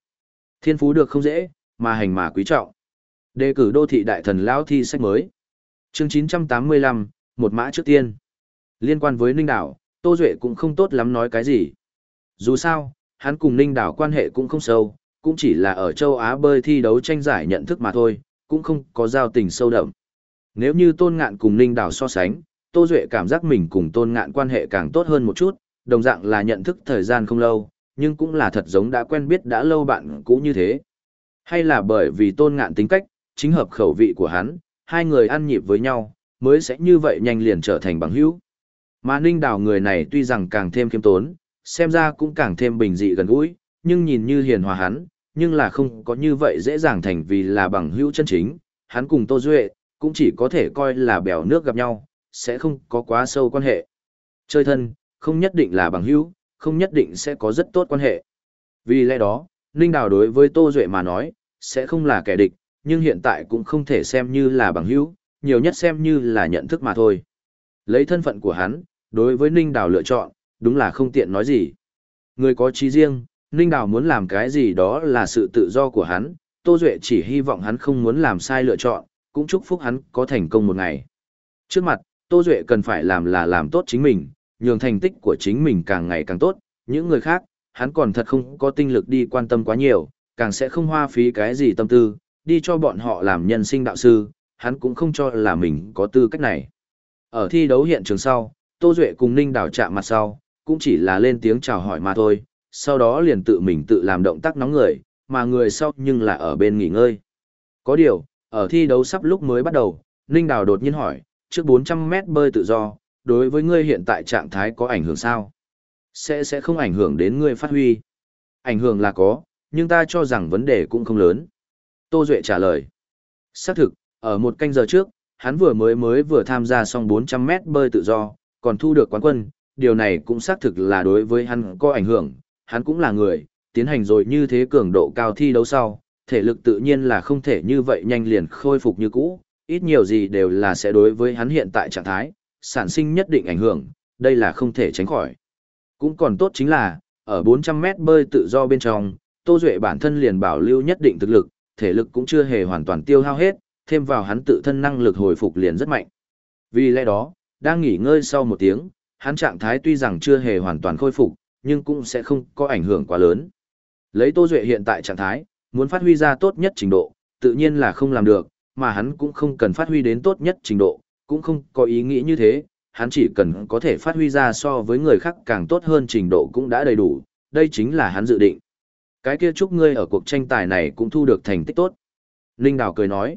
Thiên phú được không dễ, mà hành mà quý trọng. Đề cử đô thị đại thần lão thi sách mới. Chương 985, một mã trước tiên. Liên quan với Ninh Đảo, Tô Duệ cũng không tốt lắm nói cái gì. Dù sao, hắn cùng Ninh Đảo quan hệ cũng không sâu, cũng chỉ là ở châu Á bơi thi đấu tranh giải nhận thức mà thôi, cũng không có giao tình sâu đậm. Nếu như Tôn Ngạn cùng Ninh Đảo so sánh, Tô Duệ cảm giác mình cùng Tôn Ngạn quan hệ càng tốt hơn một chút, đồng dạng là nhận thức thời gian không lâu, nhưng cũng là thật giống đã quen biết đã lâu bạn cũ như thế. Hay là bởi vì Tôn Ngạn tính cách, chính hợp khẩu vị của hắn, hai người ăn nhịp với nhau, mới sẽ như vậy nhanh liền trở thành bằng hữu. Mà Ninh Đào người này tuy rằng càng thêm khiêm tốn, xem ra cũng càng thêm bình dị gần gũi, nhưng nhìn như hiền hòa hắn, nhưng là không có như vậy dễ dàng thành vì là bằng hữu chân chính, hắn cùng Tô Duệ, cũng chỉ có thể coi là bèo nước gặp nhau, sẽ không có quá sâu quan hệ. Chơi thân, không nhất định là bằng hữu, không nhất định sẽ có rất tốt quan hệ. Vì lẽ đó, Ninh Đào đối với Tô Duệ mà nói, sẽ không là kẻ địch, nhưng hiện tại cũng không thể xem như là bằng hữu, nhiều nhất xem như là nhận thức mà thôi. Lấy thân phận của hắn, đối với Ninh Đào lựa chọn, đúng là không tiện nói gì. Người có trí riêng, Ninh Đào muốn làm cái gì đó là sự tự do của hắn, Tô Duệ chỉ hy vọng hắn không muốn làm sai lựa chọn, cũng chúc phúc hắn có thành công một ngày. Trước mặt, Tô Duệ cần phải làm là làm tốt chính mình, nhường thành tích của chính mình càng ngày càng tốt, những người khác, hắn còn thật không có tinh lực đi quan tâm quá nhiều, càng sẽ không hoa phí cái gì tâm tư, đi cho bọn họ làm nhân sinh đạo sư, hắn cũng không cho là mình có tư cách này. Ở thi đấu hiện trường sau, Tô Duệ cùng Ninh Đào chạm mặt sau, cũng chỉ là lên tiếng chào hỏi mà thôi, sau đó liền tự mình tự làm động tác nóng người, mà người sau nhưng là ở bên nghỉ ngơi. Có điều, ở thi đấu sắp lúc mới bắt đầu, Ninh Đào đột nhiên hỏi, trước 400 mét bơi tự do, đối với ngươi hiện tại trạng thái có ảnh hưởng sao? Sẽ sẽ không ảnh hưởng đến ngươi phát huy. Ảnh hưởng là có, nhưng ta cho rằng vấn đề cũng không lớn. Tô Duệ trả lời. Xác thực, ở một canh giờ trước, hắn vừa mới mới vừa tham gia xong 400 mét bơi tự do, còn thu được quán quân, điều này cũng xác thực là đối với hắn có ảnh hưởng, hắn cũng là người, tiến hành rồi như thế cường độ cao thi đấu sau, thể lực tự nhiên là không thể như vậy nhanh liền khôi phục như cũ, ít nhiều gì đều là sẽ đối với hắn hiện tại trạng thái, sản sinh nhất định ảnh hưởng, đây là không thể tránh khỏi. Cũng còn tốt chính là, ở 400 mét bơi tự do bên trong, Tô Duệ bản thân liền bảo lưu nhất định thực lực, thể lực cũng chưa hề hoàn toàn tiêu hao hết, thêm vào hắn tự thân năng lực hồi phục liền rất mạnh. Vì lẽ đó, đang nghỉ ngơi sau một tiếng, hắn trạng thái tuy rằng chưa hề hoàn toàn khôi phục, nhưng cũng sẽ không có ảnh hưởng quá lớn. Lấy Tô Duệ hiện tại trạng thái, muốn phát huy ra tốt nhất trình độ, tự nhiên là không làm được, mà hắn cũng không cần phát huy đến tốt nhất trình độ, cũng không có ý nghĩ như thế, hắn chỉ cần có thể phát huy ra so với người khác càng tốt hơn trình độ cũng đã đầy đủ, đây chính là hắn dự định. Cái kia chúc ngươi ở cuộc tranh tài này cũng thu được thành tích tốt. Linh Đào cười nói.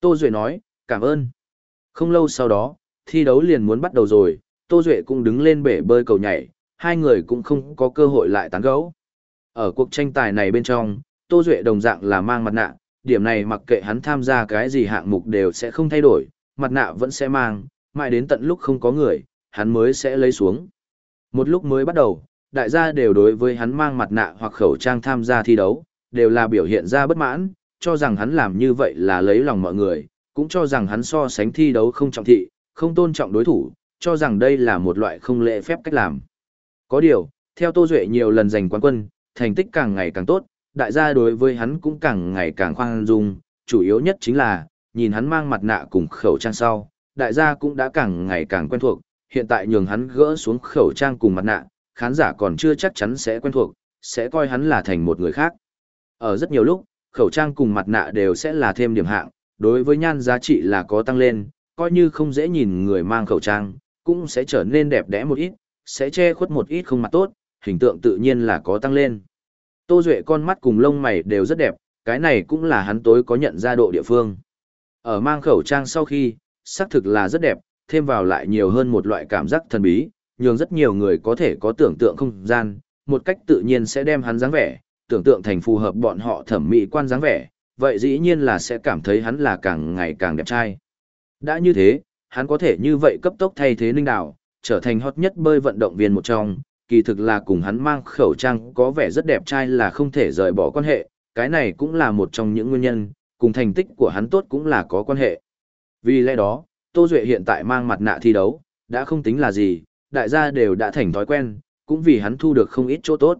Tô Duệ nói, cảm ơn. Không lâu sau đó, thi đấu liền muốn bắt đầu rồi, Tô Duệ cũng đứng lên bể bơi cầu nhảy, hai người cũng không có cơ hội lại tán gấu. Ở cuộc tranh tài này bên trong, Tô Duệ đồng dạng là mang mặt nạ, điểm này mặc kệ hắn tham gia cái gì hạng mục đều sẽ không thay đổi, mặt nạ vẫn sẽ mang, mãi đến tận lúc không có người, hắn mới sẽ lấy xuống. Một lúc mới bắt đầu, đại gia đều đối với hắn mang mặt nạ hoặc khẩu trang tham gia thi đấu, đều là biểu hiện ra bất mãn, cho rằng hắn làm như vậy là lấy lòng mọi người, cũng cho rằng hắn so sánh thi đấu không trọng thị, không tôn trọng đối thủ, cho rằng đây là một loại không lễ phép cách làm. Có điều, theo Tô Duệ nhiều lần giành quán quân, thành tích càng ngày càng tốt, đại gia đối với hắn cũng càng ngày càng khoan dung, chủ yếu nhất chính là, nhìn hắn mang mặt nạ cùng khẩu trang sau, đại gia cũng đã càng ngày càng quen thuộc, hiện tại nhường hắn gỡ xuống khẩu trang cùng mặt nạ, khán giả còn chưa chắc chắn sẽ quen thuộc, sẽ coi hắn là thành một người khác. Ở rất nhiều lúc, khẩu trang cùng mặt nạ đều sẽ là thêm điểm hạng, đối với nhan giá trị là có tăng lên, coi như không dễ nhìn người mang khẩu trang, cũng sẽ trở nên đẹp đẽ một ít, sẽ che khuất một ít không mặt tốt, hình tượng tự nhiên là có tăng lên. Tô Duệ con mắt cùng lông mày đều rất đẹp, cái này cũng là hắn tối có nhận ra độ địa phương. Ở mang khẩu trang sau khi, xác thực là rất đẹp, thêm vào lại nhiều hơn một loại cảm giác thần bí, nhường rất nhiều người có thể có tưởng tượng không gian, một cách tự nhiên sẽ đem hắn dáng vẻ, tưởng tượng thành phù hợp bọn họ thẩm mỹ quan dáng vẻ, vậy dĩ nhiên là sẽ cảm thấy hắn là càng ngày càng đẹp trai. Đã như thế, hắn có thể như vậy cấp tốc thay thế Ninh Đào, trở thành hot nhất bơi vận động viên một trong, kỳ thực là cùng hắn mang khẩu trang có vẻ rất đẹp trai là không thể rời bỏ quan hệ, cái này cũng là một trong những nguyên nhân, cùng thành tích của hắn tốt cũng là có quan hệ. Vì lẽ đó, Tô Duệ hiện tại mang mặt nạ thi đấu, đã không tính là gì, đại gia đều đã thành thói quen, cũng vì hắn thu được không ít chỗ tốt.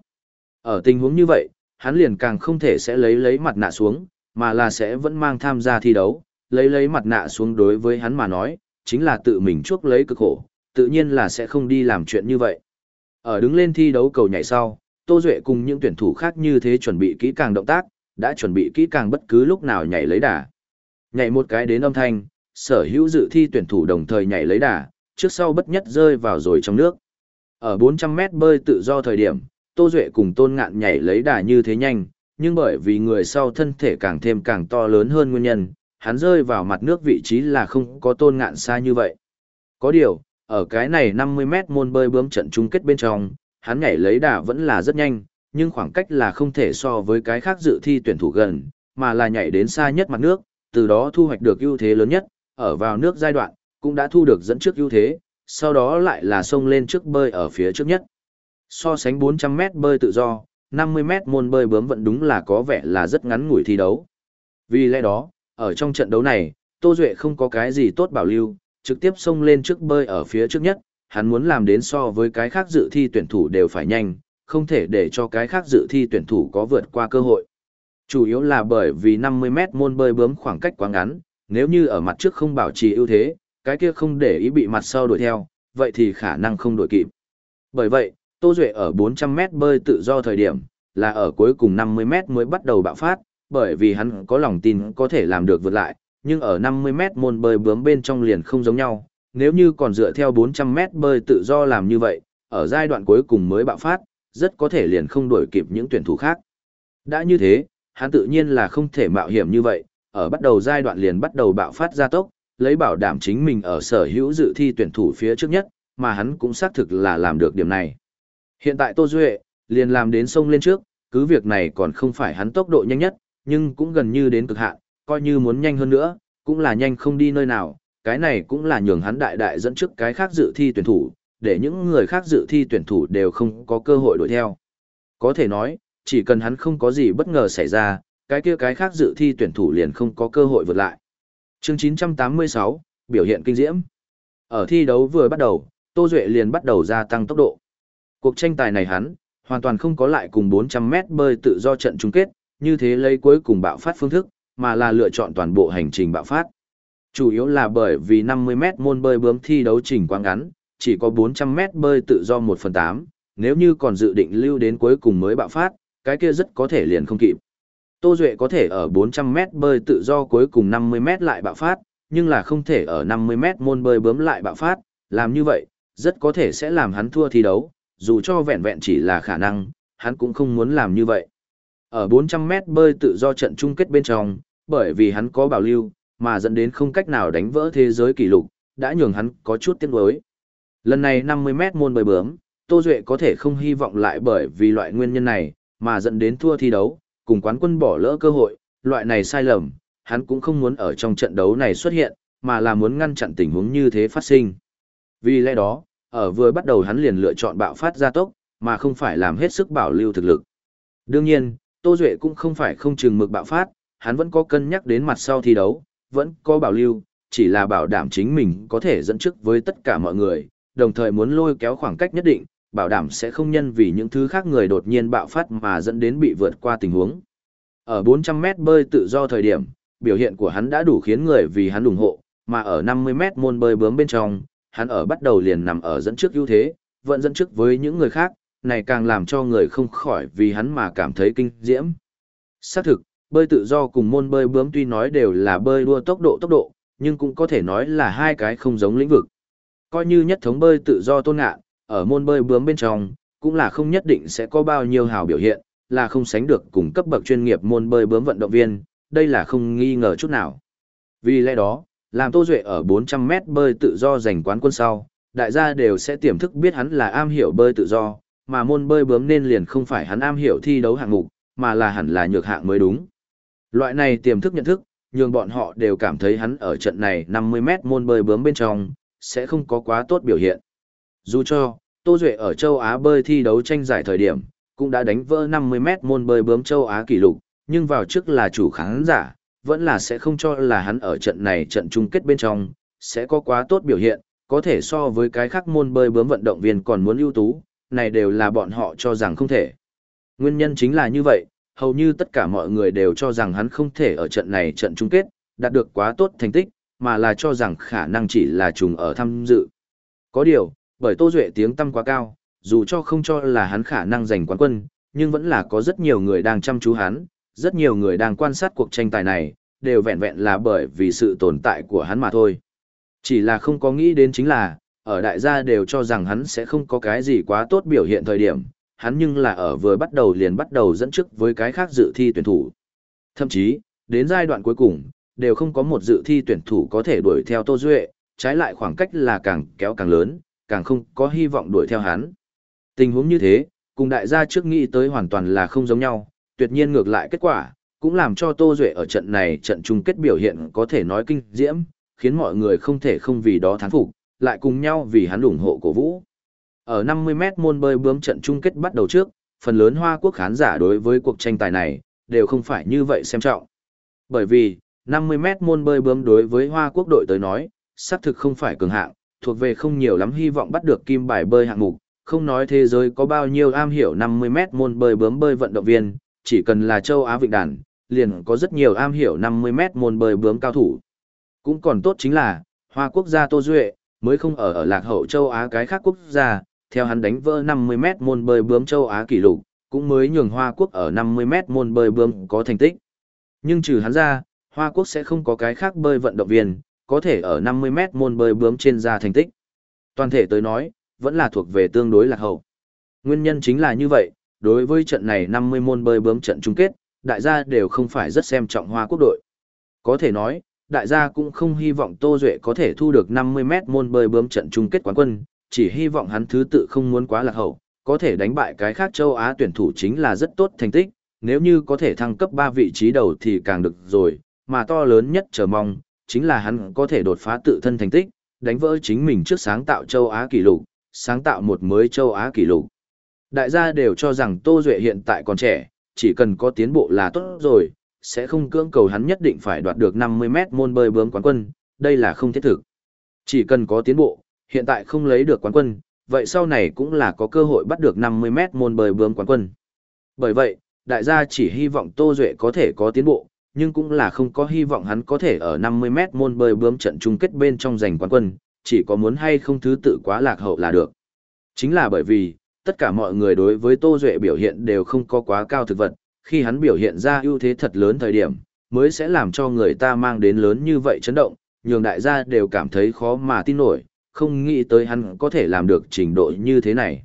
Ở tình huống như vậy, hắn liền càng không thể sẽ lấy lấy mặt nạ xuống, mà là sẽ vẫn mang tham gia thi đấu, lấy lấy mặt nạ xuống đối với hắn mà nói, chính là tự mình chuốc lấy cực khổ, tự nhiên là sẽ không đi làm chuyện như vậy. Ở đứng lên thi đấu cầu nhảy sau, Tô Duệ cùng những tuyển thủ khác như thế chuẩn bị kỹ càng động tác, đã chuẩn bị kỹ càng bất cứ lúc nào nhảy lấy đà. Nhảy một cái đến âm thanh, sở hữu dự thi tuyển thủ đồng thời nhảy lấy đà, trước sau bất nhất rơi vào rồi trong nước. Ở 400 mét bơi tự do thời điểm, Tô Duệ cùng Tôn Ngạn nhảy lấy đà như thế nhanh, nhưng bởi vì người sau thân thể càng thêm càng to lớn hơn nguyên nhân, hắn rơi vào mặt nước vị trí là không có Tôn Ngạn xa như vậy. Có điều, ở cái này 50 mét môn bơi bướm trận chung kết bên trong, hắn nhảy lấy đà vẫn là rất nhanh, nhưng khoảng cách là không thể so với cái khác dự thi tuyển thủ gần, mà là nhảy đến xa nhất mặt nước, từ đó thu hoạch được ưu thế lớn nhất, ở vào nước giai đoạn, cũng đã thu được dẫn trước ưu thế, sau đó lại là xông lên trước bơi ở phía trước nhất. So sánh 400 mét bơi tự do, 50 mét môn bơi bướm vẫn đúng là có vẻ là rất ngắn ngủi thi đấu. Vì lẽ đó, ở trong trận đấu này, Tô Duệ không có cái gì tốt bảo lưu, trực tiếp xông lên trước bơi ở phía trước nhất, hắn muốn làm đến so với cái khác dự thi tuyển thủ đều phải nhanh, không thể để cho cái khác dự thi tuyển thủ có vượt qua cơ hội. Chủ yếu là bởi vì 50m môn bơi bướm khoảng cách quá ngắn, nếu như ở mặt trước không bảo trì ưu thế, cái kia không để ý bị mặt sau đuổi theo, vậy thì khả năng không đuổi kịp. Bởi vậy, Tô Duệ ở 400m bơi tự do thời điểm, là ở cuối cùng 50m mới bắt đầu bạo phát, bởi vì hắn có lòng tin có thể làm được vượt lại, nhưng ở 50 mét môn bơi bướm bên trong liền không giống nhau, nếu như còn dựa theo 400 mét bơi tự do làm như vậy, ở giai đoạn cuối cùng mới bạo phát, rất có thể liền không đuổi kịp những tuyển thủ khác. Đã như thế, hắn tự nhiên là không thể mạo hiểm như vậy, ở bắt đầu giai đoạn liền bắt đầu bạo phát ra tốc, lấy bảo đảm chính mình ở sở hữu dự thi tuyển thủ phía trước nhất, mà hắn cũng xác thực là làm được điểm này. Hiện tại Tô Duệ, liền làm đến sông lên trước, cứ việc này còn không phải hắn tốc độ nhanh nhất, nhưng cũng gần như đến cực hạn, coi như muốn nhanh hơn nữa, cũng là nhanh không đi nơi nào, cái này cũng là nhường hắn đại đại dẫn trước cái khác dự thi tuyển thủ, để những người khác dự thi tuyển thủ đều không có cơ hội đuổi theo. Có thể nói, chỉ cần hắn không có gì bất ngờ xảy ra, cái kia cái khác dự thi tuyển thủ liền không có cơ hội vượt lại. Chương 986, biểu hiện kinh diễm. Ở thi đấu vừa bắt đầu, Tô Duệ liền bắt đầu gia tăng tốc độ. Cuộc tranh tài này hắn, hoàn toàn không có lại cùng 400 mét bơi tự do trận chung kết, như thế lấy cuối cùng bạo phát phương thức, mà là lựa chọn toàn bộ hành trình bạo phát. Chủ yếu là bởi vì 50m môn bơi bướm thi đấu trình quá ngắn, chỉ có 400m bơi tự do 1 phần 8, nếu như còn dự định lưu đến cuối cùng mới bạo phát, cái kia rất có thể liền không kịp. Tô Duệ có thể ở 400m bơi tự do cuối cùng 50m lại bạo phát, nhưng là không thể ở 50m môn bơi bướm lại bạo phát, làm như vậy, rất có thể sẽ làm hắn thua thi đấu, dù cho vẹn vẹn chỉ là khả năng, hắn cũng không muốn làm như vậy. Ở 400 mét bơi tự do trận chung kết bên trong, bởi vì hắn có bảo lưu, mà dẫn đến không cách nào đánh vỡ thế giới kỷ lục, đã nhường hắn có chút tiếc nuối. Lần này 50 mét môn bơi bướm, Tô Duệ có thể không hy vọng lại bởi vì loại nguyên nhân này, mà dẫn đến thua thi đấu, cùng quán quân bỏ lỡ cơ hội, loại này sai lầm, hắn cũng không muốn ở trong trận đấu này xuất hiện, mà là muốn ngăn chặn tình huống như thế phát sinh. Vì lẽ đó, ở vừa bắt đầu hắn liền lựa chọn bạo phát ra tốc, mà không phải làm hết sức bảo lưu thực lực. Đương nhiên, Tô Duệ cũng không phải không chừng mực bạo phát, hắn vẫn có cân nhắc đến mặt sau thi đấu, vẫn có bảo lưu, chỉ là bảo đảm chính mình có thể dẫn trước với tất cả mọi người, đồng thời muốn lôi kéo khoảng cách nhất định, bảo đảm sẽ không nhân vì những thứ khác người đột nhiên bạo phát mà dẫn đến bị vượt qua tình huống. Ở 400 mét bơi tự do thời điểm, biểu hiện của hắn đã đủ khiến người vì hắn ủng hộ, mà ở 50 mét môn bơi bướm bên trong, hắn ở bắt đầu liền nằm ở dẫn trước ưu thế, vẫn dẫn trước với những người khác, này càng làm cho người không khỏi vì hắn mà cảm thấy kinh diễm. Xác thực, bơi tự do cùng môn bơi bướm tuy nói đều là bơi đua tốc độ tốc độ, nhưng cũng có thể nói là hai cái không giống lĩnh vực. Coi như nhất thống bơi tự do tôn ngạn, ở môn bơi bướm bên trong, cũng là không nhất định sẽ có bao nhiêu hào biểu hiện, là không sánh được cùng cấp bậc chuyên nghiệp môn bơi bướm vận động viên, đây là không nghi ngờ chút nào. Vì lẽ đó, làm Tô Duệ ở 400 mét bơi tự do giành quán quân sau, đại gia đều sẽ tiềm thức biết hắn là am hiểu bơi tự do, mà môn bơi bướm nên liền không phải hắn am hiểu thi đấu hạng mục, mà là hẳn là nhược hạng mới đúng. Loại này tiềm thức nhận thức, nhưng bọn họ đều cảm thấy hắn ở trận này 50 mét môn bơi bướm bên trong, sẽ không có quá tốt biểu hiện. Dù cho, Tô Duệ ở châu Á bơi thi đấu tranh giải thời điểm, cũng đã đánh vỡ 50 mét môn bơi bướm châu Á kỷ lục, nhưng vào trước là chủ khán giả, vẫn là sẽ không cho là hắn ở trận này trận chung kết bên trong, sẽ có quá tốt biểu hiện, có thể so với cái khác môn bơi bướm vận động viên còn muốn ưu tú, này đều là bọn họ cho rằng không thể. Nguyên nhân chính là như vậy, hầu như tất cả mọi người đều cho rằng hắn không thể ở trận này trận chung kết, đạt được quá tốt thành tích, mà là cho rằng khả năng chỉ là trùng ở tham dự. Có điều, bởi Tô Duệ tiếng tâm quá cao, dù cho không cho là hắn khả năng giành quán quân, nhưng vẫn là có rất nhiều người đang chăm chú hắn, rất nhiều người đang quan sát cuộc tranh tài này, đều vẹn vẹn là bởi vì sự tồn tại của hắn mà thôi. Chỉ là không có nghĩ đến chính là, ở đại gia đều cho rằng hắn sẽ không có cái gì quá tốt biểu hiện thời điểm, hắn nhưng là ở vừa bắt đầu liền bắt đầu dẫn trước với cái khác dự thi tuyển thủ. Thậm chí, đến giai đoạn cuối cùng, đều không có một dự thi tuyển thủ có thể đuổi theo Tô Duệ, trái lại khoảng cách là càng kéo càng lớn, càng không có hy vọng đuổi theo hắn. Tình huống như thế, cùng đại gia trước nghĩ tới hoàn toàn là không giống nhau, tuyệt nhiên ngược lại kết quả, cũng làm cho Tô Duệ ở trận này trận chung kết biểu hiện có thể nói kinh diễm, khiến mọi người không thể không vì đó thán phục, lại cùng nhau vì hắn ủng hộ cổ vũ. Ở 50m môn bơi bướm trận chung kết bắt đầu trước, phần lớn Hoa Quốc khán giả đối với cuộc tranh tài này, đều không phải như vậy xem trọng. Bởi vì, 50m môn bơi bướm đối với Hoa Quốc đội tới nói, xác thực không phải cường hạng, thuộc về không nhiều lắm hy vọng bắt được kim bài bơi hạng mục, không nói thế giới có bao nhiêu am hiểu 50m môn bơi bướm bơi vận động viên, chỉ cần là châu Á Vịnh Đàn, liền có rất nhiều am hiểu 50m môn bơi bướm cao thủ. Cũng còn tốt chính là, Hoa Quốc gia Tô Duệ, mới không ở ở lạc hậu châu Á cái khác quốc gia, theo hắn đánh vỡ 50m môn bơi bướm châu Á kỷ lục, cũng mới nhường Hoa Quốc ở 50m môn bơi bướm có thành tích. Nhưng trừ hắn ra, Hoa Quốc sẽ không có cái khác bơi vận động viên, có thể ở 50m môn bơi bướm trên ra thành tích. Toàn thể tới nói, vẫn là thuộc về tương đối lạc hậu. Nguyên nhân chính là như vậy, đối với trận này 50 môn bơi bướm trận chung kết, đại gia đều không phải rất xem trọng Hoa Quốc đội. Có thể nói, đại gia cũng không hy vọng Tô Duệ có thể thu được 50m môn bơi bướm trận chung kết quán quân, chỉ hy vọng hắn thứ tự không muốn quá lạc hậu, có thể đánh bại cái khác châu Á tuyển thủ chính là rất tốt thành tích, nếu như có thể thăng cấp 3 vị trí đầu thì càng được rồi, mà to lớn nhất chờ mong, chính là hắn có thể đột phá tự thân thành tích, đánh vỡ chính mình trước sáng tạo châu Á kỷ lục, sáng tạo một mới châu Á kỷ lục. Đại gia đều cho rằng Tô Duệ hiện tại còn trẻ, chỉ cần có tiến bộ là tốt rồi, sẽ không cưỡng cầu hắn nhất định phải đoạt được 50 mét môn bơi bướm quán quân, đây là không thiết thực. Chỉ cần có tiến bộ, hiện tại không lấy được quán quân, vậy sau này cũng là có cơ hội bắt được 50 mét môn bơi bướm quán quân. Bởi vậy, đại gia chỉ hy vọng Tô Duệ có thể có tiến bộ, nhưng cũng là không có hy vọng hắn có thể ở 50 mét môn bơi bướm trận chung kết bên trong giành quán quân, chỉ có muốn hay không thứ tự quá lạc hậu là được. Chính là bởi vì, tất cả mọi người đối với Tô Duệ biểu hiện đều không có quá cao thực vật, khi hắn biểu hiện ra ưu thế thật lớn thời điểm, mới sẽ làm cho người ta mang đến lớn như vậy chấn động, nhường đại gia đều cảm thấy khó mà tin nổi, không nghĩ tới hắn có thể làm được trình độ như thế này.